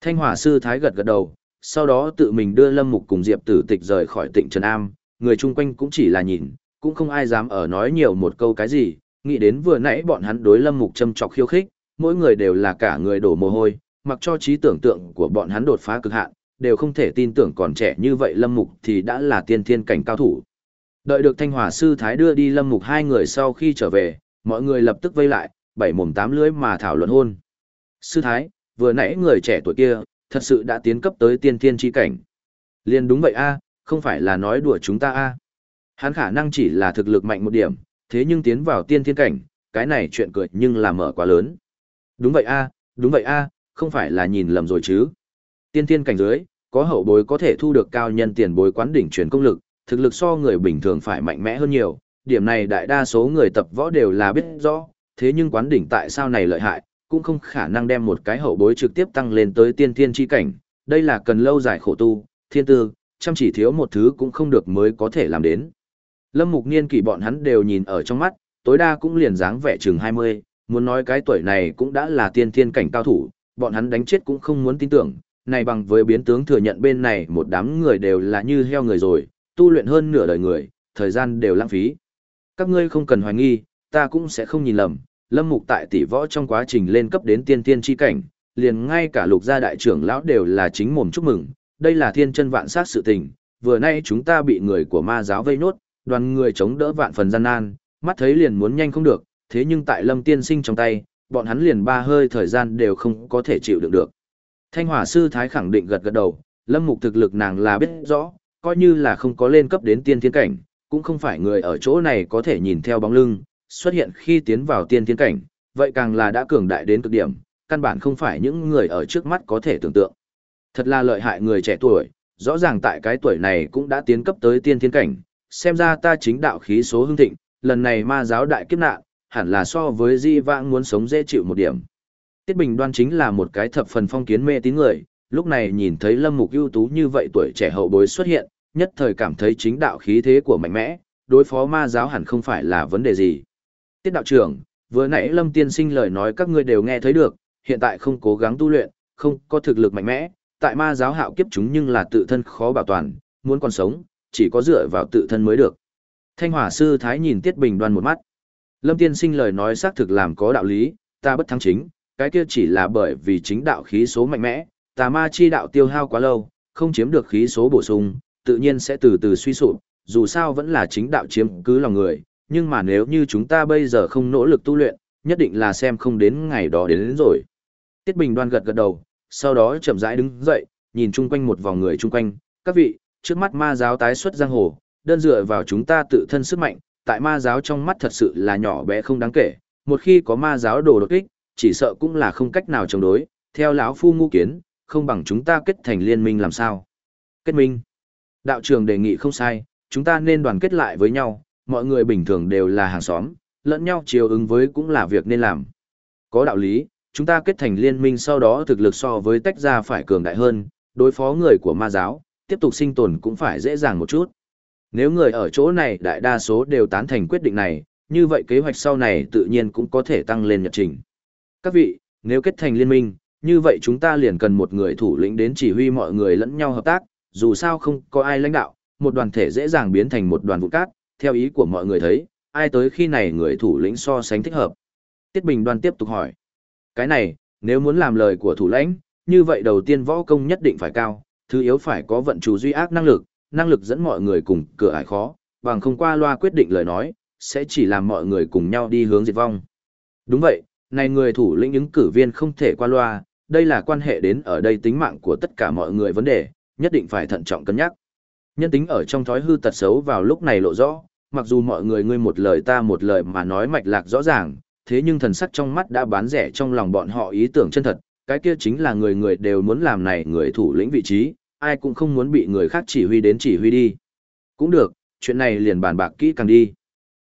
Speaker 1: Thanh Hòa Sư Thái gật gật đầu, sau đó tự mình đưa Lâm Mục cùng Diệp tử tịch rời khỏi tỉnh Trần Am, người chung quanh cũng chỉ là nhìn, cũng không ai dám ở nói nhiều một câu cái gì, nghĩ đến vừa nãy bọn hắn đối Lâm Mục châm chọc khiêu khích, mỗi người đều là cả người đổ mồ hôi, mặc cho trí tưởng tượng của bọn hắn đột phá cực hạn, đều không thể tin tưởng còn trẻ như vậy Lâm Mục thì đã là tiên thiên cảnh cao thủ. Đợi được Thanh Hòa sư thái đưa đi Lâm Mục hai người sau khi trở về, mọi người lập tức vây lại, bảy mồm tám lưỡi mà thảo luận hôn. Sư thái, vừa nãy người trẻ tuổi kia, thật sự đã tiến cấp tới tiên thiên chi cảnh. Liên đúng vậy a, không phải là nói đùa chúng ta a. Hắn khả năng chỉ là thực lực mạnh một điểm, thế nhưng tiến vào tiên thiên cảnh, cái này chuyện cười nhưng là mở quá lớn. Đúng vậy a, đúng vậy a, không phải là nhìn lầm rồi chứ. Tiên thiên cảnh dưới, có hậu bối có thể thu được cao nhân tiền bối quán đỉnh truyền công lực, thực lực so người bình thường phải mạnh mẽ hơn nhiều, điểm này đại đa số người tập võ đều là biết rõ, thế nhưng quán đỉnh tại sao này lợi hại, cũng không khả năng đem một cái hậu bối trực tiếp tăng lên tới tiên thiên chi cảnh, đây là cần lâu dài khổ tu, thiên tư, chăm chỉ thiếu một thứ cũng không được mới có thể làm đến. Lâm Mục Niên kỷ bọn hắn đều nhìn ở trong mắt, tối đa cũng liền dáng vẻ chừng 20, muốn nói cái tuổi này cũng đã là tiên thiên cảnh cao thủ, bọn hắn đánh chết cũng không muốn tin tưởng, này bằng với biến tướng thừa nhận bên này một đám người đều là như heo người rồi, tu luyện hơn nửa đời người, thời gian đều lãng phí. Các ngươi không cần hoài nghi, ta cũng sẽ không nhìn lầm, Lâm Mục tại tỷ võ trong quá trình lên cấp đến tiên tiên chi cảnh, liền ngay cả lục gia đại trưởng lão đều là chính mồm chúc mừng, đây là thiên chân vạn sát sự tình, vừa nay chúng ta bị người của ma giáo vây nốt, đoàn người chống đỡ vạn phần gian nan, mắt thấy liền muốn nhanh không được, thế nhưng tại Lâm tiên sinh trong tay, bọn hắn liền ba hơi thời gian đều không có thể chịu đựng được. Thanh Hỏa sư thái khẳng định gật gật đầu, Lâm Mục thực lực nàng là biết rõ, coi như là không có lên cấp đến tiên thiên cảnh, cũng không phải người ở chỗ này có thể nhìn theo bóng lưng, xuất hiện khi tiến vào tiên thiên cảnh, vậy càng là đã cường đại đến cực điểm, căn bản không phải những người ở trước mắt có thể tưởng tượng. Thật là lợi hại người trẻ tuổi, rõ ràng tại cái tuổi này cũng đã tiến cấp tới tiên thiên cảnh, xem ra ta chính đạo khí số hưng thịnh, lần này ma giáo đại kiếp nạn, hẳn là so với di vãng muốn sống dễ chịu một điểm. Tiết Bình Đoan chính là một cái thập phần phong kiến mê tín người, lúc này nhìn thấy Lâm Mục ưu tú như vậy tuổi trẻ hậu bối xuất hiện, nhất thời cảm thấy chính đạo khí thế của mạnh mẽ, đối phó ma giáo hẳn không phải là vấn đề gì. Tiết đạo trưởng, vừa nãy Lâm tiên sinh lời nói các ngươi đều nghe thấy được, hiện tại không cố gắng tu luyện, không có thực lực mạnh mẽ, tại ma giáo hạo kiếp chúng nhưng là tự thân khó bảo toàn, muốn còn sống, chỉ có dựa vào tự thân mới được. Thanh Hỏa sư thái nhìn Tiết Bình Đoan một mắt. Lâm tiên sinh lời nói xác thực làm có đạo lý, ta bất thắng chính, cái kia chỉ là bởi vì chính đạo khí số mạnh mẽ, tà ma chi đạo tiêu hao quá lâu, không chiếm được khí số bổ sung, tự nhiên sẽ từ từ suy sụp, dù sao vẫn là chính đạo chiếm cứ lòng người, nhưng mà nếu như chúng ta bây giờ không nỗ lực tu luyện, nhất định là xem không đến ngày đó đến, đến rồi. Tiết Bình đoan gật gật đầu, sau đó chậm rãi đứng dậy, nhìn chung quanh một vòng người chung quanh, các vị, trước mắt ma giáo tái xuất giang hồ, đơn dựa vào chúng ta tự thân sức mạnh, tại ma giáo trong mắt thật sự là nhỏ bé không đáng kể, một khi có ma giáo đồ đột kích, chỉ sợ cũng là không cách nào chống đối, theo lão phu ngu kiến, không bằng chúng ta kết thành liên minh làm sao. Kết minh. Đạo trường đề nghị không sai, chúng ta nên đoàn kết lại với nhau, mọi người bình thường đều là hàng xóm, lẫn nhau chiều ứng với cũng là việc nên làm. Có đạo lý, chúng ta kết thành liên minh sau đó thực lực so với tách ra phải cường đại hơn, đối phó người của ma giáo, tiếp tục sinh tồn cũng phải dễ dàng một chút. Nếu người ở chỗ này đại đa số đều tán thành quyết định này, như vậy kế hoạch sau này tự nhiên cũng có thể tăng lên nhật trình. Các vị, nếu kết thành liên minh, như vậy chúng ta liền cần một người thủ lĩnh đến chỉ huy mọi người lẫn nhau hợp tác, dù sao không có ai lãnh đạo, một đoàn thể dễ dàng biến thành một đoàn vụ cát, theo ý của mọi người thấy, ai tới khi này người thủ lĩnh so sánh thích hợp. Tiết Bình Đoan tiếp tục hỏi. Cái này, nếu muốn làm lời của thủ lãnh, như vậy đầu tiên võ công nhất định phải cao, thứ yếu phải có vận chủ duy ác năng lực, năng lực dẫn mọi người cùng cửa ải khó, bằng không qua loa quyết định lời nói, sẽ chỉ làm mọi người cùng nhau đi hướng diệt vong. Đúng vậy, này người thủ lĩnh ứng cử viên không thể qua loa, đây là quan hệ đến ở đây tính mạng của tất cả mọi người vấn đề, nhất định phải thận trọng cân nhắc. Nhân tính ở trong thói hư tật xấu vào lúc này lộ rõ, mặc dù mọi người ngươi một lời ta một lời mà nói mạch lạc rõ ràng, thế nhưng thần sắc trong mắt đã bán rẻ trong lòng bọn họ ý tưởng chân thật, cái kia chính là người người đều muốn làm này người thủ lĩnh vị trí, ai cũng không muốn bị người khác chỉ huy đến chỉ huy đi. Cũng được, chuyện này liền bàn bạc kỹ càng đi.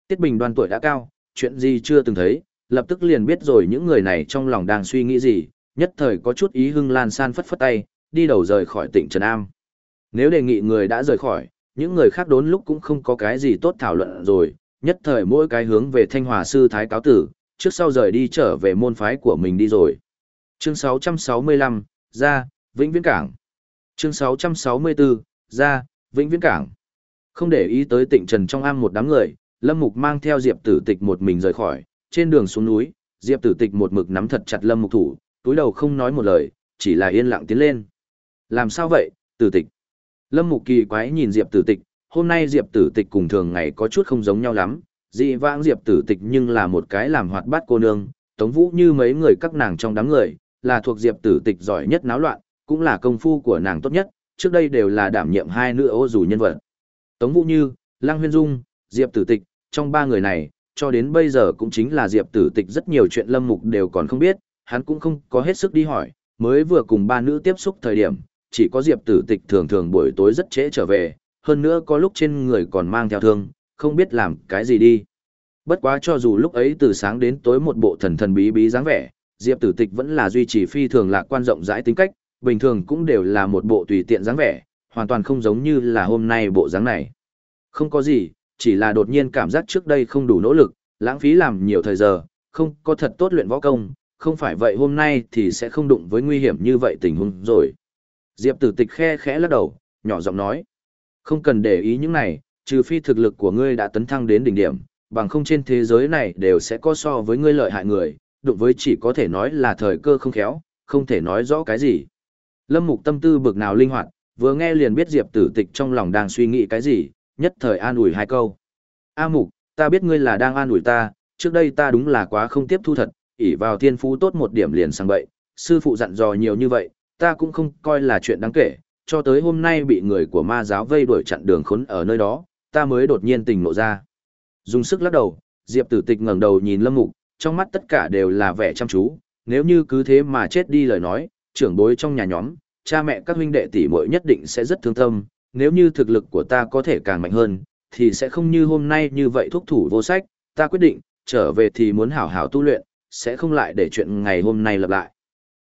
Speaker 1: Tiết Bình đoan tuổi đã cao, chuyện gì chưa từng thấy, lập tức liền biết rồi những người này trong lòng đang suy nghĩ gì, nhất thời có chút ý hưng lan san phất phất tay, đi đầu rời khỏi tỉnh Trần Am. Nếu đề nghị người đã rời khỏi, những người khác đốn lúc cũng không có cái gì tốt thảo luận rồi, nhất thời mỗi cái hướng về Thanh Hòa sư thái cáo tử, trước sau rời đi trở về môn phái của mình đi rồi. Chương 665, ra, Vĩnh Viễn Cảng. Chương 664, ra, Vĩnh Viễn Cảng. Không để ý tới tịnh trần trong am một đám người, Lâm Mục mang theo Diệp Tử Tịch một mình rời khỏi, trên đường xuống núi, Diệp Tử Tịch một mực nắm thật chặt Lâm Mục thủ, túi đầu không nói một lời, chỉ là yên lặng tiến lên. Làm sao vậy, Tử Tịch? Lâm Mục kỳ quái nhìn Diệp Tử Tịch, hôm nay Diệp Tử Tịch cùng thường ngày có chút không giống nhau lắm, dị vãng Diệp Tử Tịch nhưng là một cái làm hoạt bát cô nương, Tống Vũ như mấy người các nàng trong đám người, là thuộc Diệp Tử Tịch giỏi nhất náo loạn, cũng là công phu của nàng tốt nhất, trước đây đều là đảm nhiệm hai nữ ô dù nhân vật. Tống Vũ Như, Lăng Huyên Dung, Diệp Tử Tịch, trong ba người này, cho đến bây giờ cũng chính là Diệp Tử Tịch rất nhiều chuyện Lâm Mục đều còn không biết, hắn cũng không có hết sức đi hỏi, mới vừa cùng ba nữ tiếp xúc thời điểm, chỉ có Diệp Tử Tịch thường thường buổi tối rất trễ trở về, hơn nữa có lúc trên người còn mang theo thương, không biết làm cái gì đi. Bất quá cho dù lúc ấy từ sáng đến tối một bộ thần thần bí bí dáng vẻ, Diệp Tử Tịch vẫn là duy trì phi thường lạc quan rộng rãi tính cách, bình thường cũng đều là một bộ tùy tiện dáng vẻ, hoàn toàn không giống như là hôm nay bộ dáng này. Không có gì, chỉ là đột nhiên cảm giác trước đây không đủ nỗ lực, lãng phí làm nhiều thời giờ, không có thật tốt luyện võ công, không phải vậy hôm nay thì sẽ không đụng với nguy hiểm như vậy tình huống rồi. Diệp tử tịch khe khẽ lắc đầu, nhỏ giọng nói. Không cần để ý những này, trừ phi thực lực của ngươi đã tấn thăng đến đỉnh điểm, bằng không trên thế giới này đều sẽ có so với ngươi lợi hại người, đụng với chỉ có thể nói là thời cơ không khéo, không thể nói rõ cái gì. Lâm Mục tâm tư bực nào linh hoạt, vừa nghe liền biết Diệp Tử Tịch trong lòng đang suy nghĩ cái gì, nhất thời an ủi hai câu. A Mục, ta biết ngươi là đang an ủi ta, trước đây ta đúng là quá không tiếp thu thật, ỷ vào thiên phú tốt một điểm liền sang bậy, sư phụ dặn dò nhiều như vậy, ta cũng không coi là chuyện đáng kể, cho tới hôm nay bị người của ma giáo vây đuổi chặn đường khốn ở nơi đó, ta mới đột nhiên tình nộ ra. Dùng sức lắc đầu, Diệp Tử Tịch ngẩng đầu nhìn Lâm Mục, trong mắt tất cả đều là vẻ chăm chú, nếu như cứ thế mà chết đi lời nói, trưởng bối trong nhà nhóm, cha mẹ các huynh đệ tỷ muội nhất định sẽ rất thương tâm, nếu như thực lực của ta có thể càng mạnh hơn, thì sẽ không như hôm nay như vậy thúc thủ vô sách, ta quyết định, trở về thì muốn hảo hảo tu luyện, sẽ không lại để chuyện ngày hôm nay lặp lại.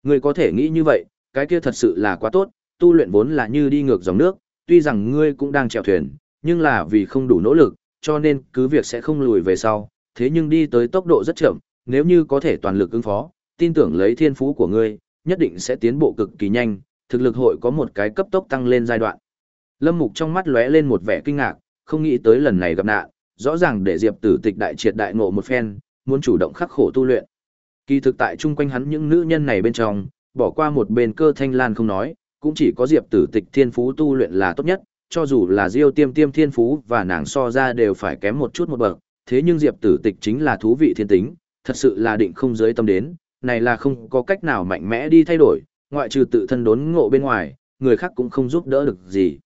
Speaker 1: Ngươi có thể nghĩ như vậy, cái kia thật sự là quá tốt, tu luyện vốn là như đi ngược dòng nước, tuy rằng ngươi cũng đang chèo thuyền, nhưng là vì không đủ nỗ lực, cho nên cứ việc sẽ không lùi về sau, thế nhưng đi tới tốc độ rất chậm, nếu như có thể toàn lực ứng phó, tin tưởng lấy thiên phú của ngươi, nhất định sẽ tiến bộ cực kỳ nhanh, thực lực hội có một cái cấp tốc tăng lên giai đoạn. Lâm Mục trong mắt lóe lên một vẻ kinh ngạc, không nghĩ tới lần này gặp nạn, rõ ràng để Diệp Tử Tịch đại triệt đại ngộ một phen, muốn chủ động khắc khổ tu luyện. Kỳ thực tại chung quanh hắn những nữ nhân này bên trong, bỏ qua một bên cơ thanh lan không nói, cũng chỉ có Diệp Tử Tịch thiên phú tu luyện là tốt nhất, cho dù là Diêu Tiêm Tiêm thiên phú và nàng so ra đều phải kém một chút một bậc, thế nhưng Diệp Tử Tịch chính là thú vị thiên tính, thật sự là định không giới tâm đến, này là không có cách nào mạnh mẽ đi thay đổi, ngoại trừ tự thân đốn ngộ bên ngoài, người khác cũng không giúp đỡ được gì.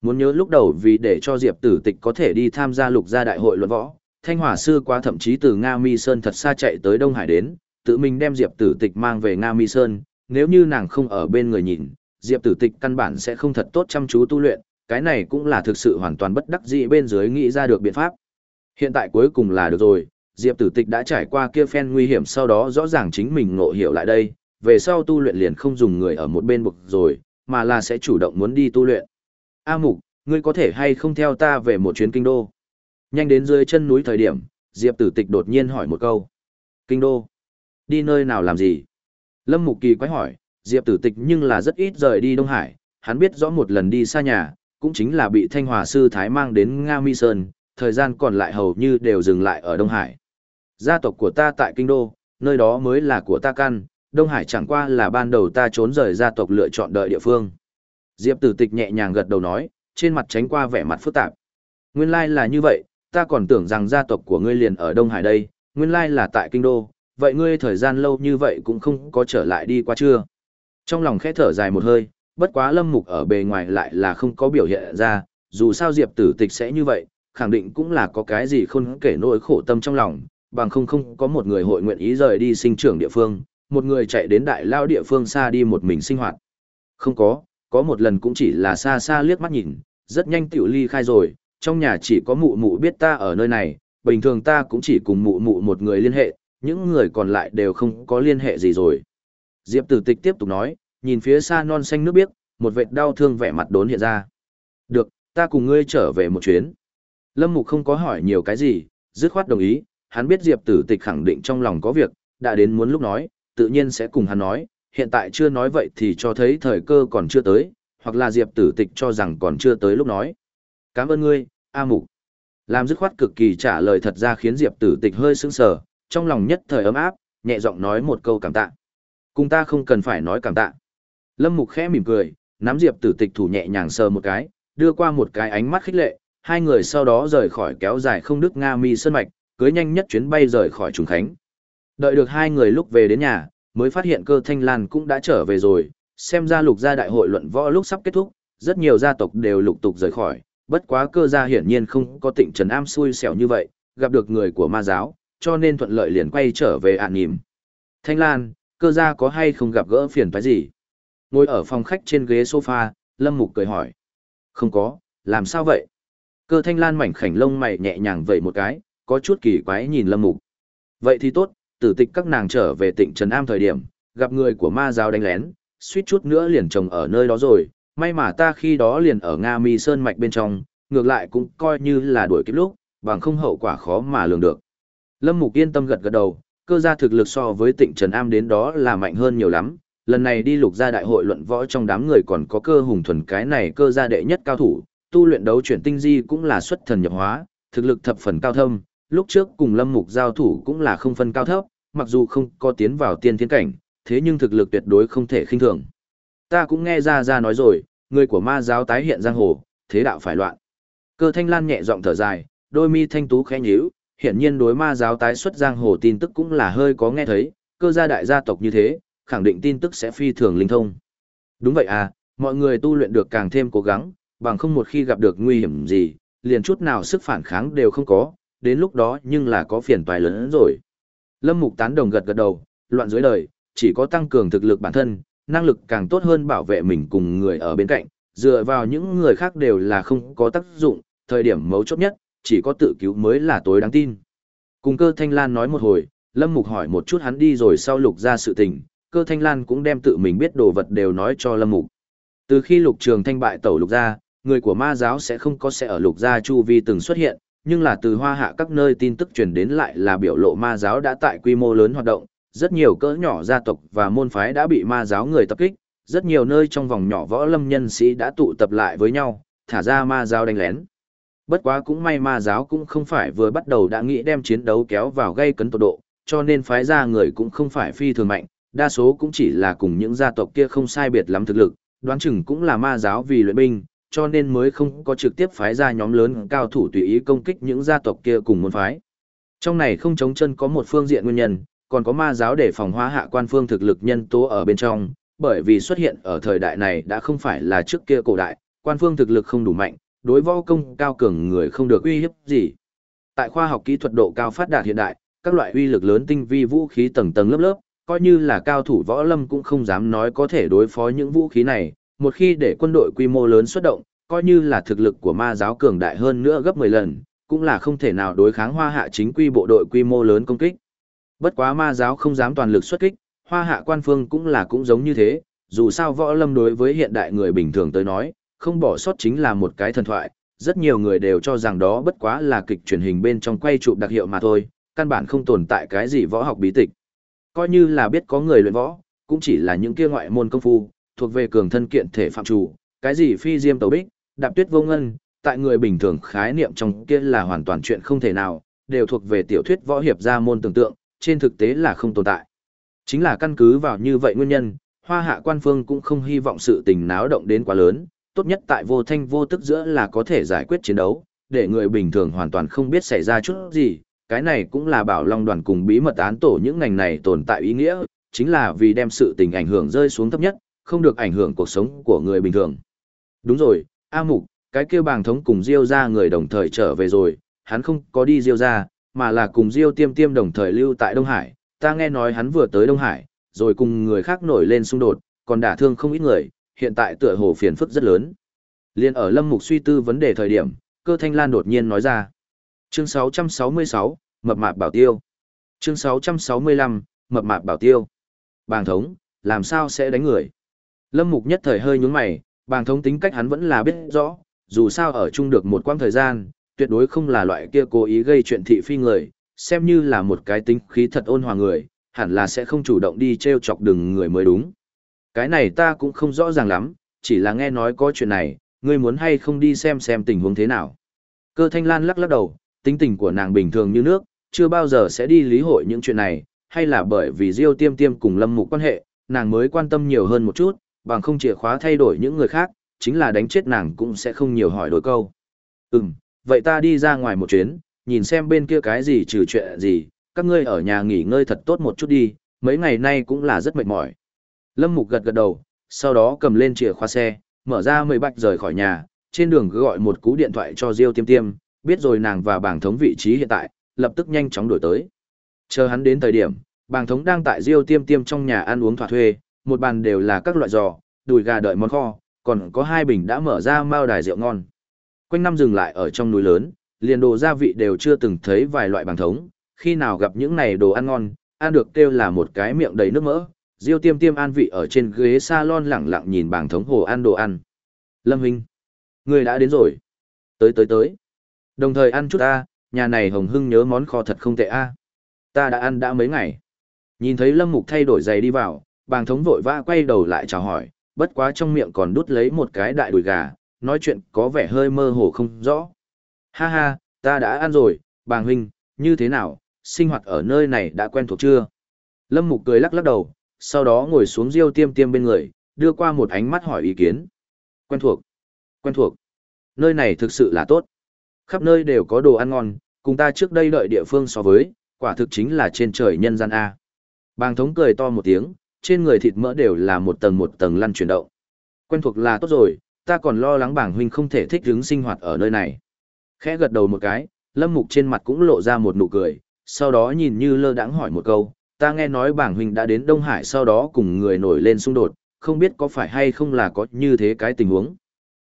Speaker 1: Muốn nhớ lúc đầu vì để cho Diệp Tử Tịch có thể đi tham gia lục gia đại hội luận võ, Thanh Hỏa sư quá thậm chí từ Nga Mi Sơn thật xa chạy tới Đông Hải đến, tự mình đem Diệp Tử Tịch mang về Nga Mi Sơn, nếu như nàng không ở bên người nhìn, Diệp Tử Tịch căn bản sẽ không thật tốt chăm chú tu luyện, cái này cũng là thực sự hoàn toàn bất đắc dĩ bên dưới nghĩ ra được biện pháp. Hiện tại cuối cùng là được rồi, Diệp Tử Tịch đã trải qua kia phen nguy hiểm sau đó rõ ràng chính mình ngộ hiểu lại đây, về sau tu luyện liền không dùng người ở một bên bực rồi, mà là sẽ chủ động muốn đi tu luyện. A Mục, ngươi có thể hay không theo ta về một chuyến kinh đô? Nhanh đến dưới chân núi thời điểm, Diệp Tử Tịch đột nhiên hỏi một câu. Kinh đô? Đi nơi nào làm gì? Lâm Mục kỳ quái hỏi, Diệp Tử Tịch nhưng là rất ít rời đi Đông Hải, hắn biết rõ một lần đi xa nhà, cũng chính là bị Thanh Hòa Sư Thái mang đến Nga Mi Sơn, thời gian còn lại hầu như đều dừng lại ở Đông Hải. Gia tộc của ta tại Kinh Đô, nơi đó mới là của ta căn, Đông Hải chẳng qua là ban đầu ta trốn rời gia tộc lựa chọn đợi địa phương. Diệp Tử Tịch nhẹ nhàng gật đầu nói, trên mặt tránh qua vẻ mặt phức tạp. Nguyên lai là như vậy, ta còn tưởng rằng gia tộc của ngươi liền ở Đông Hải đây, nguyên lai là tại Kinh Đô, vậy ngươi thời gian lâu như vậy cũng không có trở lại đi qua chưa? Trong lòng khẽ thở dài một hơi, bất quá lâm mục ở bề ngoài lại là không có biểu hiện ra, dù sao Diệp Tử Tịch sẽ như vậy, khẳng định cũng là có cái gì không kể nỗi khổ tâm trong lòng, bằng không không có một người hội nguyện ý rời đi sinh trưởng địa phương, một người chạy đến đại lao địa phương xa đi một mình sinh hoạt. Không có, có một lần cũng chỉ là xa xa liếc mắt nhìn, rất nhanh tiểu ly khai rồi, trong nhà chỉ có mụ mụ biết ta ở nơi này, bình thường ta cũng chỉ cùng mụ mụ một người liên hệ, những người còn lại đều không có liên hệ gì rồi. Diệp tử tịch tiếp tục nói, nhìn phía xa non xanh nước biếc, một vệt đau thương vẻ mặt đốn hiện ra. Được, ta cùng ngươi trở về một chuyến. Lâm Mục không có hỏi nhiều cái gì, dứt khoát đồng ý, hắn biết Diệp tử tịch khẳng định trong lòng có việc, đã đến muốn lúc nói, tự nhiên sẽ cùng hắn nói, hiện tại chưa nói vậy thì cho thấy thời cơ còn chưa tới, hoặc là Diệp tử tịch cho rằng còn chưa tới lúc nói. Cảm ơn ngươi, A Mục. Làm dứt khoát cực kỳ trả lời thật ra khiến Diệp tử tịch hơi sững sờ, trong lòng nhất thời ấm áp, nhẹ giọng nói một câu cảm tạ. Cùng ta không cần phải nói cảm tạ. Lâm Mục khẽ mỉm cười, nắm Diệp tử tịch thủ nhẹ nhàng sờ một cái, đưa qua một cái ánh mắt khích lệ, hai người sau đó rời khỏi kéo dài không đứt Nga Mi Sơn Mạch, cưới nhanh nhất chuyến bay rời khỏi Trùng Khánh. Đợi được hai người lúc về đến nhà, mới phát hiện cơ thanh lan cũng đã trở về rồi, xem ra lục gia đại hội luận võ lúc sắp kết thúc, rất nhiều gia tộc đều lục tục rời khỏi, bất quá cơ gia hiển nhiên không có tịnh trần am xui xẻo như vậy, gặp được người của ma giáo, cho nên thuận lợi liền quay trở về ạn nìm. Thanh Lan, cơ gia có hay không gặp gỡ phiền phải gì? Ngồi ở phòng khách trên ghế sofa, Lâm Mục cười hỏi. Không có, làm sao vậy? Cơ Thanh Lan mảnh khảnh lông mày nhẹ nhàng vậy một cái, có chút kỳ quái nhìn Lâm Mục. Vậy thì tốt, tử tịch các nàng trở về tịnh Trần Am thời điểm, gặp người của ma giáo đánh lén, suýt chút nữa liền chồng ở nơi đó rồi, may mà ta khi đó liền ở Nga Mi Sơn Mạch bên trong, ngược lại cũng coi như là đuổi kịp lúc, bằng không hậu quả khó mà lường được. Lâm Mục yên tâm gật gật đầu, cơ gia thực lực so với tịnh Trần Am đến đó là mạnh hơn nhiều lắm, lần này đi lục gia đại hội luận võ trong đám người còn có cơ hùng thuần cái này cơ gia đệ nhất cao thủ, tu luyện đấu chuyển tinh di cũng là xuất thần nhập hóa, thực lực thập phần cao thâm, lúc trước cùng Lâm Mục giao thủ cũng là không phân cao thấp, mặc dù không có tiến vào tiên thiên cảnh, thế nhưng thực lực tuyệt đối không thể khinh thường. Ta cũng nghe ra ra nói rồi, người của ma giáo tái hiện giang hồ, thế đạo phải loạn. Cơ Thanh Lan nhẹ giọng thở dài, đôi mi thanh tú khẽ nhíu, hiển nhiên đối ma giáo tái xuất giang hồ tin tức cũng là hơi có nghe thấy, cơ gia đại gia tộc như thế, khẳng định tin tức sẽ phi thường linh thông. Đúng vậy à, mọi người tu luyện được càng thêm cố gắng, bằng không một khi gặp được nguy hiểm gì, liền chút nào sức phản kháng đều không có, đến lúc đó nhưng là có phiền toái lớn hơn rồi. Lâm Mục tán đồng gật gật đầu, loạn dưới đời, chỉ có tăng cường thực lực bản thân, năng lực càng tốt hơn bảo vệ mình cùng người ở bên cạnh, dựa vào những người khác đều là không có tác dụng, thời điểm mấu chốt nhất, chỉ có tự cứu mới là tối đáng tin. Cùng cơ Thanh Lan nói một hồi, Lâm Mục hỏi một chút hắn đi rồi sau lục ra sự tình, cơ Thanh Lan cũng đem tự mình biết đồ vật đều nói cho Lâm Mục. Từ khi lục trường thanh bại tẩu lục ra, người của ma giáo sẽ không có sẽ ở lục gia chu vi từng xuất hiện, nhưng là từ hoa hạ các nơi tin tức truyền đến lại là biểu lộ ma giáo đã tại quy mô lớn hoạt động, rất nhiều cỡ nhỏ gia tộc và môn phái đã bị ma giáo người tập kích, rất nhiều nơi trong vòng nhỏ võ lâm nhân sĩ đã tụ tập lại với nhau, thả ra ma giáo đánh lén. Bất quá cũng may ma giáo cũng không phải vừa bắt đầu đã nghĩ đem chiến đấu kéo vào gây cấn tột độ, cho nên phái ra người cũng không phải phi thường mạnh, đa số cũng chỉ là cùng những gia tộc kia không sai biệt lắm thực lực, đoán chừng cũng là ma giáo vì luyện binh, cho nên mới không có trực tiếp phái ra nhóm lớn cao thủ tùy ý công kích những gia tộc kia cùng môn phái. Trong này không chống chân có một phương diện nguyên nhân, còn có ma giáo để phòng hóa hạ quan phương thực lực nhân tố ở bên trong, bởi vì xuất hiện ở thời đại này đã không phải là trước kia cổ đại, quan phương thực lực không đủ mạnh, đối võ công cao cường người không được uy hiếp gì. Tại khoa học kỹ thuật độ cao phát đạt hiện đại, các loại uy lực lớn tinh vi vũ khí tầng tầng lớp lớp, coi như là cao thủ võ lâm cũng không dám nói có thể đối phó những vũ khí này, một khi để quân đội quy mô lớn xuất động, coi như là thực lực của ma giáo cường đại hơn nữa gấp 10 lần, cũng là không thể nào đối kháng hoa hạ chính quy bộ đội quy mô lớn công kích. Bất quá ma giáo không dám toàn lực xuất kích, hoa hạ quan phương cũng là cũng giống như thế, dù sao võ lâm đối với hiện đại người bình thường tới nói, không bỏ sót chính là một cái thần thoại, rất nhiều người đều cho rằng đó bất quá là kịch truyền hình bên trong quay chụp đặc hiệu mà thôi, căn bản không tồn tại cái gì võ học bí tịch. Coi như là biết có người luyện võ, cũng chỉ là những kia ngoại môn công phu, thuộc về cường thân kiện thể phạm chủ, cái gì phi diêm tấu bích, đạp tuyết vô ngân, tại người bình thường khái niệm trong kia là hoàn toàn chuyện không thể nào, đều thuộc về tiểu thuyết võ hiệp gia môn tưởng tượng, trên thực tế là không tồn tại. Chính là căn cứ vào như vậy nguyên nhân, hoa hạ quan phương cũng không hy vọng sự tình náo động đến quá lớn, tốt nhất tại vô thanh vô tức giữa là có thể giải quyết chiến đấu, để người bình thường hoàn toàn không biết xảy ra chút gì, cái này cũng là bảo long đoàn cùng bí mật án tổ những ngành này tồn tại ý nghĩa, chính là vì đem sự tình ảnh hưởng rơi xuống thấp nhất, không được ảnh hưởng cuộc sống của người bình thường. Đúng rồi, A Mục, cái kia bàng thống cùng Diêu ra người đồng thời trở về rồi, hắn không có đi Diêu ra, mà là cùng Diêu tiêm tiêm đồng thời lưu tại Đông Hải. Ta nghe nói hắn vừa tới Đông Hải, rồi cùng người khác nổi lên xung đột, còn đả thương không ít người, hiện tại tựa hồ phiền phức rất lớn. Liên ở Lâm Mục suy tư vấn đề thời điểm, cơ thanh lan đột nhiên nói ra. Chương 666, Mập mạp bảo tiêu. Chương 665, Mập mạp bảo tiêu. Bàng thống, làm sao sẽ đánh người? Lâm Mục nhất thời hơi nhướng mày, bàng thống tính cách hắn vẫn là biết rõ, dù sao ở chung được một quãng thời gian, tuyệt đối không là loại kia cố ý gây chuyện thị phi người, xem như là một cái tính khí thật ôn hòa người, hẳn là sẽ không chủ động đi treo chọc đừng người mới đúng. Cái này ta cũng không rõ ràng lắm, chỉ là nghe nói có chuyện này, ngươi muốn hay không đi xem xem tình huống thế nào. Cơ thanh lan lắc lắc đầu, tính tình của nàng bình thường như nước, chưa bao giờ sẽ đi lý hội những chuyện này, hay là bởi vì Diêu Tiêm Tiêm cùng Lâm Mục quan hệ, nàng mới quan tâm nhiều hơn một chút, bằng không chìa khóa thay đổi những người khác, chính là đánh chết nàng cũng sẽ không nhiều hỏi đôi câu. Ừm, vậy ta đi ra ngoài một chuyến, nhìn xem bên kia cái gì trừ chuyện gì, các ngươi ở nhà nghỉ ngơi thật tốt một chút đi, mấy ngày nay cũng là rất mệt mỏi. Lâm Mục gật gật đầu, sau đó cầm lên chìa khóa xe, mở ra mười bạch rời khỏi nhà, trên đường gọi một cú điện thoại cho Diêu Tiêm Tiêm, biết rồi nàng và bảng thống vị trí hiện tại, lập tức nhanh chóng đổi tới. Chờ hắn đến thời điểm, bảng thống đang tại Diêu Tiêm Tiêm trong nhà ăn uống thỏa thuê, một bàn đều là các loại giò, đùi gà đợi món kho, còn có hai bình đã mở ra mao đài rượu ngon. Quanh năm dừng lại ở trong núi lớn, liền đồ gia vị đều chưa từng thấy vài loại bằng thống, khi nào gặp những này đồ ăn ngon, ăn được kêu là một cái miệng đầy nước mỡ. Diêu tiêm tiêm an vị ở trên ghế salon lẳng lặng nhìn bảng thống hồ ăn đồ ăn. Lâm Hinh, người đã đến rồi. Tới tới tới. Đồng thời ăn chút a, nhà này Hồng Hưng nhớ món kho thật không tệ a. Ta đã ăn đã mấy ngày. Nhìn thấy Lâm Mục thay đổi giày đi vào, bàng thống vội vã quay đầu lại chào hỏi, bất quá trong miệng còn đút lấy một cái đại đùi gà, nói chuyện có vẻ hơi mơ hồ không rõ. Ha ha, ta đã ăn rồi, bàng huynh, như thế nào, sinh hoạt ở nơi này đã quen thuộc chưa? Lâm Mục cười lắc lắc đầu, sau đó ngồi xuống riêu tiêm tiêm bên người, đưa qua một ánh mắt hỏi ý kiến. Quen thuộc, quen thuộc, nơi này thực sự là tốt. Khắp nơi đều có đồ ăn ngon, cùng ta trước đây đợi địa phương so với, quả thực chính là trên trời nhân gian A. Bàng thống cười to một tiếng, trên người thịt mỡ đều là một tầng một tầng lăn chuyển động. Quen thuộc là tốt rồi, ta còn lo lắng bảng huynh không thể thích ứng sinh hoạt ở nơi này. Khẽ gật đầu một cái, lâm mục trên mặt cũng lộ ra một nụ cười, sau đó nhìn như lơ đãng hỏi một câu, ta nghe nói bảng huynh đã đến Đông Hải sau đó cùng người nổi lên xung đột, không biết có phải hay không là có như thế cái tình huống.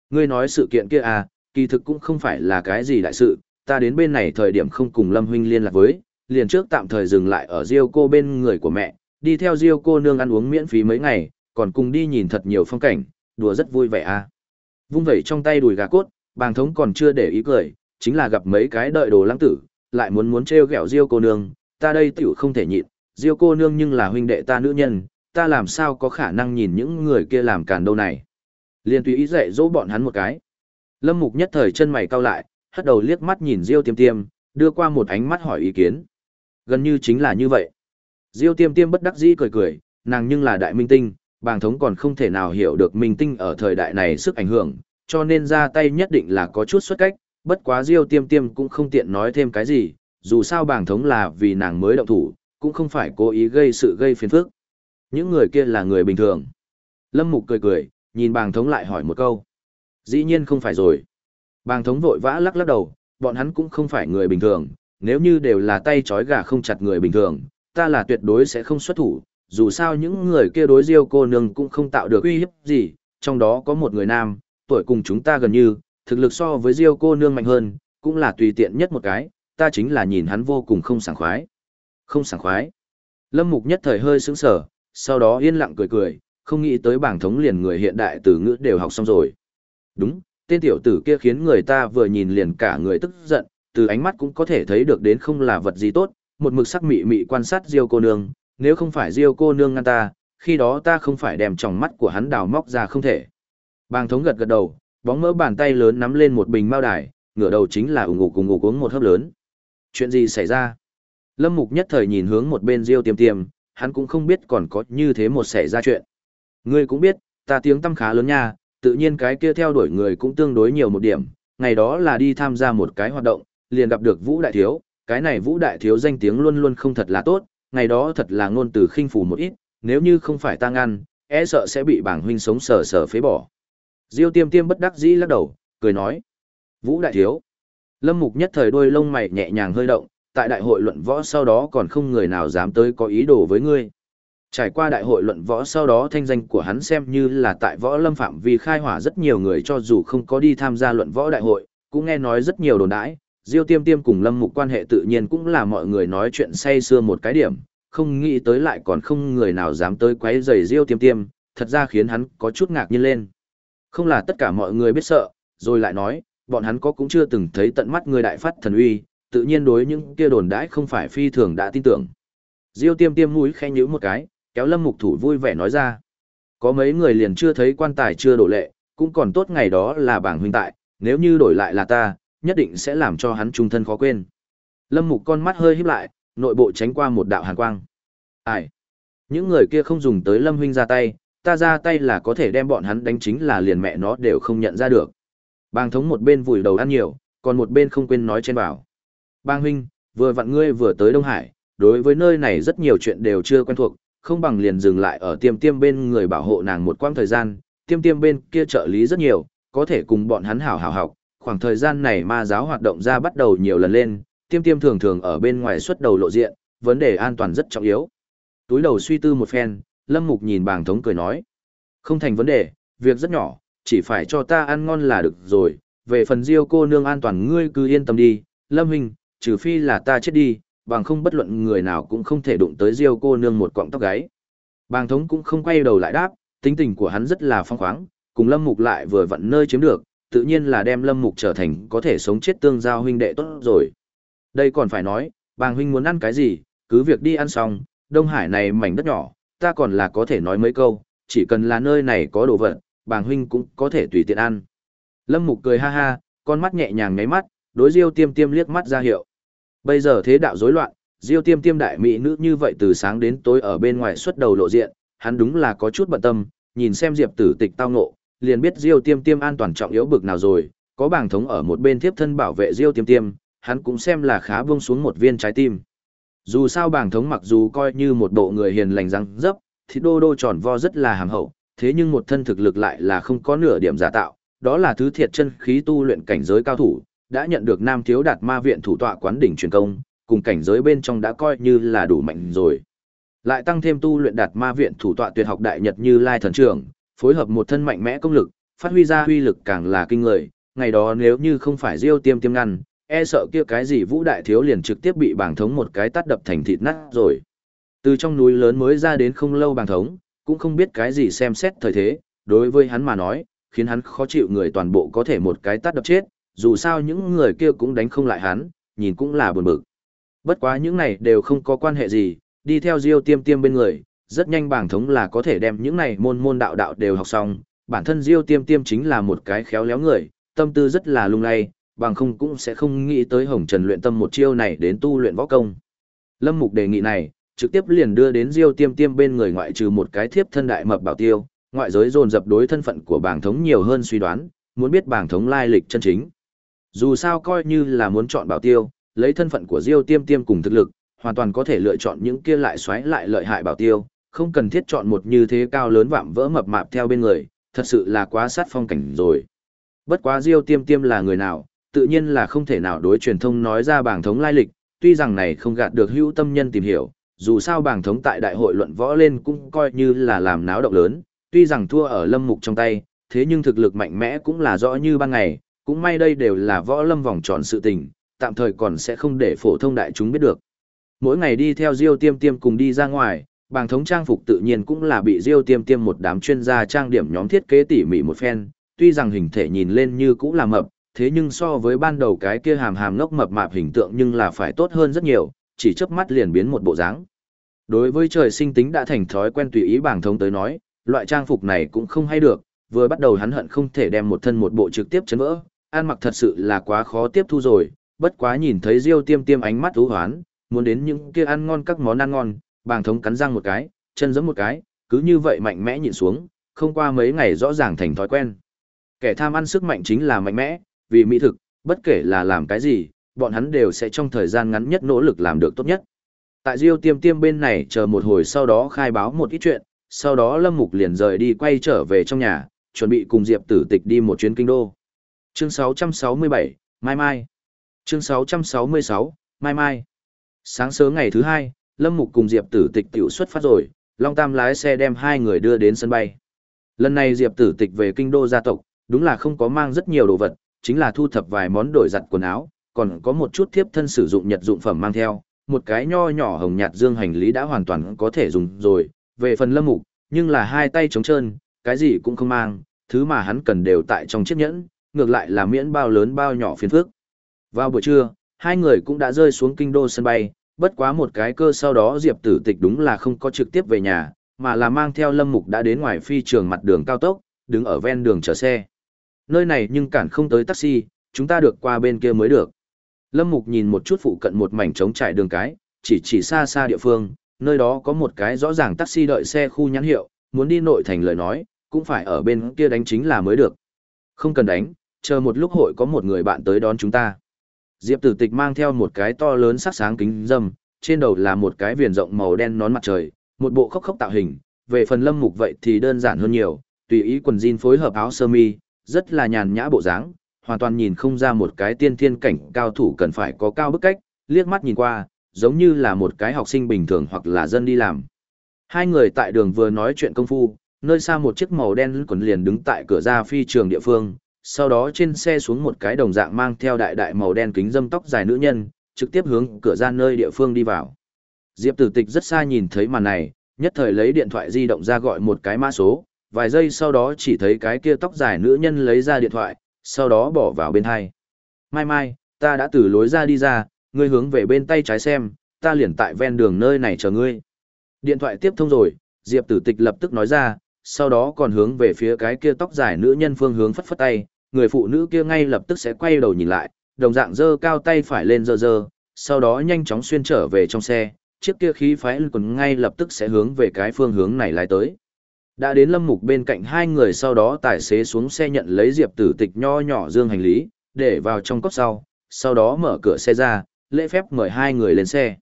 Speaker 1: Ngươi nói sự kiện kia à, kỳ thực cũng không phải là cái gì đại sự, ta đến bên này thời điểm không cùng Lâm huynh liên lạc với, liền trước tạm thời dừng lại ở Diêu cô bên người của mẹ, đi theo Diêu cô nương ăn uống miễn phí mấy ngày, còn cùng đi nhìn thật nhiều phong cảnh, đùa rất vui vẻ à. Vung vẩy trong tay đùi gà cốt, bàng thống còn chưa để ý cười, chính là gặp mấy cái đợi đồ lăng tử, lại muốn muốn treo gẹo Diêu cô nương, ta đây tiểu không thể nhịn, Diêu cô nương nhưng là huynh đệ ta nữ nhân, ta làm sao có khả năng nhìn những người kia làm càn đâu này. Liên tùy ý dạy dỗ bọn hắn một cái. Lâm Mục nhất thời chân mày cau lại, hất đầu liếc mắt nhìn Diêu Tiêm Tiêm, đưa qua một ánh mắt hỏi ý kiến. Gần như chính là như vậy. Diêu Tiêm Tiêm bất đắc dĩ cười cười, nàng nhưng là đại minh tinh, bàng thống còn không thể nào hiểu được minh tinh ở thời đại này sức ảnh hưởng, cho nên ra tay nhất định là có chút xuất cách, bất quá Diêu Tiêm Tiêm cũng không tiện nói thêm cái gì, dù sao bàng thống là vì nàng mới động thủ, cũng không phải cố ý gây sự gây phiền phức. Những người kia là người bình thường. Lâm Mục cười cười, nhìn bàng thống lại hỏi một câu. Dĩ nhiên không phải rồi. Bàng thống vội vã lắc lắc đầu, bọn hắn cũng không phải người bình thường, nếu như đều là tay trói gà không chặt người bình thường, ta là tuyệt đối sẽ không xuất thủ, dù sao những người kia đối diêu cô nương cũng không tạo được uy hiếp gì, trong đó có một người nam, tuổi cùng chúng ta gần như, thực lực so với diêu cô nương mạnh hơn, cũng là tùy tiện nhất một cái, ta chính là nhìn hắn vô cùng không sảng khoái. Không sảng khoái. Lâm Mục nhất thời hơi sững sờ, sau đó yên lặng cười cười, không nghĩ tới bảng thống liền người hiện đại từ ngữ đều học xong rồi. Đúng, tên tiểu tử kia khiến người ta vừa nhìn liền cả người tức giận, từ ánh mắt cũng có thể thấy được đến không là vật gì tốt, một mực sắc mị mị quan sát Diêu cô nương, nếu không phải Diêu cô nương ngăn ta, khi đó ta không phải đem tròng mắt của hắn đào móc ra không thể. Bàng thống gật gật đầu, bóng mỡ bàn tay lớn nắm lên một bình mao đài, ngửa đầu chính là ủng ngủ cùng ngủ uống một hớp lớn. Chuyện gì xảy ra? Lâm Mục nhất thời nhìn hướng một bên Diêu tiêm tiêm, hắn cũng không biết còn có như thế một xảy ra chuyện. Ngươi cũng biết, ta tiếng tâm khá lớn nha, tự nhiên cái kia theo đuổi người cũng tương đối nhiều một điểm, ngày đó là đi tham gia một cái hoạt động, liền gặp được Vũ Đại Thiếu, cái này Vũ Đại Thiếu danh tiếng luôn luôn không thật là tốt, ngày đó thật là ngôn từ khinh phủ một ít, nếu như không phải ta ngăn, e sợ sẽ bị bảng huynh sống sờ sờ phế bỏ. Diêu tiêm tiêm bất đắc dĩ lắc đầu, cười nói. Vũ Đại Thiếu. Lâm Mục nhất thời đôi lông mày nhẹ nhàng hơi động, tại đại hội luận võ sau đó còn không người nào dám tới có ý đồ với ngươi. Trải qua đại hội luận võ sau đó thanh danh của hắn xem như là tại võ lâm phạm vì khai hỏa rất nhiều người cho dù không có đi tham gia luận võ đại hội, cũng nghe nói rất nhiều đồn đãi, Diêu Tiêm Tiêm cùng Lâm Mục quan hệ tự nhiên cũng là mọi người nói chuyện say xưa một cái điểm, không nghĩ tới lại còn không người nào dám tới quấy rầy Diêu Tiêm Tiêm, thật ra khiến hắn có chút ngạc nhiên lên. Không là tất cả mọi người biết sợ, rồi lại nói, bọn hắn có cũng chưa từng thấy tận mắt người đại phát thần uy, tự nhiên đối những kia đồn đãi không phải phi thường đã tin tưởng. Diêu Tiêm Tiêm mũi khẽ nhíu một cái, kéo Lâm Mục thủ vui vẻ nói ra. Có mấy người liền chưa thấy quan tài chưa đổ lệ, cũng còn tốt ngày đó là bảng huynh tại, nếu như đổi lại là ta, nhất định sẽ làm cho hắn trung thân khó quên. Lâm Mục con mắt hơi híp lại, nội bộ tránh qua một đạo hàn quang. Ai? Những người kia không dùng tới Lâm huynh ra tay, ta ra tay là có thể đem bọn hắn đánh chính là liền mẹ nó đều không nhận ra được. Bang thống một bên vùi đầu ăn nhiều, còn một bên không quên nói trên bảo. Bang huynh, vừa vặn ngươi vừa tới Đông Hải, đối với nơi này rất nhiều chuyện đều chưa quen thuộc, không bằng liền dừng lại ở tiêm tiêm bên người bảo hộ nàng một quãng thời gian, tiêm tiêm bên kia trợ lý rất nhiều, có thể cùng bọn hắn hảo hảo học, khoảng thời gian này ma giáo hoạt động ra bắt đầu nhiều lần lên, tiêm tiêm thường thường ở bên ngoài xuất đầu lộ diện, vấn đề an toàn rất trọng yếu. Túi đầu suy tư một phen, Lâm Mục nhìn bàng thống cười nói. Không thành vấn đề, việc rất nhỏ, chỉ phải cho ta ăn ngon là được rồi, về phần diêu cô nương an toàn ngươi cứ yên tâm đi, Lâm Hình, trừ phi là ta chết đi, bằng không bất luận người nào cũng không thể đụng tới diêu cô nương một quọng tóc gáy. Bàng thống cũng không quay đầu lại đáp, tính tình của hắn rất là phong khoáng, cùng Lâm Mục lại vừa vặn nơi chiếm được, tự nhiên là đem Lâm Mục trở thành có thể sống chết tương giao huynh đệ tốt rồi. Đây còn phải nói, bàng huynh muốn ăn cái gì, cứ việc đi ăn xong, Đông Hải này mảnh đất nhỏ, ta còn là có thể nói mấy câu, chỉ cần là nơi này có đồ vật, bàng huynh cũng có thể tùy tiện ăn. Lâm Mục cười ha ha, con mắt nhẹ nhàng nháy mắt, đối Diêu Tiêm Tiêm liếc mắt ra hiệu. Bây giờ thế đạo rối loạn, Diêu Tiêm Tiêm đại mỹ nữ như vậy từ sáng đến tối ở bên ngoài xuất đầu lộ diện, hắn đúng là có chút bận tâm, nhìn xem Diệp Tử Tịch tao ngộ, liền biết Diêu Tiêm Tiêm an toàn trọng yếu bực nào rồi, có bảng thống ở một bên tiếp thân bảo vệ Diêu Tiêm Tiêm, hắn cũng xem là khá buông xuống một viên trái tim. Dù sao bảng thống mặc dù coi như một bộ người hiền lành răng dấp, thì đô đô tròn vo rất là hàm hậu, thế nhưng một thân thực lực lại là không có nửa điểm giả tạo, đó là thứ thiệt chân khí tu luyện cảnh giới cao thủ, đã nhận được Nam Thiếu Đạt Ma viện thủ tọa quán đỉnh truyền công, cùng cảnh giới bên trong đã coi như là đủ mạnh rồi. Lại tăng thêm tu luyện Đạt Ma viện thủ tọa tuyệt học đại nhật như Lai thần trưởng, phối hợp một thân mạnh mẽ công lực, phát huy ra huy lực càng là kinh người, ngày đó nếu như không phải Diêu Tiêm Tiêm ngăn, e sợ kia cái gì Vũ đại thiếu liền trực tiếp bị bảng thống một cái tát đập thành thịt nát rồi. Từ trong núi lớn mới ra đến không lâu bàng thống, cũng không biết cái gì xem xét thời thế, đối với hắn mà nói, khiến hắn khó chịu người toàn bộ có thể một cái tát đập chết, dù sao những người kia cũng đánh không lại hắn, nhìn cũng là buồn bực. Bất quá những này đều không có quan hệ gì, đi theo Diêu Tiêm Tiêm bên người, rất nhanh bảng thống là có thể đem những này môn môn đạo đạo đều học xong, bản thân Diêu Tiêm Tiêm chính là một cái khéo léo người, tâm tư rất là lung lay, bằng không cũng sẽ không nghĩ tới Hồng Trần luyện tâm một chiêu này đến tu luyện võ công. Lâm Mục đề nghị này, trực tiếp liền đưa đến Diêu Tiêm Tiêm bên người ngoại trừ một cái thiếp thân đại mập bảo tiêu, ngoại giới dồn dập đối thân phận của bảng thống nhiều hơn suy đoán, muốn biết bảng thống lai lịch chân chính. Dù sao coi như là muốn chọn bảo tiêu, lấy thân phận của Diêu Tiêm Tiêm cùng thực lực, hoàn toàn có thể lựa chọn những kia lại xoáy lại lợi hại bảo tiêu, không cần thiết chọn một như thế cao lớn vạm vỡ mập mạp theo bên người, thật sự là quá sát phong cảnh rồi. Bất quá Diêu Tiêm Tiêm là người nào, tự nhiên là không thể nào đối truyền thông nói ra bảng thống lai lịch, tuy rằng này không gạt được hữu tâm nhân tìm hiểu, dù sao bảng thống tại đại hội luận võ lên cũng coi như là làm náo động lớn, tuy rằng thua ở lâm mục trong tay, thế nhưng thực lực mạnh mẽ cũng là rõ như ban ngày, cũng may đây đều là võ lâm vòng tròn sự tình, tạm thời còn sẽ không để phổ thông đại chúng biết được. Mỗi ngày đi theo Diêu Tiêm Tiêm cùng đi ra ngoài, bàng thống trang phục tự nhiên cũng là bị Diêu Tiêm Tiêm một đám chuyên gia trang điểm nhóm thiết kế tỉ mỉ một phen, tuy rằng hình thể nhìn lên như cũng là mập, thế nhưng so với ban đầu cái kia hàm hàm ngốc mập mạp hình tượng nhưng là phải tốt hơn rất nhiều, chỉ chớp mắt liền biến một bộ dáng. Đối với trời sinh tính đã thành thói quen tùy ý bảng thống tới nói, loại trang phục này cũng không hay được, vừa bắt đầu hắn hận không thể đem một thân một bộ trực tiếp chấn vỡ, ăn mặc thật sự là quá khó tiếp thu rồi, bất quá nhìn thấy Diêu Tiêm Tiêm ánh mắt thú hoán, muốn đến những kia ăn ngon các món ăn ngon, bàng thống cắn răng một cái, chân giẫm một cái, cứ như vậy mạnh mẽ nhịn xuống, không qua mấy ngày rõ ràng thành thói quen. Kẻ tham ăn sức mạnh chính là mạnh mẽ, vì mỹ thực, bất kể là làm cái gì, bọn hắn đều sẽ trong thời gian ngắn nhất nỗ lực làm được tốt nhất. Tại Diêu Tiêm Tiêm bên này chờ một hồi sau đó khai báo một ít chuyện, sau đó Lâm Mục liền rời đi quay trở về trong nhà, chuẩn bị cùng Diệp Tử Tịch đi một chuyến kinh đô. Chương 667, Mai Mai. Chương 666, Mai Mai. Sáng sớm ngày thứ hai, Lâm Mục cùng Diệp Tử Tịch tiểu xuất phát rồi, Long Tam lái xe đem hai người đưa đến sân bay. Lần này Diệp Tử Tịch về kinh đô gia tộc, đúng là không có mang rất nhiều đồ vật, chính là thu thập vài món đổi giặt quần áo, còn có một chút thiếp thân sử dụng nhật dụng phẩm mang theo, một cái nho nhỏ hồng nhạt dương hành lý đã hoàn toàn có thể dùng rồi, về phần lâm mục, nhưng là hai tay trống trơn, cái gì cũng không mang, thứ mà hắn cần đều tại trong chiếc nhẫn, ngược lại là miễn bao lớn bao nhỏ phiền phức. Vào buổi trưa, hai người cũng đã rơi xuống kinh đô sân bay, bất quá một cái cơ sau đó Diệp Tử Tịch đúng là không có trực tiếp về nhà, mà là mang theo Lâm Mục đã đến ngoài phi trường mặt đường cao tốc, đứng ở ven đường chờ xe. Nơi này nhưng cản không tới taxi, chúng ta được qua bên kia mới được. Lâm Mục nhìn một chút phụ cận một mảnh trống trải đường cái, chỉ chỉ xa xa địa phương, nơi đó có một cái rõ ràng taxi đợi xe khu nhãn hiệu, muốn đi nội thành lời nói, cũng phải ở bên kia đánh chính là mới được. Không cần đánh, chờ một lúc hội có một người bạn tới đón chúng ta. Diệp Tử Tịch mang theo một cái to lớn sắc sáng kính dâm, trên đầu là một cái viền rộng màu đen nón mặt trời, một bộ khốc khốc tạo hình, về phần lâm mục vậy thì đơn giản hơn nhiều, tùy ý quần jean phối hợp áo sơ mi, rất là nhàn nhã bộ dáng, hoàn toàn nhìn không ra một cái tiên thiên cảnh cao thủ cần phải có cao bức cách, liếc mắt nhìn qua, giống như là một cái học sinh bình thường hoặc là dân đi làm. Hai người tại đường vừa nói chuyện công phu, nơi xa một chiếc màu đen quần liền đứng tại cửa ra phi trường địa phương, sau đó trên xe xuống một cái đồng dạng mang theo đại đại màu đen kính dâm tóc dài nữ nhân, trực tiếp hướng cửa ra nơi địa phương đi vào. Diệp Tử Tịch rất xa nhìn thấy màn này, nhất thời lấy điện thoại di động ra gọi một cái mã số, vài giây sau đó chỉ thấy cái kia tóc dài nữ nhân lấy ra điện thoại, sau đó bỏ vào bên hai. Mai mai, ta đã từ lối ra đi ra, ngươi hướng về bên tay trái xem, ta liền tại ven đường nơi này chờ ngươi. Điện thoại tiếp thông rồi, Diệp Tử Tịch lập tức nói ra, sau đó còn hướng về phía cái kia tóc dài nữ nhân phương hướng phất phất tay, người phụ nữ kia ngay lập tức sẽ quay đầu nhìn lại, đồng dạng giơ cao tay phải lên giơ giơ, sau đó nhanh chóng xuyên trở về trong xe, chiếc kia khí phái còn ngay lập tức sẽ hướng về cái phương hướng này lái tới. Đã đến lâm mục bên cạnh hai người sau đó tài xế xuống xe nhận lấy diệp tử tịch nho nhỏ dương hành lý, để vào trong cốc sau, sau đó mở cửa xe ra, lễ phép mời hai người lên xe.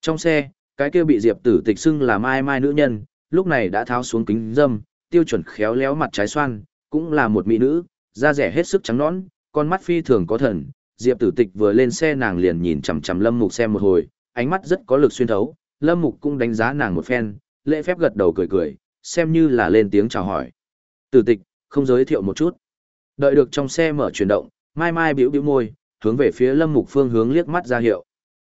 Speaker 1: Trong xe, cái kia bị diệp tử tịch xưng là mai mai nữ nhân, lúc này đã tháo xuống kính dâm, tiêu chuẩn khéo léo mặt trái xoan, cũng là một mỹ nữ, da rẻ hết sức trắng nõn, con mắt phi thường có thần. Diệp Tử Tịch vừa lên xe nàng liền nhìn chằm chằm Lâm Mục xem một hồi, ánh mắt rất có lực xuyên thấu, Lâm Mục cũng đánh giá nàng một phen, lễ phép gật đầu cười cười, xem như là lên tiếng chào hỏi. Tử Tịch, không giới thiệu một chút. Đợi được trong xe mở chuyển động, Mai Mai bĩu bĩu môi, hướng về phía Lâm Mục phương hướng liếc mắt ra hiệu.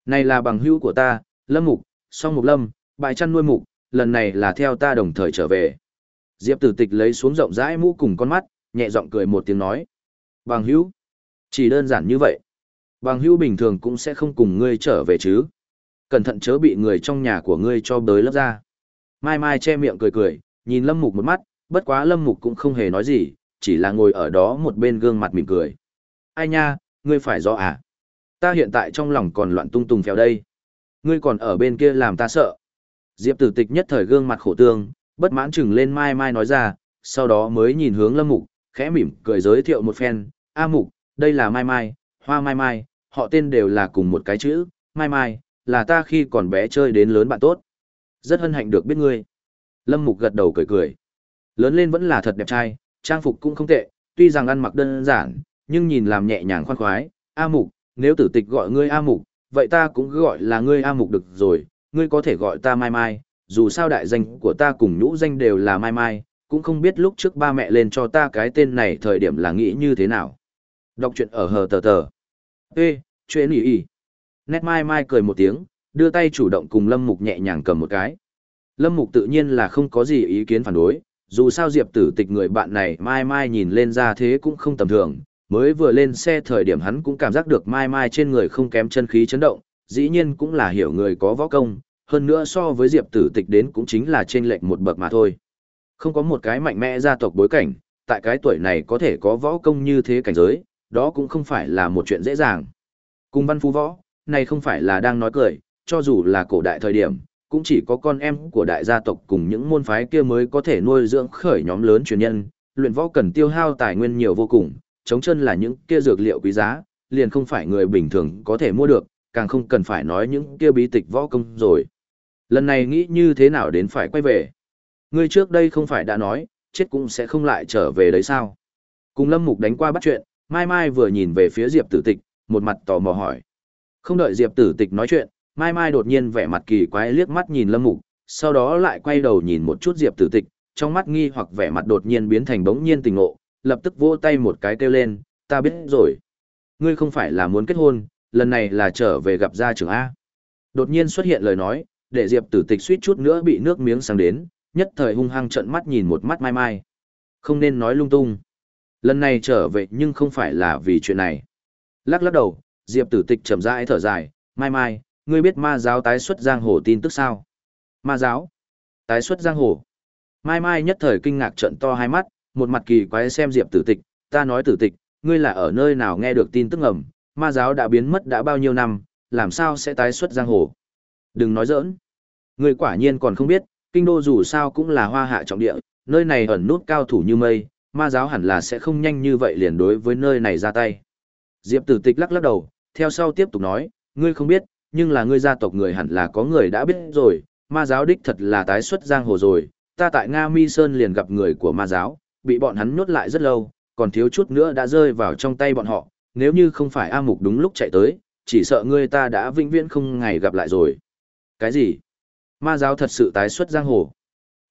Speaker 1: Này là bằng hữu của ta, Lâm Mục, Song Mục Lâm, bài chăn nuôi mục, lần này là theo ta đồng thời trở về. Diệp Tử Tịch lấy xuống rộng rãi mũ cùng con mắt, nhẹ giọng cười một tiếng nói. Bằng hữu, chỉ đơn giản như vậy. Bằng hữu bình thường cũng sẽ không cùng ngươi trở về chứ. Cẩn thận chớ bị người trong nhà của ngươi cho bới lấp ra. Mai Mai che miệng cười cười, nhìn Lâm Mục một mắt, bất quá Lâm Mục cũng không hề nói gì, chỉ là ngồi ở đó một bên gương mặt mỉm cười. Ai nha, ngươi phải rõ à? Ta hiện tại trong lòng còn loạn tung tung phèo đây. Ngươi còn ở bên kia làm ta sợ. Diệp tử tịch nhất thời gương mặt khổ tương, bất mãn chừng lên Mai Mai nói ra, sau đó mới nhìn hướng Lâm Mục, khẽ mỉm cười giới thiệu một phen, A Mục, đây là Mai Mai, Hoa Mai Mai, họ tên đều là cùng một cái chữ, Mai Mai, là ta khi còn bé chơi đến lớn bạn tốt. Rất hân hạnh được biết ngươi. Lâm Mục gật đầu cười cười. Lớn lên vẫn là thật đẹp trai, trang phục cũng không tệ, tuy rằng ăn mặc đơn giản, nhưng nhìn làm nhẹ nhàng khoan khoái. A Mục, nếu tử tịch gọi ngươi A Mục, vậy ta cũng gọi là ngươi A Mục được rồi, ngươi có thể gọi ta Mai Mai, dù sao đại danh của ta cùng nhũ danh đều là Mai Mai, cũng không biết lúc trước ba mẹ lên cho ta cái tên này thời điểm là nghĩ như thế nào. Đọc truyện ở hờ tờ tờ. Ê, chuyện ý ý. Nét Mai Mai cười một tiếng, đưa tay chủ động cùng Lâm Mục nhẹ nhàng cầm một cái. Lâm Mục tự nhiên là không có gì ý kiến phản đối, dù sao Diệp tử tịch người bạn này Mai Mai nhìn lên ra thế cũng không tầm thường, mới vừa lên xe thời điểm hắn cũng cảm giác được Mai Mai trên người không kém chân khí chấn động, dĩ nhiên cũng là hiểu người có võ công, hơn nữa so với Diệp tử tịch đến cũng chính là trên lệnh một bậc mà thôi. Không có một cái mạnh mẽ gia tộc bối cảnh, tại cái tuổi này có thể có võ công như thế cảnh giới, đó cũng không phải là một chuyện dễ dàng. Cùng văn phú võ, này không phải là đang nói cười, cho dù là cổ đại thời điểm, cũng chỉ có con em của đại gia tộc cùng những môn phái kia mới có thể nuôi dưỡng khởi nhóm lớn truyền nhân, luyện võ cần tiêu hao tài nguyên nhiều vô cùng, chống chân là những kia dược liệu quý giá, liền không phải người bình thường có thể mua được, càng không cần phải nói những kia bí tịch võ công rồi. Lần này nghĩ như thế nào đến phải quay về. Ngươi trước đây không phải đã nói, chết cũng sẽ không lại trở về đấy sao? Cùng Lâm Mục đánh qua bắt chuyện, Mai Mai vừa nhìn về phía Diệp Tử Tịch, một mặt tò mò hỏi. Không đợi Diệp Tử Tịch nói chuyện, Mai Mai đột nhiên vẻ mặt kỳ quái liếc mắt nhìn Lâm Mục, sau đó lại quay đầu nhìn một chút Diệp Tử Tịch, trong mắt nghi hoặc vẻ mặt đột nhiên biến thành bỗng nhiên tình ngộ, lập tức vỗ tay một cái kêu lên, ta biết rồi. Ngươi không phải là muốn kết hôn, lần này là trở về gặp gia trưởng A. Đột nhiên xuất hiện lời nói, để Diệp Tử Tịch suýt chút nữa bị nước miếng sang đến, nhất thời hung hăng trợn mắt nhìn một mắt mai mai. Không nên nói lung tung. Lần này trở về nhưng không phải là vì chuyện này. Lắc lắc đầu, Diệp Tử Tịch chậm rãi thở dài, mai mai, ngươi biết ma giáo tái xuất giang hồ tin tức sao? Ma giáo? Tái xuất giang hồ? Mai mai nhất thời kinh ngạc trợn to hai mắt, một mặt kỳ quái xem Diệp Tử Tịch, ta nói Tử Tịch, ngươi là ở nơi nào nghe được tin tức ngầm, ma giáo đã biến mất đã bao nhiêu năm, làm sao sẽ tái xuất giang hồ? Đừng nói giỡn. Ngươi quả nhiên còn không biết, kinh đô dù sao cũng là hoa hạ trọng địa, nơi này ẩn nút cao thủ như mây, ma giáo hẳn là sẽ không nhanh như vậy liền đối với nơi này ra tay. Diệp Tử Tịch lắc lắc đầu, theo sau tiếp tục nói, ngươi không biết, nhưng là ngươi gia tộc người hẳn là có người đã biết rồi, ma giáo đích thật là tái xuất giang hồ rồi, ta tại Nga Mi Sơn liền gặp người của ma giáo, bị bọn hắn nhốt lại rất lâu, còn thiếu chút nữa đã rơi vào trong tay bọn họ, nếu như không phải A Mục đúng lúc chạy tới, chỉ sợ ngươi ta đã vĩnh viễn không ngày gặp lại rồi. Cái gì? Ma giáo thật sự tái xuất giang hồ.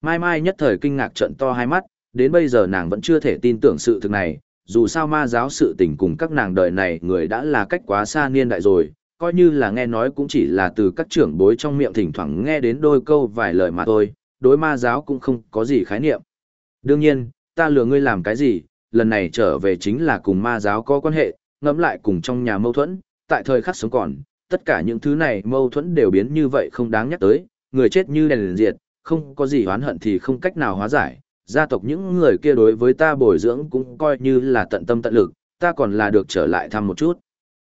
Speaker 1: Mai Mai nhất thời kinh ngạc trận to hai mắt, đến bây giờ nàng vẫn chưa thể tin tưởng sự thực này, dù sao ma giáo sự tình cùng các nàng đời này người đã là cách quá xa niên đại rồi, coi như là nghe nói cũng chỉ là từ các trưởng bối trong miệng thỉnh thoảng nghe đến đôi câu vài lời mà thôi, đối ma giáo cũng không có gì khái niệm. Đương nhiên, ta lừa ngươi làm cái gì, lần này trở về chính là cùng ma giáo có quan hệ, ngẫm lại cùng trong nhà mâu thuẫn, tại thời khắc sống còn, tất cả những thứ này mâu thuẫn đều biến như vậy không đáng nhắc tới, người chết như đèn liền diệt, không có gì oán hận thì không cách nào hóa giải, gia tộc những người kia đối với ta bồi dưỡng cũng coi như là tận tâm tận lực, ta còn là được trở lại thăm một chút.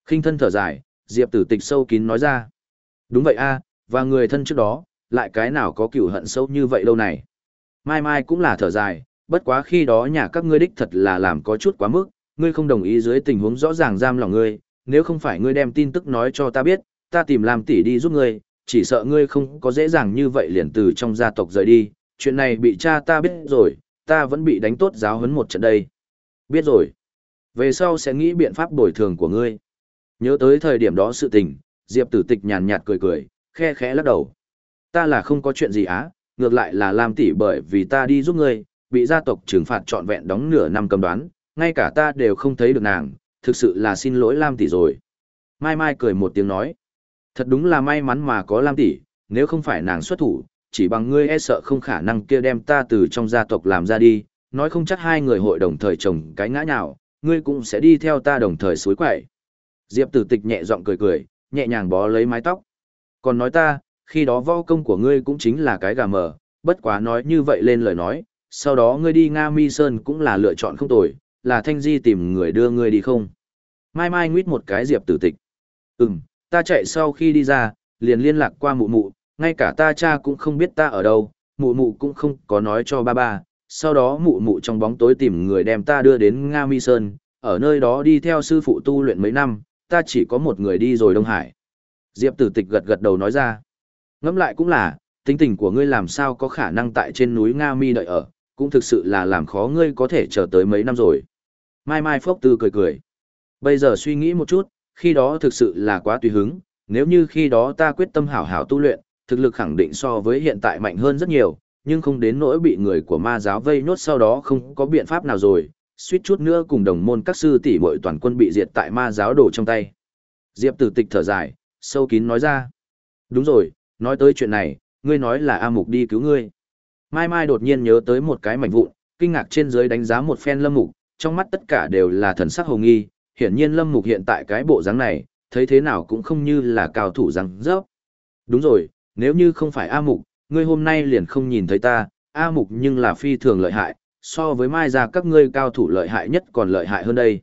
Speaker 1: khinh thân thở dài, Diệp tử tịch sâu kín nói ra. Đúng vậy a, và người thân trước đó, lại cái nào có cựu hận sâu như vậy đâu này. Mai mai cũng là thở dài, bất quá khi đó nhà các ngươi đích thật là làm có chút quá mức, ngươi không đồng ý dưới tình huống rõ ràng giam lòng ngươi, nếu không phải ngươi đem tin tức nói cho ta biết, ta tìm làm tỷ đi giúp ngươi, chỉ sợ ngươi không có dễ dàng như vậy liền từ trong gia tộc rời đi, chuyện này bị cha ta biết rồi, ta vẫn bị đánh tốt giáo huấn một trận đây. Biết rồi. Về sau sẽ nghĩ biện pháp bồi thường của ngươi. Nhớ tới thời điểm đó sự tình, Diệp tử tịch nhàn nhạt cười cười, khe khẽ lắc đầu. Ta là không có chuyện gì á, ngược lại là làm tỷ bởi vì ta đi giúp ngươi, bị gia tộc trừng phạt trọn vẹn đóng nửa năm cầm đoán, ngay cả ta đều không thấy được nàng, thực sự là xin lỗi Lam tỷ rồi. Mai Mai cười một tiếng nói, thật đúng là may mắn mà có Lam tỷ, nếu không phải nàng xuất thủ, chỉ bằng ngươi e sợ không khả năng kia đem ta từ trong gia tộc làm ra đi, nói không chắc hai người hội đồng thời chồng cái ngã nhào, ngươi cũng sẽ đi theo ta đồng thời suối quậy. Diệp tử tịch nhẹ giọng cười cười, nhẹ nhàng bó lấy mái tóc. Còn nói ta, khi đó võ công của ngươi cũng chính là cái gà mờ, bất quá nói như vậy lên lời nói, sau đó ngươi đi Nga Mi Sơn cũng là lựa chọn không tồi, là thanh di tìm người đưa ngươi đi không. Mai mai nguyết một cái diệp tử tịch. Ừm, ta chạy sau khi đi ra, liền liên lạc qua mụ mụ, ngay cả ta cha cũng không biết ta ở đâu, mụ mụ cũng không có nói cho ba ba. Sau đó mụ mụ trong bóng tối tìm người đem ta đưa đến Nga Mi Sơn, ở nơi đó đi theo sư phụ tu luyện mấy năm, ta chỉ có một người đi rồi Đông Hải. Diệp tử tịch gật gật đầu nói ra. Ngẫm lại cũng là, tính tình của ngươi làm sao có khả năng tại trên núi Nga Mi đợi ở, cũng thực sự là làm khó ngươi có thể chờ tới mấy năm rồi. Mai Mai Phốc Tư cười cười. Bây giờ suy nghĩ một chút, khi đó thực sự là quá tùy hứng, nếu như khi đó ta quyết tâm hảo hảo tu luyện, thực lực khẳng định so với hiện tại mạnh hơn rất nhiều, nhưng không đến nỗi bị người của ma giáo vây nốt sau đó không có biện pháp nào rồi, suýt chút nữa cùng đồng môn các sư tỷ muội toàn quân bị diệt tại ma giáo đồ trong tay. Diệp Tử Tịch thở dài, sâu kín nói ra. Đúng rồi, nói tới chuyện này, ngươi nói là A Mục đi cứu ngươi. Mai Mai đột nhiên nhớ tới một cái mảnh vụn, kinh ngạc trên dưới đánh giá một phen Lâm Mục, trong mắt tất cả đều là thần sắc hồ nghi, hiển nhiên Lâm Mục hiện tại cái bộ dáng này, thấy thế nào cũng không như là cao thủ răng rớp. Đúng rồi, nếu như không phải A Mục, ngươi hôm nay liền không nhìn thấy ta, A Mục nhưng là phi thường lợi hại, so với Mai ra các ngươi cao thủ lợi hại nhất còn lợi hại hơn đây.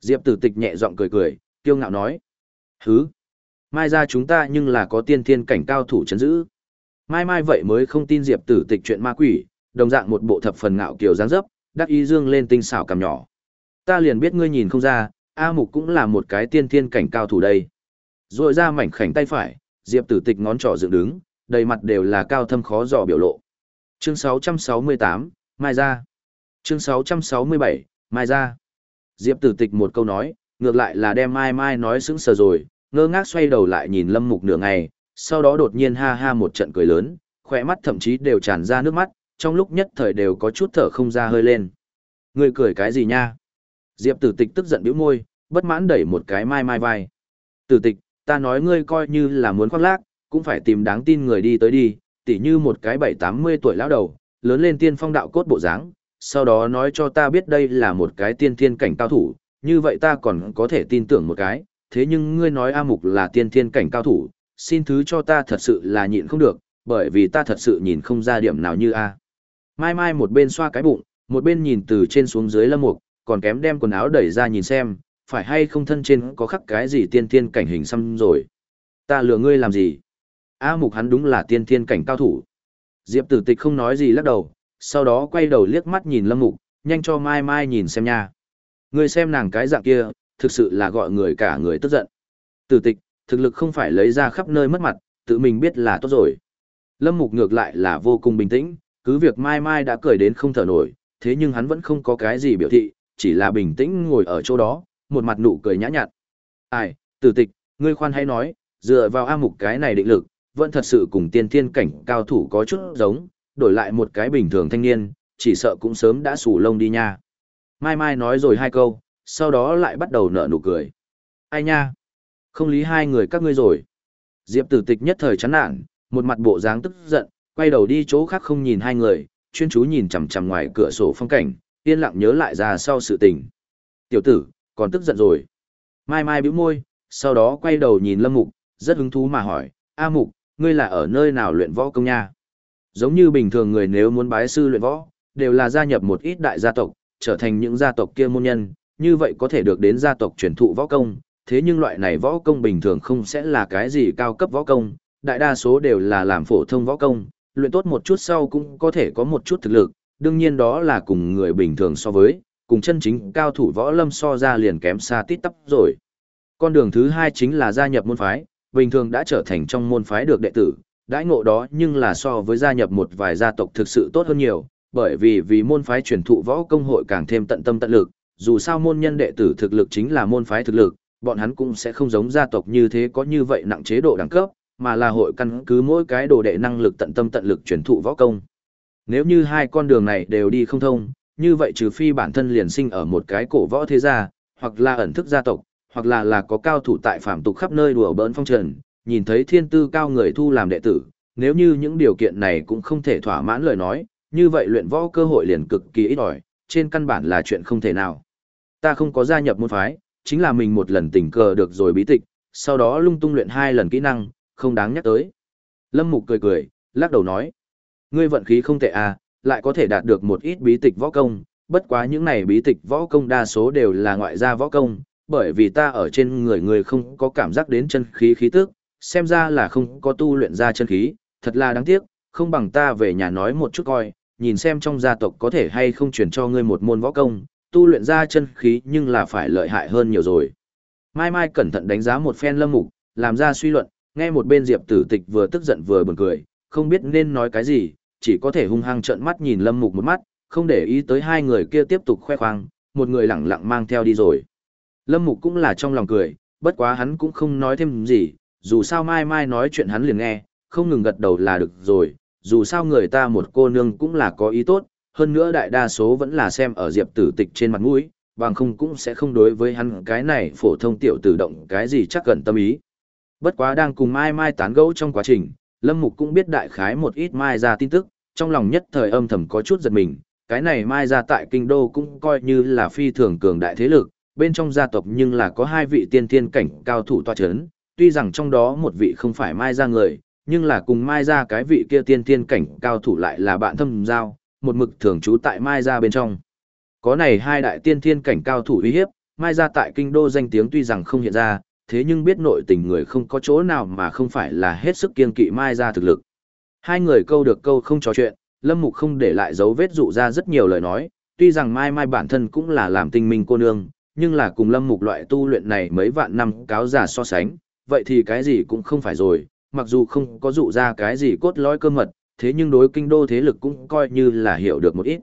Speaker 1: Diệp tử tịch nhẹ giọng cười cười, kiêu ngạo nói. Hứ! Mai ra chúng ta nhưng là có tiên thiên cảnh cao thủ chấn giữ. Mai mai vậy mới không tin Diệp tử tịch chuyện ma quỷ, đồng dạng một bộ thập phần ngạo kiều dáng dấp, đắc ý dương lên tinh xảo cằm nhỏ. Ta liền biết ngươi nhìn không ra, A Mục cũng là một cái tiên thiên cảnh cao thủ đây. Rồi ra mảnh khảnh tay phải, Diệp tử tịch ngón trỏ dựng đứng, đầy mặt đều là cao thâm khó dò biểu lộ. Chương 668, Mai ra. Chương 667, Mai ra. Diệp tử tịch một câu nói, ngược lại là đem Mai Mai nói sững sờ rồi, ngơ ngác xoay đầu lại nhìn Lâm Mục nửa ngày, sau đó đột nhiên ha ha một trận cười lớn, khỏe mắt thậm chí đều tràn ra nước mắt, trong lúc nhất thời đều có chút thở không ra hơi lên. Người cười cái gì nha? Diệp tử tịch tức giận bĩu môi, bất mãn đẩy một cái mai mai vai. Tử tịch, ta nói ngươi coi như là muốn khoác lác, cũng phải tìm đáng tin người đi tới đi, tỉ như một cái bảy tám mươi tuổi lão đầu, lớn lên tiên phong đạo cốt bộ dáng, sau đó nói cho ta biết đây là một cái tiên thiên cảnh cao thủ, như vậy ta còn có thể tin tưởng một cái, thế nhưng ngươi nói A Mục là tiên thiên cảnh cao thủ, xin thứ cho ta thật sự là nhịn không được, bởi vì ta thật sự nhìn không ra điểm nào như A. Mai Mai một bên xoa cái bụng, một bên nhìn từ trên xuống dưới lâm mục, còn kém đem quần áo đẩy ra nhìn xem, phải hay không thân trên có khắc cái gì tiên thiên cảnh hình xăm rồi. Ta lừa ngươi làm gì? A Mục hắn đúng là tiên thiên cảnh cao thủ. Diệp tử tịch không nói gì lắc đầu, sau đó quay đầu liếc mắt nhìn lâm mục, nhanh cho Mai Mai nhìn xem nha. Ngươi xem nàng cái dạng kia, thực sự là gọi người cả người tức giận. Tử tịch, thực lực không phải lấy ra khắp nơi mất mặt, tự mình biết là tốt rồi. Lâm Mục ngược lại là vô cùng bình tĩnh, cứ việc Mai Mai đã cười đến không thở nổi, thế nhưng hắn vẫn không có cái gì biểu thị, chỉ là bình tĩnh ngồi ở chỗ đó, một mặt nụ cười nhã nhặn. Ai, tử tịch, ngươi khoan hãy nói, dựa vào A Mục cái này định lực, vẫn thật sự cùng tiên thiên cảnh cao thủ có chút giống, đổi lại một cái bình thường thanh niên, chỉ sợ cũng sớm đã sủ lông đi nha. Mai Mai nói rồi hai câu, sau đó lại bắt đầu nở nụ cười. Ai nha? Không lý hai người các ngươi rồi. Diệp tử tịch nhất thời chán nản, một mặt bộ dáng tức giận, quay đầu đi chỗ khác không nhìn hai người, chuyên chú nhìn chằm chằm ngoài cửa sổ phong cảnh, yên lặng nhớ lại ra sau sự tình. Tiểu tử, còn tức giận rồi. Mai Mai bĩu môi, sau đó quay đầu nhìn Lâm Mục, rất hứng thú mà hỏi, A Mục, ngươi là ở nơi nào luyện võ công nha? Giống như bình thường người nếu muốn bái sư luyện võ, đều là gia nhập một ít đại gia tộc, trở thành những gia tộc kia môn nhân, như vậy có thể được đến gia tộc truyền thụ võ công, thế nhưng loại này võ công bình thường không sẽ là cái gì cao cấp võ công, đại đa số đều là làm phổ thông võ công, luyện tốt một chút sau cũng có thể có một chút thực lực, đương nhiên đó là cùng người bình thường so với, cùng chân chính cao thủ võ lâm so ra liền kém xa tít tắp rồi. Con đường thứ hai chính là gia nhập môn phái, bình thường đã trở thành trong môn phái được đệ tử, đãi ngộ đó nhưng là so với gia nhập một vài gia tộc thực sự tốt hơn nhiều, bởi vì vì môn phái truyền thụ võ công hội càng thêm tận tâm tận lực, dù sao môn nhân đệ tử thực lực chính là môn phái thực lực, bọn hắn cũng sẽ không giống gia tộc như thế có như vậy nặng chế độ đẳng cấp, mà là hội căn cứ mỗi cái đồ đệ năng lực tận tâm tận lực truyền thụ võ công. Nếu như hai con đường này đều đi không thông, như vậy trừ phi bản thân liền sinh ở một cái cổ võ thế gia, hoặc là ẩn thức gia tộc, hoặc là là có cao thủ tại phạm tục khắp nơi đùa bỡn phong trần, nhìn thấy thiên tư cao người thu làm đệ tử, nếu như những điều kiện này cũng không thể thỏa mãn lời nói, như vậy luyện võ cơ hội liền cực kỳ ít ỏi, trên căn bản là chuyện không thể nào. Ta không có gia nhập môn phái, chính là mình một lần tình cờ được rồi bí tịch, sau đó lung tung luyện hai lần kỹ năng, không đáng nhắc tới. Lâm Mục cười cười, lắc đầu nói. Ngươi vận khí không tệ à, lại có thể đạt được một ít bí tịch võ công, bất quá những này bí tịch võ công đa số đều là ngoại gia võ công, bởi vì ta ở trên người người không có cảm giác đến chân khí khí tức, xem ra là không có tu luyện ra chân khí, thật là đáng tiếc, không bằng ta về nhà nói một chút coi, nhìn xem trong gia tộc có thể hay không truyền cho ngươi một môn võ công, tu luyện ra chân khí nhưng là phải lợi hại hơn nhiều rồi. Mai Mai cẩn thận đánh giá một phen lâm mục, làm ra suy luận, nghe một bên Diệp Tử Tịch vừa tức giận vừa buồn cười, không biết nên nói cái gì, chỉ có thể hung hăng trợn mắt nhìn lâm mục một mắt, không để ý tới hai người kia tiếp tục khoe khoang, một người lẳng lặng mang theo đi rồi. Lâm mục cũng là trong lòng cười, bất quá hắn cũng không nói thêm gì, dù sao Mai Mai nói chuyện hắn liền nghe, không ngừng gật đầu là được rồi, dù sao người ta một cô nương cũng là có ý tốt, hơn nữa đại đa số vẫn là xem ở diệp tử tịch trên mặt mũi, bằng không cũng sẽ không đối với hắn cái này phổ thông tiểu tử động cái gì chắc gần tâm ý. Bất quá đang cùng Mai Mai tán gẫu trong quá trình, Lâm Mục cũng biết đại khái một ít Mai ra tin tức, trong lòng nhất thời âm thầm có chút giật mình, cái này Mai ra tại kinh đô cũng coi như là phi thường cường đại thế lực, bên trong gia tộc nhưng là có hai vị tiên thiên cảnh cao thủ tọa chấn, tuy rằng trong đó một vị không phải Mai ra người, nhưng là cùng Mai ra cái vị kia tiên thiên cảnh cao thủ lại là bạn thâm giao, một mực thường trú tại Mai ra bên trong. Có này hai đại tiên thiên cảnh cao thủ uy hiếp, Mai ra tại kinh đô danh tiếng tuy rằng không hiện ra, thế nhưng biết nội tình người không có chỗ nào mà không phải là hết sức kiên kỵ Mai ra thực lực. Hai người câu được câu không trò chuyện, Lâm Mục không để lại dấu vết dụ ra rất nhiều lời nói, tuy rằng Mai Mai bản thân cũng là làm tinh minh cô nương, nhưng là cùng Lâm Mục loại tu luyện này mấy vạn năm cáo giả so sánh, vậy thì cái gì cũng không phải rồi, mặc dù không có dụ ra cái gì cốt lõi cơ mật, thế nhưng đối kinh đô thế lực cũng coi như là hiểu được một ít.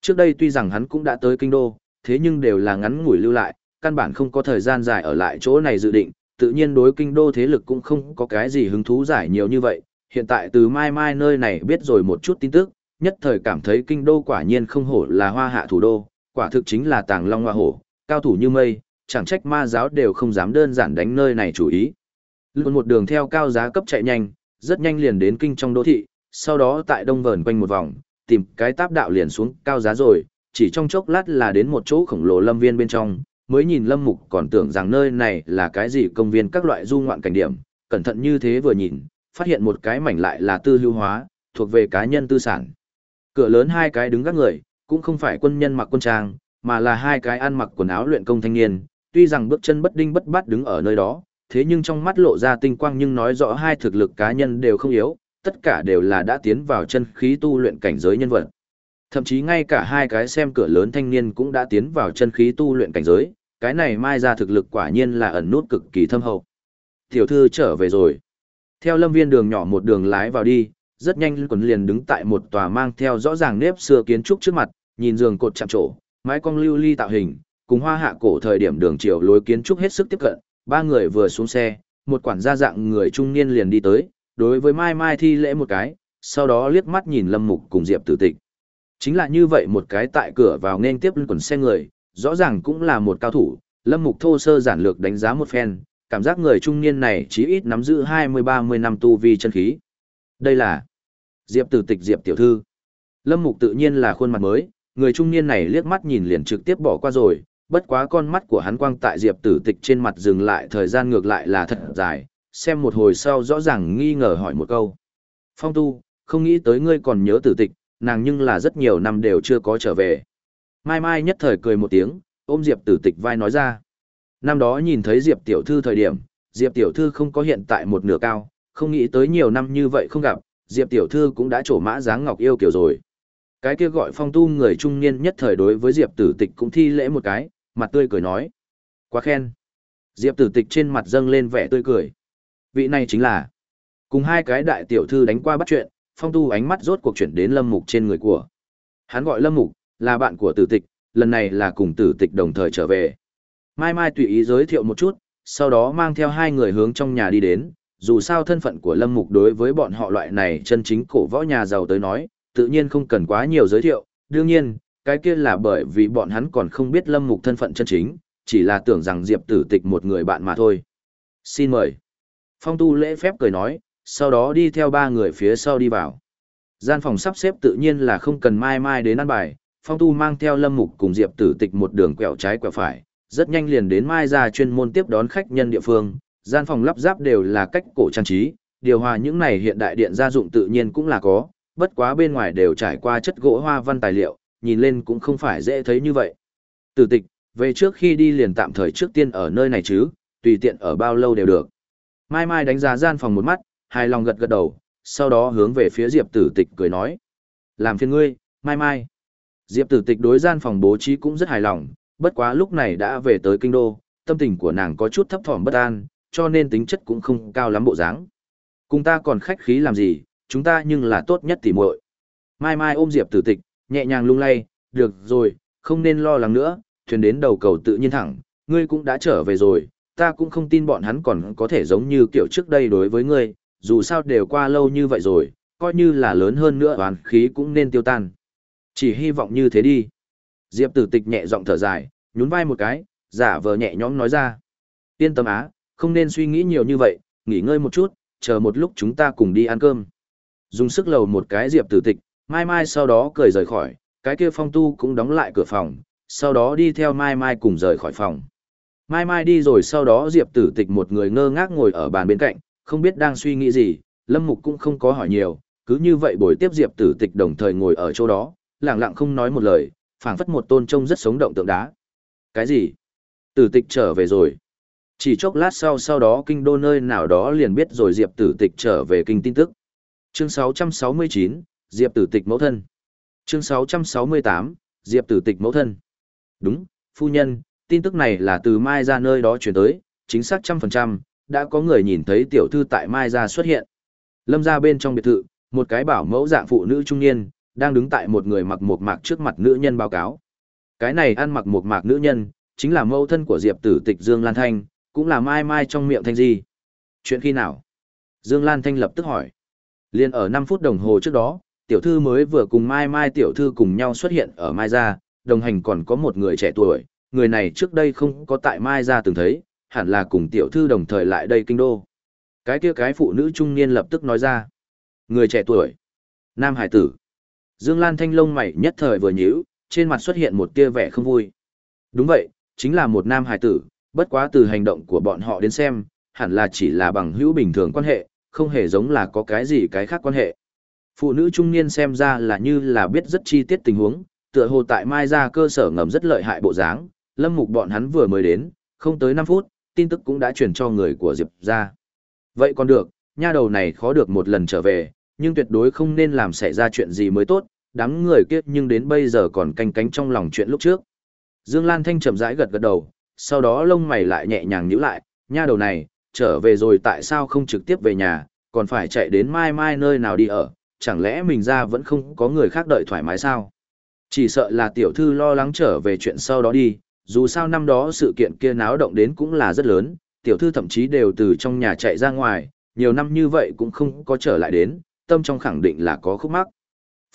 Speaker 1: Trước đây tuy rằng hắn cũng đã tới kinh đô, thế nhưng đều là ngắn ngủi lưu lại, căn bản không có thời gian dài ở lại chỗ này dự định, tự nhiên đối kinh đô thế lực cũng không có cái gì hứng thú giải nhiều như vậy, hiện tại từ mai mai nơi này biết rồi một chút tin tức, nhất thời cảm thấy kinh đô quả nhiên không hổ là hoa hạ thủ đô, quả thực chính là tàng long hoa hổ, cao thủ như mây, chẳng trách ma giáo đều không dám đơn giản đánh nơi này chủ ý. Luôn một đường theo cao giá cấp chạy nhanh, rất nhanh liền đến kinh trong đô thị, sau đó tại đông vờn quanh một vòng, tìm cái táp đạo liền xuống cao giá rồi, chỉ trong chốc lát là đến một chỗ khổng lồ lâm viên bên trong, mới nhìn lâm mục còn tưởng rằng nơi này là cái gì công viên các loại du ngoạn cảnh điểm, cẩn thận như thế vừa nhìn, phát hiện một cái mảnh lại là tư lưu hóa, thuộc về cá nhân tư sản. Cửa lớn hai cái đứng gác người, cũng không phải quân nhân mặc quân trang, mà là hai cái ăn mặc quần áo luyện công thanh niên, tuy rằng bước chân bất đinh bất bát đứng ở nơi đó, thế nhưng trong mắt lộ ra tinh quang nhưng nói rõ hai thực lực cá nhân đều không yếu, tất cả đều là đã tiến vào chân khí tu luyện cảnh giới nhân vật. Thậm chí ngay cả hai cái xem cửa lớn thanh niên cũng đã tiến vào chân khí tu luyện cảnh giới, cái này mai ra thực lực quả nhiên là ẩn nút cực kỳ thâm hậu. Tiểu thư trở về rồi. Theo lâm viên đường nhỏ một đường lái vào đi, rất nhanh quần liền đứng tại một tòa mang theo rõ ràng nếp xưa kiến trúc trước mặt, nhìn giường cột chạm trổ, mái cong lưu ly tạo hình, cùng hoa hạ cổ thời điểm đường chiều lối kiến trúc hết sức tiếp cận, ba người vừa xuống xe, một quản gia dạng người trung niên liền đi tới, đối với Mai Mai thi lễ một cái, sau đó liếc mắt nhìn Lâm Mục cùng Diệp Tử Tịch. Chính là như vậy một cái tại cửa vào nên tiếp quần xe người, rõ ràng cũng là một cao thủ, Lâm Mục thô sơ giản lược đánh giá một phen, cảm giác người trung niên này chí ít nắm giữ 20-30 năm tu vi chân khí. Đây là Diệp Tử Tịch Diệp tiểu thư. Lâm Mục tự nhiên là khuôn mặt mới, người trung niên này liếc mắt nhìn liền trực tiếp bỏ qua rồi, bất quá con mắt của hắn quang tại Diệp Tử Tịch trên mặt dừng lại thời gian ngược lại là thật dài, xem một hồi sau rõ ràng nghi ngờ hỏi một câu. Phong tu, không nghĩ tới ngươi còn nhớ Tử Tịch, nàng nhưng là rất nhiều năm đều chưa có trở về. Mai Mai nhất thời cười một tiếng, ôm Diệp Tử Tịch vai nói ra. Năm đó nhìn thấy Diệp Tiểu Thư thời điểm, Diệp Tiểu Thư không có hiện tại một nửa cao, không nghĩ tới nhiều năm như vậy không gặp, Diệp Tiểu Thư cũng đã trổ mã dáng ngọc yêu kiểu rồi. Cái kia gọi phong tu người trung niên nhất thời đối với Diệp Tử Tịch cũng thi lễ một cái, mặt tươi cười nói. Quá khen. Diệp Tử Tịch trên mặt dâng lên vẻ tươi cười. Vị này chính là cùng hai cái đại tiểu thư đánh qua bắt chuyện, phong tu ánh mắt rốt cuộc chuyển đến Lâm Mục trên người của. Hắn gọi Lâm Mục, là bạn của Tử Tịch, lần này là cùng Tử Tịch đồng thời trở về. Mai Mai tùy ý giới thiệu một chút, sau đó mang theo hai người hướng trong nhà đi đến, dù sao thân phận của Lâm Mục đối với bọn họ loại này chân chính cổ võ nhà giàu tới nói, tự nhiên không cần quá nhiều giới thiệu, đương nhiên, cái kia là bởi vì bọn hắn còn không biết Lâm Mục thân phận chân chính, chỉ là tưởng rằng Diệp Tử Tịch một người bạn mà thôi. Xin mời. Phong tu lễ phép cười nói, sau đó đi theo ba người phía sau đi vào. Gian phòng sắp xếp tự nhiên là không cần mai mai đến ăn bài, Phong tu mang theo Lâm Mục cùng Diệp Tử Tịch một đường quẹo trái quẹo phải, rất nhanh liền đến mai ra chuyên môn tiếp đón khách nhân địa phương, gian phòng lắp ráp đều là cách cổ trang trí, điều hòa những này hiện đại điện gia dụng tự nhiên cũng là có, bất quá bên ngoài đều trải qua chất gỗ hoa văn tài liệu, nhìn lên cũng không phải dễ thấy như vậy. Tử tịch, về trước khi đi liền tạm thời trước tiên ở nơi này chứ, tùy tiện ở bao lâu đều được. Mai Mai đánh giá gian phòng một mắt, hài lòng gật gật đầu, sau đó hướng về phía Diệp Tử Tịch cười nói. Làm phiền ngươi, Mai Mai. Diệp Tử Tịch đối gian phòng bố trí cũng rất hài lòng, bất quá lúc này đã về tới kinh đô, tâm tình của nàng có chút thấp thỏm bất an, cho nên tính chất cũng không cao lắm bộ dáng. Cùng ta còn khách khí làm gì, chúng ta nhưng là tốt nhất tỉ muội. Mai Mai ôm Diệp Tử Tịch, nhẹ nhàng lung lay, được rồi, không nên lo lắng nữa, thuyền đến đầu cầu tự nhiên thẳng, ngươi cũng đã trở về rồi, ta cũng không tin bọn hắn còn có thể giống như kiểu trước đây đối với ngươi, dù sao đều qua lâu như vậy rồi, coi như là lớn hơn nữa hoàn khí cũng nên tiêu tan. Chỉ hy vọng như thế đi. Diệp tử tịch nhẹ giọng thở dài, nhún vai một cái, giả vờ nhẹ nhõm nói ra. Yên tâm á, không nên suy nghĩ nhiều như vậy, nghỉ ngơi một chút, chờ một lúc chúng ta cùng đi ăn cơm. Dùng sức lầu một cái diệp tử tịch, mai mai sau đó cười rời khỏi, cái kia phong tu cũng đóng lại cửa phòng, sau đó đi theo mai mai cùng rời khỏi phòng. Mai mai đi rồi sau đó diệp tử tịch một người ngơ ngác ngồi ở bàn bên cạnh, không biết đang suy nghĩ gì, lâm mục cũng không có hỏi nhiều, cứ như vậy buổi tiếp diệp tử tịch đồng thời ngồi ở chỗ đó, lẳng lặng không nói một lời, phảng phất một tôn trông rất sống động tượng đá. Cái gì? Tử tịch trở về rồi. Chỉ chốc lát sau sau đó kinh đô nơi nào đó liền biết rồi Diệp tử tịch trở về kinh tin tức. Chương 669, Diệp tử tịch mẫu thân. Chương 668, Diệp tử tịch mẫu thân. Đúng, phu nhân, tin tức này là từ Mai ra nơi đó chuyển tới, chính xác trăm phần trăm, đã có người nhìn thấy tiểu thư tại Mai ra xuất hiện. Lâm ra bên trong biệt thự, một cái bảo mẫu dạng phụ nữ trung niên, đang đứng tại một người mặc một mạc trước mặt nữ nhân báo cáo. Cái này ăn mặc một mạc nữ nhân, chính là mẫu thân của Diệp tử tịch Dương Lan Thanh, cũng là Mai Mai trong miệng Thanh Di. Chuyện khi nào? Dương Lan Thanh lập tức hỏi. Liên ở 5 phút đồng hồ trước đó, tiểu thư mới vừa cùng Mai Mai tiểu thư cùng nhau xuất hiện ở Mai Gia, đồng hành còn có một người trẻ tuổi, người này trước đây không có tại Mai Gia từng thấy, hẳn là cùng tiểu thư đồng thời lại đây kinh đô. Cái kia cái phụ nữ trung niên lập tức nói ra. Người trẻ tuổi. Nam Hải tử. Dương Lan Thanh lông mày nhất thời vừa nhíu, trên mặt xuất hiện một tia vẻ không vui. Đúng vậy, chính là một nam hải tử, bất quá từ hành động của bọn họ đến xem, hẳn là chỉ là bằng hữu bình thường quan hệ, không hề giống là có cái gì cái khác quan hệ. Phụ nữ trung niên xem ra là như là biết rất chi tiết tình huống, tựa hồ tại Mai ra cơ sở ngầm rất lợi hại bộ dáng, lâm mục bọn hắn vừa mới đến, không tới 5 phút, tin tức cũng đã chuyển cho người của Diệp ra. Vậy còn được, nha đầu này khó được một lần trở về, nhưng tuyệt đối không nên làm xảy ra chuyện gì mới tốt, đám người kiếp nhưng đến bây giờ còn canh cánh trong lòng chuyện lúc trước. Dương Lan Thanh chậm rãi gật gật đầu, sau đó lông mày lại nhẹ nhàng nhíu lại, nha đầu này, trở về rồi tại sao không trực tiếp về nhà, còn phải chạy đến mai mai nơi nào đi ở, chẳng lẽ mình ra vẫn không có người khác đợi thoải mái sao? Chỉ sợ là tiểu thư lo lắng trở về chuyện sau đó đi, dù sao năm đó sự kiện kia náo động đến cũng là rất lớn, tiểu thư thậm chí đều từ trong nhà chạy ra ngoài, nhiều năm như vậy cũng không có trở lại đến, tâm trong khẳng định là có khúc mắc.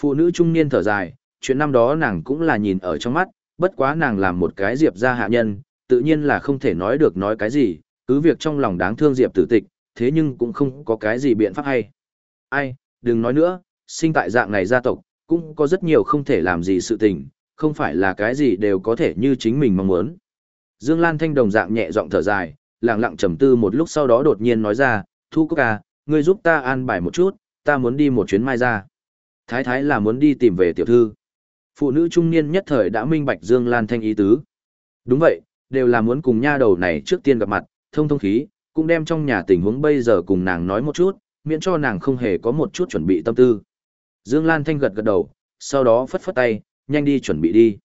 Speaker 1: Phụ nữ trung niên thở dài, chuyện năm đó nàng cũng là nhìn ở trong mắt, bất quá nàng làm một cái diệp gia hạ nhân, tự nhiên là không thể nói được nói cái gì, cứ việc trong lòng đáng thương diệp tử tịch, thế nhưng cũng không có cái gì biện pháp hay. Ai, đừng nói nữa, sinh tại dạng này gia tộc, cũng có rất nhiều không thể làm gì sự tình, không phải là cái gì đều có thể như chính mình mong muốn. Dương Lan Thanh đồng dạng nhẹ giọng thở dài, lặng lặng trầm tư một lúc sau đó đột nhiên nói ra, Thu Cúc à, ngươi giúp ta an bài một chút, ta muốn đi một chuyến mai ra. Thái thái là muốn đi tìm về tiểu thư. Phụ nữ trung niên nhất thời đã minh bạch Dương Lan Thanh ý tứ. Đúng vậy, đều là muốn cùng nha đầu này trước tiên gặp mặt, thông thông khí, cũng đem trong nhà tình huống bây giờ cùng nàng nói một chút, miễn cho nàng không hề có một chút chuẩn bị tâm tư. Dương Lan Thanh gật gật đầu, sau đó phất phất tay, nhanh đi chuẩn bị đi.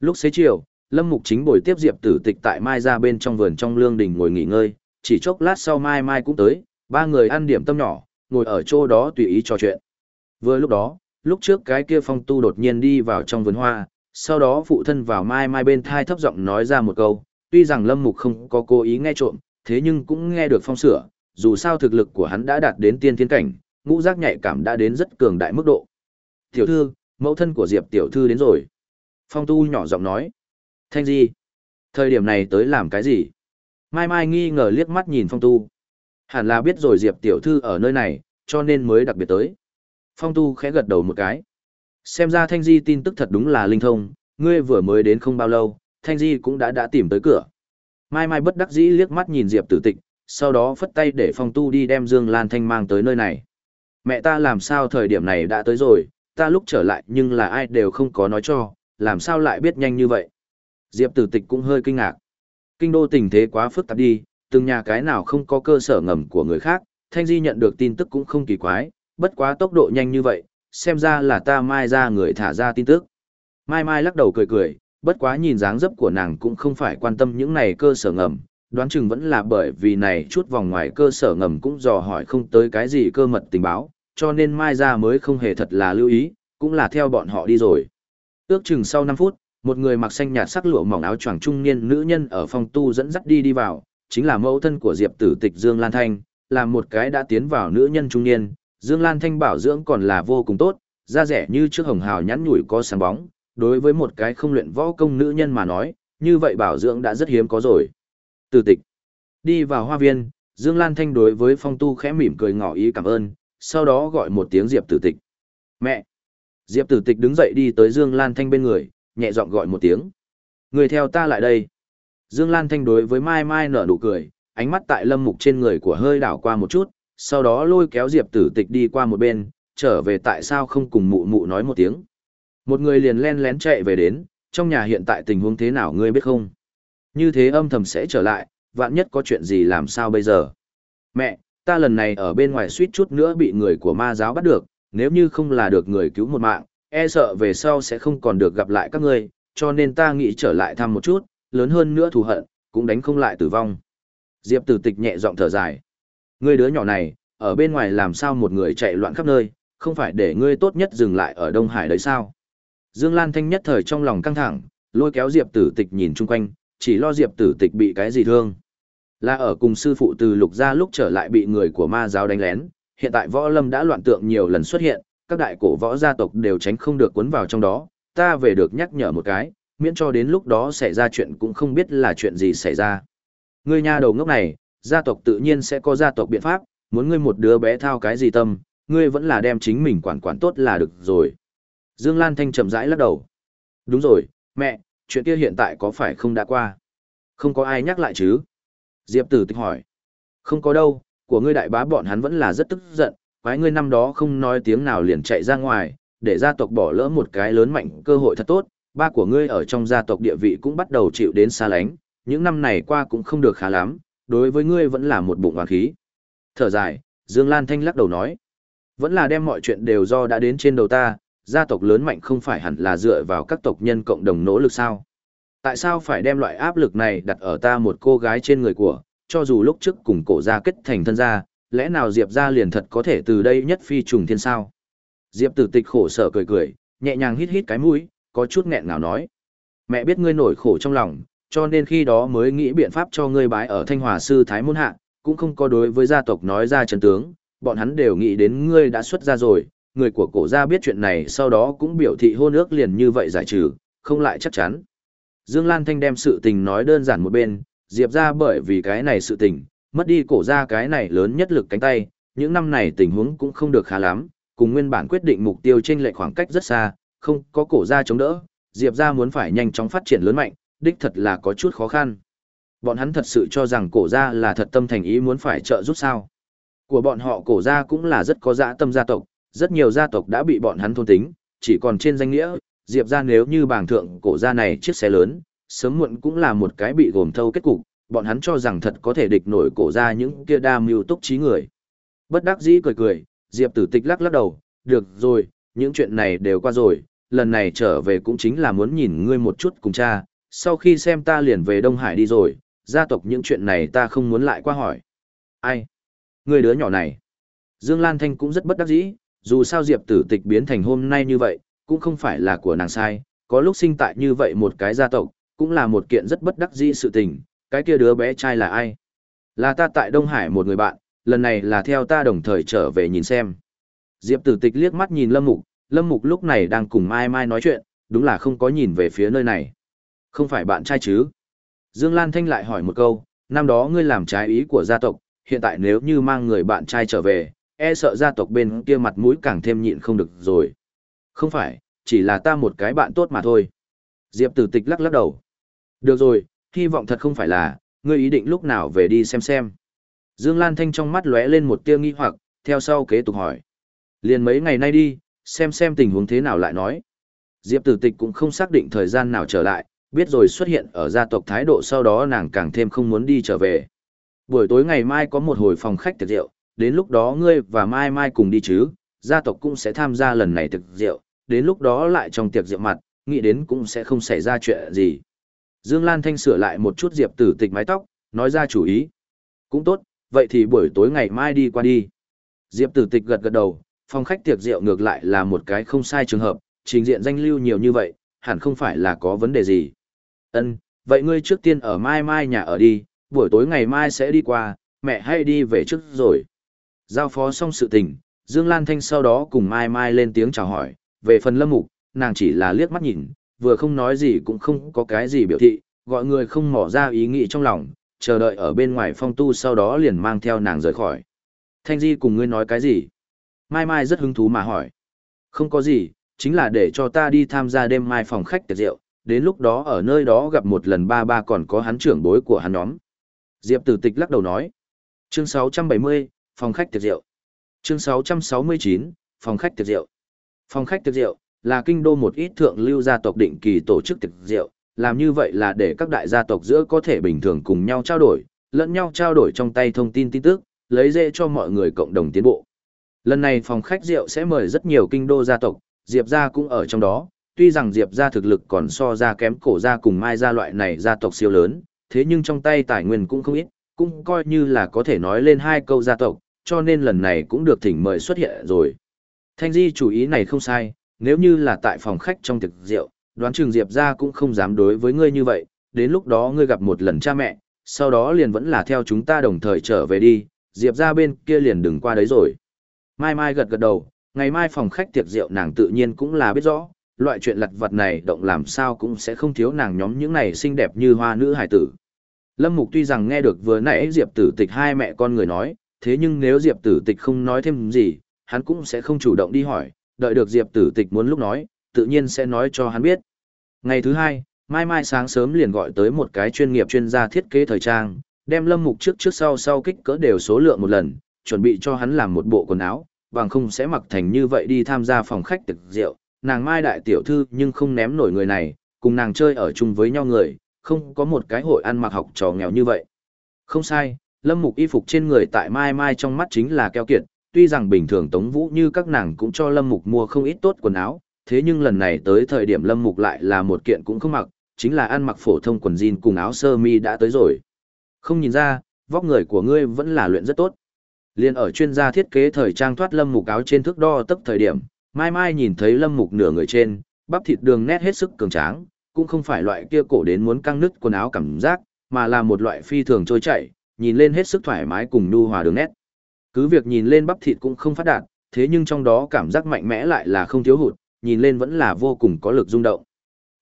Speaker 1: Lúc xế chiều, Lâm Mục chính buổi tiếp Diệp Tử Tịch tại Mai ra bên trong vườn trong lương đình ngồi nghỉ ngơi, chỉ chốc lát sau Mai Mai cũng tới, ba người ăn điểm tâm nhỏ, ngồi ở chỗ đó tùy ý trò chuyện. Vừa lúc đó, lúc trước cái kia phong tu đột nhiên đi vào trong vườn hoa, sau đó phụ thân vào mai mai bên thai thấp giọng nói ra một câu, tuy rằng lâm mục không có cố ý nghe trộm, thế nhưng cũng nghe được phong sửa, dù sao thực lực của hắn đã đạt đến tiên thiên cảnh, ngũ giác nhạy cảm đã đến rất cường đại mức độ. Tiểu thư, mẫu thân của Diệp tiểu thư đến rồi. Phong tu nhỏ giọng nói. Thanh gì? Thời điểm này tới làm cái gì? Mai Mai nghi ngờ liếc mắt nhìn phong tu. Hẳn là biết rồi Diệp tiểu thư ở nơi này, cho nên mới đặc biệt tới. Phong tu khẽ gật đầu một cái. Xem ra Thanh Di tin tức thật đúng là linh thông, ngươi vừa mới đến không bao lâu, Thanh Di cũng đã đã tìm tới cửa. Mai Mai bất đắc dĩ liếc mắt nhìn Diệp tử tịch, sau đó phất tay để phong tu đi đem Dương Lan Thanh mang tới nơi này. Mẹ ta làm sao thời điểm này đã tới rồi, ta lúc trở lại nhưng là ai đều không có nói cho, làm sao lại biết nhanh như vậy. Diệp tử tịch cũng hơi kinh ngạc. Kinh đô tình thế quá phức tạp đi, từng nhà cái nào không có cơ sở ngầm của người khác, Thanh Di nhận được tin tức cũng không kỳ quái, bất quá tốc độ nhanh như vậy, xem ra là ta mai ra người thả ra tin tức. Mai Mai lắc đầu cười cười, bất quá nhìn dáng dấp của nàng cũng không phải quan tâm những này cơ sở ngầm, đoán chừng vẫn là bởi vì này chút vòng ngoài cơ sở ngầm cũng dò hỏi không tới cái gì cơ mật tình báo, cho nên Mai ra mới không hề thật là lưu ý, cũng là theo bọn họ đi rồi. Ước chừng sau 5 phút, một người mặc xanh nhạt sắc lụa mỏng áo choàng trung niên nữ nhân ở phòng tu dẫn dắt đi đi vào, chính là mẫu thân của Diệp Tử Tịch Dương Lan Thanh, là một cái đã tiến vào nữ nhân trung niên, Dương Lan Thanh bảo dưỡng còn là vô cùng tốt, da rẻ như trước hồng hào nhắn nhủi có sáng bóng, đối với một cái không luyện võ công nữ nhân mà nói, như vậy bảo dưỡng đã rất hiếm có rồi. Tử tịch. Đi vào hoa viên, Dương Lan Thanh đối với phong tu khẽ mỉm cười ngỏ ý cảm ơn, sau đó gọi một tiếng Diệp tử tịch. Mẹ! Diệp tử tịch đứng dậy đi tới Dương Lan Thanh bên người, nhẹ giọng gọi một tiếng. Người theo ta lại đây. Dương Lan Thanh đối với Mai Mai nở nụ cười, ánh mắt tại lâm mục trên người của hơi đảo qua một chút, sau đó lôi kéo Diệp tử tịch đi qua một bên, trở về tại sao không cùng mụ mụ nói một tiếng. Một người liền len lén chạy về đến, trong nhà hiện tại tình huống thế nào ngươi biết không? Như thế âm thầm sẽ trở lại, vạn nhất có chuyện gì làm sao bây giờ? Mẹ, ta lần này ở bên ngoài suýt chút nữa bị người của ma giáo bắt được, nếu như không là được người cứu một mạng, e sợ về sau sẽ không còn được gặp lại các ngươi, cho nên ta nghĩ trở lại thăm một chút, lớn hơn nữa thù hận, cũng đánh không lại tử vong. Diệp tử tịch nhẹ giọng thở dài. Ngươi đứa nhỏ này, ở bên ngoài làm sao một người chạy loạn khắp nơi, không phải để ngươi tốt nhất dừng lại ở Đông Hải đấy sao? Dương Lan Thanh nhất thời trong lòng căng thẳng, lôi kéo Diệp Tử Tịch nhìn chung quanh, chỉ lo Diệp Tử Tịch bị cái gì thương. Là ở cùng sư phụ từ lục gia lúc trở lại bị người của ma giáo đánh lén, hiện tại võ lâm đã loạn tượng nhiều lần xuất hiện, các đại cổ võ gia tộc đều tránh không được cuốn vào trong đó, ta về được nhắc nhở một cái, miễn cho đến lúc đó xảy ra chuyện cũng không biết là chuyện gì xảy ra. Ngươi nha đầu ngốc này, gia tộc tự nhiên sẽ có gia tộc biện pháp, muốn ngươi một đứa bé thao cái gì tâm, ngươi vẫn là đem chính mình quản quản tốt là được rồi. Dương Lan Thanh chậm rãi lắc đầu. Đúng rồi, mẹ, chuyện kia hiện tại có phải không đã qua? Không có ai nhắc lại chứ? Diệp tử tịch hỏi. Không có đâu, của ngươi đại bá bọn hắn vẫn là rất tức giận, quái ngươi năm đó không nói tiếng nào liền chạy ra ngoài, để gia tộc bỏ lỡ một cái lớn mạnh cơ hội thật tốt, ba của ngươi ở trong gia tộc địa vị cũng bắt đầu chịu đến xa lánh, những năm này qua cũng không được khá lắm, đối với ngươi vẫn là một bụng oán khí. Thở dài, Dương Lan Thanh lắc đầu nói, vẫn là đem mọi chuyện đều do đã đến trên đầu ta, gia tộc lớn mạnh không phải hẳn là dựa vào các tộc nhân cộng đồng nỗ lực sao? Tại sao phải đem loại áp lực này đặt ở ta một cô gái trên người của, cho dù lúc trước cùng cổ gia kết thành thân gia, lẽ nào Diệp gia liền thật có thể từ đây nhất phi trùng thiên sao? Diệp tử tịch khổ sở cười cười, nhẹ nhàng hít hít cái mũi, có chút nghẹn ngào nói. Mẹ biết ngươi nổi khổ trong lòng, cho nên khi đó mới nghĩ biện pháp cho ngươi bái ở Thanh Hòa Sư Thái Môn Hạ, cũng không có đối với gia tộc nói ra chân tướng, bọn hắn đều nghĩ đến ngươi đã xuất ra rồi, người của cổ gia biết chuyện này sau đó cũng biểu thị hôn ước liền như vậy giải trừ, không lại chắc chắn. Dương Lan Thanh đem sự tình nói đơn giản một bên, Diệp ra bởi vì cái này sự tình, mất đi cổ gia cái này lớn nhất lực cánh tay, những năm này tình huống cũng không được khá lắm, cùng nguyên bản quyết định mục tiêu trên lệch khoảng cách rất xa, không có cổ gia chống đỡ, Diệp gia muốn phải nhanh chóng phát triển lớn mạnh, đích thật là có chút khó khăn. Bọn hắn thật sự cho rằng cổ gia là thật tâm thành ý muốn phải trợ giúp sao. Của bọn họ cổ gia cũng là rất có dã tâm gia tộc, rất nhiều gia tộc đã bị bọn hắn thôn tính, chỉ còn trên danh nghĩa, Diệp gia nếu như bảng thượng cổ gia này chiếc xe lớn, sớm muộn cũng là một cái bị gồm thâu kết cục, bọn hắn cho rằng thật có thể địch nổi cổ gia những kia đa mưu túc trí người. Bất đắc dĩ cười cười, Diệp tử tịch lắc lắc đầu, được rồi, những chuyện này đều qua rồi, lần này trở về cũng chính là muốn nhìn ngươi một chút cùng cha, sau khi xem ta liền về Đông Hải đi rồi, gia tộc những chuyện này ta không muốn lại qua hỏi. Ai? Người đứa nhỏ này. Dương Lan Thanh cũng rất bất đắc dĩ, dù sao Diệp tử tịch biến thành hôm nay như vậy, cũng không phải là của nàng sai, có lúc sinh tại như vậy một cái gia tộc, cũng là một kiện rất bất đắc dĩ sự tình, cái kia đứa bé trai là ai? Là ta tại Đông Hải một người bạn, lần này là theo ta đồng thời trở về nhìn xem. Diệp tử tịch liếc mắt nhìn Lâm Mục, Lâm Mục lúc này đang cùng Mai Mai nói chuyện, đúng là không có nhìn về phía nơi này. Không phải bạn trai chứ? Dương Lan Thanh lại hỏi một câu, năm đó ngươi làm trái ý của gia tộc, hiện tại nếu như mang người bạn trai trở về, e sợ gia tộc bên kia mặt mũi càng thêm nhịn không được rồi. Không phải, chỉ là ta một cái bạn tốt mà thôi. Diệp tử tịch lắc lắc đầu. Được rồi, hy vọng thật không phải là, ngươi ý định lúc nào về đi xem xem. Dương Lan Thanh trong mắt lóe lên một tia nghi hoặc, theo sau kế tục hỏi. Liền mấy ngày nay đi, xem xem tình huống thế nào lại nói. Diệp tử tịch cũng không xác định thời gian nào trở lại, biết rồi xuất hiện ở gia tộc thái độ sau đó nàng càng thêm không muốn đi trở về. Buổi tối ngày mai có một hồi phòng khách tiệc rượu, đến lúc đó ngươi và Mai Mai cùng đi chứ, gia tộc cũng sẽ tham gia lần này tiệc rượu, đến lúc đó lại trong tiệc rượu mặt, nghĩ đến cũng sẽ không xảy ra chuyện gì. Dương Lan Thanh sửa lại một chút Diệp tử tịch mái tóc, nói ra chủ ý. Cũng tốt, vậy thì buổi tối ngày mai đi qua đi. Diệp tử tịch gật gật đầu, phòng khách tiệc rượu ngược lại là một cái không sai trường hợp, trình diện danh lưu nhiều như vậy, hẳn không phải là có vấn đề gì. Ân, vậy ngươi trước tiên ở mai mai nhà ở đi, buổi tối ngày mai sẽ đi qua, mẹ hay đi về trước rồi. Giao phó xong sự tình, Dương Lan Thanh sau đó cùng mai mai lên tiếng chào hỏi, về phần lâm mục, nàng chỉ là liếc mắt nhìn, vừa không nói gì cũng không có cái gì biểu thị, gọi người không mỏ ra ý nghĩ trong lòng, chờ đợi ở bên ngoài phong tu sau đó liền mang theo nàng rời khỏi. Thanh Di cùng ngươi nói cái gì? Mai Mai rất hứng thú mà hỏi. Không có gì, chính là để cho ta đi tham gia đêm mai phòng khách tiệc rượu, đến lúc đó ở nơi đó gặp một lần ba ba còn có hắn trưởng bối của hắn nhóm. Diệp Tử Tịch lắc đầu nói. Chương 670, phòng khách tiệc rượu. Chương 669, phòng khách tiệc rượu. Phòng khách tiệc rượu là kinh đô một ít thượng lưu gia tộc định kỳ tổ chức tiệc rượu, làm như vậy là để các đại gia tộc giữa có thể bình thường cùng nhau trao đổi, lẫn nhau trao đổi trong tay thông tin tin tức, lấy dễ cho mọi người cộng đồng tiến bộ. Lần này phòng khách rượu sẽ mời rất nhiều kinh đô gia tộc, Diệp gia cũng ở trong đó, tuy rằng Diệp gia thực lực còn so ra kém cổ gia cùng Mai gia loại này gia tộc siêu lớn, thế nhưng trong tay tài nguyên cũng không ít, cũng coi như là có thể nói lên hai câu gia tộc, cho nên lần này cũng được thỉnh mời xuất hiện rồi. Thanh Di chủ ý này không sai, nếu như là tại phòng khách trong thực rượu, đoán chừng Diệp gia cũng không dám đối với ngươi như vậy, đến lúc đó ngươi gặp một lần cha mẹ, sau đó liền vẫn là theo chúng ta đồng thời trở về đi, Diệp gia bên kia liền đừng qua đấy rồi. Mai Mai gật gật đầu, ngày mai phòng khách tiệc rượu nàng tự nhiên cũng là biết rõ, loại chuyện lặt vặt này động làm sao cũng sẽ không thiếu nàng nhóm những này xinh đẹp như hoa nữ hải tử. Lâm Mục tuy rằng nghe được vừa nãy Diệp Tử Tịch hai mẹ con người nói, thế nhưng nếu Diệp Tử Tịch không nói thêm gì, hắn cũng sẽ không chủ động đi hỏi, đợi được Diệp Tử Tịch muốn lúc nói, tự nhiên sẽ nói cho hắn biết. Ngày thứ hai, Mai Mai sáng sớm liền gọi tới một cái chuyên nghiệp chuyên gia thiết kế thời trang, đem Lâm Mục trước trước sau sau kích cỡ đều số lượng một lần, chuẩn bị cho hắn làm một bộ quần áo, bằng không sẽ mặc thành như vậy đi tham gia phòng khách tiệc rượu. Nàng Mai đại tiểu thư nhưng không ném nổi người này, cùng nàng chơi ở chung với nhau người, không có một cái hội ăn mặc học trò nghèo như vậy. Không sai, Lâm Mục y phục trên người tại Mai Mai trong mắt chính là keo kiệt, tuy rằng bình thường Tống Vũ như các nàng cũng cho Lâm Mục mua không ít tốt quần áo, thế nhưng lần này tới thời điểm Lâm Mục lại là một kiện cũng không mặc, chính là ăn mặc phổ thông quần jean cùng áo sơ mi đã tới rồi. Không nhìn ra, vóc người của ngươi vẫn là luyện rất tốt. Liên ở chuyên gia thiết kế thời trang thoát Lâm Mục áo trên thước đo tấp thời điểm, Mai Mai nhìn thấy Lâm Mục nửa người trên, bắp thịt đường nét hết sức cường tráng, cũng không phải loại kia cổ đến muốn căng nứt quần áo cảm giác, mà là một loại phi thường trôi chảy, nhìn lên hết sức thoải mái cùng nhu hòa đường nét. Cứ việc nhìn lên bắp thịt cũng không phát đạt, thế nhưng trong đó cảm giác mạnh mẽ lại là không thiếu hụt, nhìn lên vẫn là vô cùng có lực rung động.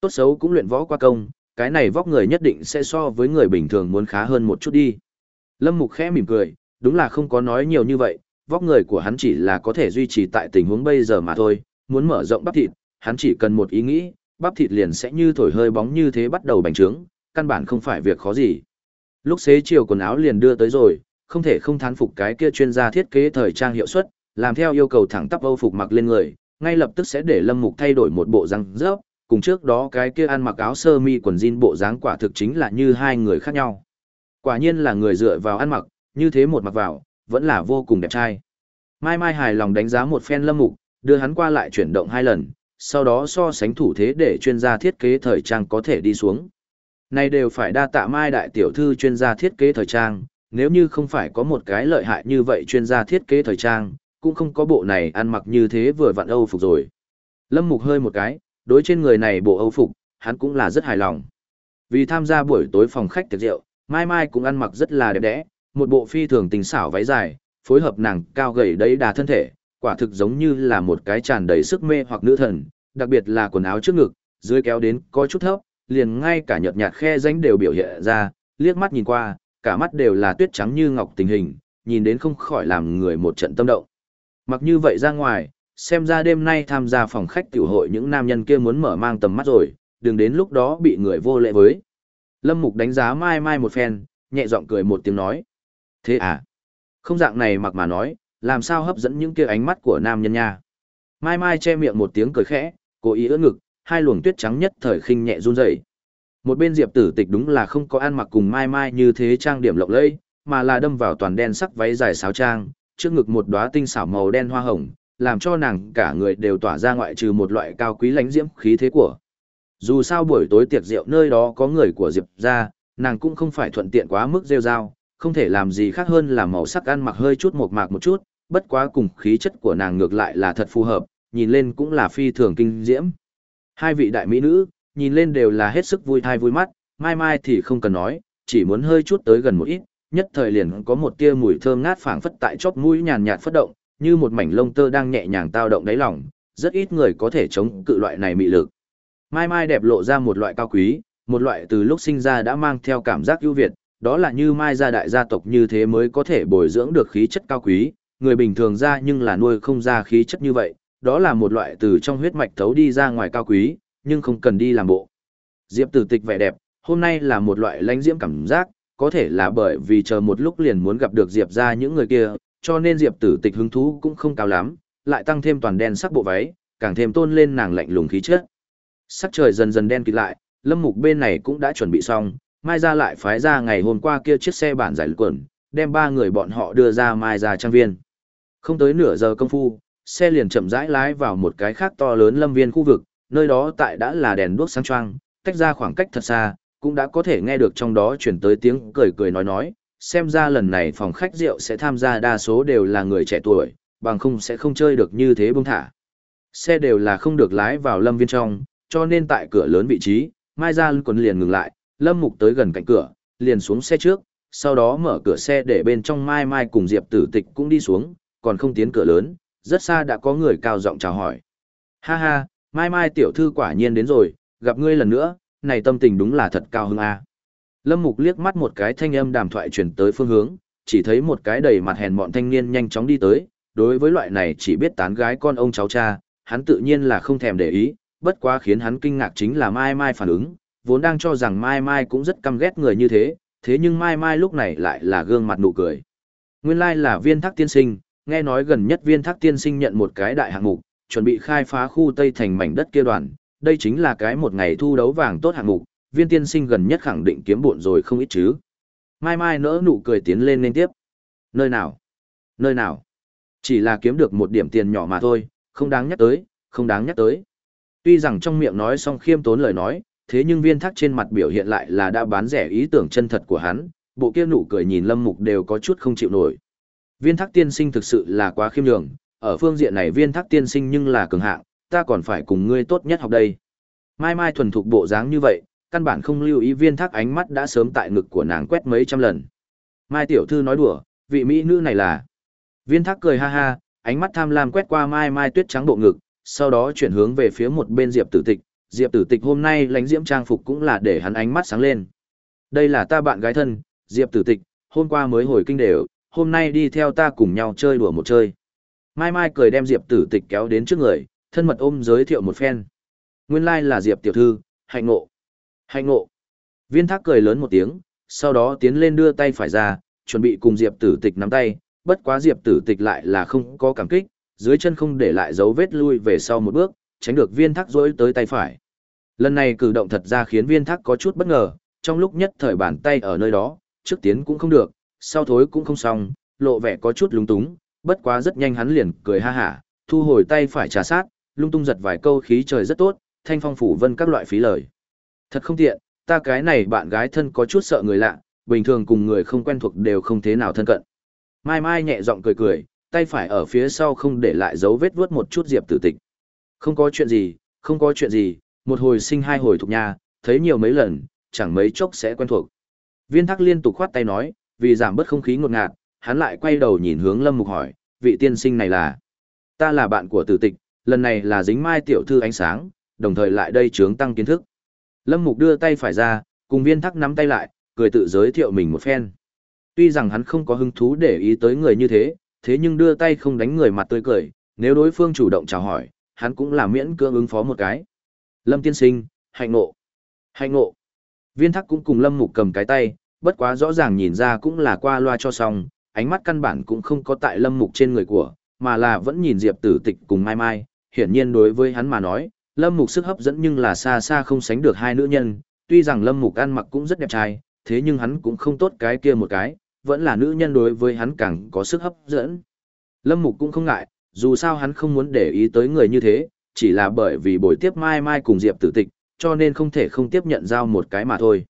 Speaker 1: Tốt xấu cũng luyện võ qua công, cái này vóc người nhất định sẽ so với người bình thường muốn khá hơn một chút đi. Lâm Mục khẽ mỉm cười, đúng là không có nói nhiều như vậy, vóc người của hắn chỉ là có thể duy trì tại tình huống bây giờ mà thôi, muốn mở rộng bắp thịt, hắn chỉ cần một ý nghĩ, bắp thịt liền sẽ như thổi hơi bóng như thế bắt đầu bành trướng, căn bản không phải việc khó gì. Lúc xế chiều quần áo liền đưa tới rồi, không thể không thán phục cái kia chuyên gia thiết kế thời trang hiệu suất, làm theo yêu cầu thẳng tắp âu phục mặc lên người, ngay lập tức sẽ để Lâm Mục thay đổi một bộ răng rớp, cùng trước đó cái kia ăn mặc áo sơ mi quần jean bộ dáng quả thực chính là như hai người khác nhau. Quả nhiên là người dựa vào ăn mặc, như thế một mặc vào, vẫn là vô cùng đẹp trai. Mai Mai hài lòng đánh giá một phen Lâm Mục, đưa hắn qua lại chuyển động hai lần, sau đó so sánh thủ thế để chuyên gia thiết kế thời trang có thể đi xuống. Này đều phải đa tạ Mai đại tiểu thư chuyên gia thiết kế thời trang, nếu như không phải có một cái lợi hại như vậy chuyên gia thiết kế thời trang, cũng không có bộ này ăn mặc như thế vừa vặn Âu phục rồi. Lâm Mục hơi một cái, đối trên người này bộ Âu phục, hắn cũng là rất hài lòng. Vì tham gia buổi tối phòng khách tiệc rượu, Mai Mai cũng ăn mặc rất là đẹp đẽ, một bộ phi thường tình xảo váy dài, phối hợp nàng cao gầy đấy đà thân thể, quả thực giống như là một cái tràn đầy sức mê hoặc nữ thần, đặc biệt là quần áo trước ngực, dưới kéo đến có chút thấp, liền ngay cả nhợt nhạt khe rãnh đều biểu hiện ra, liếc mắt nhìn qua, cả mắt đều là tuyết trắng như ngọc tình hình, nhìn đến không khỏi làm người một trận tâm động. Mặc như vậy ra ngoài, xem ra đêm nay tham gia phòng khách tiểu hội những nam nhân kia muốn mở mang tầm mắt rồi, đừng đến lúc đó bị người vô lễ với. Lâm Mục đánh giá Mai Mai một phen, nhẹ giọng cười một tiếng nói. Thế à? Không dạng này mặc mà nói, làm sao hấp dẫn những kia ánh mắt của nam nhân nha. Mai Mai che miệng một tiếng cười khẽ, cố ý ưỡn ngực, hai luồng tuyết trắng nhất thời khinh nhẹ run rẩy. Một bên Diệp Tử Tịch đúng là không có ăn mặc cùng Mai Mai như thế trang điểm lộng lẫy, mà là đâm vào toàn đen sắc váy dài sáo trang, trước ngực một đóa tinh xảo màu đen hoa hồng, làm cho nàng cả người đều tỏa ra ngoại trừ một loại cao quý lãnh diễm khí thế của. Dù sao buổi tối tiệc rượu nơi đó có người của Diệp gia, nàng cũng không phải thuận tiện quá mức rêu rao, không thể làm gì khác hơn là màu sắc ăn mặc hơi chút một mạc một chút, bất quá cùng khí chất của nàng ngược lại là thật phù hợp, nhìn lên cũng là phi thường kinh diễm. Hai vị đại mỹ nữ, nhìn lên đều là hết sức vui thai vui mắt, mai mai thì không cần nói, chỉ muốn hơi chút tới gần một ít, nhất thời liền có một tia mùi thơm ngát phảng phất tại chóp mũi nhàn nhạt phất động, như một mảnh lông tơ đang nhẹ nhàng tao động đáy lòng, rất ít người có thể chống cự loại này mị lực. Mai mai đẹp lộ ra một loại cao quý, một loại từ lúc sinh ra đã mang theo cảm giác ưu việt, đó là như mai gia đại gia tộc như thế mới có thể bồi dưỡng được khí chất cao quý, người bình thường ra nhưng là nuôi không ra khí chất như vậy, đó là một loại từ trong huyết mạch thấu đi ra ngoài cao quý, nhưng không cần đi làm bộ. Diệp tử tịch vẻ đẹp, hôm nay là một loại lãnh diễm cảm giác, có thể là bởi vì chờ một lúc liền muốn gặp được Diệp ra những người kia, cho nên Diệp tử tịch hứng thú cũng không cao lắm, lại tăng thêm toàn đen sắc bộ váy, càng thêm tôn lên nàng lạnh lùng khí chất. Sắc trời dần dần đen kịt lại, lâm mục bên này cũng đã chuẩn bị xong, mai ra lại phái ra ngày hôm qua kia chiếc xe bản giải quần, đem ba người bọn họ đưa ra mai ra trang viên. Không tới nửa giờ công phu, xe liền chậm rãi lái vào một cái khác to lớn lâm viên khu vực, nơi đó tại đã là đèn đuốc sáng choang, tách ra khoảng cách thật xa, cũng đã có thể nghe được trong đó chuyển tới tiếng cười cười nói nói, xem ra lần này phòng khách rượu sẽ tham gia đa số đều là người trẻ tuổi, bằng không sẽ không chơi được như thế bông thả. Xe đều là không được lái vào lâm viên trong, cho nên tại cửa lớn vị trí, Mai Gia quần liền ngừng lại, Lâm Mục tới gần cạnh cửa, liền xuống xe trước, sau đó mở cửa xe để bên trong Mai Mai cùng Diệp Tử Tịch cũng đi xuống, còn không tiến cửa lớn, rất xa đã có người cao giọng chào hỏi. Ha ha, mai mai tiểu thư quả nhiên đến rồi, gặp ngươi lần nữa, này tâm tình đúng là thật cao hứng a. Lâm Mục liếc mắt một cái thanh âm đàm thoại truyền tới phương hướng, chỉ thấy một cái đầy mặt hèn mọn thanh niên nhanh chóng đi tới, đối với loại này chỉ biết tán gái con ông cháu cha, hắn tự nhiên là không thèm để ý, bất quá khiến hắn kinh ngạc chính là Mai Mai phản ứng, vốn đang cho rằng Mai Mai cũng rất căm ghét người như thế, thế nhưng Mai Mai lúc này lại là gương mặt nụ cười. Nguyên lai like là viên thác tiên sinh, nghe nói gần nhất viên thác tiên sinh nhận một cái đại hạng mục, chuẩn bị khai phá khu Tây thành mảnh đất kia đoàn, đây chính là cái một ngày thu đấu vàng tốt hạng mục, viên tiên sinh gần nhất khẳng định kiếm bộn rồi không ít chứ. Mai Mai nỡ nụ cười tiến lên lên tiếp. Nơi nào? Nơi nào? Chỉ là kiếm được một điểm tiền nhỏ mà thôi, không đáng nhắc tới, không đáng nhắc tới. Tuy rằng trong miệng nói xong khiêm tốn lời nói, thế nhưng viên thác trên mặt biểu hiện lại là đã bán rẻ ý tưởng chân thật của hắn, bộ kia nụ cười nhìn lâm mục đều có chút không chịu nổi. Viên thác tiên sinh thực sự là quá khiêm nhường, ở phương diện này viên thác tiên sinh nhưng là cường hạng, ta còn phải cùng ngươi tốt nhất học đây. Mai mai thuần thục bộ dáng như vậy, căn bản không lưu ý viên thác ánh mắt đã sớm tại ngực của nàng quét mấy trăm lần. Mai tiểu thư nói đùa, vị mỹ nữ này là. Viên thác cười ha ha, ánh mắt tham lam quét qua mai mai tuyết trắng bộ ngực, sau đó chuyển hướng về phía một bên diệp tử tịch. Diệp tử tịch hôm nay lánh diễm trang phục cũng là để hắn ánh mắt sáng lên. Đây là ta bạn gái thân, diệp tử tịch, hôm qua mới hồi kinh đều, hôm nay đi theo ta cùng nhau chơi đùa một chơi. Mai mai cười đem diệp tử tịch kéo đến trước người, thân mật ôm giới thiệu một phen. Nguyên lai like là diệp tiểu thư, hạnh ngộ. Hạnh ngộ. Viên thác cười lớn một tiếng, sau đó tiến lên đưa tay phải ra, chuẩn bị cùng Diệp tử tịch nắm tay, bất quá Diệp tử tịch lại là không có cảm kích, dưới chân không để lại dấu vết lui về sau một bước, tránh được viên thác rỗi tới tay phải. Lần này cử động thật ra khiến viên thác có chút bất ngờ, trong lúc nhất thời bàn tay ở nơi đó, trước tiến cũng không được, sau thối cũng không xong, lộ vẻ có chút lúng túng, bất quá rất nhanh hắn liền cười ha hả, thu hồi tay phải trà sát, lung tung giật vài câu khí trời rất tốt, thanh phong phủ vân các loại phí lời. Thật không tiện, ta cái này bạn gái thân có chút sợ người lạ, bình thường cùng người không quen thuộc đều không thế nào thân cận. Mai Mai nhẹ giọng cười cười, tay phải ở phía sau không để lại dấu vết vuốt một chút Diệp Tử Tịch. Không có chuyện gì, không có chuyện gì, một hồi sinh hai hồi thuộc nhà, thấy nhiều mấy lần, chẳng mấy chốc sẽ quen thuộc. Viên Thác liên tục khoát tay nói, vì giảm bớt không khí ngột ngạt, hắn lại quay đầu nhìn hướng Lâm Mục hỏi, vị tiên sinh này là? Ta là bạn của Tử Tịch, lần này là dính Mai tiểu thư ánh sáng, đồng thời lại đây trướng tăng kiến thức. Lâm Mục đưa tay phải ra, cùng viên thắc nắm tay lại, cười tự giới thiệu mình một phen. Tuy rằng hắn không có hứng thú để ý tới người như thế, thế nhưng đưa tay không đánh người mặt tươi cười, nếu đối phương chủ động chào hỏi, hắn cũng là miễn cưỡng ứng phó một cái. Lâm tiên sinh, hạnh ngộ. Hạnh ngộ. Viên thắc cũng cùng Lâm Mục cầm cái tay, bất quá rõ ràng nhìn ra cũng là qua loa cho xong, ánh mắt căn bản cũng không có tại Lâm Mục trên người của, mà là vẫn nhìn Diệp Tử Tịch cùng Mai Mai, hiển nhiên đối với hắn mà nói, Lâm Mục sức hấp dẫn nhưng là xa xa không sánh được hai nữ nhân, tuy rằng Lâm Mục ăn mặc cũng rất đẹp trai, thế nhưng hắn cũng không tốt cái kia một cái, vẫn là nữ nhân đối với hắn càng có sức hấp dẫn. Lâm Mục cũng không ngại, dù sao hắn không muốn để ý tới người như thế, chỉ là bởi vì buổi tiếp Mai Mai cùng Diệp Tử Tịch, cho nên không thể không tiếp nhận giao một cái mà thôi.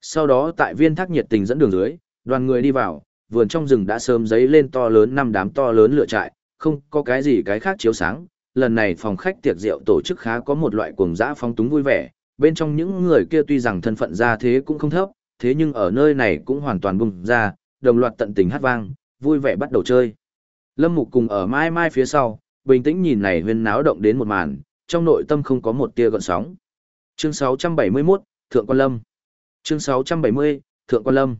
Speaker 1: Sau đó tại viên thác nhiệt tình dẫn đường dưới, đoàn người đi vào, vườn trong rừng đã sớm giấy lên to lớn năm đám to lớn lửa trại, không có cái gì cái khác chiếu sáng, lần này phòng khách tiệc rượu tổ chức khá có một loại cuồng dã phong túng vui vẻ, bên trong những người kia tuy rằng thân phận ra thế cũng không thấp, thế nhưng ở nơi này cũng hoàn toàn bùng ra, đồng loạt tận tình hát vang, vui vẻ bắt đầu chơi. Lâm Mục cùng ở mai mai phía sau, bình tĩnh nhìn này huyên náo động đến một màn, trong nội tâm không có một tia gợn sóng. Chương 671, Thượng Quan Lâm. Chương 670, Thượng Quan Lâm.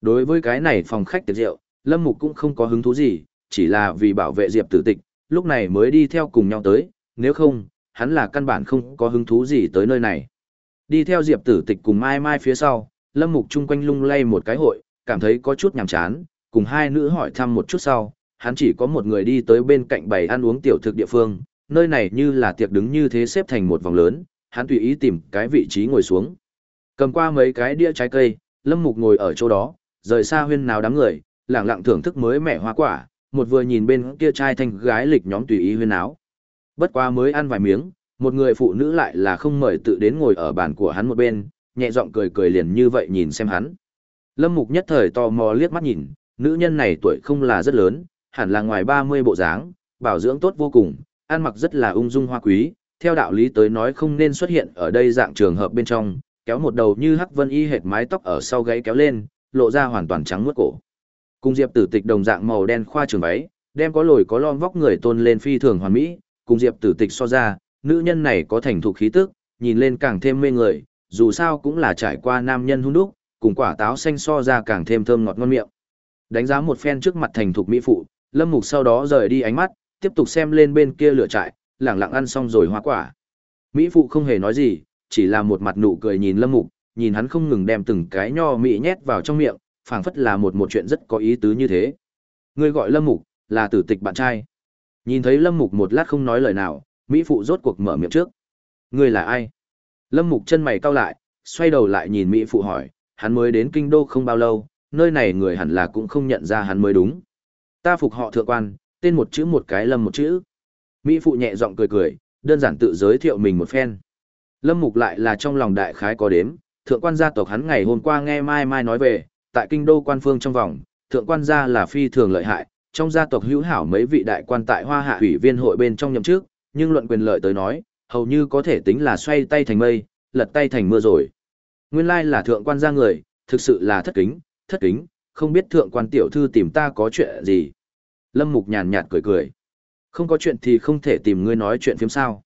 Speaker 1: Đối với cái này phòng khách tiệc rượu, Lâm Mục cũng không có hứng thú gì, chỉ là vì bảo vệ Diệp Tử Tịch, lúc này mới đi theo cùng nhau tới, nếu không, hắn là căn bản không có hứng thú gì tới nơi này. Đi theo Diệp Tử Tịch cùng Mai Mai phía sau, Lâm Mục chung quanh lung lay một cái hội, cảm thấy có chút nhàm chán, cùng hai nữ hỏi thăm một chút sau, hắn chỉ có một người đi tới bên cạnh bày ăn uống tiểu thực địa phương, nơi này như là tiệc đứng như thế xếp thành một vòng lớn, hắn tùy ý tìm cái vị trí ngồi xuống. Cầm qua mấy cái đĩa trái cây, Lâm Mục ngồi ở chỗ đó, rời xa huyên nào đám người, lặng lặng thưởng thức mới mẻ hoa quả, một vừa nhìn bên kia trai thanh gái lịch nhóm tùy ý huyên áo. Bất quá mới ăn vài miếng, một người phụ nữ lại là không mời tự đến ngồi ở bàn của hắn một bên, nhẹ giọng cười cười liền như vậy nhìn xem hắn. Lâm Mục nhất thời tò mò liếc mắt nhìn, nữ nhân này tuổi không là rất lớn, hẳn là ngoài 30 bộ dáng, bảo dưỡng tốt vô cùng, ăn mặc rất là ung dung hoa quý, theo đạo lý tới nói không nên xuất hiện ở đây dạng trường hợp bên trong, kéo một đầu như hắc vân y hệt mái tóc ở sau gáy kéo lên, lộ ra hoàn toàn trắng muốt cổ. Cùng Diệp Tử Tịch đồng dạng màu đen khoa trường váy, đem có lồi có lon vóc người tôn lên phi thường hoàn mỹ, cùng Diệp Tử Tịch so ra, nữ nhân này có thành thục khí tức, nhìn lên càng thêm mê người, dù sao cũng là trải qua nam nhân hung đúc, cùng quả táo xanh so ra càng thêm thơm ngọt ngon miệng. Đánh giá một phen trước mặt thành thục mỹ phụ, Lâm Mục sau đó rời đi ánh mắt, tiếp tục xem lên bên kia lửa trại, lẳng lặng ăn xong rồi hoa quả. Mỹ phụ không hề nói gì, chỉ là một mặt nụ cười nhìn Lâm Mục, nhìn hắn không ngừng đem từng cái nho mỹ nhét vào trong miệng, phảng phất là một một chuyện rất có ý tứ như thế. Ngươi gọi Lâm Mục, là tử tịch bạn trai. Nhìn thấy Lâm Mục một lát không nói lời nào, Mỹ phụ rốt cuộc mở miệng trước. Ngươi là ai? Lâm Mục chân mày cau lại, xoay đầu lại nhìn Mỹ phụ hỏi, hắn mới đến kinh đô không bao lâu, nơi này người hẳn là cũng không nhận ra hắn mới đúng. Ta phục họ thượng quan, tên một chữ một cái lâm một chữ. Mỹ phụ nhẹ giọng cười cười, đơn giản tự giới thiệu mình một phen. Lâm Mục lại là trong lòng đại khái có đếm, thượng quan gia tộc hắn ngày hôm qua nghe Mai Mai nói về, tại kinh đô quan phương trong vòng, thượng quan gia là phi thường lợi hại, trong gia tộc hữu hảo mấy vị đại quan tại Hoa Hạ ủy viên hội bên trong nhậm chức, nhưng luận quyền lợi tới nói, hầu như có thể tính là xoay tay thành mây, lật tay thành mưa rồi. Nguyên lai là thượng quan gia người, thực sự là thất kính, thất kính, không biết thượng quan tiểu thư tìm ta có chuyện gì. Lâm Mục nhàn nhạt cười cười. Không có chuyện thì không thể tìm ngươi nói chuyện phiếm sao.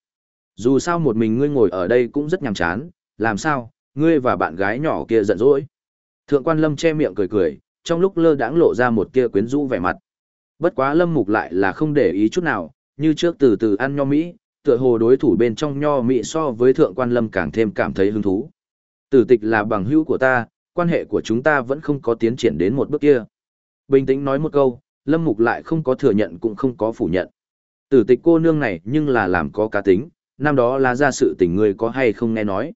Speaker 1: Dù sao một mình ngươi ngồi ở đây cũng rất nhàm chán, làm sao, ngươi và bạn gái nhỏ kia giận dỗi. Thượng quan Lâm che miệng cười cười, trong lúc lơ đãng lộ ra một kia quyến rũ vẻ mặt. Bất quá Lâm Mục lại là không để ý chút nào, như trước từ từ ăn nho Mỹ, tựa hồ đối thủ bên trong nho Mỹ so với thượng quan Lâm càng thêm cảm thấy hứng thú. Tử tịch là bằng hữu của ta, quan hệ của chúng ta vẫn không có tiến triển đến một bước kia. Bình tĩnh nói một câu, Lâm Mục lại không có thừa nhận cũng không có phủ nhận. Tử tịch cô nương này nhưng là làm có cá tính, năm đó là ra sự tình người có hay không nghe nói.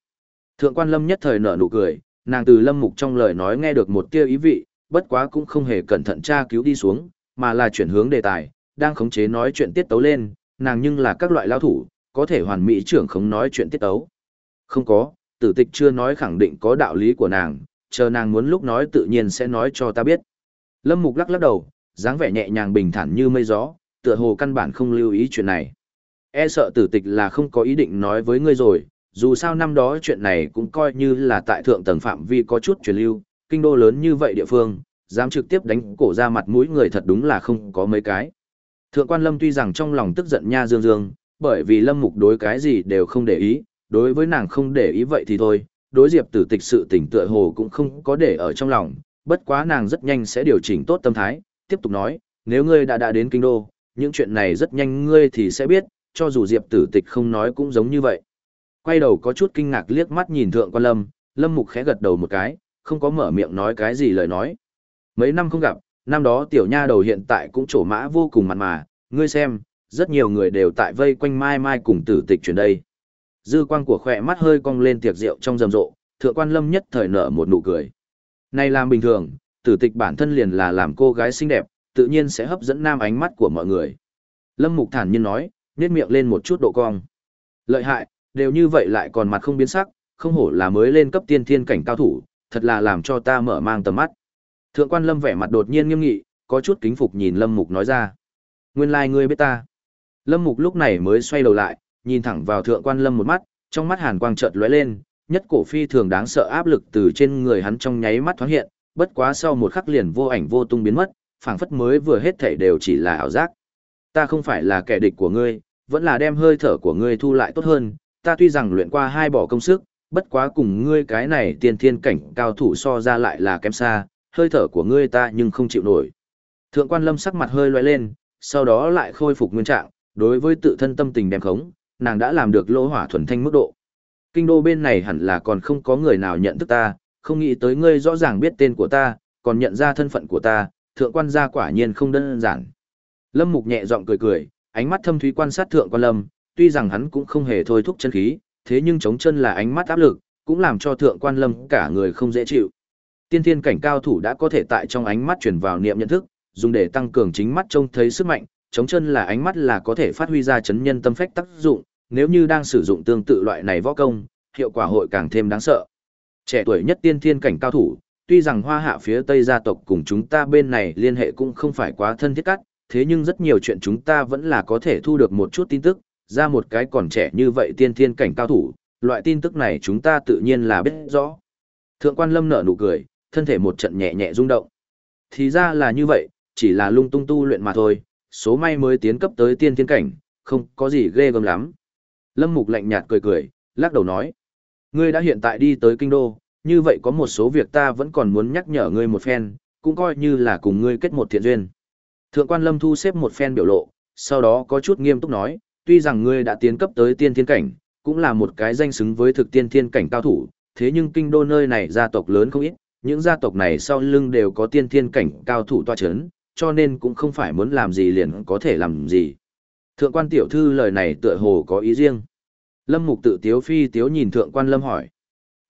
Speaker 1: Thượng quan Lâm nhất thời nở nụ cười, nàng từ Lâm Mục trong lời nói nghe được một tia ý vị, bất quá cũng không hề cẩn thận tra cứu đi xuống, mà là chuyển hướng đề tài, đang khống chế nói chuyện tiết tấu lên, nàng nhưng là các loại lao thủ, có thể hoàn mỹ trưởng khống nói chuyện tiết tấu. Không có, tử tịch chưa nói khẳng định có đạo lý của nàng, chờ nàng muốn lúc nói tự nhiên sẽ nói cho ta biết. Lâm Mục lắc lắc đầu, dáng vẻ nhẹ nhàng bình thản như mây gió, tựa hồ căn bản không lưu ý chuyện này. E sợ tử tịch là không có ý định nói với ngươi rồi, dù sao năm đó chuyện này cũng coi như là tại thượng tầng phạm vi có chút truyền lưu, kinh đô lớn như vậy địa phương, dám trực tiếp đánh cổ ra mặt mũi người thật đúng là không có mấy cái. Thượng quan Lâm tuy rằng trong lòng tức giận nha dương dương, bởi vì Lâm Mục đối cái gì đều không để ý, đối với nàng không để ý vậy thì thôi, đối diệp tử tịch sự tỉnh tựa hồ cũng không có để ở trong lòng, bất quá nàng rất nhanh sẽ điều chỉnh tốt tâm thái, tiếp tục nói, nếu ngươi đã đã đến kinh đô, những chuyện này rất nhanh ngươi thì sẽ biết, cho dù diệp tử tịch không nói cũng giống như vậy. Quay đầu có chút kinh ngạc liếc mắt nhìn thượng quan lâm, lâm mục khẽ gật đầu một cái, không có mở miệng nói cái gì lời nói. Mấy năm không gặp, năm đó tiểu nha đầu hiện tại cũng trổ mã vô cùng mặt mà, ngươi xem, rất nhiều người đều tại vây quanh mai mai cùng tử tịch chuyển đây. Dư quang của khỏe mắt hơi cong lên tiệc rượu trong rầm rộ, thượng quan lâm nhất thời nở một nụ cười. Này làm bình thường, tử tịch bản thân liền là làm cô gái xinh đẹp, tự nhiên sẽ hấp dẫn nam ánh mắt của mọi người. Lâm Mục thản nhiên nói, nhếch miệng lên một chút độ cong. Lợi hại, đều như vậy lại còn mặt không biến sắc, không hổ là mới lên cấp tiên thiên cảnh cao thủ, thật là làm cho ta mở mang tầm mắt. Thượng quan Lâm vẻ mặt đột nhiên nghiêm nghị, có chút kính phục nhìn Lâm Mục nói ra. Nguyên lai like ngươi biết ta. Lâm Mục lúc này mới xoay đầu lại, nhìn thẳng vào thượng quan lâm một mắt, trong mắt hàn quang chợt lóe lên, nhất cổ phi thường đáng sợ áp lực từ trên người hắn trong nháy mắt thoáng hiện, bất quá sau một khắc liền vô ảnh vô tung biến mất, phảng phất mới vừa hết thảy đều chỉ là ảo giác. Ta không phải là kẻ địch của ngươi, vẫn là đem hơi thở của ngươi thu lại tốt hơn, ta tuy rằng luyện qua hai bỏ công sức, bất quá cùng ngươi cái này tiên thiên cảnh cao thủ so ra lại là kém xa, hơi thở của ngươi ta nhưng không chịu nổi. Thượng quan lâm sắc mặt hơi lóe lên, sau đó lại khôi phục nguyên trạng, đối với tự thân tâm tình đem khống, nàng đã làm được lô hỏa thuần thanh mức độ. Kinh đô bên này hẳn là còn không có người nào nhận thức ta, không nghĩ tới ngươi rõ ràng biết tên của ta, còn nhận ra thân phận của ta, thượng quan gia quả nhiên không đơn giản. Lâm Mục nhẹ giọng cười cười, ánh mắt thâm thúy quan sát thượng quan Lâm, tuy rằng hắn cũng không hề thôi thúc chân khí, thế nhưng chống chân là ánh mắt áp lực, cũng làm cho thượng quan Lâm cả người không dễ chịu. Tiên thiên cảnh cao thủ đã có thể tại trong ánh mắt truyền vào niệm nhận thức, dùng để tăng cường chính mắt trông thấy sức mạnh, chống chân là ánh mắt là có thể phát huy ra chấn nhân tâm phách tác dụng, nếu như đang sử dụng tương tự loại này võ công, hiệu quả hội càng thêm đáng sợ. Trẻ tuổi nhất tiên thiên cảnh cao thủ, tuy rằng hoa hạ phía Tây gia tộc cùng chúng ta bên này liên hệ cũng không phải quá thân thiết cắt, thế nhưng rất nhiều chuyện chúng ta vẫn là có thể thu được một chút tin tức, ra một cái còn trẻ như vậy tiên thiên cảnh cao thủ, loại tin tức này chúng ta tự nhiên là biết rõ. Thượng quan lâm nở nụ cười, thân thể một trận nhẹ nhẹ rung động. Thì ra là như vậy, chỉ là lung tung tu luyện mà thôi, số may mới tiến cấp tới tiên thiên cảnh, không có gì ghê gớm lắm. Lâm Mục lạnh nhạt cười cười, lắc đầu nói. Ngươi đã hiện tại đi tới kinh đô, như vậy có một số việc ta vẫn còn muốn nhắc nhở ngươi một phen, cũng coi như là cùng ngươi kết một thiện duyên. Thượng quan Lâm thu xếp một phen biểu lộ, sau đó có chút nghiêm túc nói, tuy rằng ngươi đã tiến cấp tới tiên thiên cảnh, cũng là một cái danh xứng với thực tiên thiên cảnh cao thủ, thế nhưng kinh đô nơi này gia tộc lớn không ít, những gia tộc này sau lưng đều có tiên thiên cảnh cao thủ toa chấn, cho nên cũng không phải muốn làm gì liền có thể làm gì. Thượng quan tiểu thư lời này tựa hồ có ý riêng. Lâm Mục tự tiếu phi tiếu nhìn thượng quan Lâm hỏi.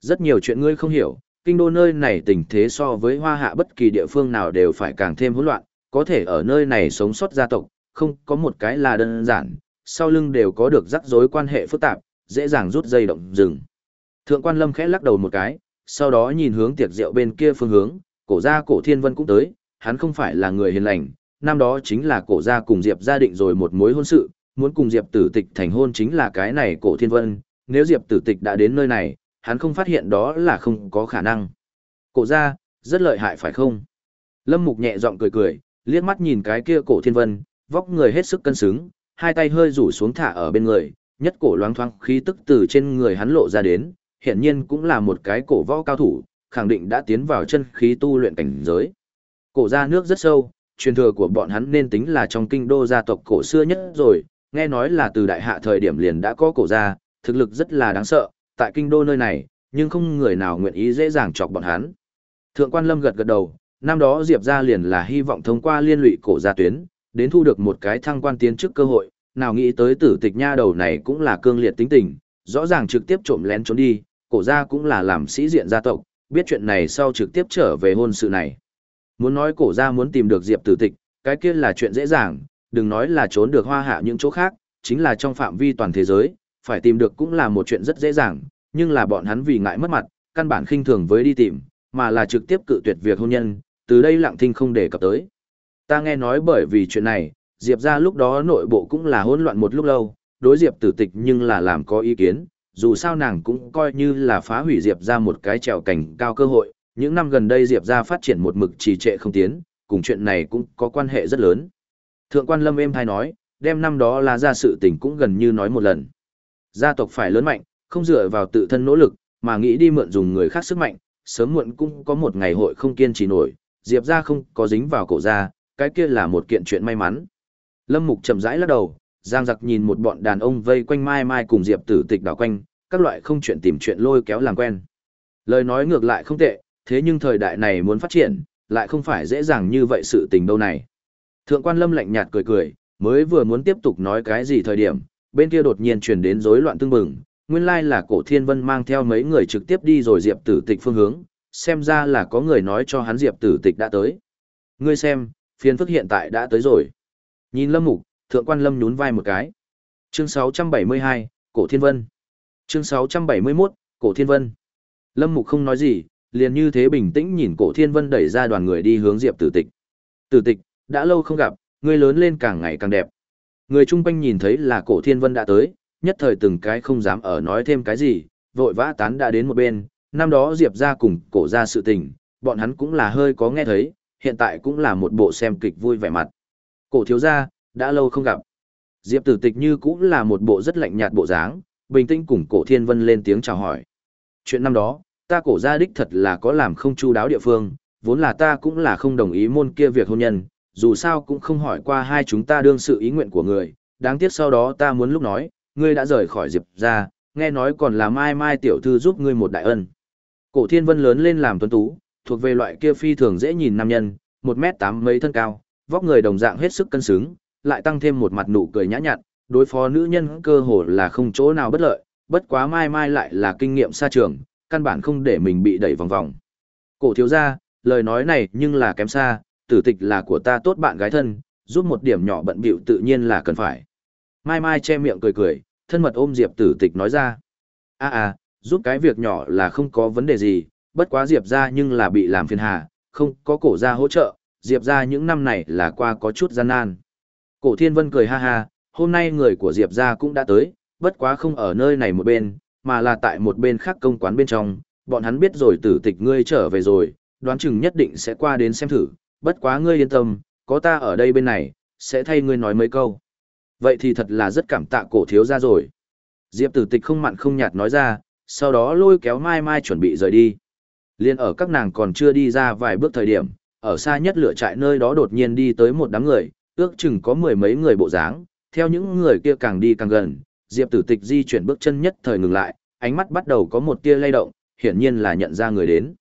Speaker 1: Rất nhiều chuyện ngươi không hiểu, kinh đô nơi này tình thế so với hoa hạ bất kỳ địa phương nào đều phải càng thêm hỗn loạn, có thể ở nơi này sống sót gia tộc, không có một cái là đơn giản, sau lưng đều có được rắc rối quan hệ phức tạp, dễ dàng rút dây động rừng. Thượng quan Lâm khẽ lắc đầu một cái, sau đó nhìn hướng tiệc rượu bên kia phương hướng, cổ gia cổ thiên vân cũng tới, hắn không phải là người hiền lành, năm đó chính là cổ gia cùng Diệp gia định rồi một mối hôn sự, muốn cùng Diệp tử tịch thành hôn chính là cái này cổ thiên vân, nếu Diệp tử tịch đã đến nơi này, hắn không phát hiện đó là không có khả năng. Cổ gia, rất lợi hại phải không? Lâm Mục nhẹ giọng cười cười, liếc mắt nhìn cái kia cổ thiên vân, vóc người hết sức cân xứng, hai tay hơi rủ xuống thả ở bên người, nhất cổ loáng thoáng khí tức từ trên người hắn lộ ra đến, hiện nhiên cũng là một cái cổ võ cao thủ, khẳng định đã tiến vào chân khí tu luyện cảnh giới. Cổ gia nước rất sâu, truyền thừa của bọn hắn nên tính là trong kinh đô gia tộc cổ xưa nhất rồi, nghe nói là từ đại hạ thời điểm liền đã có cổ gia, thực lực rất là đáng sợ, tại kinh đô nơi này, nhưng không người nào nguyện ý dễ dàng chọc bọn hắn. Thượng quan Lâm gật gật đầu, năm đó Diệp gia liền là hy vọng thông qua liên lụy cổ gia tuyến, đến thu được một cái thăng quan tiến chức cơ hội, nào nghĩ tới tử tịch nha đầu này cũng là cương liệt tính tình, rõ ràng trực tiếp trộm lén trốn đi, cổ gia cũng là làm sĩ diện gia tộc, biết chuyện này sau trực tiếp trở về hôn sự này. Muốn nói cổ gia muốn tìm được Diệp tử tịch, cái kia là chuyện dễ dàng, đừng nói là trốn được hoa hạ những chỗ khác, chính là trong phạm vi toàn thế giới, phải tìm được cũng là một chuyện rất dễ dàng, nhưng là bọn hắn vì ngại mất mặt, căn bản khinh thường với đi tìm, mà là trực tiếp cự tuyệt việc hôn nhân, từ đây lặng thinh không để cập tới. Ta nghe nói bởi vì chuyện này, Diệp ra lúc đó nội bộ cũng là hỗn loạn một lúc lâu, đối Diệp tử tịch nhưng là làm có ý kiến, dù sao nàng cũng coi như là phá hủy Diệp ra một cái trèo cảnh cao cơ hội, những năm gần đây Diệp ra phát triển một mực trì trệ không tiến, cùng chuyện này cũng có quan hệ rất lớn. Thượng quan Lâm êm thay nói, đem năm đó là ra sự tình cũng gần như nói một lần. Gia tộc phải lớn mạnh, không dựa vào tự thân nỗ lực, mà nghĩ đi mượn dùng người khác sức mạnh, sớm muộn cũng có một ngày hội không kiên trì nổi, Diệp ra không có dính vào cổ ra, cái kia là một kiện chuyện may mắn. Lâm Mục chậm rãi lắc đầu, Giang Giặc nhìn một bọn đàn ông vây quanh Mai Mai cùng Diệp Tử Tịch đảo quanh, các loại không chuyện tìm chuyện lôi kéo làm quen. Lời nói ngược lại không tệ, thế nhưng thời đại này muốn phát triển, lại không phải dễ dàng như vậy sự tình đâu này. Thượng quan Lâm lạnh nhạt cười cười, mới vừa muốn tiếp tục nói cái gì thời điểm, bên kia đột nhiên truyền đến rối loạn tương bừng, nguyên lai là Cổ Thiên Vân mang theo mấy người trực tiếp đi rồi Diệp Tử Tịch phương hướng, xem ra là có người nói cho hắn Diệp Tử Tịch đã tới. Ngươi xem, phiên phức hiện tại đã tới rồi. Nhìn Lâm Mục, Thượng quan Lâm nhún vai một cái. Chương 672, Cổ Thiên Vân. Chương 671, Cổ Thiên Vân. Lâm Mục không nói gì, liền như thế bình tĩnh nhìn Cổ Thiên Vân đẩy ra đoàn người đi hướng Diệp Tử Tịch. Tử Tịch, đã lâu không gặp, ngươi lớn lên càng ngày càng đẹp. Người chung quanh nhìn thấy là Cổ Thiên Vân đã tới, nhất thời từng cái không dám ở nói thêm cái gì, vội vã tán đã đến một bên, năm đó Diệp ra cùng cổ ra sự tình, bọn hắn cũng là hơi có nghe thấy, hiện tại cũng là một bộ xem kịch vui vẻ mặt. Cổ thiếu gia, đã lâu không gặp. Diệp tử tịch như cũng là một bộ rất lạnh nhạt bộ dáng, bình tĩnh cùng cổ thiên vân lên tiếng chào hỏi. Chuyện năm đó, ta cổ gia đích thật là có làm không chu đáo địa phương, vốn là ta cũng là không đồng ý môn kia việc hôn nhân, dù sao cũng không hỏi qua hai chúng ta đương sự ý nguyện của người, đáng tiếc sau đó ta muốn lúc nói, ngươi đã rời khỏi Diệp gia, nghe nói còn là mai mai tiểu thư giúp ngươi một đại ân. Cổ thiên vân lớn lên làm tuấn tú, thuộc về loại kia phi thường dễ nhìn nam nhân, một mét tám mấy thân cao, vóc người đồng dạng hết sức cân xứng, lại tăng thêm một mặt nụ cười nhã nhặn, đối phó nữ nhân cơ hồ là không chỗ nào bất lợi, bất quá mai mai lại là kinh nghiệm xa trường, căn bản không để mình bị đẩy vòng vòng. Cổ thiếu gia, lời nói này nhưng là kém xa, tử tịch là của ta tốt bạn gái thân, giúp một điểm nhỏ bận bịu tự nhiên là cần phải. Mai mai che miệng cười cười, thân mật ôm Diệp tử tịch nói ra. a a giúp cái việc nhỏ là không có vấn đề gì, bất quá Diệp ra nhưng là bị làm phiền hà, không có cổ ra hỗ trợ, Diệp ra những năm này là qua có chút gian nan. Cổ Thiên Vân cười ha ha, hôm nay người của Diệp ra cũng đã tới, bất quá không ở nơi này một bên, mà là tại một bên khác công quán bên trong, bọn hắn biết rồi tử tịch ngươi trở về rồi, đoán chừng nhất định sẽ qua đến xem thử, bất quá ngươi yên tâm, có ta ở đây bên này, sẽ thay ngươi nói mấy câu. Vậy thì thật là rất cảm tạ cổ thiếu gia rồi. Diệp tử tịch không mặn không nhạt nói ra, sau đó lôi kéo Mai Mai chuẩn bị rời đi. Liên ở các nàng còn chưa đi ra vài bước thời điểm, ở xa nhất lửa trại nơi đó đột nhiên đi tới một đám người, ước chừng có mười mấy người bộ dáng, theo những người kia càng đi càng gần, Diệp Tử Tịch di chuyển bước chân nhất thời ngừng lại, ánh mắt bắt đầu có một tia lay động, hiển nhiên là nhận ra người đến.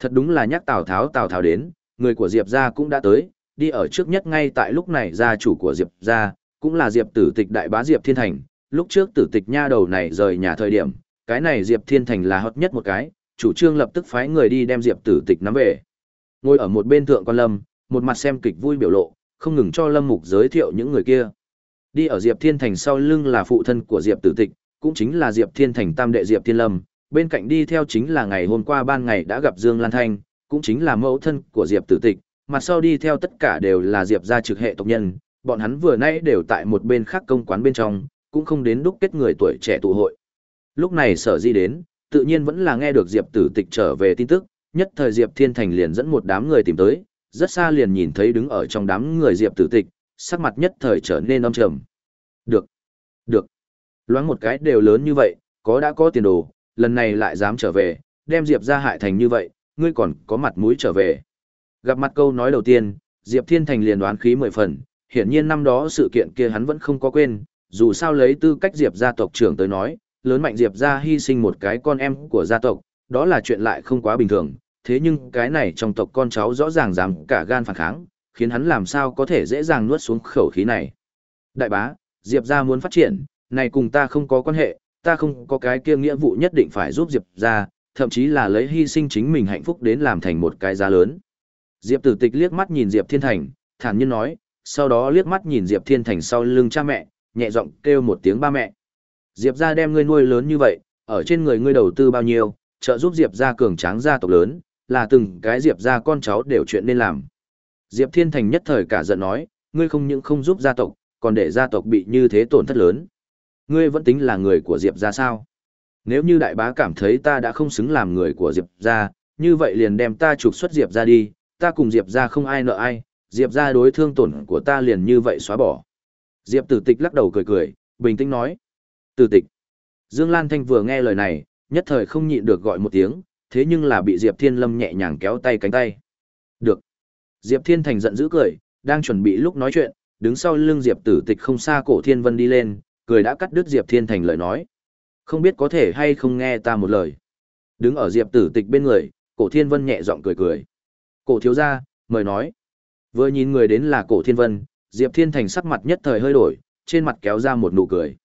Speaker 1: Thật đúng là nhắc Tào Tháo Tào Tháo đến, người của Diệp gia cũng đã tới, đi ở trước nhất ngay tại lúc này gia chủ của Diệp gia, cũng là Diệp Tử Tịch đại bá Diệp Thiên Thành, lúc trước Tử Tịch nha đầu này rời nhà thời điểm, cái này Diệp Thiên Thành là hot nhất một cái, chủ trương lập tức phái người đi đem Diệp Tử Tịch nắm về. Ngồi ở một bên thượng quan Lâm, một mặt xem kịch vui biểu lộ, không ngừng cho Lâm Mục giới thiệu những người kia. Đi ở Diệp Thiên Thành sau lưng là phụ thân của Diệp Tử Tịch, cũng chính là Diệp Thiên Thành tam đệ Diệp Thiên Lâm, bên cạnh đi theo chính là ngày hôm qua ban ngày đã gặp Dương Lan Thanh, cũng chính là mẫu thân của Diệp Tử Tịch, mặt sau đi theo tất cả đều là Diệp gia trực hệ tộc nhân, bọn hắn vừa nãy đều tại một bên khác công quán bên trong, cũng không đến đúc kết người tuổi trẻ tụ hội. Lúc này sở di đến, tự nhiên vẫn là nghe được Diệp Tử Tịch trở về tin tức, nhất thời Diệp Thiên Thành liền dẫn một đám người tìm tới, rất xa liền nhìn thấy đứng ở trong đám người Diệp Tử Tịch, sắc mặt nhất thời trở nên âm trầm. Được, được, loáng một cái đều lớn như vậy, có đã có tiền đồ, lần này lại dám trở về, đem Diệp ra hại thành như vậy, ngươi còn có mặt mũi trở về. Gặp mặt câu nói đầu tiên, Diệp Thiên Thành liền đoán khí mười phần, hiển nhiên năm đó sự kiện kia hắn vẫn không có quên, dù sao lấy tư cách Diệp gia tộc trưởng tới nói, lớn mạnh Diệp gia hy sinh một cái con em của gia tộc, đó là chuyện lại không quá bình thường, thế nhưng cái này trong tộc con cháu rõ ràng dám cả gan phản kháng, khiến hắn làm sao có thể dễ dàng nuốt xuống khẩu khí này. Đại bá, Diệp gia muốn phát triển, này cùng ta không có quan hệ, ta không có cái kia nghĩa vụ nhất định phải giúp Diệp gia, thậm chí là lấy hy sinh chính mình hạnh phúc đến làm thành một cái giá lớn. Diệp Tử Tịch liếc mắt nhìn Diệp Thiên Thành, thản nhiên nói, sau đó liếc mắt nhìn Diệp Thiên Thành sau lưng cha mẹ, nhẹ giọng kêu một tiếng ba mẹ. Diệp gia đem ngươi nuôi lớn như vậy, ở trên người ngươi đầu tư bao nhiêu, trợ giúp Diệp gia cường tráng gia tộc lớn, là từng cái Diệp gia con cháu đều chuyện nên làm. Diệp Thiên Thành nhất thời cả giận nói, ngươi không những không giúp gia tộc, còn để gia tộc bị như thế tổn thất lớn. Ngươi vẫn tính là người của Diệp gia sao? Nếu như đại bá cảm thấy ta đã không xứng làm người của Diệp gia, như vậy liền đem ta trục xuất Diệp gia đi, ta cùng Diệp gia không ai nợ ai, Diệp gia đối thương tổn của ta liền như vậy xóa bỏ. Diệp Tử Tịch lắc đầu cười cười, bình tĩnh nói: "Tử Tịch." Dương Lan Thanh vừa nghe lời này, nhất thời không nhịn được gọi một tiếng, thế nhưng là bị Diệp Thiên Lâm nhẹ nhàng kéo tay cánh tay. Diệp Thiên Thành giận dữ cười, đang chuẩn bị lúc nói chuyện, đứng sau lưng Diệp Tử Tịch không xa Cổ Thiên Vân đi lên, cười đã cắt đứt Diệp Thiên Thành lời nói. "Không biết có thể hay không nghe ta một lời." Đứng ở Diệp Tử Tịch bên người, Cổ Thiên Vân nhẹ giọng cười cười. "Cổ thiếu gia, mời nói." Vừa nhìn người đến là Cổ Thiên Vân, Diệp Thiên Thành sắc mặt nhất thời hơi đổi, trên mặt kéo ra một nụ cười.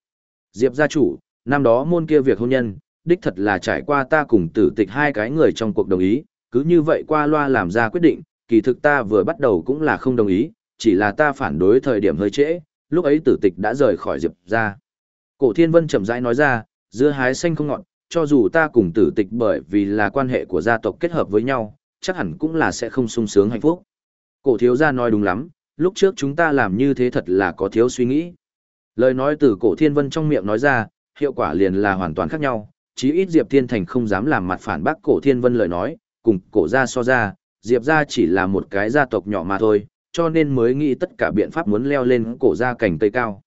Speaker 1: Diệp gia chủ, năm đó môn kia việc hôn nhân, đích thật là trải qua ta cùng tử tịch hai cái người trong cuộc đồng ý, cứ như vậy qua loa làm ra quyết định, kỳ thực ta vừa bắt đầu cũng là không đồng ý, chỉ là ta phản đối thời điểm hơi trễ, lúc ấy tử tịch đã rời khỏi Diệp gia. Cổ Thiên Vân chậm rãi nói ra, dưa hái xanh không ngọt, cho dù ta cùng tử tịch bởi vì là quan hệ của gia tộc kết hợp với nhau, chắc hẳn cũng là sẽ không sung sướng hạnh phúc. Cổ thiếu gia nói đúng lắm, lúc trước chúng ta làm như thế thật là có thiếu suy nghĩ. Lời nói từ cổ thiên vân trong miệng nói ra, hiệu quả liền là hoàn toàn khác nhau, chí ít Diệp Thiên Thành không dám làm mặt phản bác cổ thiên vân lời nói, cùng cổ gia so ra, Diệp gia chỉ là một cái gia tộc nhỏ mà thôi, cho nên mới nghĩ tất cả biện pháp muốn leo lên cổ gia cảnh tây cao.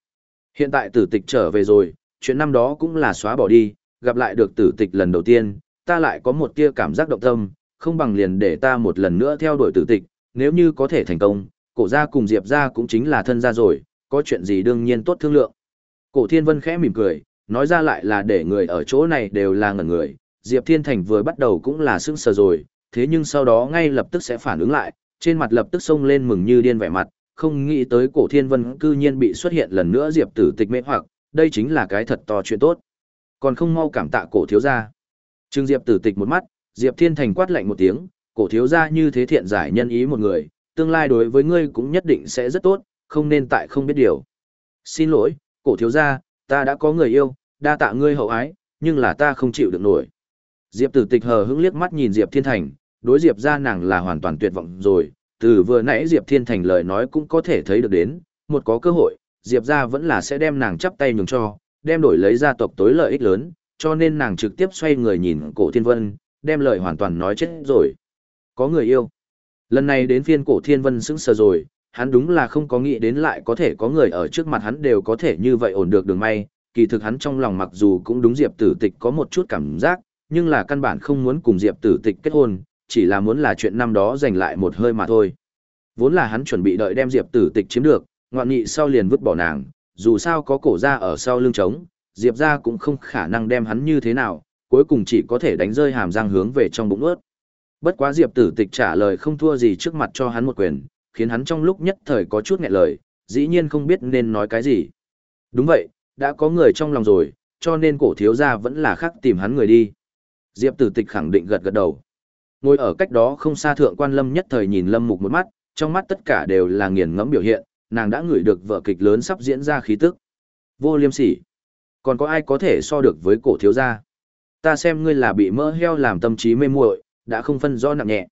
Speaker 1: Hiện tại tử tịch trở về rồi, chuyện năm đó cũng là xóa bỏ đi, gặp lại được tử tịch lần đầu tiên, ta lại có một tia cảm giác động tâm, không bằng liền để ta một lần nữa theo đuổi tử tịch, nếu như có thể thành công, cổ gia cùng Diệp gia cũng chính là thân gia rồi, có chuyện gì đương nhiên tốt thương lượng. Cổ Thiên Vân khẽ mỉm cười, nói ra lại là để người ở chỗ này đều là ngẩn người, Diệp Thiên Thành vừa bắt đầu cũng là sững sờ rồi, thế nhưng sau đó ngay lập tức sẽ phản ứng lại, trên mặt lập tức xông lên mừng như điên vẻ mặt, không nghĩ tới Cổ Thiên Vân cư nhiên bị xuất hiện lần nữa Diệp Tử Tịch mê hoặc, đây chính là cái thật to chuyện tốt. Còn không mau cảm tạ cổ thiếu gia. Trương Diệp Tử Tịch một mắt, Diệp Thiên Thành quát lạnh một tiếng, cổ thiếu gia như thế thiện giải nhân ý một người, tương lai đối với ngươi cũng nhất định sẽ rất tốt, không nên tại không biết điều. Xin lỗi, cổ thiếu gia, ta đã có người yêu, đa tạ ngươi hậu ái, nhưng là ta không chịu được nổi. Diệp tử tịch hờ hững liếc mắt nhìn Diệp Thiên Thành, đối Diệp ra nàng là hoàn toàn tuyệt vọng rồi, từ vừa nãy Diệp Thiên Thành lời nói cũng có thể thấy được đến, một có cơ hội, Diệp ra vẫn là sẽ đem nàng chắp tay nhường cho, đem đổi lấy gia tộc tối lợi ích lớn, cho nên nàng trực tiếp xoay người nhìn cổ thiên vân, đem lời hoàn toàn nói chết rồi. Có người yêu. Lần này đến phiên cổ thiên vân sững sờ rồi, Hắn đúng là không có nghĩ đến lại có thể có người ở trước mặt hắn đều có thể như vậy ổn được đường may, kỳ thực hắn trong lòng mặc dù cũng đúng Diệp Tử Tịch có một chút cảm giác, nhưng là căn bản không muốn cùng Diệp Tử Tịch kết hôn, chỉ là muốn là chuyện năm đó giành lại một hơi mà thôi. Vốn là hắn chuẩn bị đợi đem Diệp Tử Tịch chiếm được, ngoạn nghị sau liền vứt bỏ nàng, dù sao có cổ ra ở sau lưng trống, Diệp ra cũng không khả năng đem hắn như thế nào, cuối cùng chỉ có thể đánh rơi hàm răng hướng về trong bụng ướt. Bất quá Diệp Tử Tịch trả lời không thua gì trước mặt cho hắn một quyền, khiến hắn trong lúc nhất thời có chút nghẹn lời, dĩ nhiên không biết nên nói cái gì. Đúng vậy, đã có người trong lòng rồi, cho nên cổ thiếu gia vẫn là khác tìm hắn người đi. Diệp Tử Tịch khẳng định gật gật đầu. Ngồi ở cách đó không xa thượng quan Lâm nhất thời nhìn Lâm Mục một mắt, trong mắt tất cả đều là nghiền ngẫm biểu hiện, nàng đã ngửi được vở kịch lớn sắp diễn ra khí tức. Vô liêm sỉ. Còn có ai có thể so được với cổ thiếu gia? Ta xem ngươi là bị mỡ heo làm tâm trí mê muội, đã không phân rõ nặng nhẹ.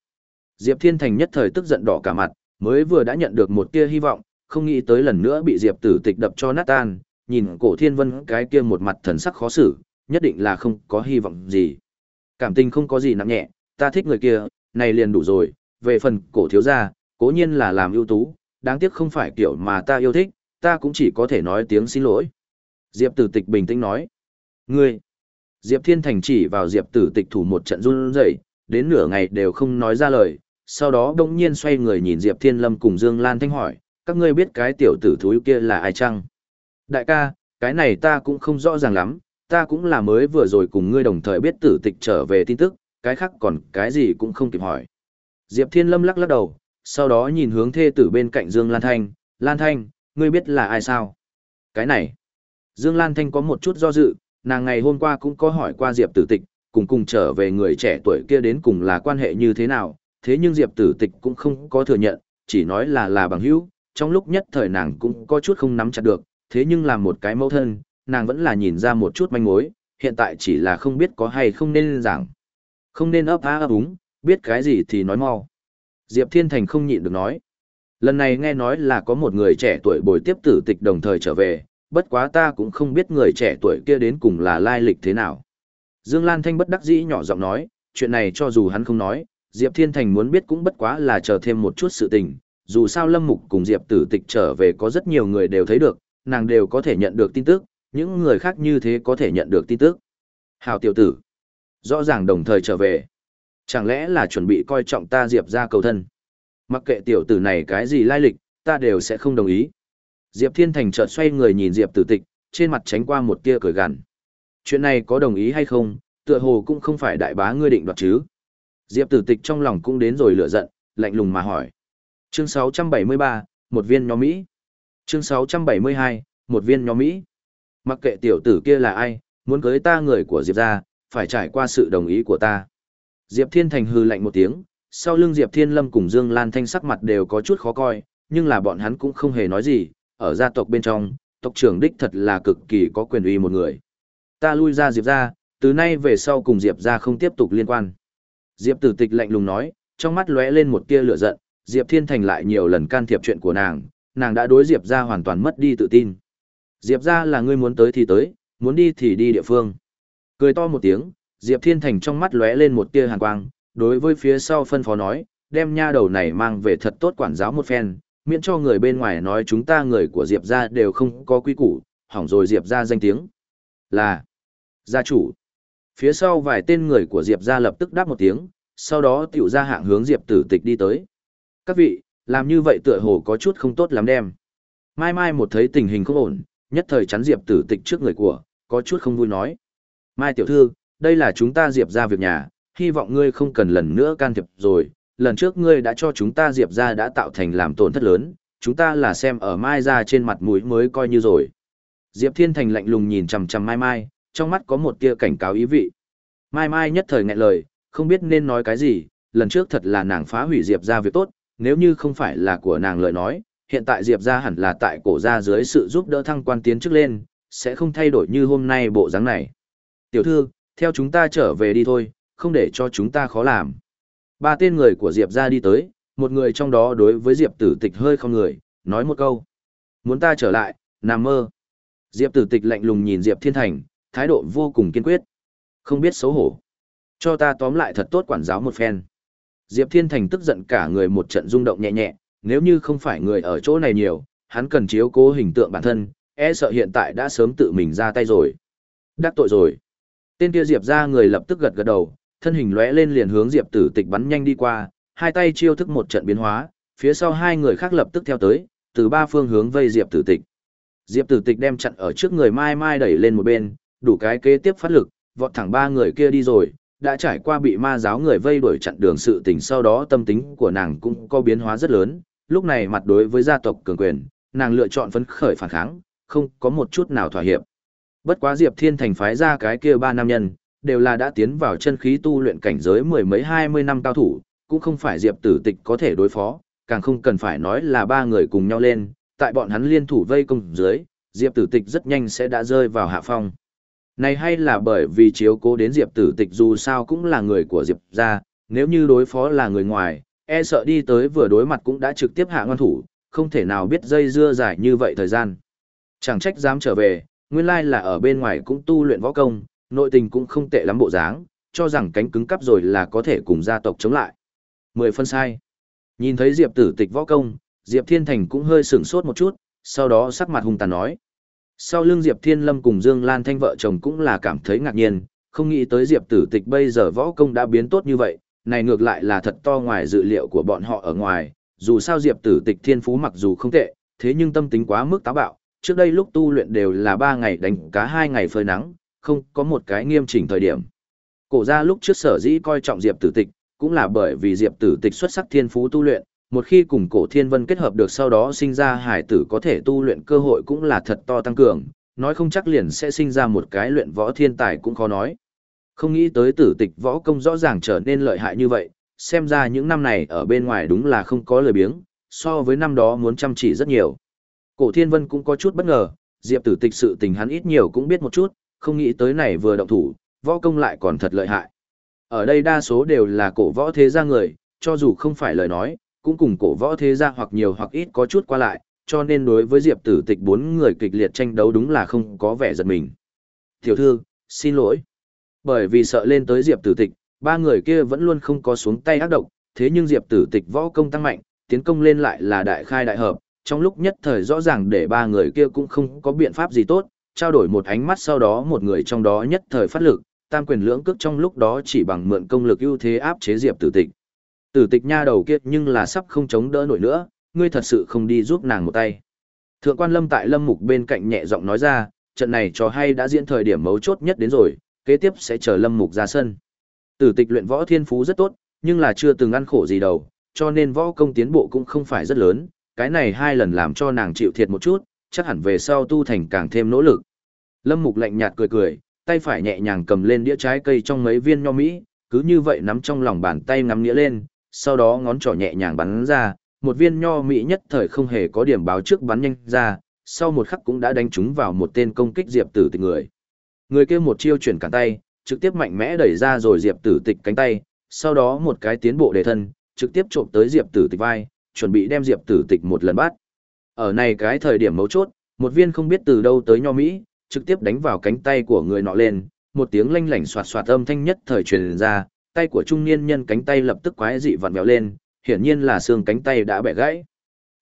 Speaker 1: Diệp Thiên Thành nhất thời tức giận đỏ cả mặt, mới vừa đã nhận được một tia hy vọng, không nghĩ tới lần nữa bị Diệp Tử Tịch đập cho nát tan, nhìn cổ thiên vân cái kia một mặt thần sắc khó xử, nhất định là không có hy vọng gì. Cảm tình không có gì nặng nhẹ, ta thích người kia, này liền đủ rồi, về phần cổ thiếu gia, cố nhiên là làm ưu tú, đáng tiếc không phải kiểu mà ta yêu thích, ta cũng chỉ có thể nói tiếng xin lỗi. Diệp Tử Tịch bình tĩnh nói. Ngươi! Diệp Thiên Thành chỉ vào Diệp Tử Tịch thủ một trận run rẩy, đến nửa ngày đều không nói ra lời, sau đó đông nhiên xoay người nhìn Diệp Thiên Lâm cùng Dương Lan Thanh hỏi, các ngươi biết cái tiểu tử thúi kia là ai chăng? Đại ca, cái này ta cũng không rõ ràng lắm, ta cũng là mới vừa rồi cùng ngươi đồng thời biết tử tịch trở về tin tức, cái khác còn cái gì cũng không kịp hỏi. Diệp Thiên Lâm lắc lắc đầu, sau đó nhìn hướng thê tử bên cạnh Dương Lan Thanh, Lan Thanh, ngươi biết là ai sao? Cái này, Dương Lan Thanh có một chút do dự, nàng ngày hôm qua cũng có hỏi qua Diệp tử tịch, cùng cùng trở về người trẻ tuổi kia đến cùng là quan hệ như thế nào, thế nhưng Diệp tử tịch cũng không có thừa nhận, chỉ nói là là bằng hữu, trong lúc nhất thời nàng cũng có chút không nắm chặt được, thế nhưng làm một cái mẫu thân, nàng vẫn là nhìn ra một chút manh mối, hiện tại chỉ là không biết có hay không nên giảng. Không nên ấp á ấp úng, biết cái gì thì nói mau. Diệp Thiên Thành không nhịn được nói. Lần này nghe nói là có một người trẻ tuổi bồi tiếp tử tịch đồng thời trở về, bất quá ta cũng không biết người trẻ tuổi kia đến cùng là lai lịch thế nào. Dương Lan Thanh bất đắc dĩ nhỏ giọng nói, chuyện này cho dù hắn không nói, Diệp Thiên Thành muốn biết cũng bất quá là chờ thêm một chút sự tình, dù sao Lâm Mục cùng Diệp Tử Tịch trở về có rất nhiều người đều thấy được, nàng đều có thể nhận được tin tức, những người khác như thế có thể nhận được tin tức. Hào tiểu tử, rõ ràng đồng thời trở về. Chẳng lẽ là chuẩn bị coi trọng ta Diệp ra cầu thân? Mặc kệ tiểu tử này cái gì lai lịch, ta đều sẽ không đồng ý. Diệp Thiên Thành chợt xoay người nhìn Diệp Tử Tịch, trên mặt tránh qua một tia cười gằn. Chuyện này có đồng ý hay không, tựa hồ cũng không phải đại bá ngươi định đoạt chứ. Diệp Tử Tịch trong lòng cũng đến rồi lửa giận, lạnh lùng mà hỏi. Chương 673, một viên nhóm Mỹ. Chương 672, một viên nhóm Mỹ. Mặc kệ tiểu tử kia là ai, muốn cưới ta người của Diệp ra, phải trải qua sự đồng ý của ta. Diệp Thiên Thành hư lạnh một tiếng, sau lưng Diệp Thiên Lâm cùng Dương Lan Thanh sắc mặt đều có chút khó coi, nhưng là bọn hắn cũng không hề nói gì, ở gia tộc bên trong, tộc trưởng đích thật là cực kỳ có quyền uy một người. Ta lui ra Diệp ra, từ nay về sau cùng Diệp ra không tiếp tục liên quan. Diệp Tử Tịch lạnh lùng nói, trong mắt lóe lên một tia lửa giận, Diệp Thiên Thành lại nhiều lần can thiệp chuyện của nàng, nàng đã đối Diệp ra hoàn toàn mất đi tự tin. Diệp ra là ngươi muốn tới thì tới, muốn đi thì đi địa phương. Cười to một tiếng, Diệp Thiên Thành trong mắt lóe lên một tia hàn quang, đối với phía sau phân phó nói, đem nha đầu này mang về thật tốt quản giáo một phen, miễn cho người bên ngoài nói chúng ta người của Diệp ra đều không có quy củ, hỏng rồi Diệp ra danh tiếng. Là gia chủ. Phía sau vài tên người của Diệp ra lập tức đáp một tiếng, sau đó tiểu ra hạng hướng Diệp tử tịch đi tới. Các vị, làm như vậy tựa hồ có chút không tốt lắm đem. Mai Mai một thấy tình hình không ổn, nhất thời chắn Diệp tử tịch trước người của, có chút không vui nói. Mai tiểu thư, đây là chúng ta Diệp ra việc nhà, hy vọng ngươi không cần lần nữa can thiệp rồi, lần trước ngươi đã cho chúng ta Diệp ra đã tạo thành làm tổn thất lớn, chúng ta là xem ở Mai ra trên mặt mũi mới coi như rồi. Diệp Thiên Thành lạnh lùng nhìn chằm chằm Mai Mai, trong mắt có một tia cảnh cáo ý vị. Mai Mai nhất thời nghẹn lời, không biết nên nói cái gì, lần trước thật là nàng phá hủy Diệp ra việc tốt, nếu như không phải là của nàng lời nói, hiện tại Diệp ra hẳn là tại cổ ra dưới sự giúp đỡ thăng quan tiến chức lên, sẽ không thay đổi như hôm nay bộ dáng này. Tiểu thư, theo chúng ta trở về đi thôi, không để cho chúng ta khó làm. Ba tên người của Diệp ra đi tới, một người trong đó đối với Diệp tử tịch hơi không người, nói một câu. Muốn ta trở lại, nằm mơ. Diệp tử tịch lạnh lùng nhìn Diệp Thiên Thành, thái độ vô cùng kiên quyết. Không biết xấu hổ. Cho ta tóm lại thật tốt quản giáo một phen. Diệp Thiên Thành tức giận cả người một trận rung động nhẹ nhẹ, nếu như không phải người ở chỗ này nhiều, hắn cần chiếu cố hình tượng bản thân, e sợ hiện tại đã sớm tự mình ra tay rồi. Đắc tội rồi. Tên kia Diệp ra người lập tức gật gật đầu, thân hình lóe lên liền hướng Diệp Tử Tịch bắn nhanh đi qua, hai tay chiêu thức một trận biến hóa, phía sau hai người khác lập tức theo tới, từ ba phương hướng vây Diệp Tử Tịch. Diệp Tử Tịch đem chặn ở trước người Mai Mai đẩy lên một bên, đủ cái kế tiếp phát lực, vọt thẳng ba người kia đi rồi, đã trải qua bị ma giáo người vây đuổi chặn đường sự tình sau đó tâm tính của nàng cũng có biến hóa rất lớn, lúc này mặt đối với gia tộc cường quyền, nàng lựa chọn phấn khởi phản kháng, không có một chút nào thỏa hiệp. Bất quá Diệp Thiên Thành phái ra cái kia ba nam nhân, đều là đã tiến vào chân khí tu luyện cảnh giới mười mấy hai mươi năm cao thủ, cũng không phải Diệp Tử Tịch có thể đối phó, càng không cần phải nói là ba người cùng nhau lên, tại bọn hắn liên thủ vây công dưới, Diệp Tử Tịch rất nhanh sẽ đã rơi vào hạ phong. Này hay là bởi vì chiếu cố đến Diệp Tử Tịch dù sao cũng là người của Diệp gia, nếu như đối phó là người ngoài, e sợ đi tới vừa đối mặt cũng đã trực tiếp hạ ngon thủ, không thể nào biết dây dưa dài như vậy thời gian. Chẳng trách dám trở về, nguyên lai là ở bên ngoài cũng tu luyện võ công, nội tình cũng không tệ lắm bộ dáng, cho rằng cánh cứng cắp rồi là có thể cùng gia tộc chống lại. Mười phân sai. Nhìn thấy Diệp Tử Tịch võ công, Diệp Thiên Thành cũng hơi sửng sốt một chút, sau đó sắc mặt hung tàn nói. Sau lưng Diệp Thiên Lâm cùng Dương Lan Thanh vợ chồng cũng là cảm thấy ngạc nhiên, không nghĩ tới Diệp Tử Tịch bây giờ võ công đã biến tốt như vậy, này ngược lại là thật to ngoài dự liệu của bọn họ ở ngoài, dù sao Diệp Tử Tịch thiên phú mặc dù không tệ, thế nhưng tâm tính quá mức táo bạo, trước đây lúc tu luyện đều là 3 ngày đánh cá 2 ngày phơi nắng, không có một cái nghiêm chỉnh thời điểm. Cổ gia lúc trước sở dĩ coi trọng Diệp Tử Tịch, cũng là bởi vì Diệp Tử Tịch xuất sắc thiên phú tu luyện, một khi cùng Cổ Thiên Vân kết hợp được sau đó sinh ra hải tử có thể tu luyện cơ hội cũng là thật to tăng cường, nói không chắc liền sẽ sinh ra một cái luyện võ thiên tài cũng khó nói. Không nghĩ tới Tử Tịch võ công rõ ràng trở nên lợi hại như vậy, xem ra những năm này ở bên ngoài đúng là không có lời biếng, so với năm đó muốn chăm chỉ rất nhiều. Cổ Thiên Vân cũng có chút bất ngờ, Diệp Tử Tịch sự tình hắn ít nhiều cũng biết một chút, không nghĩ tới này vừa động thủ, võ công lại còn thật lợi hại. Ở đây đa số đều là cổ võ thế gia người, cho dù không phải lời nói, cũng cùng cổ võ thế gia hoặc nhiều hoặc ít có chút qua lại, cho nên đối với Diệp Tử Tịch bốn người kịch liệt tranh đấu đúng là không có vẻ giật mình. Tiểu thư, xin lỗi. Bởi vì sợ lên tới Diệp Tử Tịch, ba người kia vẫn luôn không có xuống tay ác độc, thế nhưng Diệp Tử Tịch võ công tăng mạnh, tiến công lên lại là đại khai đại hợp, trong lúc nhất thời rõ ràng để ba người kia cũng không có biện pháp gì tốt, trao đổi một ánh mắt sau đó một người trong đó nhất thời phát lực, tam quyền lưỡng cước trong lúc đó chỉ bằng mượn công lực ưu thế áp chế Diệp Tử Tịch. Tử Tịch nha đầu kiệt nhưng là sắp không chống đỡ nổi nữa, ngươi thật sự không đi giúp nàng một tay. Thượng quan Lâm tại Lâm Mục bên cạnh nhẹ giọng nói ra, trận này trò hay đã diễn thời điểm mấu chốt nhất đến rồi, kế tiếp sẽ chờ Lâm Mục ra sân. Tử Tịch luyện võ thiên phú rất tốt, nhưng là chưa từng ăn khổ gì đâu, cho nên võ công tiến bộ cũng không phải rất lớn, cái này hai lần làm cho nàng chịu thiệt một chút, chắc hẳn về sau tu thành càng thêm nỗ lực. Lâm Mục lạnh nhạt cười cười, tay phải nhẹ nhàng cầm lên đĩa trái cây trong mấy viên nho mỹ, cứ như vậy nắm trong lòng bàn tay ngắm nghĩa lên, sau đó ngón trỏ nhẹ nhàng bắn ra, một viên nho mỹ nhất thời không hề có điểm báo trước bắn nhanh ra, sau một khắc cũng đã đánh trúng vào một tên công kích Diệp Tử Tịch người. Người kia một chiêu chuyển cả tay, trực tiếp mạnh mẽ đẩy ra rồi Diệp Tử Tịch cánh tay, sau đó một cái tiến bộ đề thân, trực tiếp trộm tới Diệp Tử Tịch vai, chuẩn bị đem Diệp Tử Tịch một lần bắt. Ở này cái thời điểm mấu chốt, một viên không biết từ đâu tới nho mỹ, trực tiếp đánh vào cánh tay của người nọ lên, một tiếng lanh lảnh xoạt xoạt âm thanh nhất thời truyền ra, tay của trung niên nhân cánh tay lập tức quái dị vặn vẹo lên, hiển nhiên là xương cánh tay đã bẻ gãy.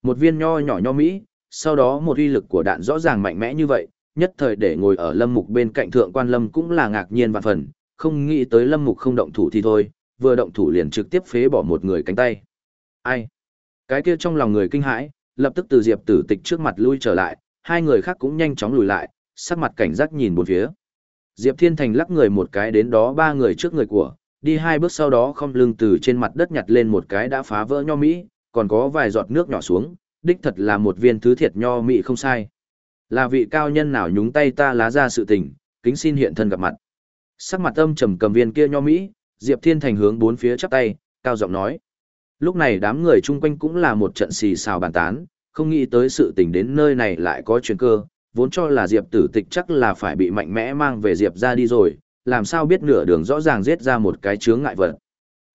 Speaker 1: Một viên nho nhỏ nho mỹ, sau đó một uy lực của đạn rõ ràng mạnh mẽ như vậy, nhất thời để ngồi ở lâm mục bên cạnh thượng quan lâm cũng là ngạc nhiên và phần, không nghĩ tới lâm mục không động thủ thì thôi, vừa động thủ liền trực tiếp phế bỏ một người cánh tay. Ai? Cái kia trong lòng người kinh hãi, lập tức từ Diệp Tử Tịch trước mặt lui trở lại, hai người khác cũng nhanh chóng lùi lại, sắc mặt cảnh giác nhìn bốn phía. Diệp Thiên Thành lắc người một cái đến đó ba người trước người của, đi hai bước sau đó không lưng từ trên mặt đất nhặt lên một cái đã phá vỡ nho mỹ, còn có vài giọt nước nhỏ xuống, đích thật là một viên thứ thiệt nho mỹ không sai. Là vị cao nhân nào nhúng tay ta lá ra sự tình, kính xin hiện thân gặp mặt. Sắc mặt âm trầm cầm viên kia nho mỹ, Diệp Thiên Thành hướng bốn phía chắp tay, cao giọng nói. Lúc này đám người chung quanh cũng là một trận xì xào bàn tán, không nghĩ tới sự tình đến nơi này lại có chuyện cơ, vốn cho là Diệp tử tịch chắc là phải bị mạnh mẽ mang về Diệp ra đi rồi, làm sao biết nửa đường rõ ràng giết ra một cái chướng ngại vật.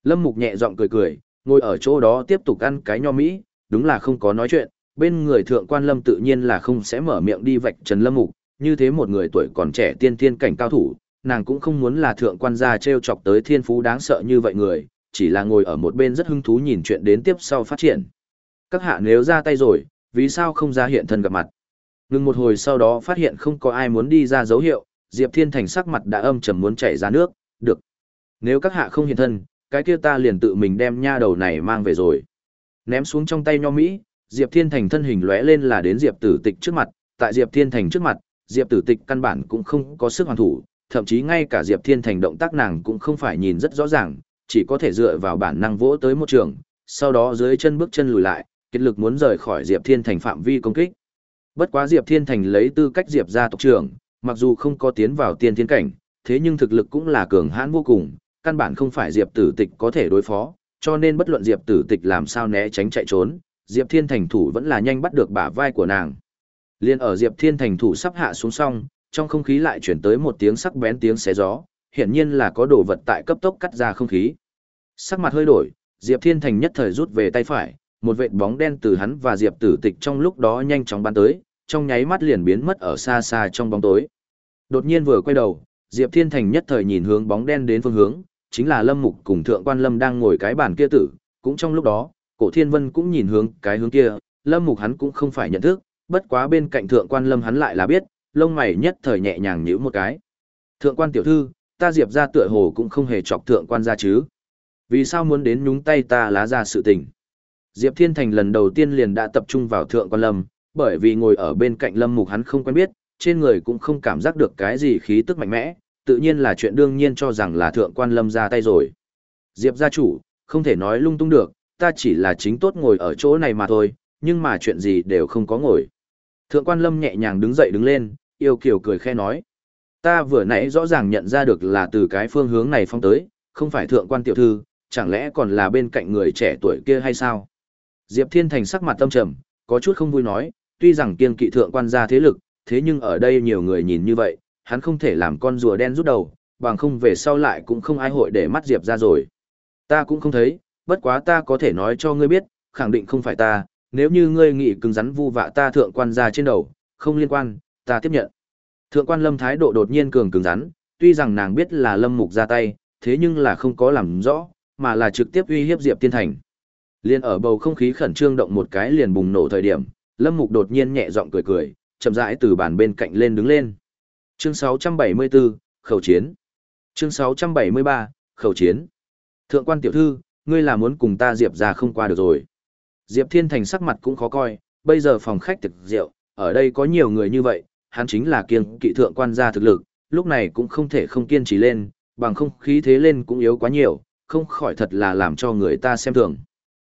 Speaker 1: Lâm Mục nhẹ giọng cười cười, ngồi ở chỗ đó tiếp tục ăn cái nho mỹ, đúng là không có nói chuyện, bên người thượng quan Lâm tự nhiên là không sẽ mở miệng đi vạch trần Lâm Mục, như thế một người tuổi còn trẻ tiên tiên cảnh cao thủ, nàng cũng không muốn là thượng quan gia treo chọc tới thiên phú đáng sợ như vậy người, chỉ là ngồi ở một bên rất hứng thú nhìn chuyện đến tiếp sau phát triển. Các hạ nếu ra tay rồi, vì sao không ra hiện thân gặp mặt? Ngừng một hồi sau đó phát hiện không có ai muốn đi ra dấu hiệu, Diệp Thiên Thành sắc mặt đã âm trầm muốn chảy ra nước, được. Nếu các hạ không hiện thân, cái kia ta liền tự mình đem nha đầu này mang về rồi. Ném xuống trong tay nho Mỹ, Diệp Thiên Thành thân hình lóe lên là đến Diệp Tử Tịch trước mặt, tại Diệp Thiên Thành trước mặt, Diệp Tử Tịch căn bản cũng không có sức hoàn thủ, thậm chí ngay cả Diệp Thiên Thành động tác nàng cũng không phải nhìn rất rõ ràng, chỉ có thể dựa vào bản năng vỗ tới một trường, sau đó dưới chân bước chân lùi lại, kết lực muốn rời khỏi Diệp Thiên Thành phạm vi công kích. Bất quá Diệp Thiên Thành lấy tư cách Diệp gia tộc trưởng, mặc dù không có tiến vào tiên thiên cảnh, thế nhưng thực lực cũng là cường hãn vô cùng, căn bản không phải Diệp Tử Tịch có thể đối phó, cho nên bất luận Diệp Tử Tịch làm sao né tránh chạy trốn, Diệp Thiên Thành thủ vẫn là nhanh bắt được bả vai của nàng. Liên ở Diệp Thiên Thành thủ sắp hạ xuống xong, trong không khí lại chuyển tới một tiếng sắc bén tiếng xé gió, hiển nhiên là có đồ vật tại cấp tốc cắt ra không khí. Sắc mặt hơi đổi, Diệp Thiên Thành nhất thời rút về tay phải, một vệt bóng đen từ hắn và Diệp Tử Tịch trong lúc đó nhanh chóng bắn tới, trong nháy mắt liền biến mất ở xa xa trong bóng tối. Đột nhiên vừa quay đầu, Diệp Thiên Thành nhất thời nhìn hướng bóng đen đến phương hướng, chính là Lâm Mục cùng Thượng Quan Lâm đang ngồi cái bàn kia tử, cũng trong lúc đó, Cổ Thiên Vân cũng nhìn hướng cái hướng kia, Lâm Mục hắn cũng không phải nhận thức, bất quá bên cạnh Thượng Quan Lâm hắn lại là biết, lông mày nhất thời nhẹ nhàng nhíu một cái. Thượng Quan tiểu thư, ta Diệp ra tựa hồ cũng không hề chọc Thượng Quan ra chứ. Vì sao muốn đến nhúng tay ta lá ra sự tình? Diệp Thiên Thành lần đầu tiên liền đã tập trung vào Thượng Quan Lâm, bởi vì ngồi ở bên cạnh Lâm Mục hắn không quen biết, trên người cũng không cảm giác được cái gì khí tức mạnh mẽ, tự nhiên là chuyện đương nhiên cho rằng là Thượng Quan Lâm ra tay rồi. Diệp gia chủ, không thể nói lung tung được, ta chỉ là chính tốt ngồi ở chỗ này mà thôi, nhưng mà chuyện gì đều không có ngồi. Thượng quan lâm nhẹ nhàng đứng dậy đứng lên, yêu kiều cười khe nói. Ta vừa nãy rõ ràng nhận ra được là từ cái phương hướng này phong tới, không phải thượng quan tiểu thư, chẳng lẽ còn là bên cạnh người trẻ tuổi kia hay sao? Diệp Thiên Thành sắc mặt tâm trầm, có chút không vui nói, tuy rằng kiên kỵ thượng quan gia thế lực, thế nhưng ở đây nhiều người nhìn như vậy, hắn không thể làm con rùa đen rút đầu, bằng không về sau lại cũng không ai hội để mắt Diệp ra rồi. Ta cũng không thấy, bất quá ta có thể nói cho ngươi biết, khẳng định không phải ta, nếu như ngươi nghĩ cứng rắn vu vạ ta thượng quan gia trên đầu, không liên quan, ta tiếp nhận. Thượng quan lâm thái độ đột nhiên cường cứng rắn, tuy rằng nàng biết là lâm mục ra tay, thế nhưng là không có làm rõ, mà là trực tiếp uy hiếp Diệp Tiên Thành. Liên ở bầu không khí khẩn trương động một cái liền bùng nổ thời điểm, lâm mục đột nhiên nhẹ giọng cười cười, chậm rãi từ bàn bên cạnh lên đứng lên. Chương 674, khẩu chiến. Chương 673, khẩu chiến. Thượng quan tiểu thư, ngươi là muốn cùng ta Diệp ra không qua được rồi. Diệp Thiên Thành sắc mặt cũng khó coi, bây giờ phòng khách thực rượu, ở đây có nhiều người như vậy, hắn chính là kiên kỵ thượng quan gia thực lực, lúc này cũng không thể không kiên trì lên, bằng không khí thế lên cũng yếu quá nhiều, không khỏi thật là làm cho người ta xem thường.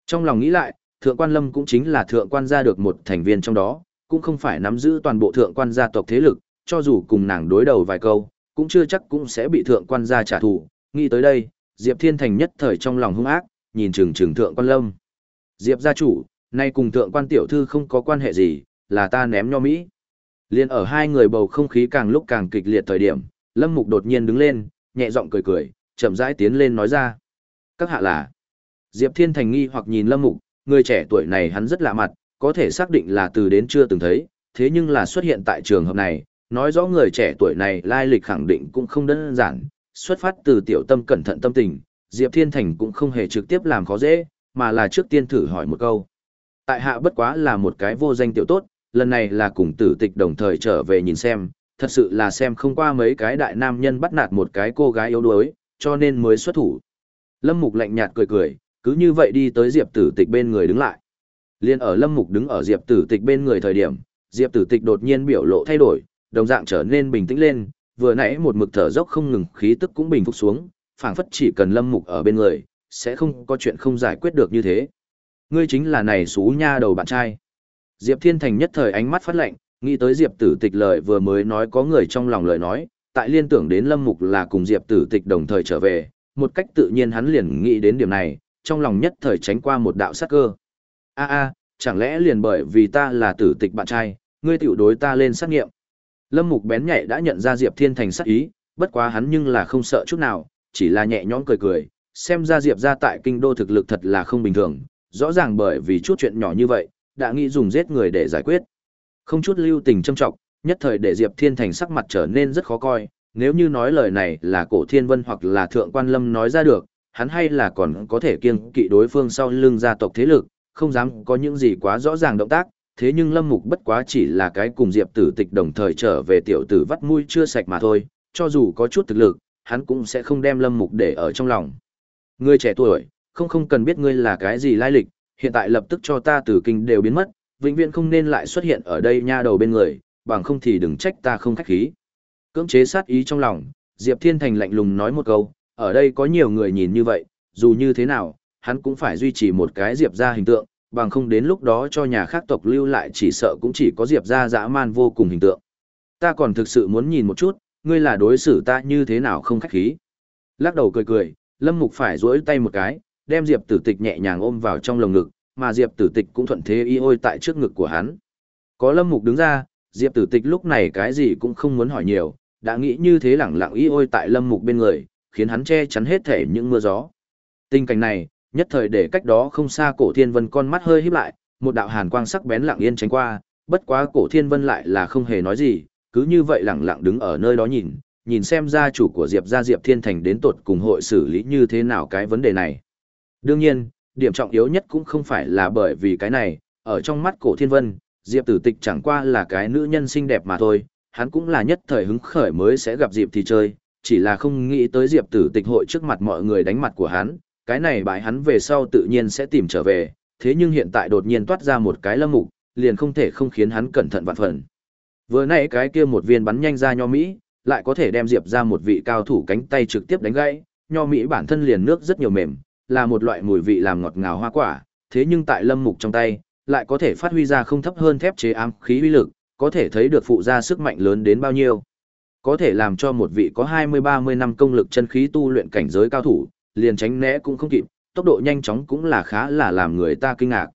Speaker 1: Trong lòng nghĩ lại, thượng quan lâm cũng chính là thượng quan gia được một thành viên trong đó, cũng không phải nắm giữ toàn bộ thượng quan gia tộc thế lực, cho dù cùng nàng đối đầu vài câu, cũng chưa chắc cũng sẽ bị thượng quan gia trả thù. Nghĩ tới đây, Diệp Thiên Thành nhất thời trong lòng hung ác, nhìn chừng chừng thượng quan lâm. Diệp gia chủ, nay cùng thượng quan tiểu thư không có quan hệ gì, là ta ném nho Mỹ. Liên ở hai người bầu không khí càng lúc càng kịch liệt thời điểm, Lâm Mục đột nhiên đứng lên, nhẹ giọng cười cười, chậm rãi tiến lên nói ra. Các hạ là. Diệp Thiên Thành nghi hoặc nhìn Lâm Mục, người trẻ tuổi này hắn rất lạ mặt, có thể xác định là từ đến chưa từng thấy, thế nhưng là xuất hiện tại trường hợp này, nói rõ người trẻ tuổi này lai lịch khẳng định cũng không đơn giản, xuất phát từ tiểu tâm cẩn thận tâm tình, Diệp Thiên Thành cũng không hề trực tiếp làm khó dễ, mà là trước tiên thử hỏi một câu. Tại hạ bất quá là một cái vô danh tiểu tốt, lần này là cùng tử tịch đồng thời trở về nhìn xem, thật sự là xem không qua mấy cái đại nam nhân bắt nạt một cái cô gái yếu đuối, cho nên mới xuất thủ. Lâm Mục lạnh nhạt cười cười, cứ như vậy đi tới Diệp Tử Tịch bên người đứng lại. Liên ở Lâm Mục đứng ở Diệp Tử Tịch bên người thời điểm, Diệp Tử Tịch đột nhiên biểu lộ thay đổi, đồng dạng trở nên bình tĩnh lên, vừa nãy một mực thở dốc không ngừng khí tức cũng bình phục xuống, phảng phất chỉ cần Lâm Mục ở bên người, sẽ không có chuyện không giải quyết được như thế. Ngươi chính là này xú nha đầu bạn trai. Diệp Thiên Thành nhất thời ánh mắt phát lạnh, nghĩ tới Diệp Tử Tịch lời vừa mới nói có người trong lòng lời nói, tại liên tưởng đến Lâm Mục là cùng Diệp Tử Tịch đồng thời trở về, một cách tự nhiên hắn liền nghĩ đến điểm này, trong lòng nhất thời tránh qua một đạo sát cơ. A a, chẳng lẽ liền bởi vì ta là Tử Tịch bạn trai, ngươi tiểu đối ta lên sát nghiệm. Lâm Mục bén nhạy đã nhận ra Diệp Thiên Thành sát ý, bất quá hắn nhưng là không sợ chút nào, chỉ là nhẹ nhõm cười cười, xem ra Diệp gia tại kinh đô thực lực thật là không bình thường, rõ ràng bởi vì chút chuyện nhỏ như vậy, đã nghĩ dùng giết người để giải quyết. Không chút lưu tình châm trọng, nhất thời để Diệp Thiên Thành sắc mặt trở nên rất khó coi, nếu như nói lời này là cổ thiên vân hoặc là thượng quan lâm nói ra được, hắn hay là còn có thể kiêng kỵ đối phương sau lưng gia tộc thế lực, không dám có những gì quá rõ ràng động tác, thế nhưng Lâm Mục bất quá chỉ là cái cùng Diệp Tử Tịch đồng thời trở về tiểu tử vắt mũi chưa sạch mà thôi, cho dù có chút thực lực, hắn cũng sẽ không đem Lâm Mục để ở trong lòng. Ngươi trẻ tuổi, không không cần biết ngươi là cái gì lai lịch, hiện tại lập tức cho ta từ kinh đều biến mất, vĩnh viễn không nên lại xuất hiện ở đây nha đầu bên người, bằng không thì đừng trách ta không khách khí. Cưỡng chế sát ý trong lòng, Diệp Thiên Thành lạnh lùng nói một câu, ở đây có nhiều người nhìn như vậy, dù như thế nào, hắn cũng phải duy trì một cái Diệp ra hình tượng, bằng không đến lúc đó cho nhà khác tộc lưu lại chỉ sợ cũng chỉ có Diệp ra dã man vô cùng hình tượng. Ta còn thực sự muốn nhìn một chút, ngươi là đối xử ta như thế nào không khách khí. Lắc đầu cười cười, Lâm Mục phải duỗi tay một cái, đem Diệp Tử Tịch nhẹ nhàng ôm vào trong lồng ngực, mà Diệp Tử Tịch cũng thuận thế y ôi tại trước ngực của hắn. Có Lâm Mục đứng ra, Diệp Tử Tịch lúc này cái gì cũng không muốn hỏi nhiều, đã nghĩ như thế lẳng lặng y ôi tại Lâm Mục bên người, khiến hắn che chắn hết thể những mưa gió. Tình cảnh này, nhất thời để cách đó không xa cổ thiên vân con mắt hơi híp lại, một đạo hàn quang sắc bén lặng yên tránh qua, bất quá cổ thiên vân lại là không hề nói gì, cứ như vậy lẳng lặng đứng ở nơi đó nhìn, nhìn xem gia chủ của Diệp gia Diệp Thiên Thành đến tột cùng hội xử lý như thế nào cái vấn đề này. Đương nhiên, điểm trọng yếu nhất cũng không phải là bởi vì cái này, ở trong mắt cổ thiên vân, Diệp tử tịch chẳng qua là cái nữ nhân xinh đẹp mà thôi, hắn cũng là nhất thời hứng khởi mới sẽ gặp Diệp thì chơi, chỉ là không nghĩ tới Diệp tử tịch hội trước mặt mọi người đánh mặt của hắn, cái này bãi hắn về sau tự nhiên sẽ tìm trở về, thế nhưng hiện tại đột nhiên toát ra một cái lâm mục, liền không thể không khiến hắn cẩn thận vạn phần. Vừa nãy cái kia một viên bắn nhanh ra nho Mỹ, lại có thể đem Diệp ra một vị cao thủ cánh tay trực tiếp đánh gãy, nho Mỹ bản thân liền nước rất nhiều mềm, là một loại mùi vị làm ngọt ngào hoa quả, thế nhưng tại lâm mục trong tay, lại có thể phát huy ra không thấp hơn thép chế ám khí uy lực, có thể thấy được phụ ra sức mạnh lớn đến bao nhiêu. Có thể làm cho một vị có 20-30 năm công lực chân khí tu luyện cảnh giới cao thủ, liền tránh né cũng không kịp, tốc độ nhanh chóng cũng là khá là làm người ta kinh ngạc.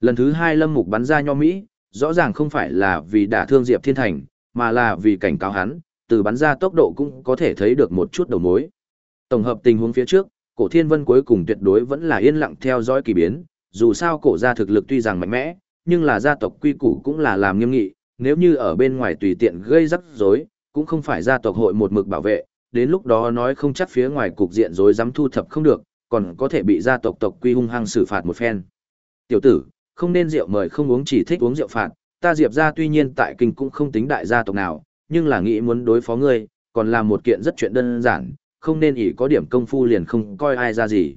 Speaker 1: Lần thứ hai lâm mục bắn ra nho Mỹ, rõ ràng không phải là vì đả thương Diệp Thiên Thành, mà là vì cảnh cáo hắn, từ bắn ra tốc độ cũng có thể thấy được một chút đầu mối. Tổng hợp tình huống phía trước, cổ thiên vân cuối cùng tuyệt đối vẫn là yên lặng theo dõi kỳ biến, dù sao cổ gia thực lực tuy rằng mạnh mẽ, nhưng là gia tộc quy củ cũng là làm nghiêm nghị, nếu như ở bên ngoài tùy tiện gây rắc rối, cũng không phải gia tộc hội một mực bảo vệ, đến lúc đó nói không chắc phía ngoài cục diện rối dám thu thập không được, còn có thể bị gia tộc tộc quy hung hăng xử phạt một phen. Tiểu tử, không nên rượu mời không uống chỉ thích uống rượu phạt, ta Diệp gia tuy nhiên tại kinh cũng không tính đại gia tộc nào, nhưng là nghĩ muốn đối phó ngươi, còn là một kiện rất chuyện đơn giản, không nên ỷ có điểm công phu liền không coi ai ra gì.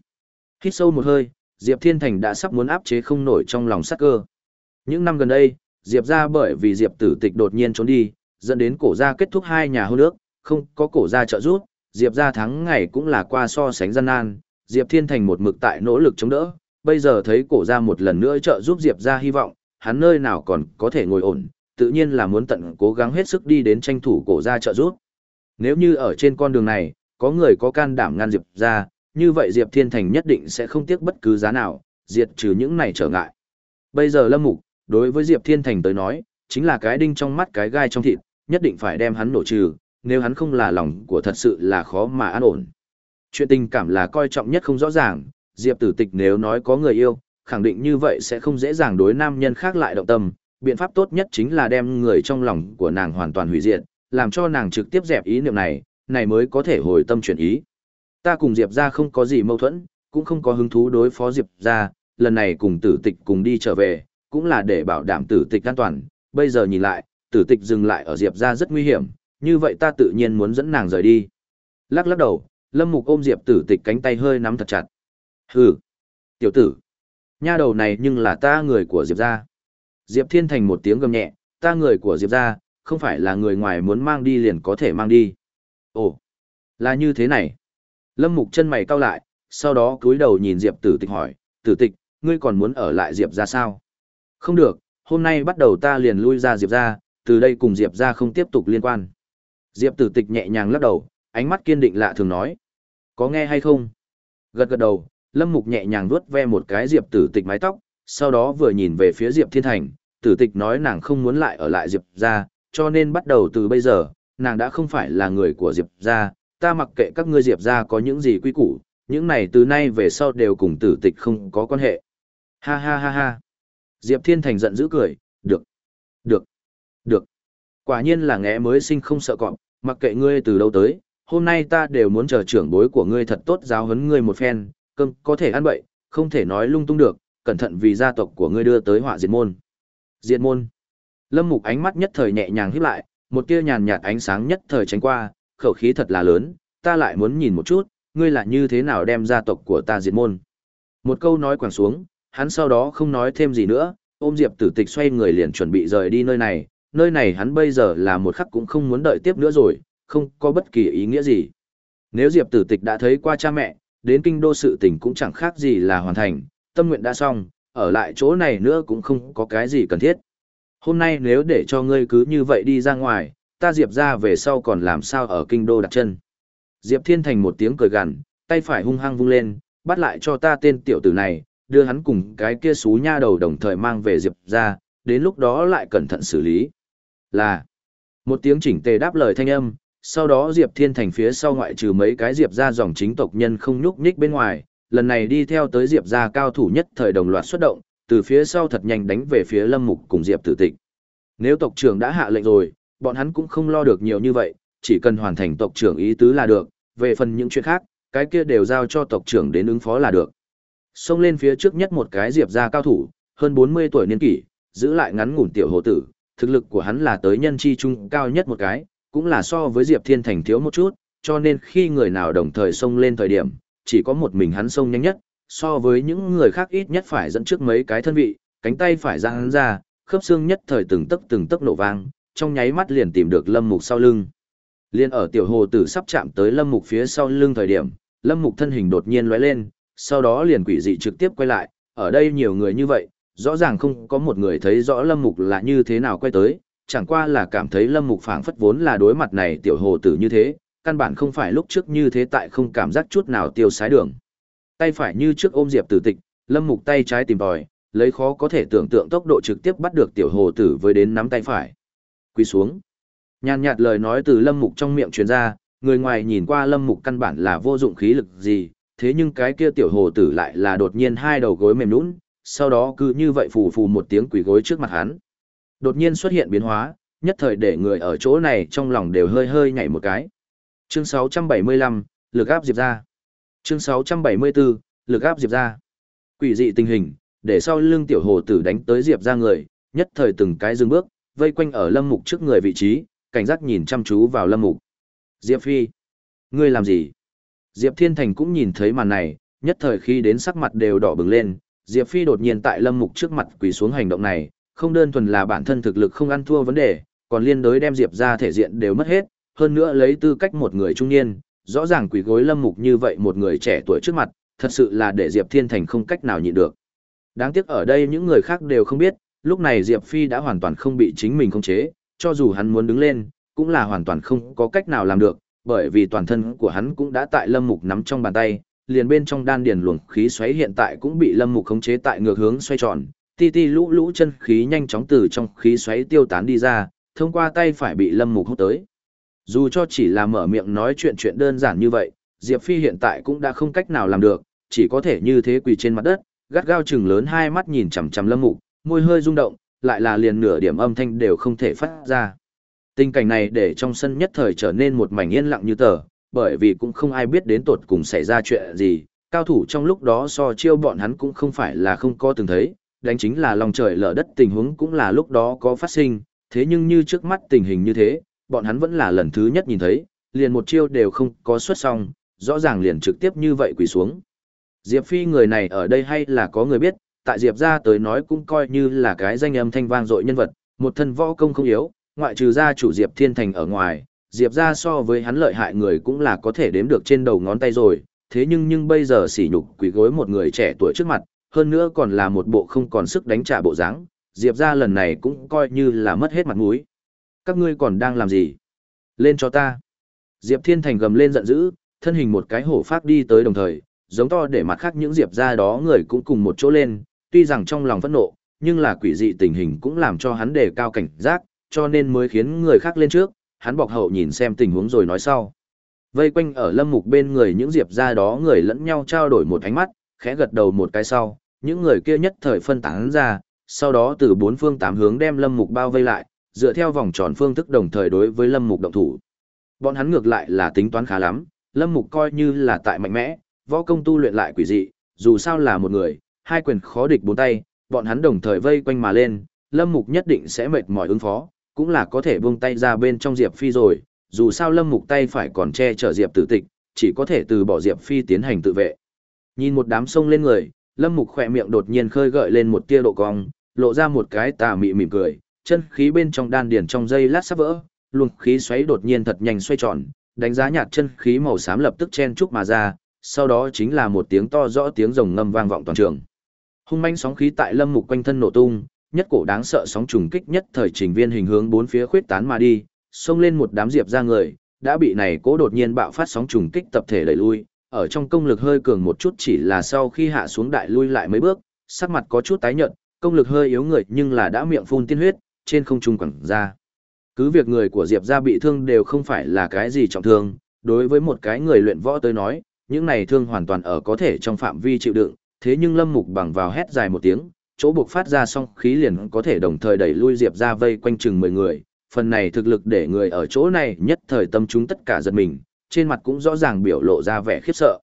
Speaker 1: Hít sâu một hơi, Diệp Thiên Thành đã sắp muốn áp chế không nổi trong lòng sắc cơ. Những năm gần đây, Diệp gia bởi vì Diệp tử tịch đột nhiên trốn đi, dẫn đến cổ gia kết thúc hai nhà hôn nước, không có cổ gia trợ giúp, Diệp gia thắng ngày cũng là qua so sánh gian nan, Diệp Thiên Thành một mực tại nỗ lực chống đỡ, bây giờ thấy cổ gia một lần nữa trợ giúp Diệp gia hy vọng, hắn nơi nào còn có thể ngồi ổn, tự nhiên là muốn tận cố gắng hết sức đi đến tranh thủ cổ gia trợ giúp. Nếu như ở trên con đường này, có người có can đảm ngăn Diệp ra như vậy Diệp Thiên Thành nhất định sẽ không tiếc bất cứ giá nào, diệt trừ những này trở ngại. Bây giờ Lâm Mục, đối với Diệp Thiên Thành tới nói, chính là cái đinh trong mắt cái gai trong thịt, nhất định phải đem hắn nổ trừ, nếu hắn không là lòng của thật sự là khó mà an ổn. Chuyện tình cảm là coi trọng nhất không rõ ràng, Diệp Tử Tịch nếu nói có người yêu, khẳng định như vậy sẽ không dễ dàng đối nam nhân khác lại động tâm, biện pháp tốt nhất chính là đem người trong lòng của nàng hoàn toàn hủy diệt, làm cho nàng trực tiếp dẹp ý niệm này, này mới có thể hồi tâm chuyển ý. Ta cùng Diệp ra không có gì mâu thuẫn, cũng không có hứng thú đối phó Diệp ra, lần này cùng tử tịch cùng đi trở về, cũng là để bảo đảm tử tịch an toàn, bây giờ nhìn lại, tử tịch dừng lại ở Diệp ra rất nguy hiểm, như vậy ta tự nhiên muốn dẫn nàng rời đi. Lắc lắc đầu, Lâm Mục ôm Diệp tử tịch cánh tay hơi nắm thật chặt. Hừ, tiểu tử, nha đầu này nhưng là ta người của Diệp ra. Diệp Thiên Thành một tiếng gầm nhẹ, ta người của Diệp ra, không phải là người ngoài muốn mang đi liền có thể mang đi. Ồ, là như thế này. Lâm Mục chân mày cau lại, sau đó cúi đầu nhìn Diệp Tử Tịch hỏi, Tử Tịch, ngươi còn muốn ở lại Diệp ra sao? Không được, hôm nay bắt đầu ta liền lui ra Diệp ra, từ đây cùng Diệp ra không tiếp tục liên quan. Diệp Tử Tịch nhẹ nhàng lắc đầu, ánh mắt kiên định lạ thường nói. Có nghe hay không? Gật gật đầu, Lâm Mục nhẹ nhàng vuốt ve một cái Diệp Tử Tịch mái tóc, sau đó vừa nhìn về phía Diệp Thiên Thành, Tử Tịch nói nàng không muốn lại ở lại Diệp ra, cho nên bắt đầu từ bây giờ, nàng đã không phải là người của Diệp gia, ta mặc kệ các ngươi Diệp gia có những gì quy củ, những này từ nay về sau đều cùng tử tịch không có quan hệ. Ha ha ha ha. Diệp Thiên Thành giận dữ cười, được, được, được. Quả nhiên là ngẽ mới sinh không sợ cọp, mặc kệ ngươi từ đâu tới, hôm nay ta đều muốn chờ trưởng bối của ngươi thật tốt giáo huấn ngươi một phen, cơm có thể ăn bậy, không thể nói lung tung được, cẩn thận vì gia tộc của ngươi đưa tới họa diệt môn. Diệt môn. Lâm Mục ánh mắt nhất thời nhẹ nhàng híp lại, một tia nhàn nhạt ánh sáng nhất thời tránh qua, khẩu khí thật là lớn, ta lại muốn nhìn một chút, ngươi là như thế nào đem gia tộc của ta diệt môn. Một câu nói quẳng xuống, hắn sau đó không nói thêm gì nữa, ôm Diệp Tử Tịch xoay người liền chuẩn bị rời đi nơi này, nơi này hắn bây giờ là một khắc cũng không muốn đợi tiếp nữa rồi, không có bất kỳ ý nghĩa gì. Nếu Diệp Tử Tịch đã thấy qua cha mẹ, đến kinh đô sự tình cũng chẳng khác gì là hoàn thành, tâm nguyện đã xong, ở lại chỗ này nữa cũng không có cái gì cần thiết. Hôm nay nếu để cho ngươi cứ như vậy đi ra ngoài, ta Diệp ra về sau còn làm sao ở kinh đô đặt chân. Diệp Thiên Thành một tiếng cười gằn, tay phải hung hăng vung lên, bắt lại cho ta tên tiểu tử này, đưa hắn cùng cái kia xú nha đầu đồng thời mang về Diệp ra, đến lúc đó lại cẩn thận xử lý. Là, một tiếng chỉnh tề đáp lời thanh âm, sau đó Diệp Thiên Thành phía sau ngoại trừ mấy cái Diệp ra dòng chính tộc nhân không nhúc nhích bên ngoài, lần này đi theo tới Diệp ra cao thủ nhất thời đồng loạt xuất động, từ phía sau thật nhanh đánh về phía Lâm Mục cùng Diệp Tử Tịch. Nếu tộc trưởng đã hạ lệnh rồi, bọn hắn cũng không lo được nhiều như vậy, chỉ cần hoàn thành tộc trưởng ý tứ là được, về phần những chuyện khác, cái kia đều giao cho tộc trưởng đến ứng phó là được. Xông lên phía trước nhất một cái Diệp gia cao thủ, hơn 40 tuổi niên kỷ, giữ lại ngắn ngủn tiểu hồ tử, thực lực của hắn là tới nhân chi trung cao nhất một cái, cũng là so với Diệp Thiên Thành thiếu một chút, cho nên khi người nào đồng thời xông lên thời điểm, chỉ có một mình hắn xông nhanh nhất, so với những người khác ít nhất phải dẫn trước mấy cái thân vị, cánh tay phải ra hắn ra, khớp xương nhất thời từng tấc từng tấc nổ vang, trong nháy mắt liền tìm được Lâm Mục sau lưng. Liên ở tiểu hồ tử sắp chạm tới Lâm Mục phía sau lưng thời điểm, Lâm Mục thân hình đột nhiên lóe lên, sau đó liền quỷ dị trực tiếp quay lại, ở đây nhiều người như vậy, rõ ràng không có một người thấy rõ Lâm Mục là như thế nào quay tới, chẳng qua là cảm thấy Lâm Mục phảng phất vốn là đối mặt này tiểu hồ tử như thế, căn bản không phải lúc trước như thế tại không cảm giác chút nào tiêu sái đường. Tay phải như trước ôm Diệp Tử Tịch, Lâm Mục tay trái tìm tòi, lấy khó có thể tưởng tượng tốc độ trực tiếp bắt được tiểu hồ tử với đến nắm tay phải. Quỳ xuống. Nhàn nhạt lời nói từ Lâm Mục trong miệng truyền ra, người ngoài nhìn qua Lâm Mục căn bản là vô dụng khí lực gì, thế nhưng cái kia tiểu hồ tử lại là đột nhiên hai đầu gối mềm nhũn, sau đó cứ như vậy phù phù một tiếng quỳ gối trước mặt hắn. Đột nhiên xuất hiện biến hóa, nhất thời để người ở chỗ này trong lòng đều hơi hơi nhảy một cái. Chương 675, lực áp diệp ra. Chương 674, lực áp diệp ra. Quỷ dị tình hình, để sau lưng tiểu hồ tử đánh tới diệp ra người, nhất thời từng cái dừng bước, vây quanh ở lâm mục trước người vị trí, cảnh giác nhìn chăm chú vào lâm mục. Diệp Phi, ngươi làm gì? Diệp Thiên Thành cũng nhìn thấy màn này, nhất thời khi đến sắc mặt đều đỏ bừng lên, Diệp Phi đột nhiên tại lâm mục trước mặt quỳ xuống hành động này, không đơn thuần là bản thân thực lực không ăn thua vấn đề, còn liên đối đem Diệp ra thể diện đều mất hết, hơn nữa lấy tư cách một người trung niên, rõ ràng quỷ gối lâm mục như vậy một người trẻ tuổi trước mặt, thật sự là để Diệp Thiên Thành không cách nào nhịn được. Đáng tiếc ở đây những người khác đều không biết, lúc này Diệp Phi đã hoàn toàn không bị chính mình khống chế, cho dù hắn muốn đứng lên, cũng là hoàn toàn không có cách nào làm được, bởi vì toàn thân của hắn cũng đã tại lâm mục nắm trong bàn tay, liền bên trong đan điền luồng khí xoáy hiện tại cũng bị lâm mục khống chế tại ngược hướng xoay tròn, ti ti lũ lũ chân khí nhanh chóng từ trong khí xoáy tiêu tán đi ra, thông qua tay phải bị lâm mục hút tới. Dù cho chỉ là mở miệng nói chuyện chuyện đơn giản như vậy, Diệp Phi hiện tại cũng đã không cách nào làm được, chỉ có thể như thế quỳ trên mặt đất, gắt gao chừng lớn hai mắt nhìn chằm chằm Lâm Mục, môi hơi rung động, lại là liền nửa điểm âm thanh đều không thể phát ra. Tình cảnh này để trong sân nhất thời trở nên một mảnh yên lặng như tờ, bởi vì cũng không ai biết đến tột cùng xảy ra chuyện gì, cao thủ trong lúc đó so chiêu bọn hắn cũng không phải là không có từng thấy, đánh chính là lòng trời lở đất tình huống cũng là lúc đó có phát sinh, thế nhưng như trước mắt tình hình như thế, bọn hắn vẫn là lần thứ nhất nhìn thấy, liền một chiêu đều không có xuất xong, rõ ràng liền trực tiếp như vậy quỳ xuống. Diệp Phi người này ở đây hay là có người biết, tại Diệp gia tới nói cũng coi như là cái danh âm thanh vang dội nhân vật, một thân võ công không yếu, ngoại trừ gia chủ Diệp Thiên Thành ở ngoài, Diệp gia so với hắn lợi hại người cũng là có thể đếm được trên đầu ngón tay rồi, thế nhưng nhưng bây giờ sỉ nhục quỳ gối một người trẻ tuổi trước mặt, hơn nữa còn là một bộ không còn sức đánh trả bộ dáng, Diệp gia lần này cũng coi như là mất hết mặt mũi. Các ngươi còn đang làm gì? Lên cho ta. Diệp Thiên Thành gầm lên giận dữ, thân hình một cái hổ phát đi tới đồng thời, giống to để mặt khác những Diệp ra đó người cũng cùng một chỗ lên, tuy rằng trong lòng phẫn nộ, nhưng là quỷ dị tình hình cũng làm cho hắn đề cao cảnh giác, cho nên mới khiến người khác lên trước, hắn bọc hậu nhìn xem tình huống rồi nói sau. Vây quanh ở lâm mục bên người những Diệp ra đó người lẫn nhau trao đổi một ánh mắt, khẽ gật đầu một cái sau, những người kia nhất thời phân tán ra, sau đó từ bốn phương tám hướng đem lâm mục bao vây lại, dựa theo vòng tròn phương thức đồng thời đối với lâm mục động thủ. Bọn hắn ngược lại là tính toán khá lắm, lâm mục coi như là tại mạnh mẽ, võ công tu luyện lại quỷ dị, dù sao là một người, hai quyền khó địch bốn tay, bọn hắn đồng thời vây quanh mà lên, Lâm Mục nhất định sẽ mệt mỏi ứng phó, cũng là có thể buông tay ra bên trong Diệp Phi rồi, dù sao Lâm Mục tay phải còn che chở Diệp Tử Tịch, chỉ có thể từ bỏ Diệp Phi tiến hành tự vệ. Nhìn một đám sông lên người, Lâm Mục khỏe miệng đột nhiên khơi gợi lên một tia độ cong, lộ ra một cái tà mị mỉm cười, chân khí bên trong đan điền trong dây lát sắp vỡ, luồng khí xoáy đột nhiên thật nhanh xoay tròn, đánh giá nhạt chân khí màu xám lập tức chen chúc mà ra, sau đó chính là một tiếng to rõ tiếng rồng ngâm vang vọng toàn trường. Hung manh sóng khí tại Lâm Mục quanh thân nổ tung, nhất cổ đáng sợ sóng trùng kích nhất thời trình viên hình hướng bốn phía khuyết tán mà đi, xông lên một đám diệp ra người, đã bị này cố đột nhiên bạo phát sóng trùng kích tập thể đẩy lui, ở trong công lực hơi cường một chút chỉ là sau khi hạ xuống đại lui lại mấy bước, sắc mặt có chút tái nhợt, công lực hơi yếu người nhưng là đã miệng phun tiên huyết, trên không trung quẳng ra. Cứ việc người của Diệp gia bị thương đều không phải là cái gì trọng thương, đối với một cái người luyện võ tới nói, những này thương hoàn toàn ở có thể trong phạm vi chịu đựng, thế nhưng Lâm Mục bằng vào hét dài một tiếng, chỗ buộc phát ra song khí liền có thể đồng thời đẩy lui Diệp gia vây quanh chừng 10 người, phần này thực lực để người ở chỗ này nhất thời tâm chúng tất cả giật mình, trên mặt cũng rõ ràng biểu lộ ra vẻ khiếp sợ.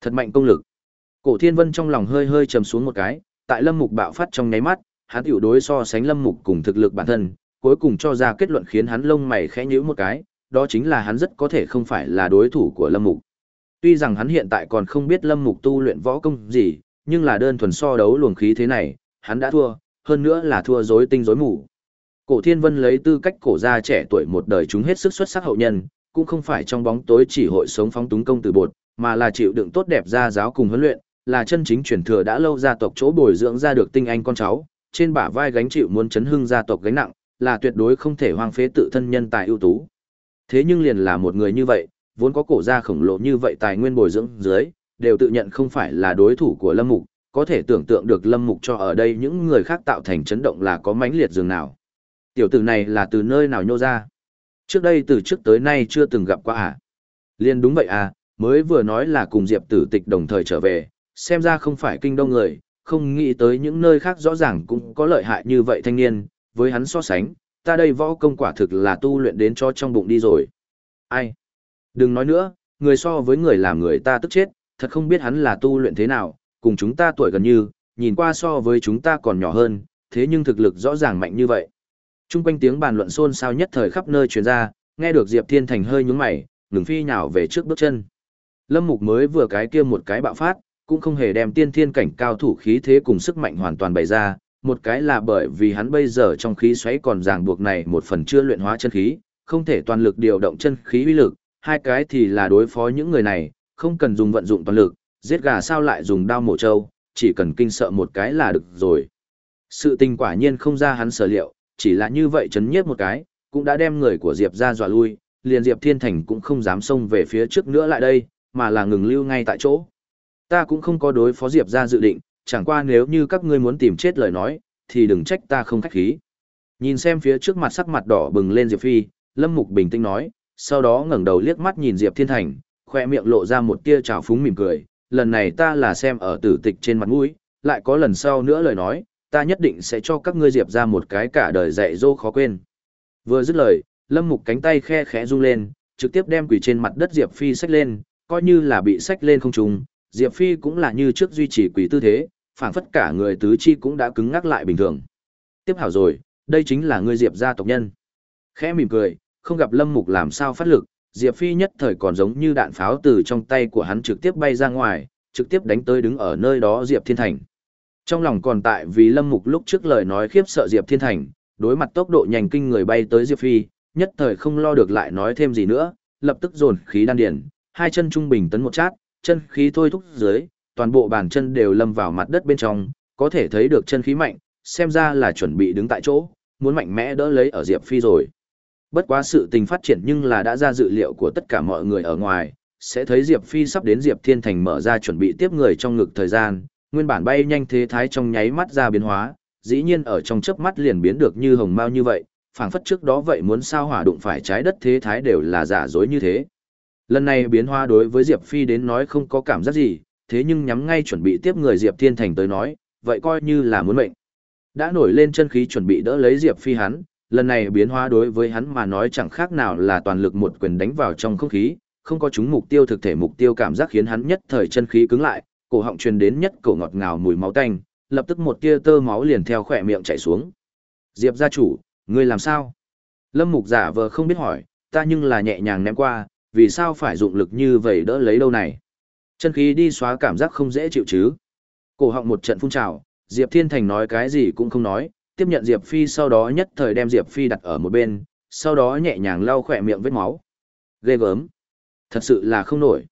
Speaker 1: Thật mạnh công lực. Cổ Thiên Vân trong lòng hơi hơi trầm xuống một cái, tại Lâm Mục bạo phát trong nháy mắt, hắn tiểu đối so sánh Lâm Mục cùng thực lực bản thân, cuối cùng cho ra kết luận khiến hắn lông mày khẽ nhíu một cái, đó chính là hắn rất có thể không phải là đối thủ của Lâm Mục. Tuy rằng hắn hiện tại còn không biết Lâm Mục tu luyện võ công gì, nhưng là đơn thuần so đấu luồng khí thế này, hắn đã thua, hơn nữa là thua rối tinh rối mù. Cổ Thiên Vân lấy tư cách cổ gia trẻ tuổi một đời chúng hết sức xuất sắc hậu nhân, cũng không phải trong bóng tối chỉ hội sống phóng túng công từ bột, mà là chịu đựng tốt đẹp gia giáo cùng huấn luyện, là chân chính truyền thừa đã lâu gia tộc chỗ bồi dưỡng ra được tinh anh con cháu, trên bả vai gánh chịu muốn chấn hưng gia tộc gánh nặng, là tuyệt đối không thể hoang phế tự thân nhân tài ưu tú. Thế nhưng liền là một người như vậy, vốn có cổ gia khổng lồ như vậy tài nguyên bồi dưỡng dưới, đều tự nhận không phải là đối thủ của Lâm Mục, có thể tưởng tượng được Lâm Mục cho ở đây những người khác tạo thành chấn động là có mãnh liệt dường nào. Tiểu tử này là từ nơi nào nhô ra? Trước đây từ trước tới nay chưa từng gặp qua à? Liên đúng vậy à, mới vừa nói là cùng Diệp tử tịch đồng thời trở về, xem ra không phải kinh đông người, không nghĩ tới những nơi khác rõ ràng cũng có lợi hại như vậy thanh niên, với hắn so sánh, ta đây võ công quả thực là tu luyện đến cho trong bụng đi rồi. Ai? Đừng nói nữa, người so với người làm người ta tức chết, thật không biết hắn là tu luyện thế nào, cùng chúng ta tuổi gần như, nhìn qua so với chúng ta còn nhỏ hơn, thế nhưng thực lực rõ ràng mạnh như vậy. Trung quanh tiếng bàn luận xôn xao nhất thời khắp nơi truyền ra, nghe được Diệp Thiên Thành hơi nhướng mày, ngừng phi nhào về trước bước chân. Lâm Mục mới vừa cái kia một cái bạo phát, cũng không hề đem tiên thiên cảnh cao thủ khí thế cùng sức mạnh hoàn toàn bày ra, một cái là bởi vì hắn bây giờ trong khí xoáy còn ràng buộc này một phần chưa luyện hóa chân khí, không thể toàn lực điều động chân khí uy lực, hai cái thì là đối phó những người này, không cần dùng vận dụng toàn lực, giết gà sao lại dùng đao mổ trâu, chỉ cần kinh sợ một cái là được rồi. Sự tình quả nhiên không ra hắn sở liệu, chỉ là như vậy chấn nhiếp một cái, cũng đã đem người của Diệp ra dọa lui, liền Diệp Thiên Thành cũng không dám xông về phía trước nữa lại đây, mà là ngừng lưu ngay tại chỗ. Ta cũng không có đối phó Diệp ra dự định, chẳng qua nếu như các ngươi muốn tìm chết lời nói, thì đừng trách ta không khách khí. Nhìn xem phía trước mặt sắc mặt đỏ bừng lên Diệp Phi, Lâm Mục bình tĩnh nói, sau đó ngẩng đầu liếc mắt nhìn Diệp Thiên Thành, khoe miệng lộ ra một tia trào phúng mỉm cười, lần này ta là xem ở tử tịch trên mặt mũi, lại có lần sau nữa lời nói, ta nhất định sẽ cho các ngươi Diệp ra một cái cả đời dạy dỗ khó quên. Vừa dứt lời, Lâm Mục cánh tay khe khẽ rung lên, trực tiếp đem quỷ trên mặt đất Diệp Phi xách lên, coi như là bị xách lên không trùng, Diệp Phi cũng là như trước duy trì quỷ tư thế, phảng phất cả người tứ chi cũng đã cứng ngắc lại bình thường. Tiếp hảo rồi, đây chính là ngươi Diệp gia tộc nhân. Khẽ mỉm cười, không gặp Lâm Mục làm sao phát lực, Diệp Phi nhất thời còn giống như đạn pháo từ trong tay của hắn trực tiếp bay ra ngoài, trực tiếp đánh tới đứng ở nơi đó Diệp Thiên Thành. Trong lòng còn tại vì Lâm Mục lúc trước lời nói khiếp sợ Diệp Thiên Thành, đối mặt tốc độ nhanh kinh người bay tới Diệp Phi, nhất thời không lo được lại nói thêm gì nữa, lập tức dồn khí đan điển, hai chân trung bình tấn một chát, chân khí thôi thúc dưới, toàn bộ bàn chân đều lâm vào mặt đất bên trong, có thể thấy được chân khí mạnh, xem ra là chuẩn bị đứng tại chỗ, muốn mạnh mẽ đỡ lấy ở Diệp Phi rồi. Bất quá sự tình phát triển nhưng là đã ra dự liệu của tất cả mọi người ở ngoài, sẽ thấy Diệp Phi sắp đến Diệp Thiên Thành mở ra chuẩn bị tiếp người trong ngực thời gian, nguyên bản bay nhanh thế thái trong nháy mắt ra biến hóa, dĩ nhiên ở trong chớp mắt liền biến được như hồng mao như vậy, phảng phất trước đó vậy muốn sao hỏa đụng phải trái đất thế thái đều là giả dối như thế. Lần này biến hóa đối với Diệp Phi đến nói không có cảm giác gì, thế nhưng nhắm ngay chuẩn bị tiếp người Diệp Thiên Thành tới nói, vậy coi như là muốn mệnh. Đã nổi lên chân khí chuẩn bị đỡ lấy Diệp Phi hắn, lần này biến hóa đối với hắn mà nói chẳng khác nào là toàn lực một quyền đánh vào trong không khí, không có chúng mục tiêu thực thể mục tiêu cảm giác khiến hắn nhất thời chân khí cứng lại, cổ họng truyền đến nhất cổ ngọt ngào mùi máu tanh, lập tức một tia tơ máu liền theo khỏe miệng chảy xuống. Diệp gia chủ, ngươi làm sao? Lâm Mục giả vờ không biết hỏi, ta nhưng là nhẹ nhàng ném qua, vì sao phải dụng lực như vậy đỡ lấy đâu này? Chân khí đi xóa cảm giác không dễ chịu chứ? Cổ họng một trận phun trào, Diệp Thiên Thành nói cái gì cũng không nói, tiếp nhận Diệp Phi sau đó nhất thời đem Diệp Phi đặt ở một bên, sau đó nhẹ nhàng lau khỏe miệng vết máu. Ghê gớm. Thật sự là không nổi.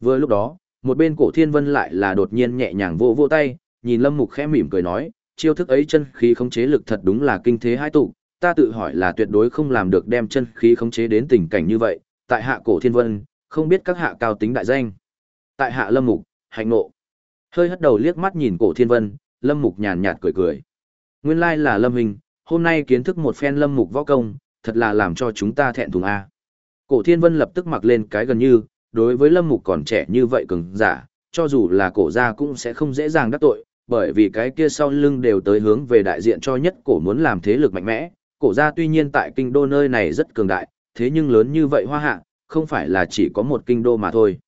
Speaker 1: Vừa lúc đó, một bên cổ thiên vân lại là đột nhiên nhẹ nhàng vô vô tay, nhìn Lâm Mục khẽ mỉm cười nói, chiêu thức ấy chân khí khống chế lực thật đúng là kinh thế hai tụ, ta tự hỏi là tuyệt đối không làm được đem chân khí khống chế đến tình cảnh như vậy, tại hạ cổ thiên vân, không biết các hạ cao tính đại danh. Tại hạ Lâm Mục, hạnh nộ. Hơi hất đầu liếc mắt nhìn cổ thiên vân, Lâm Mục nhàn nhạt cười cười. Nguyên lai là Lâm Hình, hôm nay kiến thức một phen Lâm Mục võ công, thật là làm cho chúng ta thẹn thùng a. Cổ Thiên Vân lập tức mặc lên cái gần như, đối với Lâm Mục còn trẻ như vậy cường giả, cho dù là cổ gia cũng sẽ không dễ dàng đắc tội, bởi vì cái kia sau lưng đều tới hướng về đại diện cho nhất cổ muốn làm thế lực mạnh mẽ. Cổ gia tuy nhiên tại kinh đô nơi này rất cường đại, thế nhưng lớn như vậy hoa hạ, không phải là chỉ có một kinh đô mà thôi.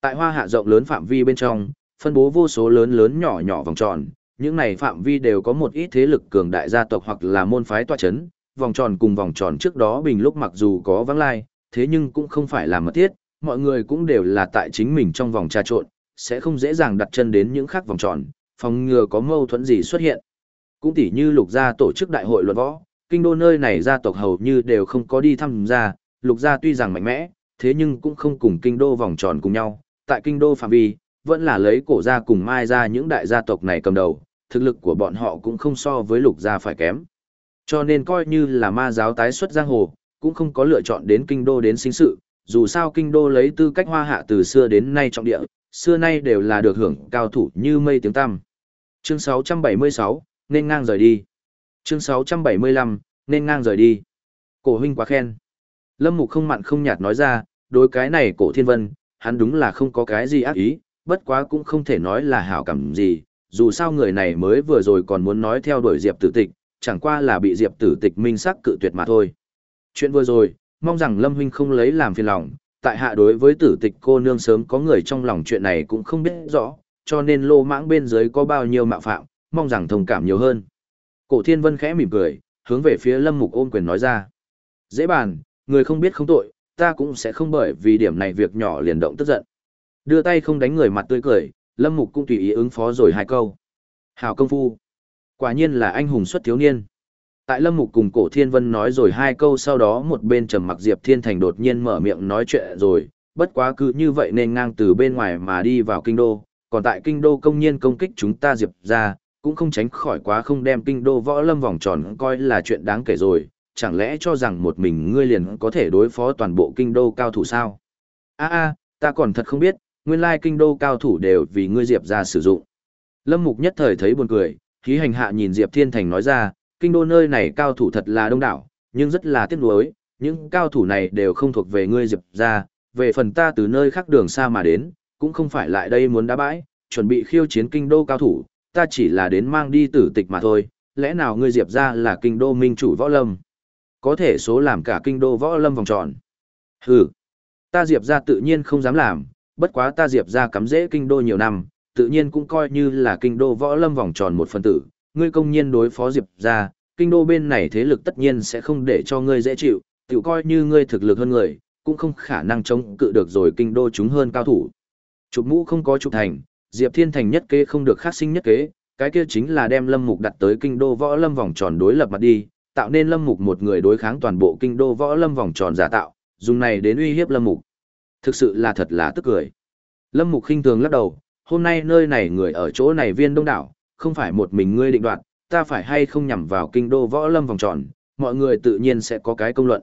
Speaker 1: Tại hoa hạ rộng lớn phạm vi bên trong, phân bố vô số lớn lớn nhỏ nhỏ vòng tròn, những này phạm vi đều có một ít thế lực cường đại gia tộc hoặc là môn phái tọa chấn, vòng tròn cùng vòng tròn trước đó bình lúc mặc dù có vắng lai, thế nhưng cũng không phải là mật thiết, mọi người cũng đều là tại chính mình trong vòng trà trộn, sẽ không dễ dàng đặt chân đến những khác vòng tròn, phòng ngừa có mâu thuẫn gì xuất hiện. Cũng tỉ như lục gia tổ chức đại hội luận võ, kinh đô nơi này gia tộc hầu như đều không có đi tham gia, lục gia tuy rằng mạnh mẽ, thế nhưng cũng không cùng kinh đô vòng tròn cùng nhau, tại kinh đô phạm vi, vẫn là lấy cổ gia cùng mai gia những đại gia tộc này cầm đầu, thực lực của bọn họ cũng không so với lục gia phải kém. Cho nên coi như là ma giáo tái xuất giang hồ, cũng không có lựa chọn đến kinh đô đến sinh sự, dù sao kinh đô lấy tư cách hoa hạ từ xưa đến nay trọng địa, xưa nay đều là được hưởng cao thủ như mây tiếng tăm. Chương 676, nên ngang rời đi. Chương 675, nên ngang rời đi. Cổ huynh quá khen. Lâm Mục không mặn không nhạt nói ra, đối cái này cổ thiên vân, hắn đúng là không có cái gì ác ý, bất quá cũng không thể nói là hảo cảm gì, dù sao người này mới vừa rồi còn muốn nói theo đuổi Diệp tử tịch, chẳng qua là bị Diệp tử tịch minh sắc cự tuyệt mà thôi. Chuyện vừa rồi, mong rằng Lâm huynh không lấy làm phiền lòng, tại hạ đối với tử tịch cô nương sớm có người trong lòng chuyện này cũng không biết rõ, cho nên lô mãng bên dưới có bao nhiêu mạo phạm, mong rằng thông cảm nhiều hơn. Cổ thiên vân khẽ mỉm cười, hướng về phía lâm mục ôm quyền nói ra. Dễ bàn, người không biết không tội, ta cũng sẽ không bởi vì điểm này việc nhỏ liền động tức giận. Đưa tay không đánh người mặt tươi cười, lâm mục cũng tùy ý ứng phó rồi hai câu. Hảo công phu. Quả nhiên là anh hùng xuất thiếu niên. Tại Lâm Mục cùng Cổ Thiên Vân nói rồi hai câu sau đó một bên trầm mặc Diệp Thiên Thành đột nhiên mở miệng nói chuyện rồi, bất quá cứ như vậy nên ngang từ bên ngoài mà đi vào kinh đô, còn tại kinh đô công nhiên công kích chúng ta Diệp ra, cũng không tránh khỏi quá không đem kinh đô võ lâm vòng tròn coi là chuyện đáng kể rồi, chẳng lẽ cho rằng một mình ngươi liền có thể đối phó toàn bộ kinh đô cao thủ sao? A a, ta còn thật không biết, nguyên lai kinh đô cao thủ đều vì ngươi Diệp ra sử dụng. Lâm Mục nhất thời thấy buồn cười, khí hành hạ nhìn Diệp Thiên Thành nói ra, kinh đô nơi này cao thủ thật là đông đảo, nhưng rất là tiếc nuối, những cao thủ này đều không thuộc về ngươi Diệp ra, về phần ta từ nơi khác đường xa mà đến, cũng không phải lại đây muốn đá bãi, chuẩn bị khiêu chiến kinh đô cao thủ, ta chỉ là đến mang đi tử tịch mà thôi, lẽ nào ngươi Diệp ra là kinh đô minh chủ võ lâm? Có thể số làm cả kinh đô võ lâm vòng tròn. Hừ, ta Diệp ra tự nhiên không dám làm, bất quá ta Diệp ra cắm dễ kinh đô nhiều năm, tự nhiên cũng coi như là kinh đô võ lâm vòng tròn một phần tử, ngươi công nhiên đối phó Diệp ra, kinh đô bên này thế lực tất nhiên sẽ không để cho ngươi dễ chịu, tự coi như ngươi thực lực hơn người, cũng không khả năng chống cự được rồi kinh đô chúng hơn cao thủ. Chụp mũ không có chụp thành, Diệp Thiên Thành nhất kế không được khác sinh nhất kế, cái kia chính là đem Lâm Mục đặt tới kinh đô võ lâm vòng tròn đối lập mặt đi, tạo nên Lâm Mục một người đối kháng toàn bộ kinh đô võ lâm vòng tròn giả tạo, dùng này đến uy hiếp Lâm Mục. Thực sự là thật là tức cười. Lâm Mục khinh thường lắc đầu, hôm nay nơi này người ở chỗ này viên đông đảo, không phải một mình ngươi định đoạt, ta phải hay không nhằm vào kinh đô võ lâm vòng tròn, mọi người tự nhiên sẽ có cái công luận.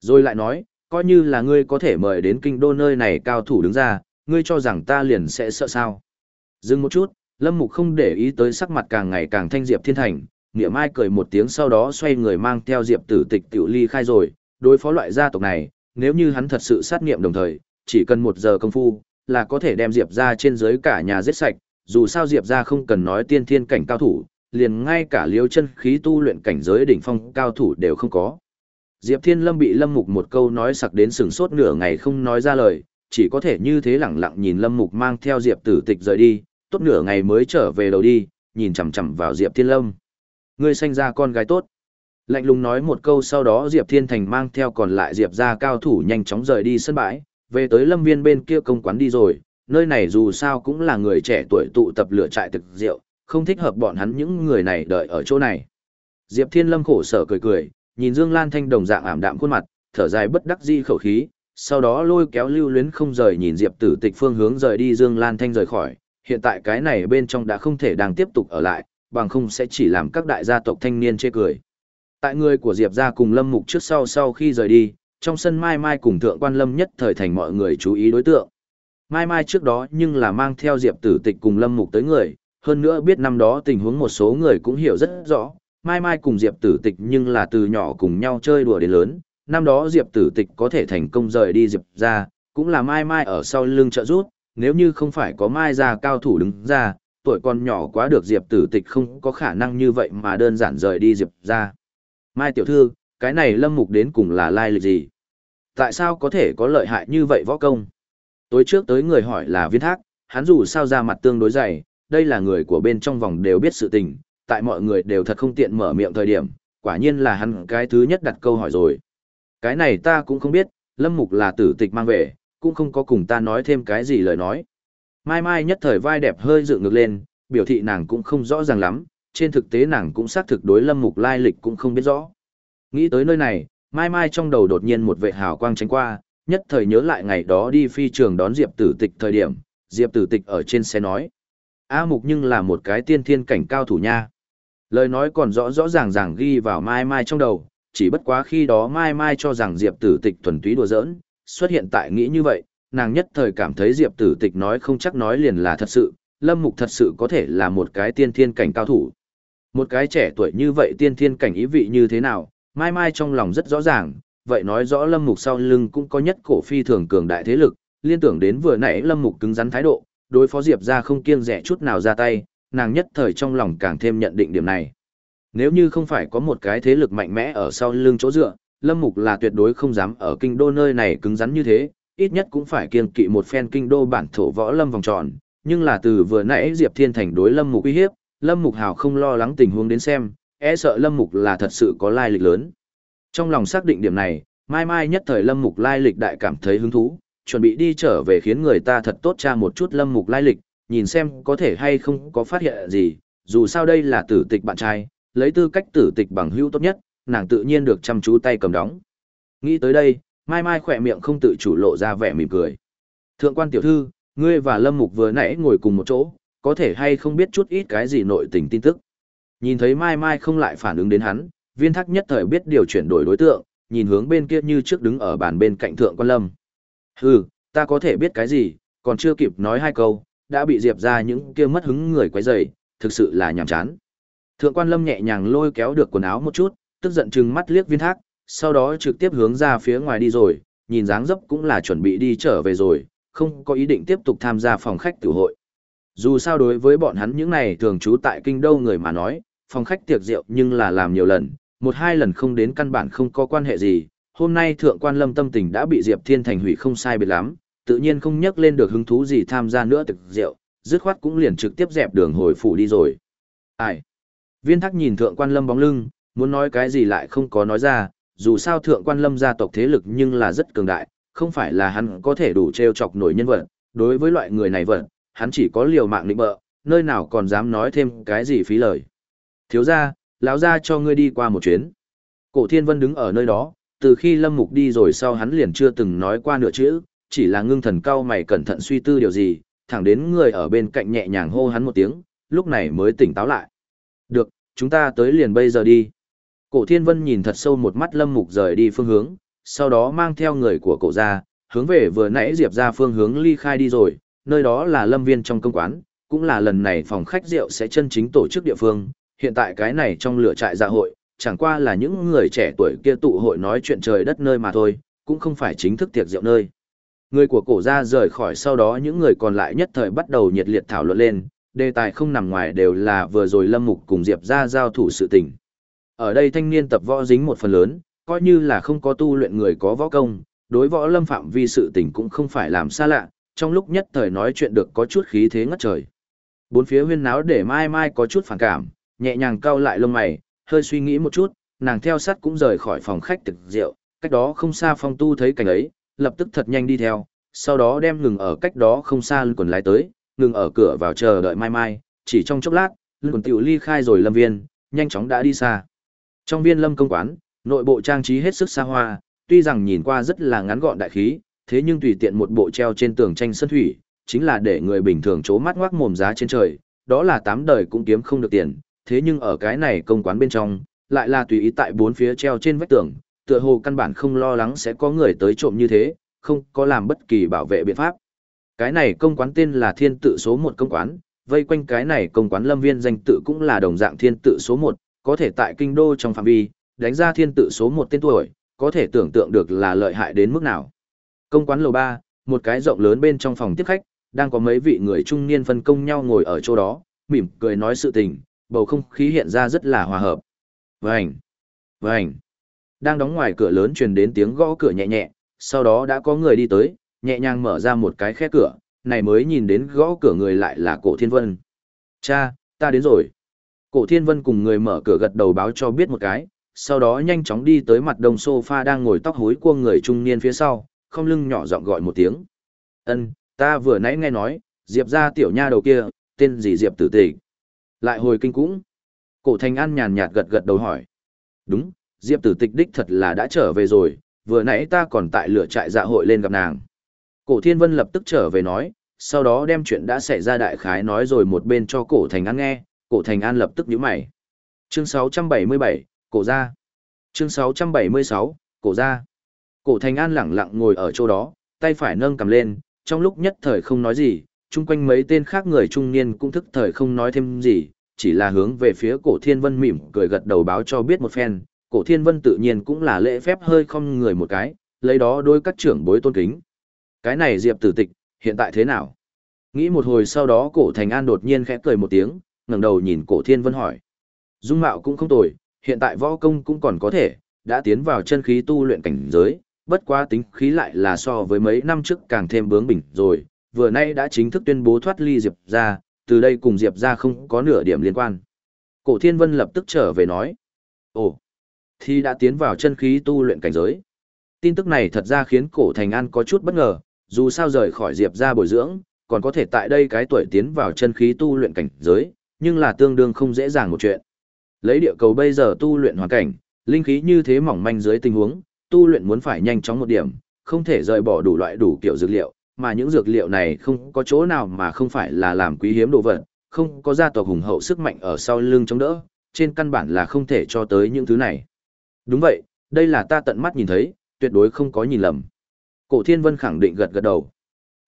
Speaker 1: Rồi lại nói, coi như là ngươi có thể mời đến kinh đô nơi này cao thủ đứng ra, ngươi cho rằng ta liền sẽ sợ sao. Dừng một chút, Lâm Mục không để ý tới sắc mặt càng ngày càng thanh Diệp Thiên Thành, nghĩa mai cười một tiếng sau đó xoay người mang theo Diệp tử tịch tiểu ly khai rồi, đối phó loại gia tộc này, nếu như hắn thật sự sát nghiệm đồng thời, chỉ cần một giờ công phu, là có thể đem Diệp ra trên dưới cả nhà giết sạch, dù sao Diệp ra không cần nói tiên thiên cảnh cao thủ, liền ngay cả liêu chân khí tu luyện cảnh giới đỉnh phong cao thủ đều không có. Diệp Thiên Lâm bị Lâm Mục một câu nói sặc đến sừng sốt nửa ngày không nói ra lời, chỉ có thể như thế lẳng lặng nhìn Lâm Mục mang theo Diệp Tử Tịch rời đi, tốt nửa ngày mới trở về đầu đi, nhìn chằm chằm vào Diệp Thiên Lâm. Ngươi sanh ra con gái tốt. Lạnh lùng nói một câu sau đó Diệp Thiên Thành mang theo còn lại Diệp ra cao thủ nhanh chóng rời đi sân bãi, về tới lâm viên bên kia công quán đi rồi, nơi này dù sao cũng là người trẻ tuổi tụ tập lửa trại thực rượu, không thích hợp bọn hắn những người này đợi ở chỗ này. Diệp Thiên Lâm khổ sở cười cười, nhìn Dương Lan Thanh đồng dạng ảm đạm khuôn mặt, thở dài bất đắc di khẩu khí, sau đó lôi kéo lưu luyến không rời nhìn Diệp Tử Tịch phương hướng rời đi Dương Lan Thanh rời khỏi, hiện tại cái này bên trong đã không thể đang tiếp tục ở lại, bằng không sẽ chỉ làm các đại gia tộc thanh niên chê cười. Tại người của Diệp gia cùng Lâm Mục trước sau sau khi rời đi, trong sân Mai Mai cùng Thượng Quan Lâm nhất thời thành mọi người chú ý đối tượng. Mai Mai trước đó nhưng là mang theo Diệp Tử Tịch cùng Lâm Mục tới người, hơn nữa biết năm đó tình huống một số người cũng hiểu rất rõ. Mai Mai cùng Diệp Tử Tịch nhưng là từ nhỏ cùng nhau chơi đùa đến lớn, năm đó Diệp Tử Tịch có thể thành công rời đi Diệp ra, cũng là Mai Mai ở sau lưng trợ giúp, nếu như không phải có Mai ra cao thủ đứng ra, tuổi còn nhỏ quá được Diệp Tử Tịch không có khả năng như vậy mà đơn giản rời đi Diệp ra. Mai tiểu thư, cái này Lâm Mục đến cùng là lai lịch gì? Tại sao có thể có lợi hại như vậy võ công? Tối trước tới người hỏi là viên thác, hắn dù sao ra mặt tương đối dày, đây là người của bên trong vòng đều biết sự tình, tại mọi người đều thật không tiện mở miệng thời điểm, quả nhiên là hắn cái thứ nhất đặt câu hỏi rồi. Cái này ta cũng không biết, Lâm Mục là tử tịch mang về, cũng không có cùng ta nói thêm cái gì lời nói. Mai Mai nhất thời vai đẹp hơi dựng ngược lên, biểu thị nàng cũng không rõ ràng lắm, trên thực tế nàng cũng xác thực đối Lâm Mục lai lịch cũng không biết rõ. Nghĩ tới nơi này, Mai Mai trong đầu đột nhiên một vệ hào quang tránh qua, nhất thời nhớ lại ngày đó đi phi trường đón Diệp Tử Tịch thời điểm, Diệp Tử Tịch ở trên xe nói. A Mục nhưng là một cái tiên thiên cảnh cao thủ nha. Lời nói còn rõ rõ ràng ràng ghi vào Mai Mai trong đầu, chỉ bất quá khi đó Mai Mai cho rằng Diệp Tử Tịch thuần túy đùa giỡn, xuất hiện tại nghĩ như vậy, nàng nhất thời cảm thấy Diệp Tử Tịch nói không chắc nói liền là thật sự, Lâm Mục thật sự có thể là một cái tiên thiên cảnh cao thủ. Một cái trẻ tuổi như vậy tiên thiên cảnh ý vị như thế nào, Mai Mai trong lòng rất rõ ràng, vậy nói rõ Lâm Mục sau lưng cũng có nhất cổ phi thường cường đại thế lực, liên tưởng đến vừa nãy Lâm Mục cứng rắn thái độ, đối phó Diệp ra không kiêng rẻ chút nào ra tay, nàng nhất thời trong lòng càng thêm nhận định điểm này. Nếu như không phải có một cái thế lực mạnh mẽ ở sau lưng chỗ dựa, Lâm Mục là tuyệt đối không dám ở kinh đô nơi này cứng rắn như thế, ít nhất cũng phải kiêng kỵ một phen kinh đô bản thổ võ lâm vòng tròn, nhưng là từ vừa nãy Diệp Thiên Thành đối Lâm Mục uy hiếp, Lâm Mục hào không lo lắng tình huống đến xem, e sợ Lâm Mục là thật sự có lai lịch lớn. Trong lòng xác định điểm này, mai mai nhất thời Lâm Mục lai lịch đại cảm thấy hứng thú, chuẩn bị đi trở về khiến người ta thật tốt tra một chút Lâm Mục lai lịch, nhìn xem có thể hay không có phát hiện gì, dù sao đây là tử tịch bạn trai, lấy tư cách tử tịch bằng hữu tốt nhất, nàng tự nhiên được chăm chú tay cầm đóng. Nghĩ tới đây, mai mai khỏe miệng không tự chủ lộ ra vẻ mỉm cười. Thượng quan tiểu thư, ngươi và Lâm Mục vừa nãy ngồi cùng một chỗ, có thể hay không biết chút ít cái gì nội tình tin tức. Nhìn thấy Mai Mai không lại phản ứng đến hắn, viên thắc nhất thời biết điều chuyển đổi đối tượng, nhìn hướng bên kia như trước đứng ở bàn bên cạnh thượng quan lâm. Hừ, ta có thể biết cái gì, còn chưa kịp nói hai câu, đã bị diệp ra những kia mất hứng người quấy rầy, thực sự là nhàm chán. Thượng quan lâm nhẹ nhàng lôi kéo được quần áo một chút, tức giận chừng mắt liếc viên thác, sau đó trực tiếp hướng ra phía ngoài đi rồi, nhìn dáng dấp cũng là chuẩn bị đi trở về rồi, không có ý định tiếp tục tham gia phòng khách tử hội. Dù sao đối với bọn hắn những này thường trú tại kinh đô người mà nói, phòng khách tiệc rượu nhưng là làm nhiều lần, một hai lần không đến căn bản không có quan hệ gì. Hôm nay thượng quan lâm tâm tình đã bị Diệp Thiên Thành hủy không sai biệt lắm, tự nhiên không nhắc lên được hứng thú gì tham gia nữa tiệc rượu, dứt khoát cũng liền trực tiếp dẹp đường hồi phủ đi rồi. Ai? Viên thắc nhìn thượng quan lâm bóng lưng, muốn nói cái gì lại không có nói ra, dù sao thượng quan lâm gia tộc thế lực nhưng là rất cường đại, không phải là hắn có thể đủ treo chọc nổi nhân vật, đối với loại người này vật, hắn chỉ có liều mạng định bợ, nơi nào còn dám nói thêm cái gì phí lời. Thiếu gia, lão gia cho ngươi đi qua một chuyến. Cổ thiên vân đứng ở nơi đó, từ khi lâm mục đi rồi sau hắn liền chưa từng nói qua nửa chữ, chỉ là ngưng thần cao mày cẩn thận suy tư điều gì, thẳng đến người ở bên cạnh nhẹ nhàng hô hắn một tiếng, lúc này mới tỉnh táo lại. Được, chúng ta tới liền bây giờ đi. Cổ thiên vân nhìn thật sâu một mắt lâm mục rời đi phương hướng, sau đó mang theo người của cổ ra, hướng về vừa nãy diệp ra phương hướng ly khai đi rồi, nơi đó là lâm viên trong công quán, cũng là lần này phòng khách rượu sẽ chân chính tổ chức địa phương, hiện tại cái này trong lửa trại dạ hội, chẳng qua là những người trẻ tuổi kia tụ hội nói chuyện trời đất nơi mà thôi, cũng không phải chính thức tiệc rượu nơi. Người của cổ ra rời khỏi sau đó những người còn lại nhất thời bắt đầu nhiệt liệt thảo luận lên, đề tài không nằm ngoài đều là vừa rồi Lâm Mục cùng Diệp gia giao thủ sự tình. Ở đây thanh niên tập võ dính một phần lớn, coi như là không có tu luyện người có võ công, đối võ lâm phạm vi sự tình cũng không phải làm xa lạ, trong lúc nhất thời nói chuyện được có chút khí thế ngất trời. Bốn phía huyên náo để Mai Mai có chút phản cảm, nhẹ nhàng cau lại lông mày, hơi suy nghĩ một chút, nàng theo sát cũng rời khỏi phòng khách thực rượu, cách đó không xa phong tu thấy cảnh ấy, lập tức thật nhanh đi theo, sau đó đem ngừng ở cách đó không xa lưng quần lái tới, ngừng ở cửa vào chờ đợi Mai Mai, chỉ trong chốc lát, lưng quần tiểu ly khai rồi lâm viên, nhanh chóng đã đi xa. Trong viên lâm công quán, nội bộ trang trí hết sức xa hoa, tuy rằng nhìn qua rất là ngắn gọn đại khí, thế nhưng tùy tiện một bộ treo trên tường tranh sân thủy, chính là để người bình thường chố mắt ngoác mồm giá trên trời, đó là tám đời cũng kiếm không được tiền, thế nhưng ở cái này công quán bên trong, lại là tùy ý tại bốn phía treo trên vách tường, tựa hồ căn bản không lo lắng sẽ có người tới trộm như thế, không có làm bất kỳ bảo vệ biện pháp. Cái này công quán tên là thiên tự số một công quán, vây quanh cái này công quán lâm viên danh tự cũng là đồng dạng thiên tự số một, có thể tại kinh đô trong phạm vi, đánh ra thiên tự số một tên tuổi, có thể tưởng tượng được là lợi hại đến mức nào. Công quán lầu ba, một cái rộng lớn bên trong phòng tiếp khách, đang có mấy vị người trung niên phân công nhau ngồi ở chỗ đó, mỉm cười nói sự tình, bầu không khí hiện ra rất là hòa hợp. Vành, vành. Đang đóng ngoài cửa lớn truyền đến tiếng gõ cửa nhẹ nhẹ, sau đó đã có người đi tới, nhẹ nhàng mở ra một cái khe cửa, này mới nhìn đến gõ cửa người lại là cổ thiên vân. Cha, ta đến rồi. Cổ thiên vân cùng người mở cửa gật đầu báo cho biết một cái, sau đó nhanh chóng đi tới mặt đông sofa đang ngồi tóc hối cua người trung niên phía sau, không lưng nhỏ giọng gọi một tiếng. Ân, ta vừa nãy nghe nói, Diệp ra tiểu nha đầu kia, tên gì Diệp tử tịch. Lại hồi kinh cũng. Cổ thành an nhàn nhạt gật gật đầu hỏi. Đúng, Diệp tử tịch đích thật là đã trở về rồi, vừa nãy ta còn tại lửa trại dạ hội lên gặp nàng. Cổ thiên vân lập tức trở về nói, sau đó đem chuyện đã xảy ra đại khái nói rồi một bên cho cổ thành an nghe, cổ thành an lập tức nhíu mày. Chương 677, cổ ra. Chương 676, cổ ra. Cổ thành an lẳng lặng ngồi ở chỗ đó, tay phải nâng cầm lên, trong lúc nhất thời không nói gì, chung quanh mấy tên khác người trung niên cũng thức thời không nói thêm gì, chỉ là hướng về phía cổ thiên vân mỉm cười gật đầu báo cho biết một phen, cổ thiên vân tự nhiên cũng là lễ phép hơi không người một cái, lấy đó đôi các trưởng bối tôn kính. Cái này diệp tử tịch, hiện tại thế nào? Nghĩ một hồi sau đó cổ thành an đột nhiên khẽ cười một tiếng, ngẩng đầu nhìn cổ thiên vân hỏi. Dung mạo cũng không tồi, hiện tại võ công cũng còn có thể, đã tiến vào chân khí tu luyện cảnh giới, bất quá tính khí lại là so với mấy năm trước càng thêm bướng bỉnh rồi, vừa nay đã chính thức tuyên bố thoát ly Diệp ra, từ đây cùng Diệp ra không có nửa điểm liên quan. Cổ Thiên Vân lập tức trở về nói, ồ, thì đã tiến vào chân khí tu luyện cảnh giới. Tin tức này thật ra khiến cổ Thành An có chút bất ngờ, dù sao rời khỏi Diệp ra bồi dưỡng, còn có thể tại đây cái tuổi tiến vào chân khí tu luyện cảnh giới, nhưng là tương đương không dễ dàng một chuyện. Lấy địa cầu bây giờ tu luyện hoàn cảnh, linh khí như thế mỏng manh dưới tình huống, tu luyện muốn phải nhanh chóng một điểm, không thể rời bỏ đủ loại đủ kiểu dược liệu, mà những dược liệu này không có chỗ nào mà không phải là làm quý hiếm đồ vật, không có gia tộc hùng hậu sức mạnh ở sau lưng chống đỡ, trên căn bản là không thể cho tới những thứ này. Đúng vậy, đây là ta tận mắt nhìn thấy, tuyệt đối không có nhìn lầm. Cổ Thiên Vân khẳng định gật gật đầu.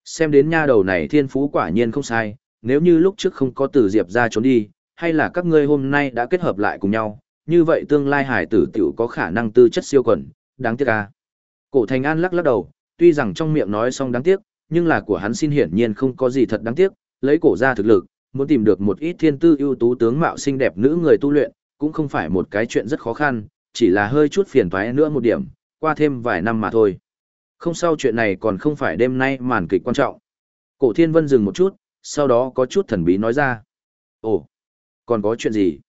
Speaker 1: Xem đến nha đầu này thiên phú quả nhiên không sai, nếu như lúc trước không có từ Diệp ra trốn đi, hay là các ngươi hôm nay đã kết hợp lại cùng nhau, như vậy tương lai hải tử tiểu có khả năng tư chất siêu quần, đáng tiếc à. Cổ Thành An lắc lắc đầu, tuy rằng trong miệng nói xong đáng tiếc, nhưng là của hắn xin hiển nhiên không có gì thật đáng tiếc, lấy cổ ra thực lực, muốn tìm được một ít thiên tư ưu tú tướng mạo xinh đẹp nữ người tu luyện, cũng không phải một cái chuyện rất khó khăn, chỉ là hơi chút phiền toái nữa một điểm, qua thêm vài năm mà thôi. Không sao chuyện này còn không phải đêm nay màn kịch quan trọng. Cổ Thiên Vân dừng một chút, sau đó có chút thần bí nói ra. Ồ, còn có chuyện gì?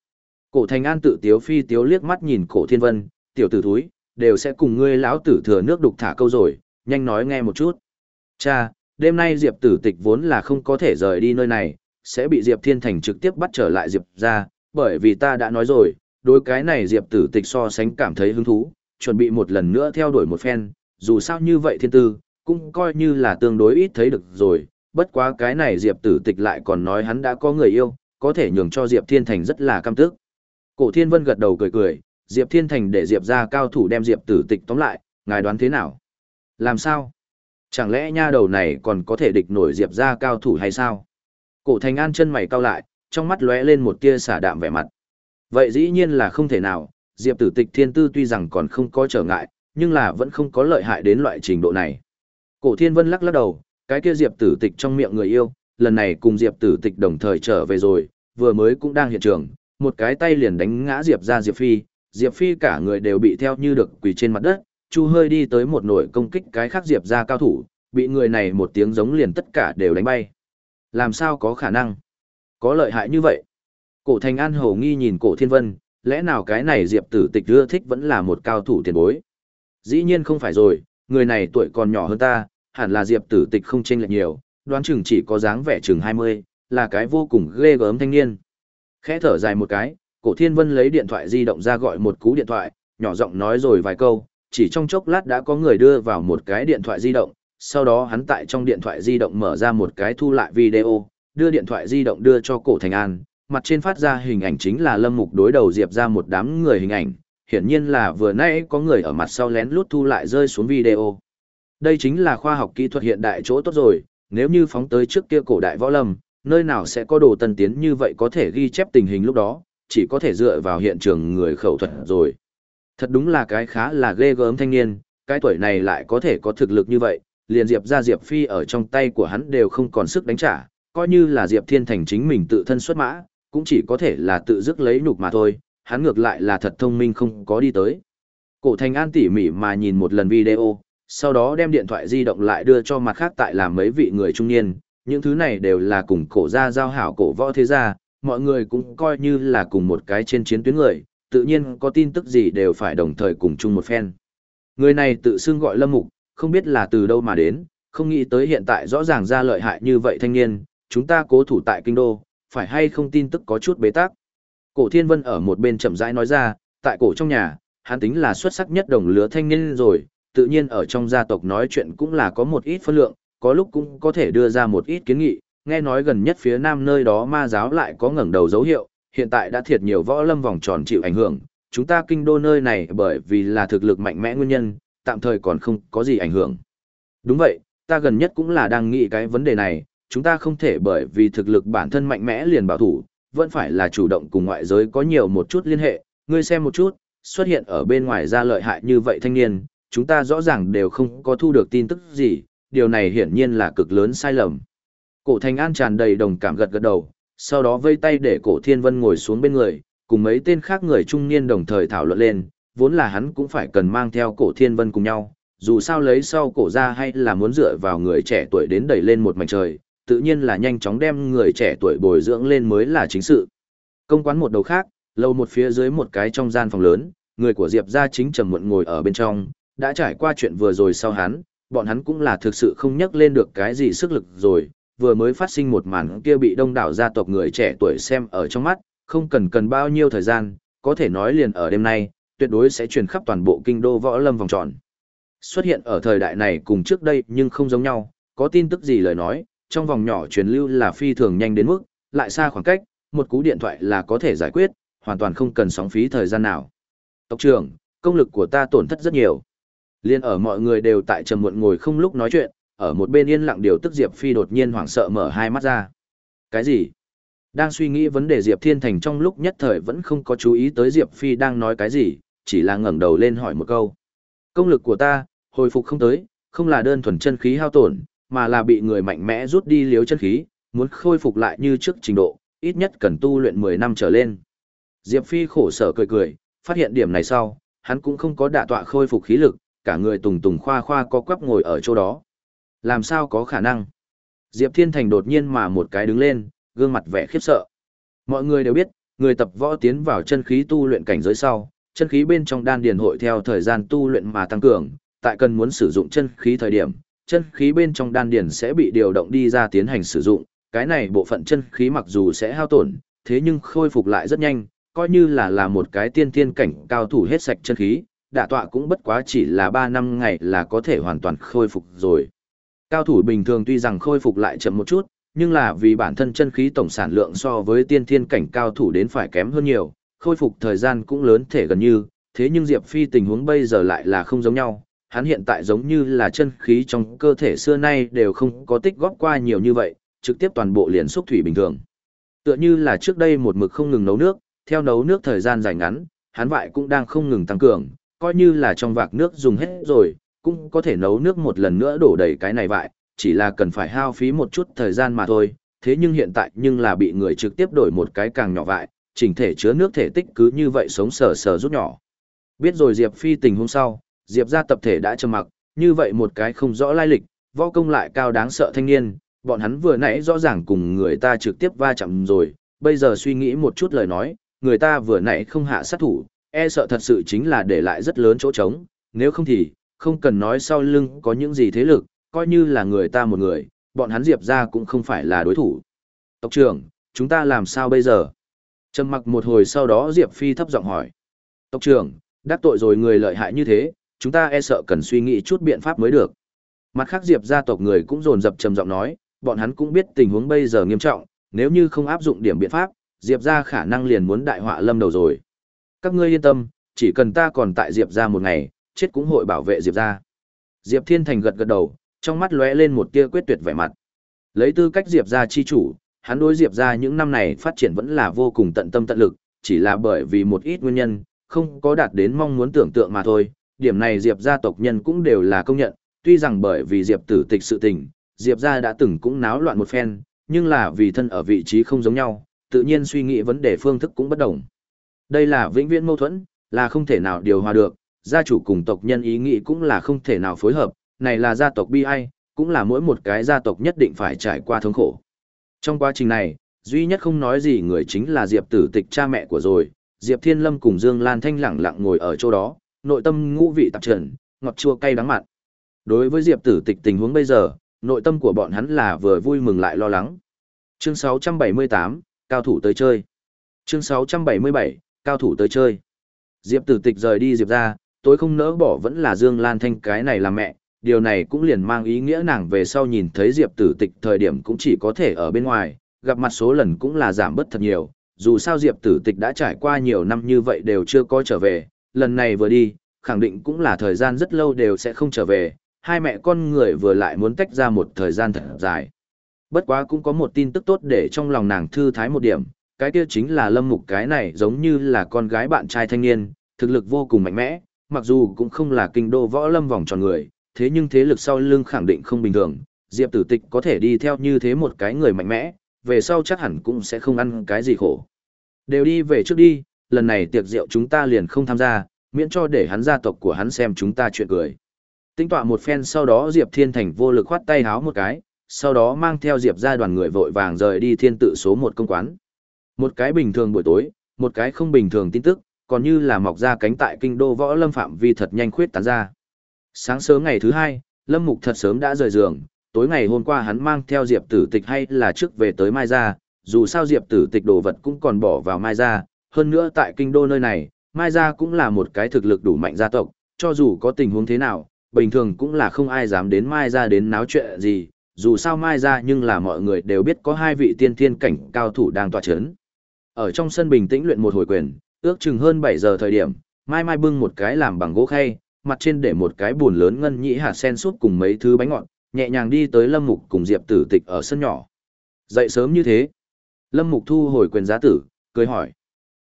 Speaker 1: Cổ Thành An tự tiếu phi tiếu liếc mắt nhìn cổ Thiên Vân, tiểu tử thúi, đều sẽ cùng ngươi lão tử thừa nước đục thả câu rồi, nhanh nói nghe một chút. Cha, đêm nay Diệp tử tịch vốn là không có thể rời đi nơi này, sẽ bị Diệp Thiên Thành trực tiếp bắt trở lại Diệp ra, bởi vì ta đã nói rồi, đối cái này Diệp tử tịch so sánh cảm thấy hứng thú, chuẩn bị một lần nữa theo đuổi một phen, dù sao như vậy thiên tư, cũng coi như là tương đối ít thấy được rồi, bất quá cái này Diệp tử tịch lại còn nói hắn đã có người yêu, có thể nhường cho Diệp Thiên Thành rất là cam tức. Cổ Thiên Vân gật đầu cười cười, Diệp Thiên Thành để Diệp ra cao thủ đem Diệp tử tịch tóm lại, ngài đoán thế nào? Làm sao? Chẳng lẽ nha đầu này còn có thể địch nổi Diệp ra cao thủ hay sao? Cổ Thành An chân mày cau lại, trong mắt lóe lên một tia xả đạm vẻ mặt. Vậy dĩ nhiên là không thể nào, Diệp tử tịch thiên tư tuy rằng còn không có trở ngại, nhưng là vẫn không có lợi hại đến loại trình độ này. Cổ Thiên Vân lắc lắc đầu, cái kia Diệp tử tịch trong miệng người yêu, lần này cùng Diệp tử tịch đồng thời trở về rồi, vừa mới cũng đang hiện trường, một cái tay liền đánh ngã Diệp ra Diệp Phi, Diệp Phi cả người đều bị theo như được quỳ trên mặt đất, Chu hơi đi tới một nổi công kích cái khác Diệp ra cao thủ, bị người này một tiếng giống liền tất cả đều đánh bay. Làm sao có khả năng? Có lợi hại như vậy. Cổ Thành An hầu nghi nhìn cổ thiên vân, lẽ nào cái này Diệp tử tịch ưa thích vẫn là một cao thủ tiền bối. Dĩ nhiên không phải rồi, người này tuổi còn nhỏ hơn ta, hẳn là Diệp tử tịch không chênh lệch nhiều, đoán chừng chỉ có dáng vẻ chừng 20, là cái vô cùng ghê gớm thanh niên. Khẽ thở dài một cái, cổ thiên vân lấy điện thoại di động ra gọi một cú điện thoại, nhỏ giọng nói rồi vài câu, chỉ trong chốc lát đã có người đưa vào một cái điện thoại di động, sau đó hắn tại trong điện thoại di động mở ra một cái thu lại video, đưa điện thoại di động đưa cho cổ thành an, mặt trên phát ra hình ảnh chính là lâm mục đối đầu diệp ra một đám người hình ảnh, hiển nhiên là vừa nãy có người ở mặt sau lén lút thu lại rơi xuống video. Đây chính là khoa học kỹ thuật hiện đại chỗ tốt rồi, nếu như phóng tới trước kia cổ đại võ lâm, nơi nào sẽ có đồ tân tiến như vậy có thể ghi chép tình hình lúc đó, chỉ có thể dựa vào hiện trường người khẩu thuật rồi. Thật đúng là cái khá là ghê gớm thanh niên, cái tuổi này lại có thể có thực lực như vậy, liền Diệp ra Diệp Phi ở trong tay của hắn đều không còn sức đánh trả, coi như là Diệp Thiên Thành chính mình tự thân xuất mã, cũng chỉ có thể là tự dứt lấy nhục mà thôi, hắn ngược lại là thật thông minh không có đi tới. Cổ Thành An tỉ mỉ mà nhìn một lần video, sau đó đem điện thoại di động lại đưa cho mặt khác tại làm mấy vị người trung niên, những thứ này đều là cùng cổ gia giao hảo cổ võ thế gia, mọi người cũng coi như là cùng một cái trên chiến tuyến người, tự nhiên có tin tức gì đều phải đồng thời cùng chung một phen. Người này tự xưng gọi Lâm Mục, không biết là từ đâu mà đến, không nghĩ tới hiện tại rõ ràng ra lợi hại như vậy thanh niên, chúng ta cố thủ tại kinh đô, phải hay không tin tức có chút bế tắc. Cổ Thiên Vân ở một bên chậm rãi nói ra, tại cổ trong nhà, hắn tính là xuất sắc nhất đồng lứa thanh niên rồi, tự nhiên ở trong gia tộc nói chuyện cũng là có một ít phân lượng, có lúc cũng có thể đưa ra một ít kiến nghị, nghe nói gần nhất phía nam nơi đó ma giáo lại có ngẩng đầu dấu hiệu, hiện tại đã thiệt nhiều võ lâm vòng tròn chịu ảnh hưởng, chúng ta kinh đô nơi này bởi vì là thực lực mạnh mẽ nguyên nhân, tạm thời còn không có gì ảnh hưởng. Đúng vậy, ta gần nhất cũng là đang nghĩ cái vấn đề này, chúng ta không thể bởi vì thực lực bản thân mạnh mẽ liền bảo thủ, vẫn phải là chủ động cùng ngoại giới có nhiều một chút liên hệ, ngươi xem một chút, xuất hiện ở bên ngoài ra lợi hại như vậy thanh niên, chúng ta rõ ràng đều không có thu được tin tức gì, điều này hiển nhiên là cực lớn sai lầm. Cổ Thành An tràn đầy đồng cảm gật gật đầu, sau đó vây tay để Cổ Thiên Vân ngồi xuống bên người, cùng mấy tên khác người trung niên đồng thời thảo luận lên, vốn là hắn cũng phải cần mang theo Cổ Thiên Vân cùng nhau, dù sao lấy sau cổ ra hay là muốn dựa vào người trẻ tuổi đến đẩy lên một mảnh trời, tự nhiên là nhanh chóng đem người trẻ tuổi bồi dưỡng lên mới là chính sự. Công quán một đầu khác, lâu một phía dưới một cái trong gian phòng lớn, người của Diệp gia chính trầm muộn ngồi ở bên trong, đã trải qua chuyện vừa rồi sau hắn, bọn hắn cũng là thực sự không nhắc lên được cái gì sức lực rồi, vừa mới phát sinh một màn kia bị đông đảo gia tộc người trẻ tuổi xem ở trong mắt, không cần cần bao nhiêu thời gian, có thể nói liền ở đêm nay, tuyệt đối sẽ truyền khắp toàn bộ kinh đô võ lâm vòng tròn. Xuất hiện ở thời đại này cùng trước đây nhưng không giống nhau, có tin tức gì lời nói, trong vòng nhỏ truyền lưu là phi thường nhanh đến mức, lại xa khoảng cách, một cú điện thoại là có thể giải quyết, hoàn toàn không cần sóng phí thời gian nào. Tộc trưởng, công lực của ta tổn thất rất nhiều. Liên ở mọi người đều tại trầm muộn ngồi không lúc nói chuyện, ở một bên yên lặng điều tức Diệp Phi đột nhiên hoảng sợ mở hai mắt ra. Cái gì? Đang suy nghĩ vấn đề Diệp Thiên Thành trong lúc nhất thời vẫn không có chú ý tới Diệp Phi đang nói cái gì, chỉ là ngẩng đầu lên hỏi một câu. Công lực của ta, hồi phục không tới, không là đơn thuần chân khí hao tổn, mà là bị người mạnh mẽ rút đi liếu chân khí, muốn khôi phục lại như trước trình độ, ít nhất cần tu luyện 10 năm trở lên. Diệp Phi khổ sở cười cười, phát hiện điểm này sau, hắn cũng không có đả tọa khôi phục khí lực, cả người tùng tùng khoa khoa co quắp ngồi ở chỗ đó. Làm sao có khả năng? Diệp Thiên Thành đột nhiên mà một cái đứng lên, gương mặt vẻ khiếp sợ. Mọi người đều biết, người tập võ tiến vào chân khí tu luyện cảnh giới sau, chân khí bên trong đan điền hội theo thời gian tu luyện mà tăng cường, tại cần muốn sử dụng chân khí thời điểm, chân khí bên trong đan điền sẽ bị điều động đi ra tiến hành sử dụng, cái này bộ phận chân khí mặc dù sẽ hao tổn, thế nhưng khôi phục lại rất nhanh, coi như là là một cái tiên tiên cảnh cao thủ hết sạch chân khí, đả tọa cũng bất quá chỉ là 3 năm ngày là có thể hoàn toàn khôi phục rồi. Cao thủ bình thường tuy rằng khôi phục lại chậm một chút, nhưng là vì bản thân chân khí tổng sản lượng so với tiên thiên cảnh cao thủ đến phải kém hơn nhiều, khôi phục thời gian cũng lớn thể gần như, thế nhưng Diệp Phi tình huống bây giờ lại là không giống nhau, hắn hiện tại giống như là chân khí trong cơ thể xưa nay đều không có tích góp qua nhiều như vậy, trực tiếp toàn bộ liền xúc thủy bình thường. Tựa như là trước đây một mực không ngừng nấu nước, theo nấu nước thời gian dài ngắn, hắn vại cũng đang không ngừng tăng cường, coi như là trong vạc nước dùng hết rồi, cũng có thể nấu nước một lần nữa đổ đầy cái này vại, chỉ là cần phải hao phí một chút thời gian mà thôi, thế nhưng hiện tại nhưng là bị người trực tiếp đổi một cái càng nhỏ vại, chỉnh thể chứa nước thể tích cứ như vậy sống sờ sờ rút nhỏ. Biết rồi Diệp Phi tình hôm sau, Diệp ra tập thể đã trầm mặc, như vậy một cái không rõ lai lịch, võ công lại cao đáng sợ thanh niên, bọn hắn vừa nãy rõ ràng cùng người ta trực tiếp va chạm rồi, bây giờ suy nghĩ một chút lời nói, người ta vừa nãy không hạ sát thủ, e sợ thật sự chính là để lại rất lớn chỗ trống, nếu không thì, không cần nói sau lưng có những gì thế lực, coi như là người ta một người, bọn hắn Diệp ra cũng không phải là đối thủ. Tộc trưởng, chúng ta làm sao bây giờ? Trầm mặc một hồi sau đó Diệp Phi thấp giọng hỏi. Tộc trưởng, đắc tội rồi người lợi hại như thế, chúng ta e sợ cần suy nghĩ chút biện pháp mới được. Mặt khác Diệp gia tộc người cũng dồn dập trầm giọng nói, bọn hắn cũng biết tình huống bây giờ nghiêm trọng, nếu như không áp dụng điểm biện pháp, Diệp gia khả năng liền muốn đại họa lâm đầu rồi. Các ngươi yên tâm, chỉ cần ta còn tại Diệp gia một ngày, chết cũng hội bảo vệ Diệp gia. Diệp Thiên Thành gật gật đầu, trong mắt lóe lên một tia quyết tuyệt vẻ mặt. Lấy tư cách Diệp gia chi chủ, hắn đối Diệp gia những năm này phát triển vẫn là vô cùng tận tâm tận lực, chỉ là bởi vì một ít nguyên nhân, không có đạt đến mong muốn tưởng tượng mà thôi. Điểm này Diệp gia tộc nhân cũng đều là công nhận, tuy rằng bởi vì Diệp tử tịch sự tình, Diệp gia đã từng cũng náo loạn một phen, nhưng là vì thân ở vị trí không giống nhau, tự nhiên suy nghĩ vấn đề phương thức cũng bất đồng. Đây là vĩnh viễn mâu thuẫn, là không thể nào điều hòa được, gia chủ cùng tộc nhân ý nghĩ cũng là không thể nào phối hợp, này là gia tộc bi ai, cũng là mỗi một cái gia tộc nhất định phải trải qua thống khổ. Trong quá trình này, duy nhất không nói gì người chính là Diệp tử tịch cha mẹ của rồi, Diệp Thiên Lâm cùng Dương Lan Thanh lặng lặng ngồi ở chỗ đó, nội tâm ngũ vị tạp trần, ngọt chua cay đắng mặn. Đối với Diệp tử tịch tình huống bây giờ, nội tâm của bọn hắn là vừa vui mừng lại lo lắng. Chương 678, cao thủ tới chơi. Chương 677, cao thủ tới chơi. Diệp tử tịch rời đi Diệp ra, tôi không nỡ bỏ vẫn là Dương Lan Thanh cái này là mẹ, điều này cũng liền mang ý nghĩa nàng về sau nhìn thấy Diệp tử tịch thời điểm cũng chỉ có thể ở bên ngoài, gặp mặt số lần cũng là giảm bớt thật nhiều, dù sao Diệp tử tịch đã trải qua nhiều năm như vậy đều chưa có trở về, lần này vừa đi, khẳng định cũng là thời gian rất lâu đều sẽ không trở về, hai mẹ con người vừa lại muốn tách ra một thời gian thật dài. Bất quá cũng có một tin tức tốt để trong lòng nàng thư thái một điểm, cái kia chính là lâm mục cái này giống như là con gái bạn trai thanh niên, thực lực vô cùng mạnh mẽ, mặc dù cũng không là kinh đô võ lâm vòng tròn người, thế nhưng thế lực sau lưng khẳng định không bình thường, Diệp tử tịch có thể đi theo như thế một cái người mạnh mẽ, về sau chắc hẳn cũng sẽ không ăn cái gì khổ. Đều đi về trước đi, lần này tiệc rượu chúng ta liền không tham gia, miễn cho để hắn gia tộc của hắn xem chúng ta chuyện cười. Tinh tọa một phen sau đó Diệp Thiên Thành vô lực khoát tay háo một cái, sau đó mang theo Diệp ra đoàn người vội vàng rời đi thiên tự số một công quán. Một cái bình thường buổi tối, một cái không bình thường tin tức, còn như là mọc ra cánh tại kinh đô võ lâm phạm vi thật nhanh khuyết tán ra. Sáng sớm ngày thứ hai, Lâm Mục thật sớm đã rời giường, tối ngày hôm qua hắn mang theo Diệp Tử Tịch hay là trước về tới Mai Gia, dù sao Diệp Tử Tịch đồ vật cũng còn bỏ vào Mai Gia, hơn nữa tại kinh đô nơi này, Mai Gia cũng là một cái thực lực đủ mạnh gia tộc, cho dù có tình huống thế nào, bình thường cũng là không ai dám đến Mai Gia đến náo chuyện gì, dù sao Mai Gia nhưng là mọi người đều biết có hai vị tiên thiên cảnh cao thủ đang tỏa chấn. Ở trong sân bình tĩnh luyện một hồi quyền, ước chừng hơn 7 giờ thời điểm, Mai Mai bưng một cái làm bằng gỗ khay, mặt trên để một cái buồn lớn ngân nhĩ hạt sen súp cùng mấy thứ bánh ngọt, nhẹ nhàng đi tới Lâm Mục cùng Diệp Tử Tịch ở sân nhỏ. Dậy sớm như thế. Lâm Mục thu hồi quyền giá tử, cười hỏi.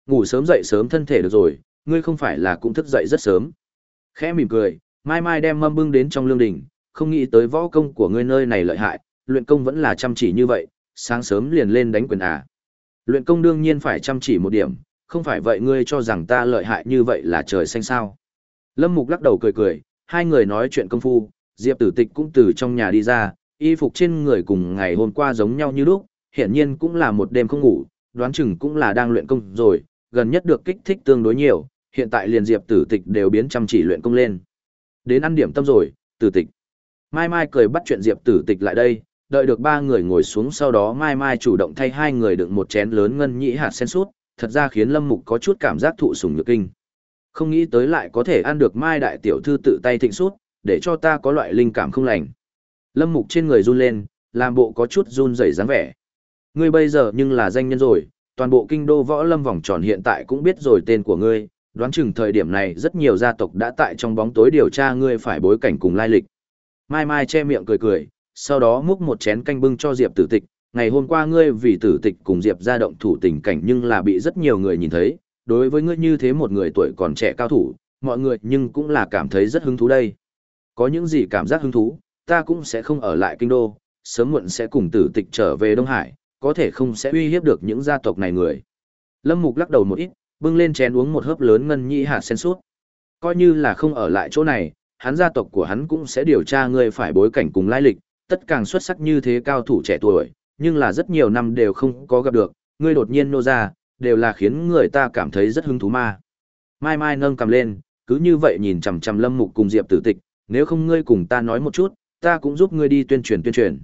Speaker 1: Ngủ sớm dậy sớm thân thể được rồi, ngươi không phải là cũng thức dậy rất sớm. Khẽ mỉm cười, Mai Mai đem mâm bưng đến trong lương đình, không nghĩ tới võ công của ngươi nơi này lợi hại, luyện công vẫn là chăm chỉ như vậy, sáng sớm liền lên đánh quyền à. Luyện công đương nhiên phải chăm chỉ một điểm, không phải vậy ngươi cho rằng ta lợi hại như vậy là trời xanh sao. Lâm Mục lắc đầu cười cười, hai người nói chuyện công phu, Diệp Tử Tịch cũng từ trong nhà đi ra, y phục trên người cùng ngày hôm qua giống nhau như lúc, hiển nhiên cũng là một đêm không ngủ, đoán chừng cũng là đang luyện công rồi, gần nhất được kích thích tương đối nhiều, hiện tại liền Diệp Tử Tịch đều biến chăm chỉ luyện công lên. Đến ăn điểm tâm rồi, Tử Tịch. Mai Mai cười bắt chuyện Diệp Tử Tịch lại đây, đợi được ba người ngồi xuống sau đó Mai Mai chủ động thay hai người đựng một chén lớn ngân nhĩ hạt sen sút, thật ra khiến Lâm Mục có chút cảm giác thụ sủng nhược kinh. Không nghĩ tới lại có thể ăn được Mai đại tiểu thư tự tay thịnh sút, để cho ta có loại linh cảm không lành. Lâm Mục trên người run lên, làm bộ có chút run rẩy dáng vẻ. Ngươi bây giờ nhưng là danh nhân rồi, toàn bộ kinh đô võ lâm vòng tròn hiện tại cũng biết rồi tên của ngươi, đoán chừng thời điểm này rất nhiều gia tộc đã tại trong bóng tối điều tra ngươi phải bối cảnh cùng lai lịch. Mai Mai che miệng cười cười, sau đó múc một chén canh bưng cho Diệp Tử Tịch, ngày hôm qua ngươi vì Tử Tịch cùng Diệp gia động thủ tình cảnh nhưng là bị rất nhiều người nhìn thấy, đối với ngươi như thế một người tuổi còn trẻ cao thủ, mọi người nhưng cũng là cảm thấy rất hứng thú đây. Có những gì cảm giác hứng thú, ta cũng sẽ không ở lại kinh đô, sớm muộn sẽ cùng tử tịch trở về Đông Hải, có thể không sẽ uy hiếp được những gia tộc này người. Lâm Mục lắc đầu một ít, bưng lên chén uống một hớp lớn ngân nhị hạt sen suốt. Coi như là không ở lại chỗ này, hắn gia tộc của hắn cũng sẽ điều tra ngươi phải bối cảnh cùng lai lịch, tất càng xuất sắc như thế cao thủ trẻ tuổi, nhưng là rất nhiều năm đều không có gặp được, ngươi đột nhiên nô ra, đều là khiến người ta cảm thấy rất hứng thú ma. Mai Mai nâng cầm lên, cứ như vậy nhìn chằm chằm Lâm Mục cùng Diệp Tử Tịch, nếu không ngươi cùng ta nói một chút, ta cũng giúp ngươi đi tuyên truyền tuyên truyền.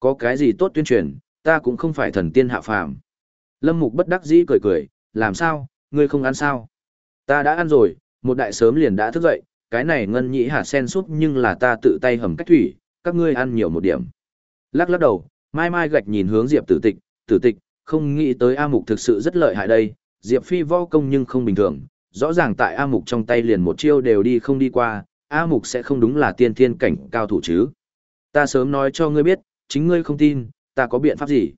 Speaker 1: Có cái gì tốt tuyên truyền, ta cũng không phải thần tiên hạ phàm. Lâm Mục bất đắc dĩ cười cười, làm sao, ngươi không ăn sao? Ta đã ăn rồi, một đại sớm liền đã thức dậy, cái này ngân nhĩ hạt sen súp nhưng là ta tự tay hầm cách thủy, các ngươi ăn nhiều một điểm. Lắc lắc đầu, mai mai gạch nhìn hướng Diệp tử tịch, tử tịch, không nghĩ tới A Mục thực sự rất lợi hại đây, Diệp Phi võ công nhưng không bình thường, rõ ràng tại A Mục trong tay liền một chiêu đều đi không đi qua, A Mục sẽ không đúng là tiên thiên cảnh cao thủ chứ. Ta sớm nói cho ngươi biết, chính ngươi không tin, ta có biện pháp gì.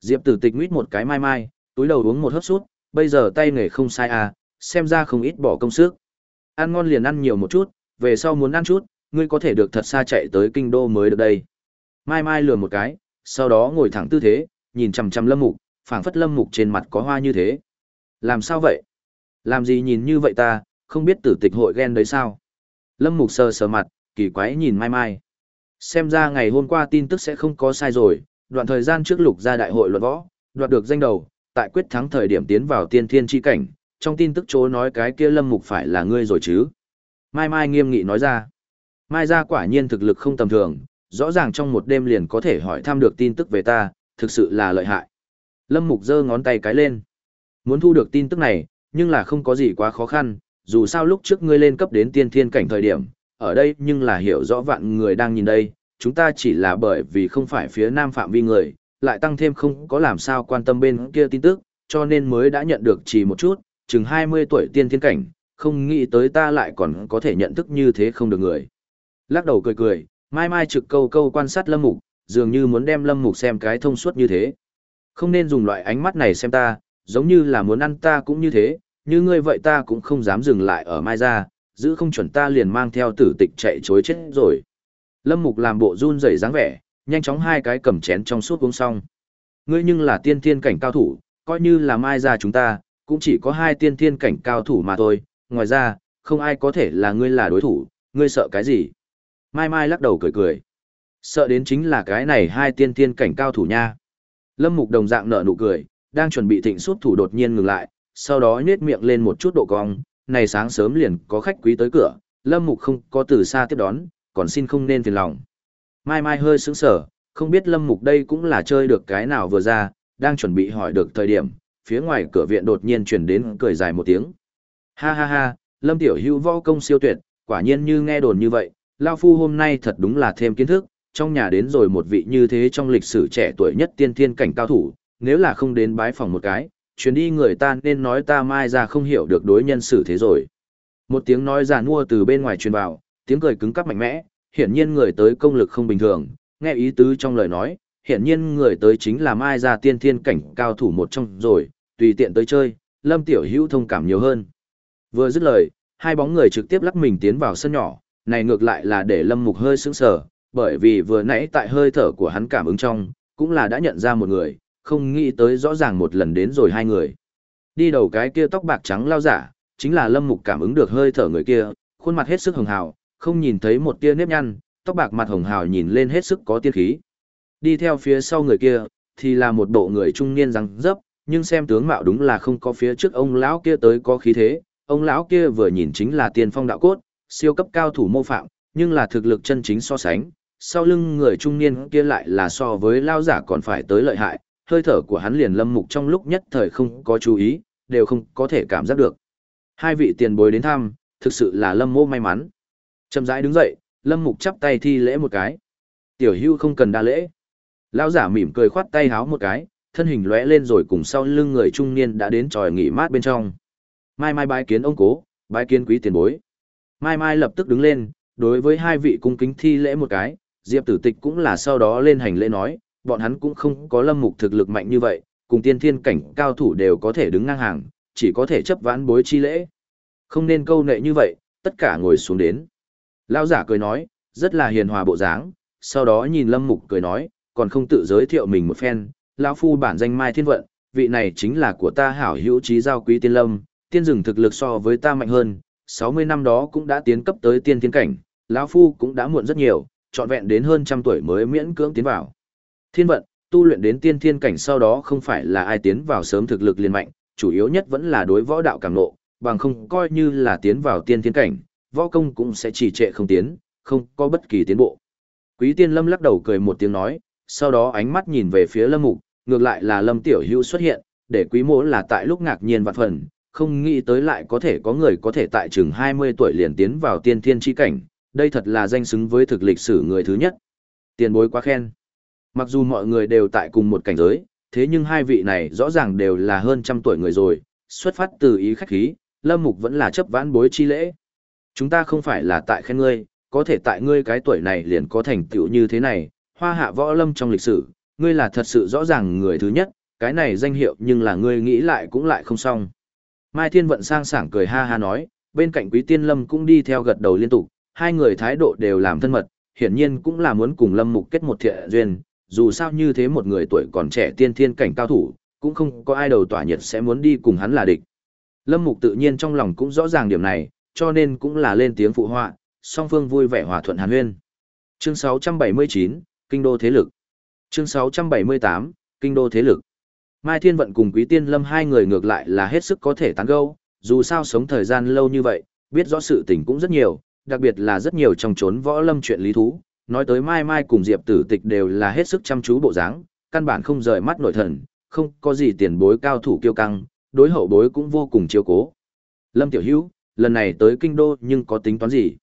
Speaker 1: Diệp tử tịch nguyết một cái mai mai, túi đầu uống một hớp sút, bây giờ tay nghề không sai à, xem ra không ít bỏ công sức. Ăn ngon liền ăn nhiều một chút, về sau muốn ăn chút, ngươi có thể được thật xa chạy tới kinh đô mới được đây. Mai Mai lừa một cái, sau đó ngồi thẳng tư thế, nhìn chằm chằm Lâm Mục, phảng phất Lâm Mục trên mặt có hoa như thế. Làm sao vậy? Làm gì nhìn như vậy ta, không biết tử tịch hội ghen đấy sao? Lâm Mục sờ sờ mặt, kỳ quái nhìn Mai Mai. Xem ra ngày hôm qua tin tức sẽ không có sai rồi, đoạn thời gian trước lục ra đại hội luận võ, đoạt được danh đầu, tại quyết thắng thời điểm tiến vào tiên thiên chi cảnh, trong tin tức chỗ nói cái kia lâm mục phải là ngươi rồi chứ. Mai Mai nghiêm nghị nói ra. Mai ra quả nhiên thực lực không tầm thường, rõ ràng trong một đêm liền có thể hỏi thăm được tin tức về ta, thực sự là lợi hại. Lâm mục giơ ngón tay cái lên. Muốn thu được tin tức này, nhưng là không có gì quá khó khăn, dù sao lúc trước ngươi lên cấp đến tiên thiên cảnh thời điểm, ở đây nhưng là hiểu rõ vạn người đang nhìn đây, chúng ta chỉ là bởi vì không phải phía nam phạm vi người, lại tăng thêm không có làm sao quan tâm bên kia tin tức, cho nên mới đã nhận được chỉ một chút, chừng 20 tuổi tiên thiên cảnh, không nghĩ tới ta lại còn có thể nhận thức như thế không được người. Lắc đầu cười cười, mai mai trực câu câu quan sát lâm mục, dường như muốn đem lâm mục xem cái thông suốt như thế. Không nên dùng loại ánh mắt này xem ta, giống như là muốn ăn ta cũng như thế, như ngươi vậy ta cũng không dám dừng lại ở mai ra, giữ không chuẩn ta liền mang theo tử tịch chạy chối chết rồi. Lâm mục làm bộ run rẩy dáng vẻ, nhanh chóng hai cái cầm chén trong suốt uống xong. Ngươi nhưng là tiên thiên cảnh cao thủ, coi như là mai ra chúng ta, cũng chỉ có hai tiên thiên cảnh cao thủ mà thôi, ngoài ra, không ai có thể là ngươi là đối thủ, ngươi sợ cái gì? Mai Mai lắc đầu cười cười. Sợ đến chính là cái này hai tiên tiên cảnh cao thủ nha. Lâm Mục đồng dạng nở nụ cười, đang chuẩn bị thịnh suốt thủ đột nhiên ngừng lại, sau đó nhếch miệng lên một chút độ cong, này sáng sớm liền có khách quý tới cửa, Lâm Mục không có từ xa tiếp đón, còn xin không nên phiền lòng. Mai Mai hơi sững sờ, không biết Lâm Mục đây cũng là chơi được cái nào vừa ra, đang chuẩn bị hỏi được thời điểm, phía ngoài cửa viện đột nhiên truyền đến cười dài một tiếng. Ha ha ha, Lâm Tiểu Hữu võ công siêu tuyệt, quả nhiên như nghe đồn như vậy, Lao Phu hôm nay thật đúng là thêm kiến thức, trong nhà đến rồi một vị như thế trong lịch sử trẻ tuổi nhất tiên thiên cảnh cao thủ, nếu là không đến bái phòng một cái, chuyến đi người ta nên nói ta mai ra không hiểu được đối nhân xử thế rồi. Một tiếng nói giàn mua từ bên ngoài truyền vào, tiếng cười cứng cắp mạnh mẽ, hiển nhiên người tới công lực không bình thường, nghe ý tứ trong lời nói, hiển nhiên người tới chính là mai ra tiên thiên cảnh cao thủ một trong rồi, tùy tiện tới chơi, Lâm Tiểu Hữu thông cảm nhiều hơn. Vừa dứt lời, hai bóng người trực tiếp lắc mình tiến vào sân nhỏ, này ngược lại là để Lâm Mục hơi sững sờ, bởi vì vừa nãy tại hơi thở của hắn cảm ứng trong, cũng là đã nhận ra một người, không nghĩ tới rõ ràng một lần đến rồi hai người. Đi đầu cái kia tóc bạc trắng lao giả, chính là Lâm Mục cảm ứng được hơi thở người kia, khuôn mặt hết sức hồng hào, không nhìn thấy một tia nếp nhăn, tóc bạc mặt hồng hào nhìn lên hết sức có tiên khí. Đi theo phía sau người kia, thì là một bộ người trung niên răng dấp, nhưng xem tướng mạo đúng là không có phía trước ông lão kia tới có khí thế, ông lão kia vừa nhìn chính là tiên phong đạo cốt, siêu cấp cao thủ mô phạm, nhưng là thực lực chân chính so sánh, sau lưng người trung niên kia lại là so với lao giả còn phải tới lợi hại, hơi thở của hắn liền lâm mục trong lúc nhất thời không có chú ý, đều không có thể cảm giác được. Hai vị tiền bối đến thăm, thực sự là lâm mô may mắn. Chậm rãi đứng dậy, lâm mục chắp tay thi lễ một cái. Tiểu hưu không cần đa lễ. Lão giả mỉm cười khoát tay háo một cái, thân hình lóe lên rồi cùng sau lưng người trung niên đã đến tròi nghỉ mát bên trong. Mai Mai bái kiến ông cố, bái kiến quý tiền bối. Mai Mai lập tức đứng lên, đối với hai vị cung kính thi lễ một cái, Diệp Tử Tịch cũng là sau đó lên hành lễ nói, bọn hắn cũng không có lâm mục thực lực mạnh như vậy, cùng tiên thiên cảnh cao thủ đều có thể đứng ngang hàng, chỉ có thể chấp vãn bối chi lễ. Không nên câu nệ như vậy, tất cả ngồi xuống đến. Lão giả cười nói, rất là hiền hòa bộ dáng, sau đó nhìn lâm mục cười nói, còn không tự giới thiệu mình một phen, lão phu bản danh Mai Thiên Vận, vị này chính là của ta hảo hữu trí giao quý tiên lâm, tiên rừng thực lực so với ta mạnh hơn, 60 năm đó cũng đã tiến cấp tới tiên thiên cảnh, lão phu cũng đã muộn rất nhiều, trọn vẹn đến hơn trăm tuổi mới miễn cưỡng tiến vào. Thiên vận, tu luyện đến tiên thiên cảnh sau đó không phải là ai tiến vào sớm thực lực liền mạnh, chủ yếu nhất vẫn là đối võ đạo càng nộ, bằng không coi như là tiến vào tiên thiên cảnh, võ công cũng sẽ trì trệ không tiến, không có bất kỳ tiến bộ. Quý tiên lâm lắc đầu cười một tiếng nói, sau đó ánh mắt nhìn về phía lâm mục, ngược lại là lâm tiểu hữu xuất hiện, để quý mỗ là tại lúc ngạc nhiên vạn phần, không nghĩ tới lại có thể có người có thể tại chừng 20 tuổi liền tiến vào tiên thiên chi cảnh, đây thật là danh xứng với thực lịch sử người thứ nhất. Tiền bối quá khen. Mặc dù mọi người đều tại cùng một cảnh giới, thế nhưng hai vị này rõ ràng đều là hơn trăm tuổi người rồi, xuất phát từ ý khách khí, Lâm Mục vẫn là chấp vãn bối chi lễ. Chúng ta không phải là tại khen ngươi, có thể tại ngươi cái tuổi này liền có thành tựu như thế này, hoa hạ võ lâm trong lịch sử, ngươi là thật sự rõ ràng người thứ nhất, cái này danh hiệu nhưng là ngươi nghĩ lại cũng lại không xong. Mai Thiên Vận sang sảng cười ha ha nói, bên cạnh Quý Tiên Lâm cũng đi theo gật đầu liên tục, hai người thái độ đều làm thân mật, hiển nhiên cũng là muốn cùng Lâm Mục kết một thiện duyên, dù sao như thế một người tuổi còn trẻ tiên thiên cảnh cao thủ, cũng không có ai đầu tỏa nhiệt sẽ muốn đi cùng hắn là địch. Lâm Mục tự nhiên trong lòng cũng rõ ràng điểm này, cho nên cũng là lên tiếng phụ họa, song phương vui vẻ hòa thuận hàn huyên. Chương 679, Kinh đô thế lực. Chương 678, Kinh đô thế lực. Mai Thiên Vận cùng Quý Tiên Lâm hai người ngược lại là hết sức có thể tán gẫu, dù sao sống thời gian lâu như vậy, biết rõ sự tình cũng rất nhiều, đặc biệt là rất nhiều trong chốn võ lâm chuyện lý thú, nói tới Mai Mai cùng Diệp Tử Tịch đều là hết sức chăm chú bộ dáng, căn bản không rời mắt nội thần, không có gì tiền bối cao thủ kiêu căng, đối hậu bối cũng vô cùng chiếu cố. Lâm Tiểu Hữu, lần này tới kinh đô nhưng có tính toán gì?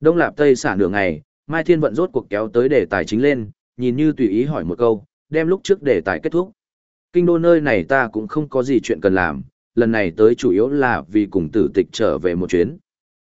Speaker 1: Đông Lạp Tây xả nửa ngày, Mai Thiên vận rốt cuộc kéo tới đề tài chính lên, nhìn như tùy ý hỏi một câu, đem lúc trước đề tài kết thúc. Kinh đô nơi này ta cũng không có gì chuyện cần làm, lần này tới chủ yếu là vì cùng tử tịch trở về một chuyến.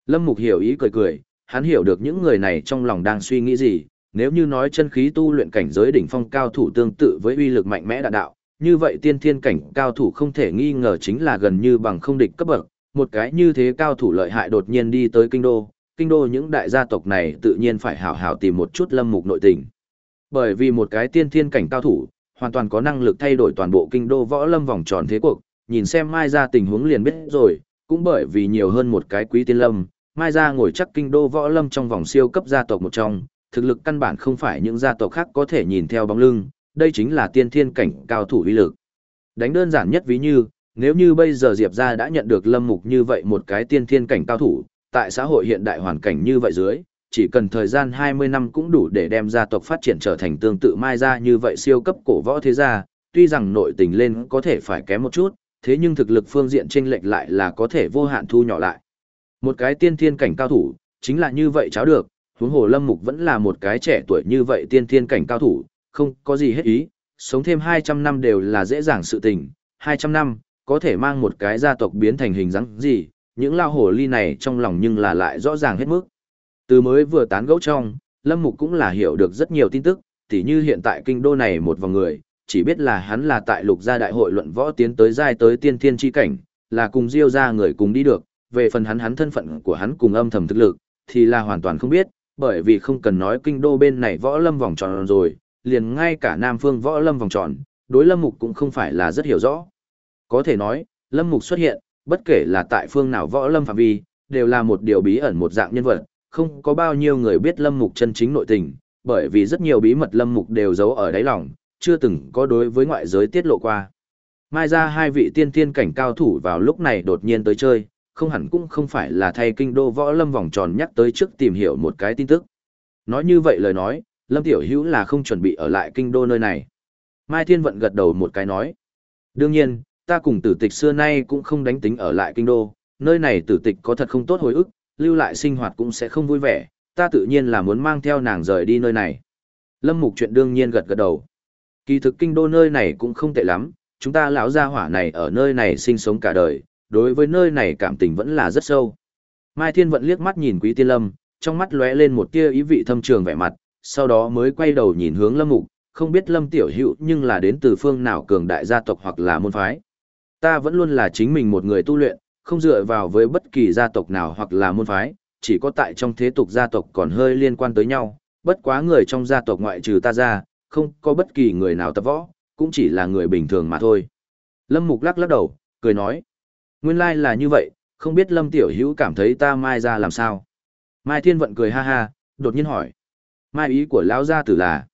Speaker 1: Lâm Mục hiểu ý cười cười, hắn hiểu được những người này trong lòng đang suy nghĩ gì, nếu như nói chân khí tu luyện cảnh giới đỉnh phong cao thủ tương tự với uy lực mạnh mẽ đạn đạo, như vậy tiên thiên cảnh cao thủ không thể nghi ngờ chính là gần như bằng không địch cấp bậc, một cái như thế cao thủ lợi hại đột nhiên đi tới kinh đô, kinh đô những đại gia tộc này tự nhiên phải hảo hảo tìm một chút lâm mục nội tình. Bởi vì một cái tiên thiên cảnh cao thủ, hoàn toàn có năng lực thay đổi toàn bộ kinh đô võ lâm vòng tròn thế cuộc, nhìn xem mai ra tình huống liền biết rồi, cũng bởi vì nhiều hơn một cái quý tiên lâm, mai ra ngồi chắc kinh đô võ lâm trong vòng siêu cấp gia tộc một trong, thực lực căn bản không phải những gia tộc khác có thể nhìn theo bóng lưng, đây chính là tiên thiên cảnh cao thủ uy lực. Đánh đơn giản nhất ví như, nếu như bây giờ Diệp gia đã nhận được lâm mục như vậy một cái tiên thiên cảnh cao thủ, tại xã hội hiện đại hoàn cảnh như vậy dưới, chỉ cần thời gian 20 năm cũng đủ để đem gia tộc phát triển trở thành tương tự mai gia như vậy siêu cấp cổ võ thế gia, tuy rằng nội tình lên có thể phải kém một chút, thế nhưng thực lực phương diện chênh lệch lại là có thể vô hạn thu nhỏ lại. Một cái tiên thiên cảnh cao thủ, chính là như vậy cháo được, huống hồ lâm mục vẫn là một cái trẻ tuổi như vậy tiên thiên cảnh cao thủ, không có gì hết ý, sống thêm 200 năm đều là dễ dàng sự tình, 200 năm, có thể mang một cái gia tộc biến thành hình dáng gì, những lao hổ ly này trong lòng nhưng là lại rõ ràng hết mức. Từ mới vừa tán gẫu trong, Lâm Mục cũng là hiểu được rất nhiều tin tức, tỉ như hiện tại kinh đô này một vòng người, chỉ biết là hắn là tại lục gia đại hội luận võ tiến tới giai tới tiên thiên chi cảnh, là cùng diêu ra người cùng đi được, về phần hắn hắn thân phận của hắn cùng âm thầm thực lực, thì là hoàn toàn không biết, bởi vì không cần nói kinh đô bên này võ lâm vòng tròn rồi, liền ngay cả Nam Phương võ lâm vòng tròn, đối Lâm Mục cũng không phải là rất hiểu rõ. Có thể nói, Lâm Mục xuất hiện, bất kể là tại phương nào võ lâm phạm vi, đều là một điều bí ẩn một dạng nhân vật, không có bao nhiêu người biết Lâm Mục chân chính nội tình, bởi vì rất nhiều bí mật Lâm Mục đều giấu ở đáy lòng, chưa từng có đối với ngoại giới tiết lộ qua. Mai ra hai vị tiên tiên cảnh cao thủ vào lúc này đột nhiên tới chơi, không hẳn cũng không phải là thay kinh đô võ lâm vòng tròn nhắc tới trước tìm hiểu một cái tin tức. Nói như vậy lời nói, Lâm Tiểu Hữu là không chuẩn bị ở lại kinh đô nơi này. Mai Thiên Vận gật đầu một cái nói. Đương nhiên, ta cùng tử tịch xưa nay cũng không đánh tính ở lại kinh đô, nơi này tử tịch có thật không tốt hồi ức, lưu lại sinh hoạt cũng sẽ không vui vẻ, ta tự nhiên là muốn mang theo nàng rời đi nơi này. Lâm Mục chuyện đương nhiên gật gật đầu. Kỳ thực kinh đô nơi này cũng không tệ lắm, chúng ta lão gia hỏa này ở nơi này sinh sống cả đời, đối với nơi này cảm tình vẫn là rất sâu. Mai Thiên Vận liếc mắt nhìn Quý Tiên Lâm, trong mắt lóe lên một tia ý vị thâm trường vẻ mặt, sau đó mới quay đầu nhìn hướng Lâm Mục, không biết Lâm Tiểu Hữu nhưng là đến từ phương nào cường đại gia tộc hoặc là môn phái. Ta vẫn luôn là chính mình một người tu luyện, không dựa vào với bất kỳ gia tộc nào hoặc là môn phái, chỉ có tại trong thế tục gia tộc còn hơi liên quan tới nhau, bất quá người trong gia tộc ngoại trừ ta ra, không có bất kỳ người nào tập võ, cũng chỉ là người bình thường mà thôi. Lâm Mục lắc lắc đầu, cười nói, nguyên lai là như vậy, không biết Lâm Tiểu Hữu cảm thấy ta mai ra làm sao. Mai Thiên Vận cười ha ha, đột nhiên hỏi. Mai ý của lão gia tử là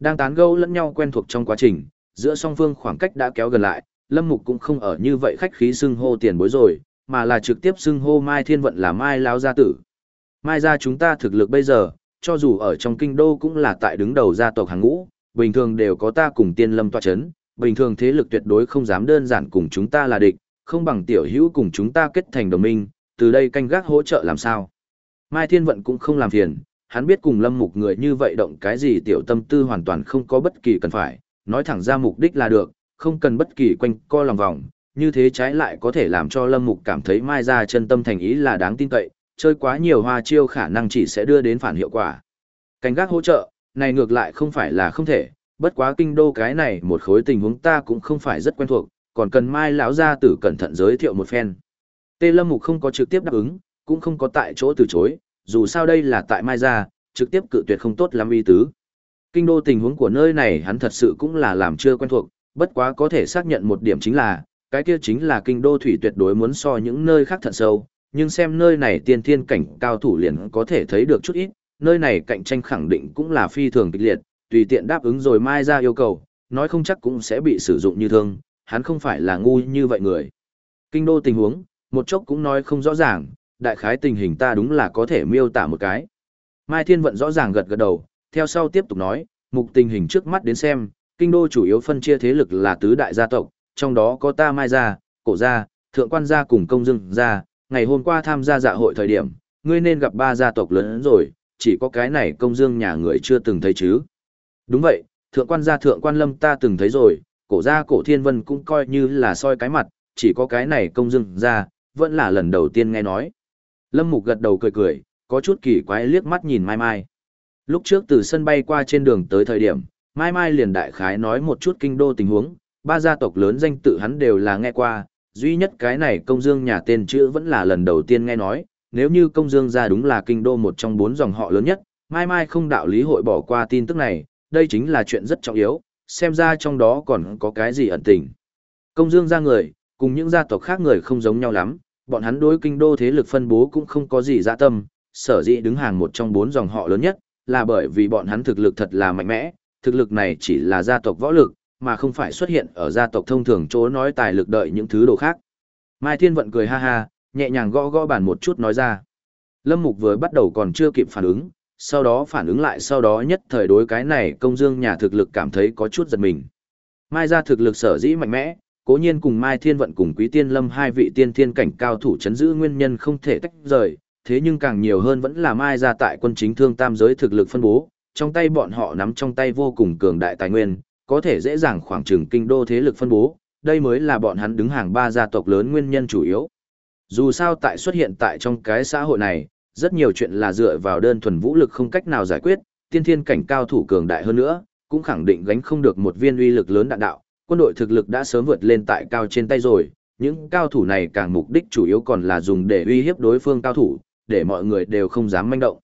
Speaker 1: đang tán gẫu lẫn nhau quen thuộc trong quá trình, giữa song phương khoảng cách đã kéo gần lại, Lâm Mục cũng không ở như vậy khách khí xưng hô tiền bối rồi, mà là trực tiếp xưng hô Mai Thiên Vận là Mai lão gia tử. Mai gia chúng ta thực lực bây giờ, cho dù ở trong kinh đô cũng là tại đứng đầu gia tộc hàng ngũ, bình thường đều có ta cùng tiên lâm tọa chấn, bình thường thế lực tuyệt đối không dám đơn giản cùng chúng ta là địch, không bằng tiểu hữu cùng chúng ta kết thành đồng minh, từ đây canh gác hỗ trợ làm sao. Mai Thiên Vận cũng không làm phiền, hắn biết cùng lâm mục người như vậy động cái gì tiểu tâm tư hoàn toàn không có bất kỳ cần phải, nói thẳng ra mục đích là được, không cần bất kỳ quanh co lòng vòng, như thế trái lại có thể làm cho lâm mục cảm thấy mai ra chân tâm thành ý là đáng tin cậy, chơi quá nhiều hoa chiêu khả năng chỉ sẽ đưa đến phản hiệu quả. Canh gác hỗ trợ, này ngược lại không phải là không thể, bất quá kinh đô cái này một khối tình huống ta cũng không phải rất quen thuộc, còn cần mai lão gia tử cẩn thận giới thiệu một phen. Tê Lâm Mục không có trực tiếp đáp ứng, cũng không có tại chỗ từ chối, dù sao đây là tại mai gia, trực tiếp cự tuyệt không tốt lắm ý tứ. Kinh đô tình huống của nơi này hắn thật sự cũng là làm chưa quen thuộc, bất quá có thể xác nhận một điểm chính là, cái kia chính là kinh đô thủy tuyệt đối muốn so những nơi khác thận sâu, nhưng xem nơi này tiên thiên cảnh cao thủ liền có thể thấy được chút ít, nơi này cạnh tranh khẳng định cũng là phi thường kịch liệt, tùy tiện đáp ứng rồi mai ra yêu cầu, nói không chắc cũng sẽ bị sử dụng như thương, hắn không phải là ngu như vậy người. Kinh đô tình huống, một chốc cũng nói không rõ ràng, đại khái tình hình ta đúng là có thể miêu tả một cái. Mai Thiên Vận rõ ràng gật gật đầu, theo sau tiếp tục nói, mục tình hình trước mắt đến xem, kinh đô chủ yếu phân chia thế lực là tứ đại gia tộc, trong đó có ta Mai gia, cổ gia, thượng quan gia cùng công dương gia, ngày hôm qua tham gia dạ hội thời điểm, ngươi nên gặp ba gia tộc lớn rồi, chỉ có cái này công dương nhà người chưa từng thấy chứ. Đúng vậy, thượng quan gia thượng quan lâm ta từng thấy rồi, cổ gia cổ thiên vân cũng coi như là soi cái mặt, chỉ có cái này công dương gia, vẫn là lần đầu tiên nghe nói. Lâm Mục gật đầu cười cười, có chút kỳ quái liếc mắt nhìn Mai Mai. Lúc trước từ sân bay qua trên đường tới thời điểm, Mai Mai liền đại khái nói một chút kinh đô tình huống, ba gia tộc lớn danh tự hắn đều là nghe qua, duy nhất cái này công dương nhà tên chữ vẫn là lần đầu tiên nghe nói, nếu như công dương gia đúng là kinh đô một trong bốn dòng họ lớn nhất, Mai Mai không đạo lý hội bỏ qua tin tức này, đây chính là chuyện rất trọng yếu, xem ra trong đó còn có cái gì ẩn tình. Công dương gia người, cùng những gia tộc khác người không giống nhau lắm, bọn hắn đối kinh đô thế lực phân bố cũng không có gì dạ tâm, sở dĩ đứng hàng một trong bốn dòng họ lớn nhất, là bởi vì bọn hắn thực lực thật là mạnh mẽ, thực lực này chỉ là gia tộc võ lực, mà không phải xuất hiện ở gia tộc thông thường chỗ nói tài lực đợi những thứ đồ khác. Mai Thiên Vận cười ha ha, nhẹ nhàng gõ gõ bàn một chút nói ra. Lâm Mục vừa bắt đầu còn chưa kịp phản ứng, sau đó phản ứng lại sau đó nhất thời đối cái này công dương nhà thực lực cảm thấy có chút giật mình. Mai ra thực lực sở dĩ mạnh mẽ, cố nhiên cùng Mai Thiên Vận cùng Quý Tiên Lâm hai vị tiên thiên cảnh cao thủ chấn giữ nguyên nhân không thể tách rời, thế nhưng càng nhiều hơn vẫn là Mai ra tại quân chính thương tam giới thực lực phân bố, trong tay bọn họ nắm trong tay vô cùng cường đại tài nguyên, có thể dễ dàng khoảng trừng kinh đô thế lực phân bố, đây mới là bọn hắn đứng hàng ba gia tộc lớn nguyên nhân chủ yếu. Dù sao tại xuất hiện tại trong cái xã hội này, rất nhiều chuyện là dựa vào đơn thuần vũ lực không cách nào giải quyết, tiên thiên cảnh cao thủ cường đại hơn nữa, cũng khẳng định gánh không được một viên uy lực lớn đạn đạo, quân đội thực lực đã sớm vượt lên tại cao trên tay rồi, những cao thủ này càng mục đích chủ yếu còn là dùng để uy hiếp đối phương cao thủ, để mọi người đều không dám manh động.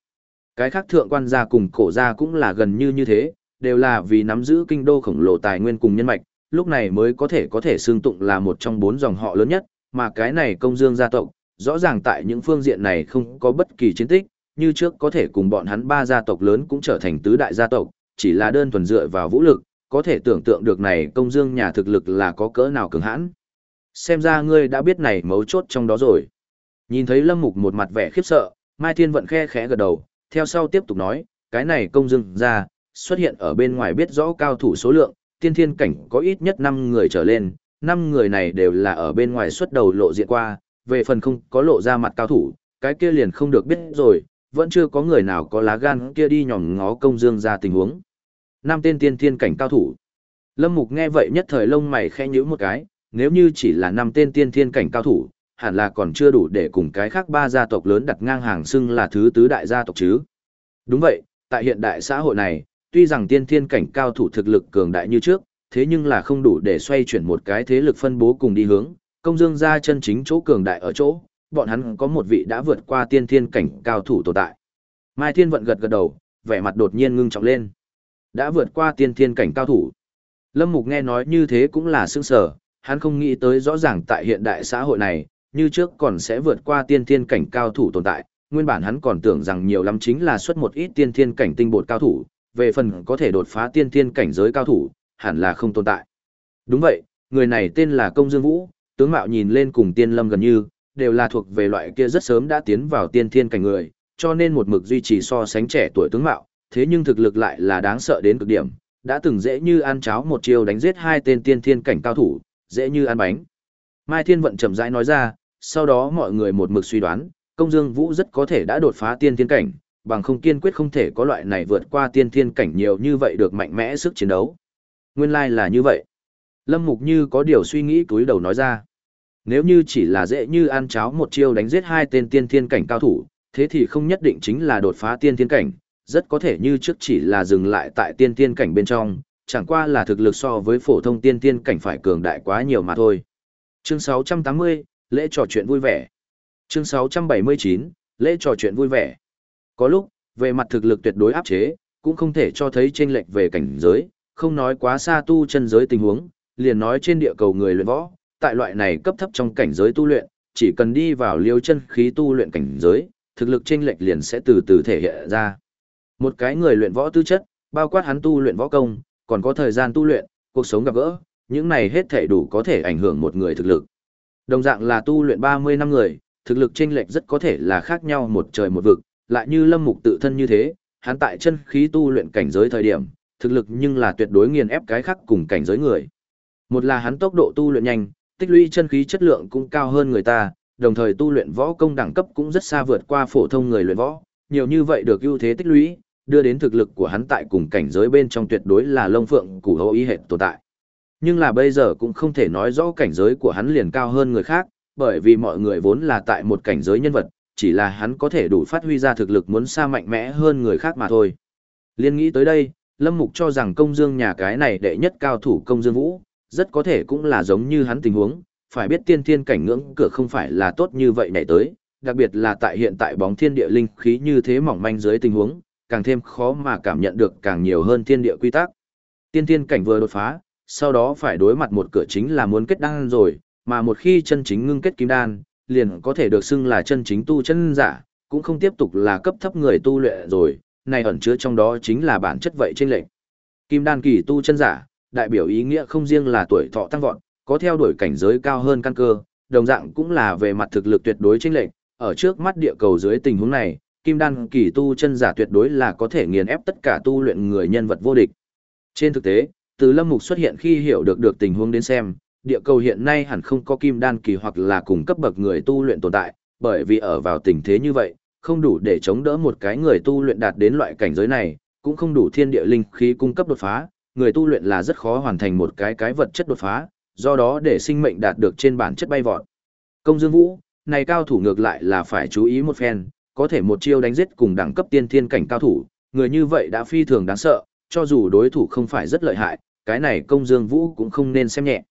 Speaker 1: Cái khác thượng quan gia cùng cổ gia cũng là gần như như thế, đều là vì nắm giữ kinh đô khổng lồ tài nguyên cùng nhân mạch, lúc này mới có thể có thể xương tụng là một trong bốn dòng họ lớn nhất, mà cái này công dương gia tộc, rõ ràng tại những phương diện này không có bất kỳ chiến tích, như trước có thể cùng bọn hắn ba gia tộc lớn cũng trở thành tứ đại gia tộc, chỉ là đơn thuần dựa vào vũ lực, có thể tưởng tượng được này công dương nhà thực lực là có cỡ nào cường hãn. Xem ra ngươi đã biết này mấu chốt trong đó rồi. Nhìn thấy Lâm Mục một mặt vẻ khiếp sợ, Mai Thiên vận khe khẽ gật đầu, theo sau tiếp tục nói, cái này công dương ra, xuất hiện ở bên ngoài biết rõ cao thủ số lượng, tiên thiên cảnh có ít nhất 5 người trở lên, 5 người này đều là ở bên ngoài xuất đầu lộ diện qua, về phần không có lộ ra mặt cao thủ, cái kia liền không được biết rồi, vẫn chưa có người nào có lá gan kia đi nhòm ngó công dương ra tình huống. Năm tên tiên thiên cảnh cao thủ. Lâm Mục nghe vậy nhất thời lông mày khẽ nhíu một cái, nếu như chỉ là năm tên tiên thiên cảnh cao thủ, hẳn là còn chưa đủ để cùng cái khác ba gia tộc lớn đặt ngang hàng xưng là thứ tứ đại gia tộc chứ. Đúng vậy, tại hiện đại xã hội này, tuy rằng tiên thiên cảnh cao thủ thực lực cường đại như trước, thế nhưng là không đủ để xoay chuyển một cái thế lực phân bố cùng đi hướng, công dương gia chân chính chỗ cường đại ở chỗ, bọn hắn có một vị đã vượt qua tiên thiên cảnh cao thủ tồn tại. Mai Thiên Vận gật gật đầu, vẻ mặt đột nhiên ngưng trọng lên. Đã vượt qua tiên thiên cảnh cao thủ. Lâm Mục nghe nói như thế cũng là sương sở, hắn không nghĩ tới rõ ràng tại hiện đại xã hội này, như trước còn sẽ vượt qua tiên thiên cảnh cao thủ tồn tại, nguyên bản hắn còn tưởng rằng nhiều lắm chính là xuất một ít tiên thiên cảnh tinh bột cao thủ, về phần có thể đột phá tiên thiên cảnh giới cao thủ, hẳn là không tồn tại. Đúng vậy, người này tên là Công Dương Vũ, tướng mạo nhìn lên cùng tiên lâm gần như, đều là thuộc về loại kia rất sớm đã tiến vào tiên thiên cảnh người, cho nên một mực duy trì so sánh trẻ tuổi tướng mạo, thế nhưng thực lực lại là đáng sợ đến cực điểm, đã từng dễ như ăn cháo một chiều đánh giết hai tên tiên thiên cảnh cao thủ, dễ như ăn bánh. Mai Thiên Vận chậm rãi nói ra, sau đó mọi người một mực suy đoán, Công Dương Vũ rất có thể đã đột phá tiên thiên cảnh, bằng không kiên quyết không thể có loại này vượt qua tiên thiên cảnh nhiều như vậy được mạnh mẽ sức chiến đấu. Nguyên lai like là như vậy. Lâm Mục Như có điều suy nghĩ túi đầu nói ra. Nếu như chỉ là dễ như ăn cháo một chiêu đánh giết hai tên tiên thiên cảnh cao thủ, thế thì không nhất định chính là đột phá tiên thiên cảnh, rất có thể như trước chỉ là dừng lại tại tiên thiên cảnh bên trong, chẳng qua là thực lực so với phổ thông tiên thiên cảnh phải cường đại quá nhiều mà thôi. Chương 680, lễ trò chuyện vui vẻ. Chương 679, lễ trò chuyện vui vẻ. Có lúc, về mặt thực lực tuyệt đối áp chế, cũng không thể cho thấy chênh lệch về cảnh giới, không nói quá xa tu chân giới tình huống, liền nói trên địa cầu người luyện võ, tại loại này cấp thấp trong cảnh giới tu luyện, chỉ cần đi vào liêu chân khí tu luyện cảnh giới, thực lực chênh lệch liền sẽ từ từ thể hiện ra. Một cái người luyện võ tư chất, bao quát hắn tu luyện võ công, còn có thời gian tu luyện, cuộc sống gặp gỡ, những này hết thể đủ có thể ảnh hưởng một người thực lực. Đồng dạng là tu luyện 30 năm người, thực lực chênh lệch rất có thể là khác nhau một trời một vực, lại như Lâm Mục tự thân như thế, hắn tại chân khí tu luyện cảnh giới thời điểm, thực lực nhưng là tuyệt đối nghiền ép cái khác cùng cảnh giới người. Một là hắn tốc độ tu luyện nhanh, tích lũy chân khí chất lượng cũng cao hơn người ta, đồng thời tu luyện võ công đẳng cấp cũng rất xa vượt qua phổ thông người luyện võ, nhiều như vậy được ưu thế tích lũy, đưa đến thực lực của hắn tại cùng cảnh giới bên trong tuyệt đối là lông phượng củ hô ý hệ tồn tại. Nhưng là bây giờ cũng không thể nói rõ cảnh giới của hắn liền cao hơn người khác, bởi vì mọi người vốn là tại một cảnh giới nhân vật, chỉ là hắn có thể đủ phát huy ra thực lực muốn xa mạnh mẽ hơn người khác mà thôi. Liên nghĩ tới đây, Lâm Mục cho rằng công dương nhà cái này đệ nhất cao thủ công dương vũ, rất có thể cũng là giống như hắn tình huống, phải biết tiên thiên cảnh ngưỡng cửa không phải là tốt như vậy nhảy tới, đặc biệt là tại hiện tại bóng thiên địa linh khí như thế mỏng manh dưới tình huống, càng thêm khó mà cảm nhận được càng nhiều hơn thiên địa quy tắc. Tiên thiên cảnh vừa đột phá, sau đó phải đối mặt một cửa chính là muốn kết đan rồi, mà một khi chân chính ngưng kết kim đan, liền có thể được xưng là chân chính tu chân giả, cũng không tiếp tục là cấp thấp người tu luyện rồi, này ẩn chứa trong đó chính là bản chất vậy trên lệnh. Kim đan kỳ tu chân giả, đại biểu ý nghĩa không riêng là tuổi thọ tăng vọt, có theo đuổi cảnh giới cao hơn căn cơ, đồng dạng cũng là về mặt thực lực tuyệt đối chênh lệch, ở trước mắt địa cầu dưới tình huống này, kim đan kỳ tu chân giả tuyệt đối là có thể nghiền ép tất cả tu luyện người nhân vật vô địch. Trên thực tế, từ Lâm Mục xuất hiện khi hiểu được được tình huống đến xem, địa cầu hiện nay hẳn không có kim đan kỳ hoặc là cùng cấp bậc người tu luyện tồn tại, bởi vì ở vào tình thế như vậy, không đủ để chống đỡ một cái người tu luyện đạt đến loại cảnh giới này, cũng không đủ thiên địa linh khí cung cấp đột phá, người tu luyện là rất khó hoàn thành một cái cái vật chất đột phá, do đó để sinh mệnh đạt được trên bản chất bay vọt. Công Dương Vũ, này cao thủ ngược lại là phải chú ý một phen, có thể một chiêu đánh giết cùng đẳng cấp tiên thiên cảnh cao thủ, người như vậy đã phi thường đáng sợ, cho dù đối thủ không phải rất lợi hại, cái này Công Dương Vũ cũng không nên xem nhẹ.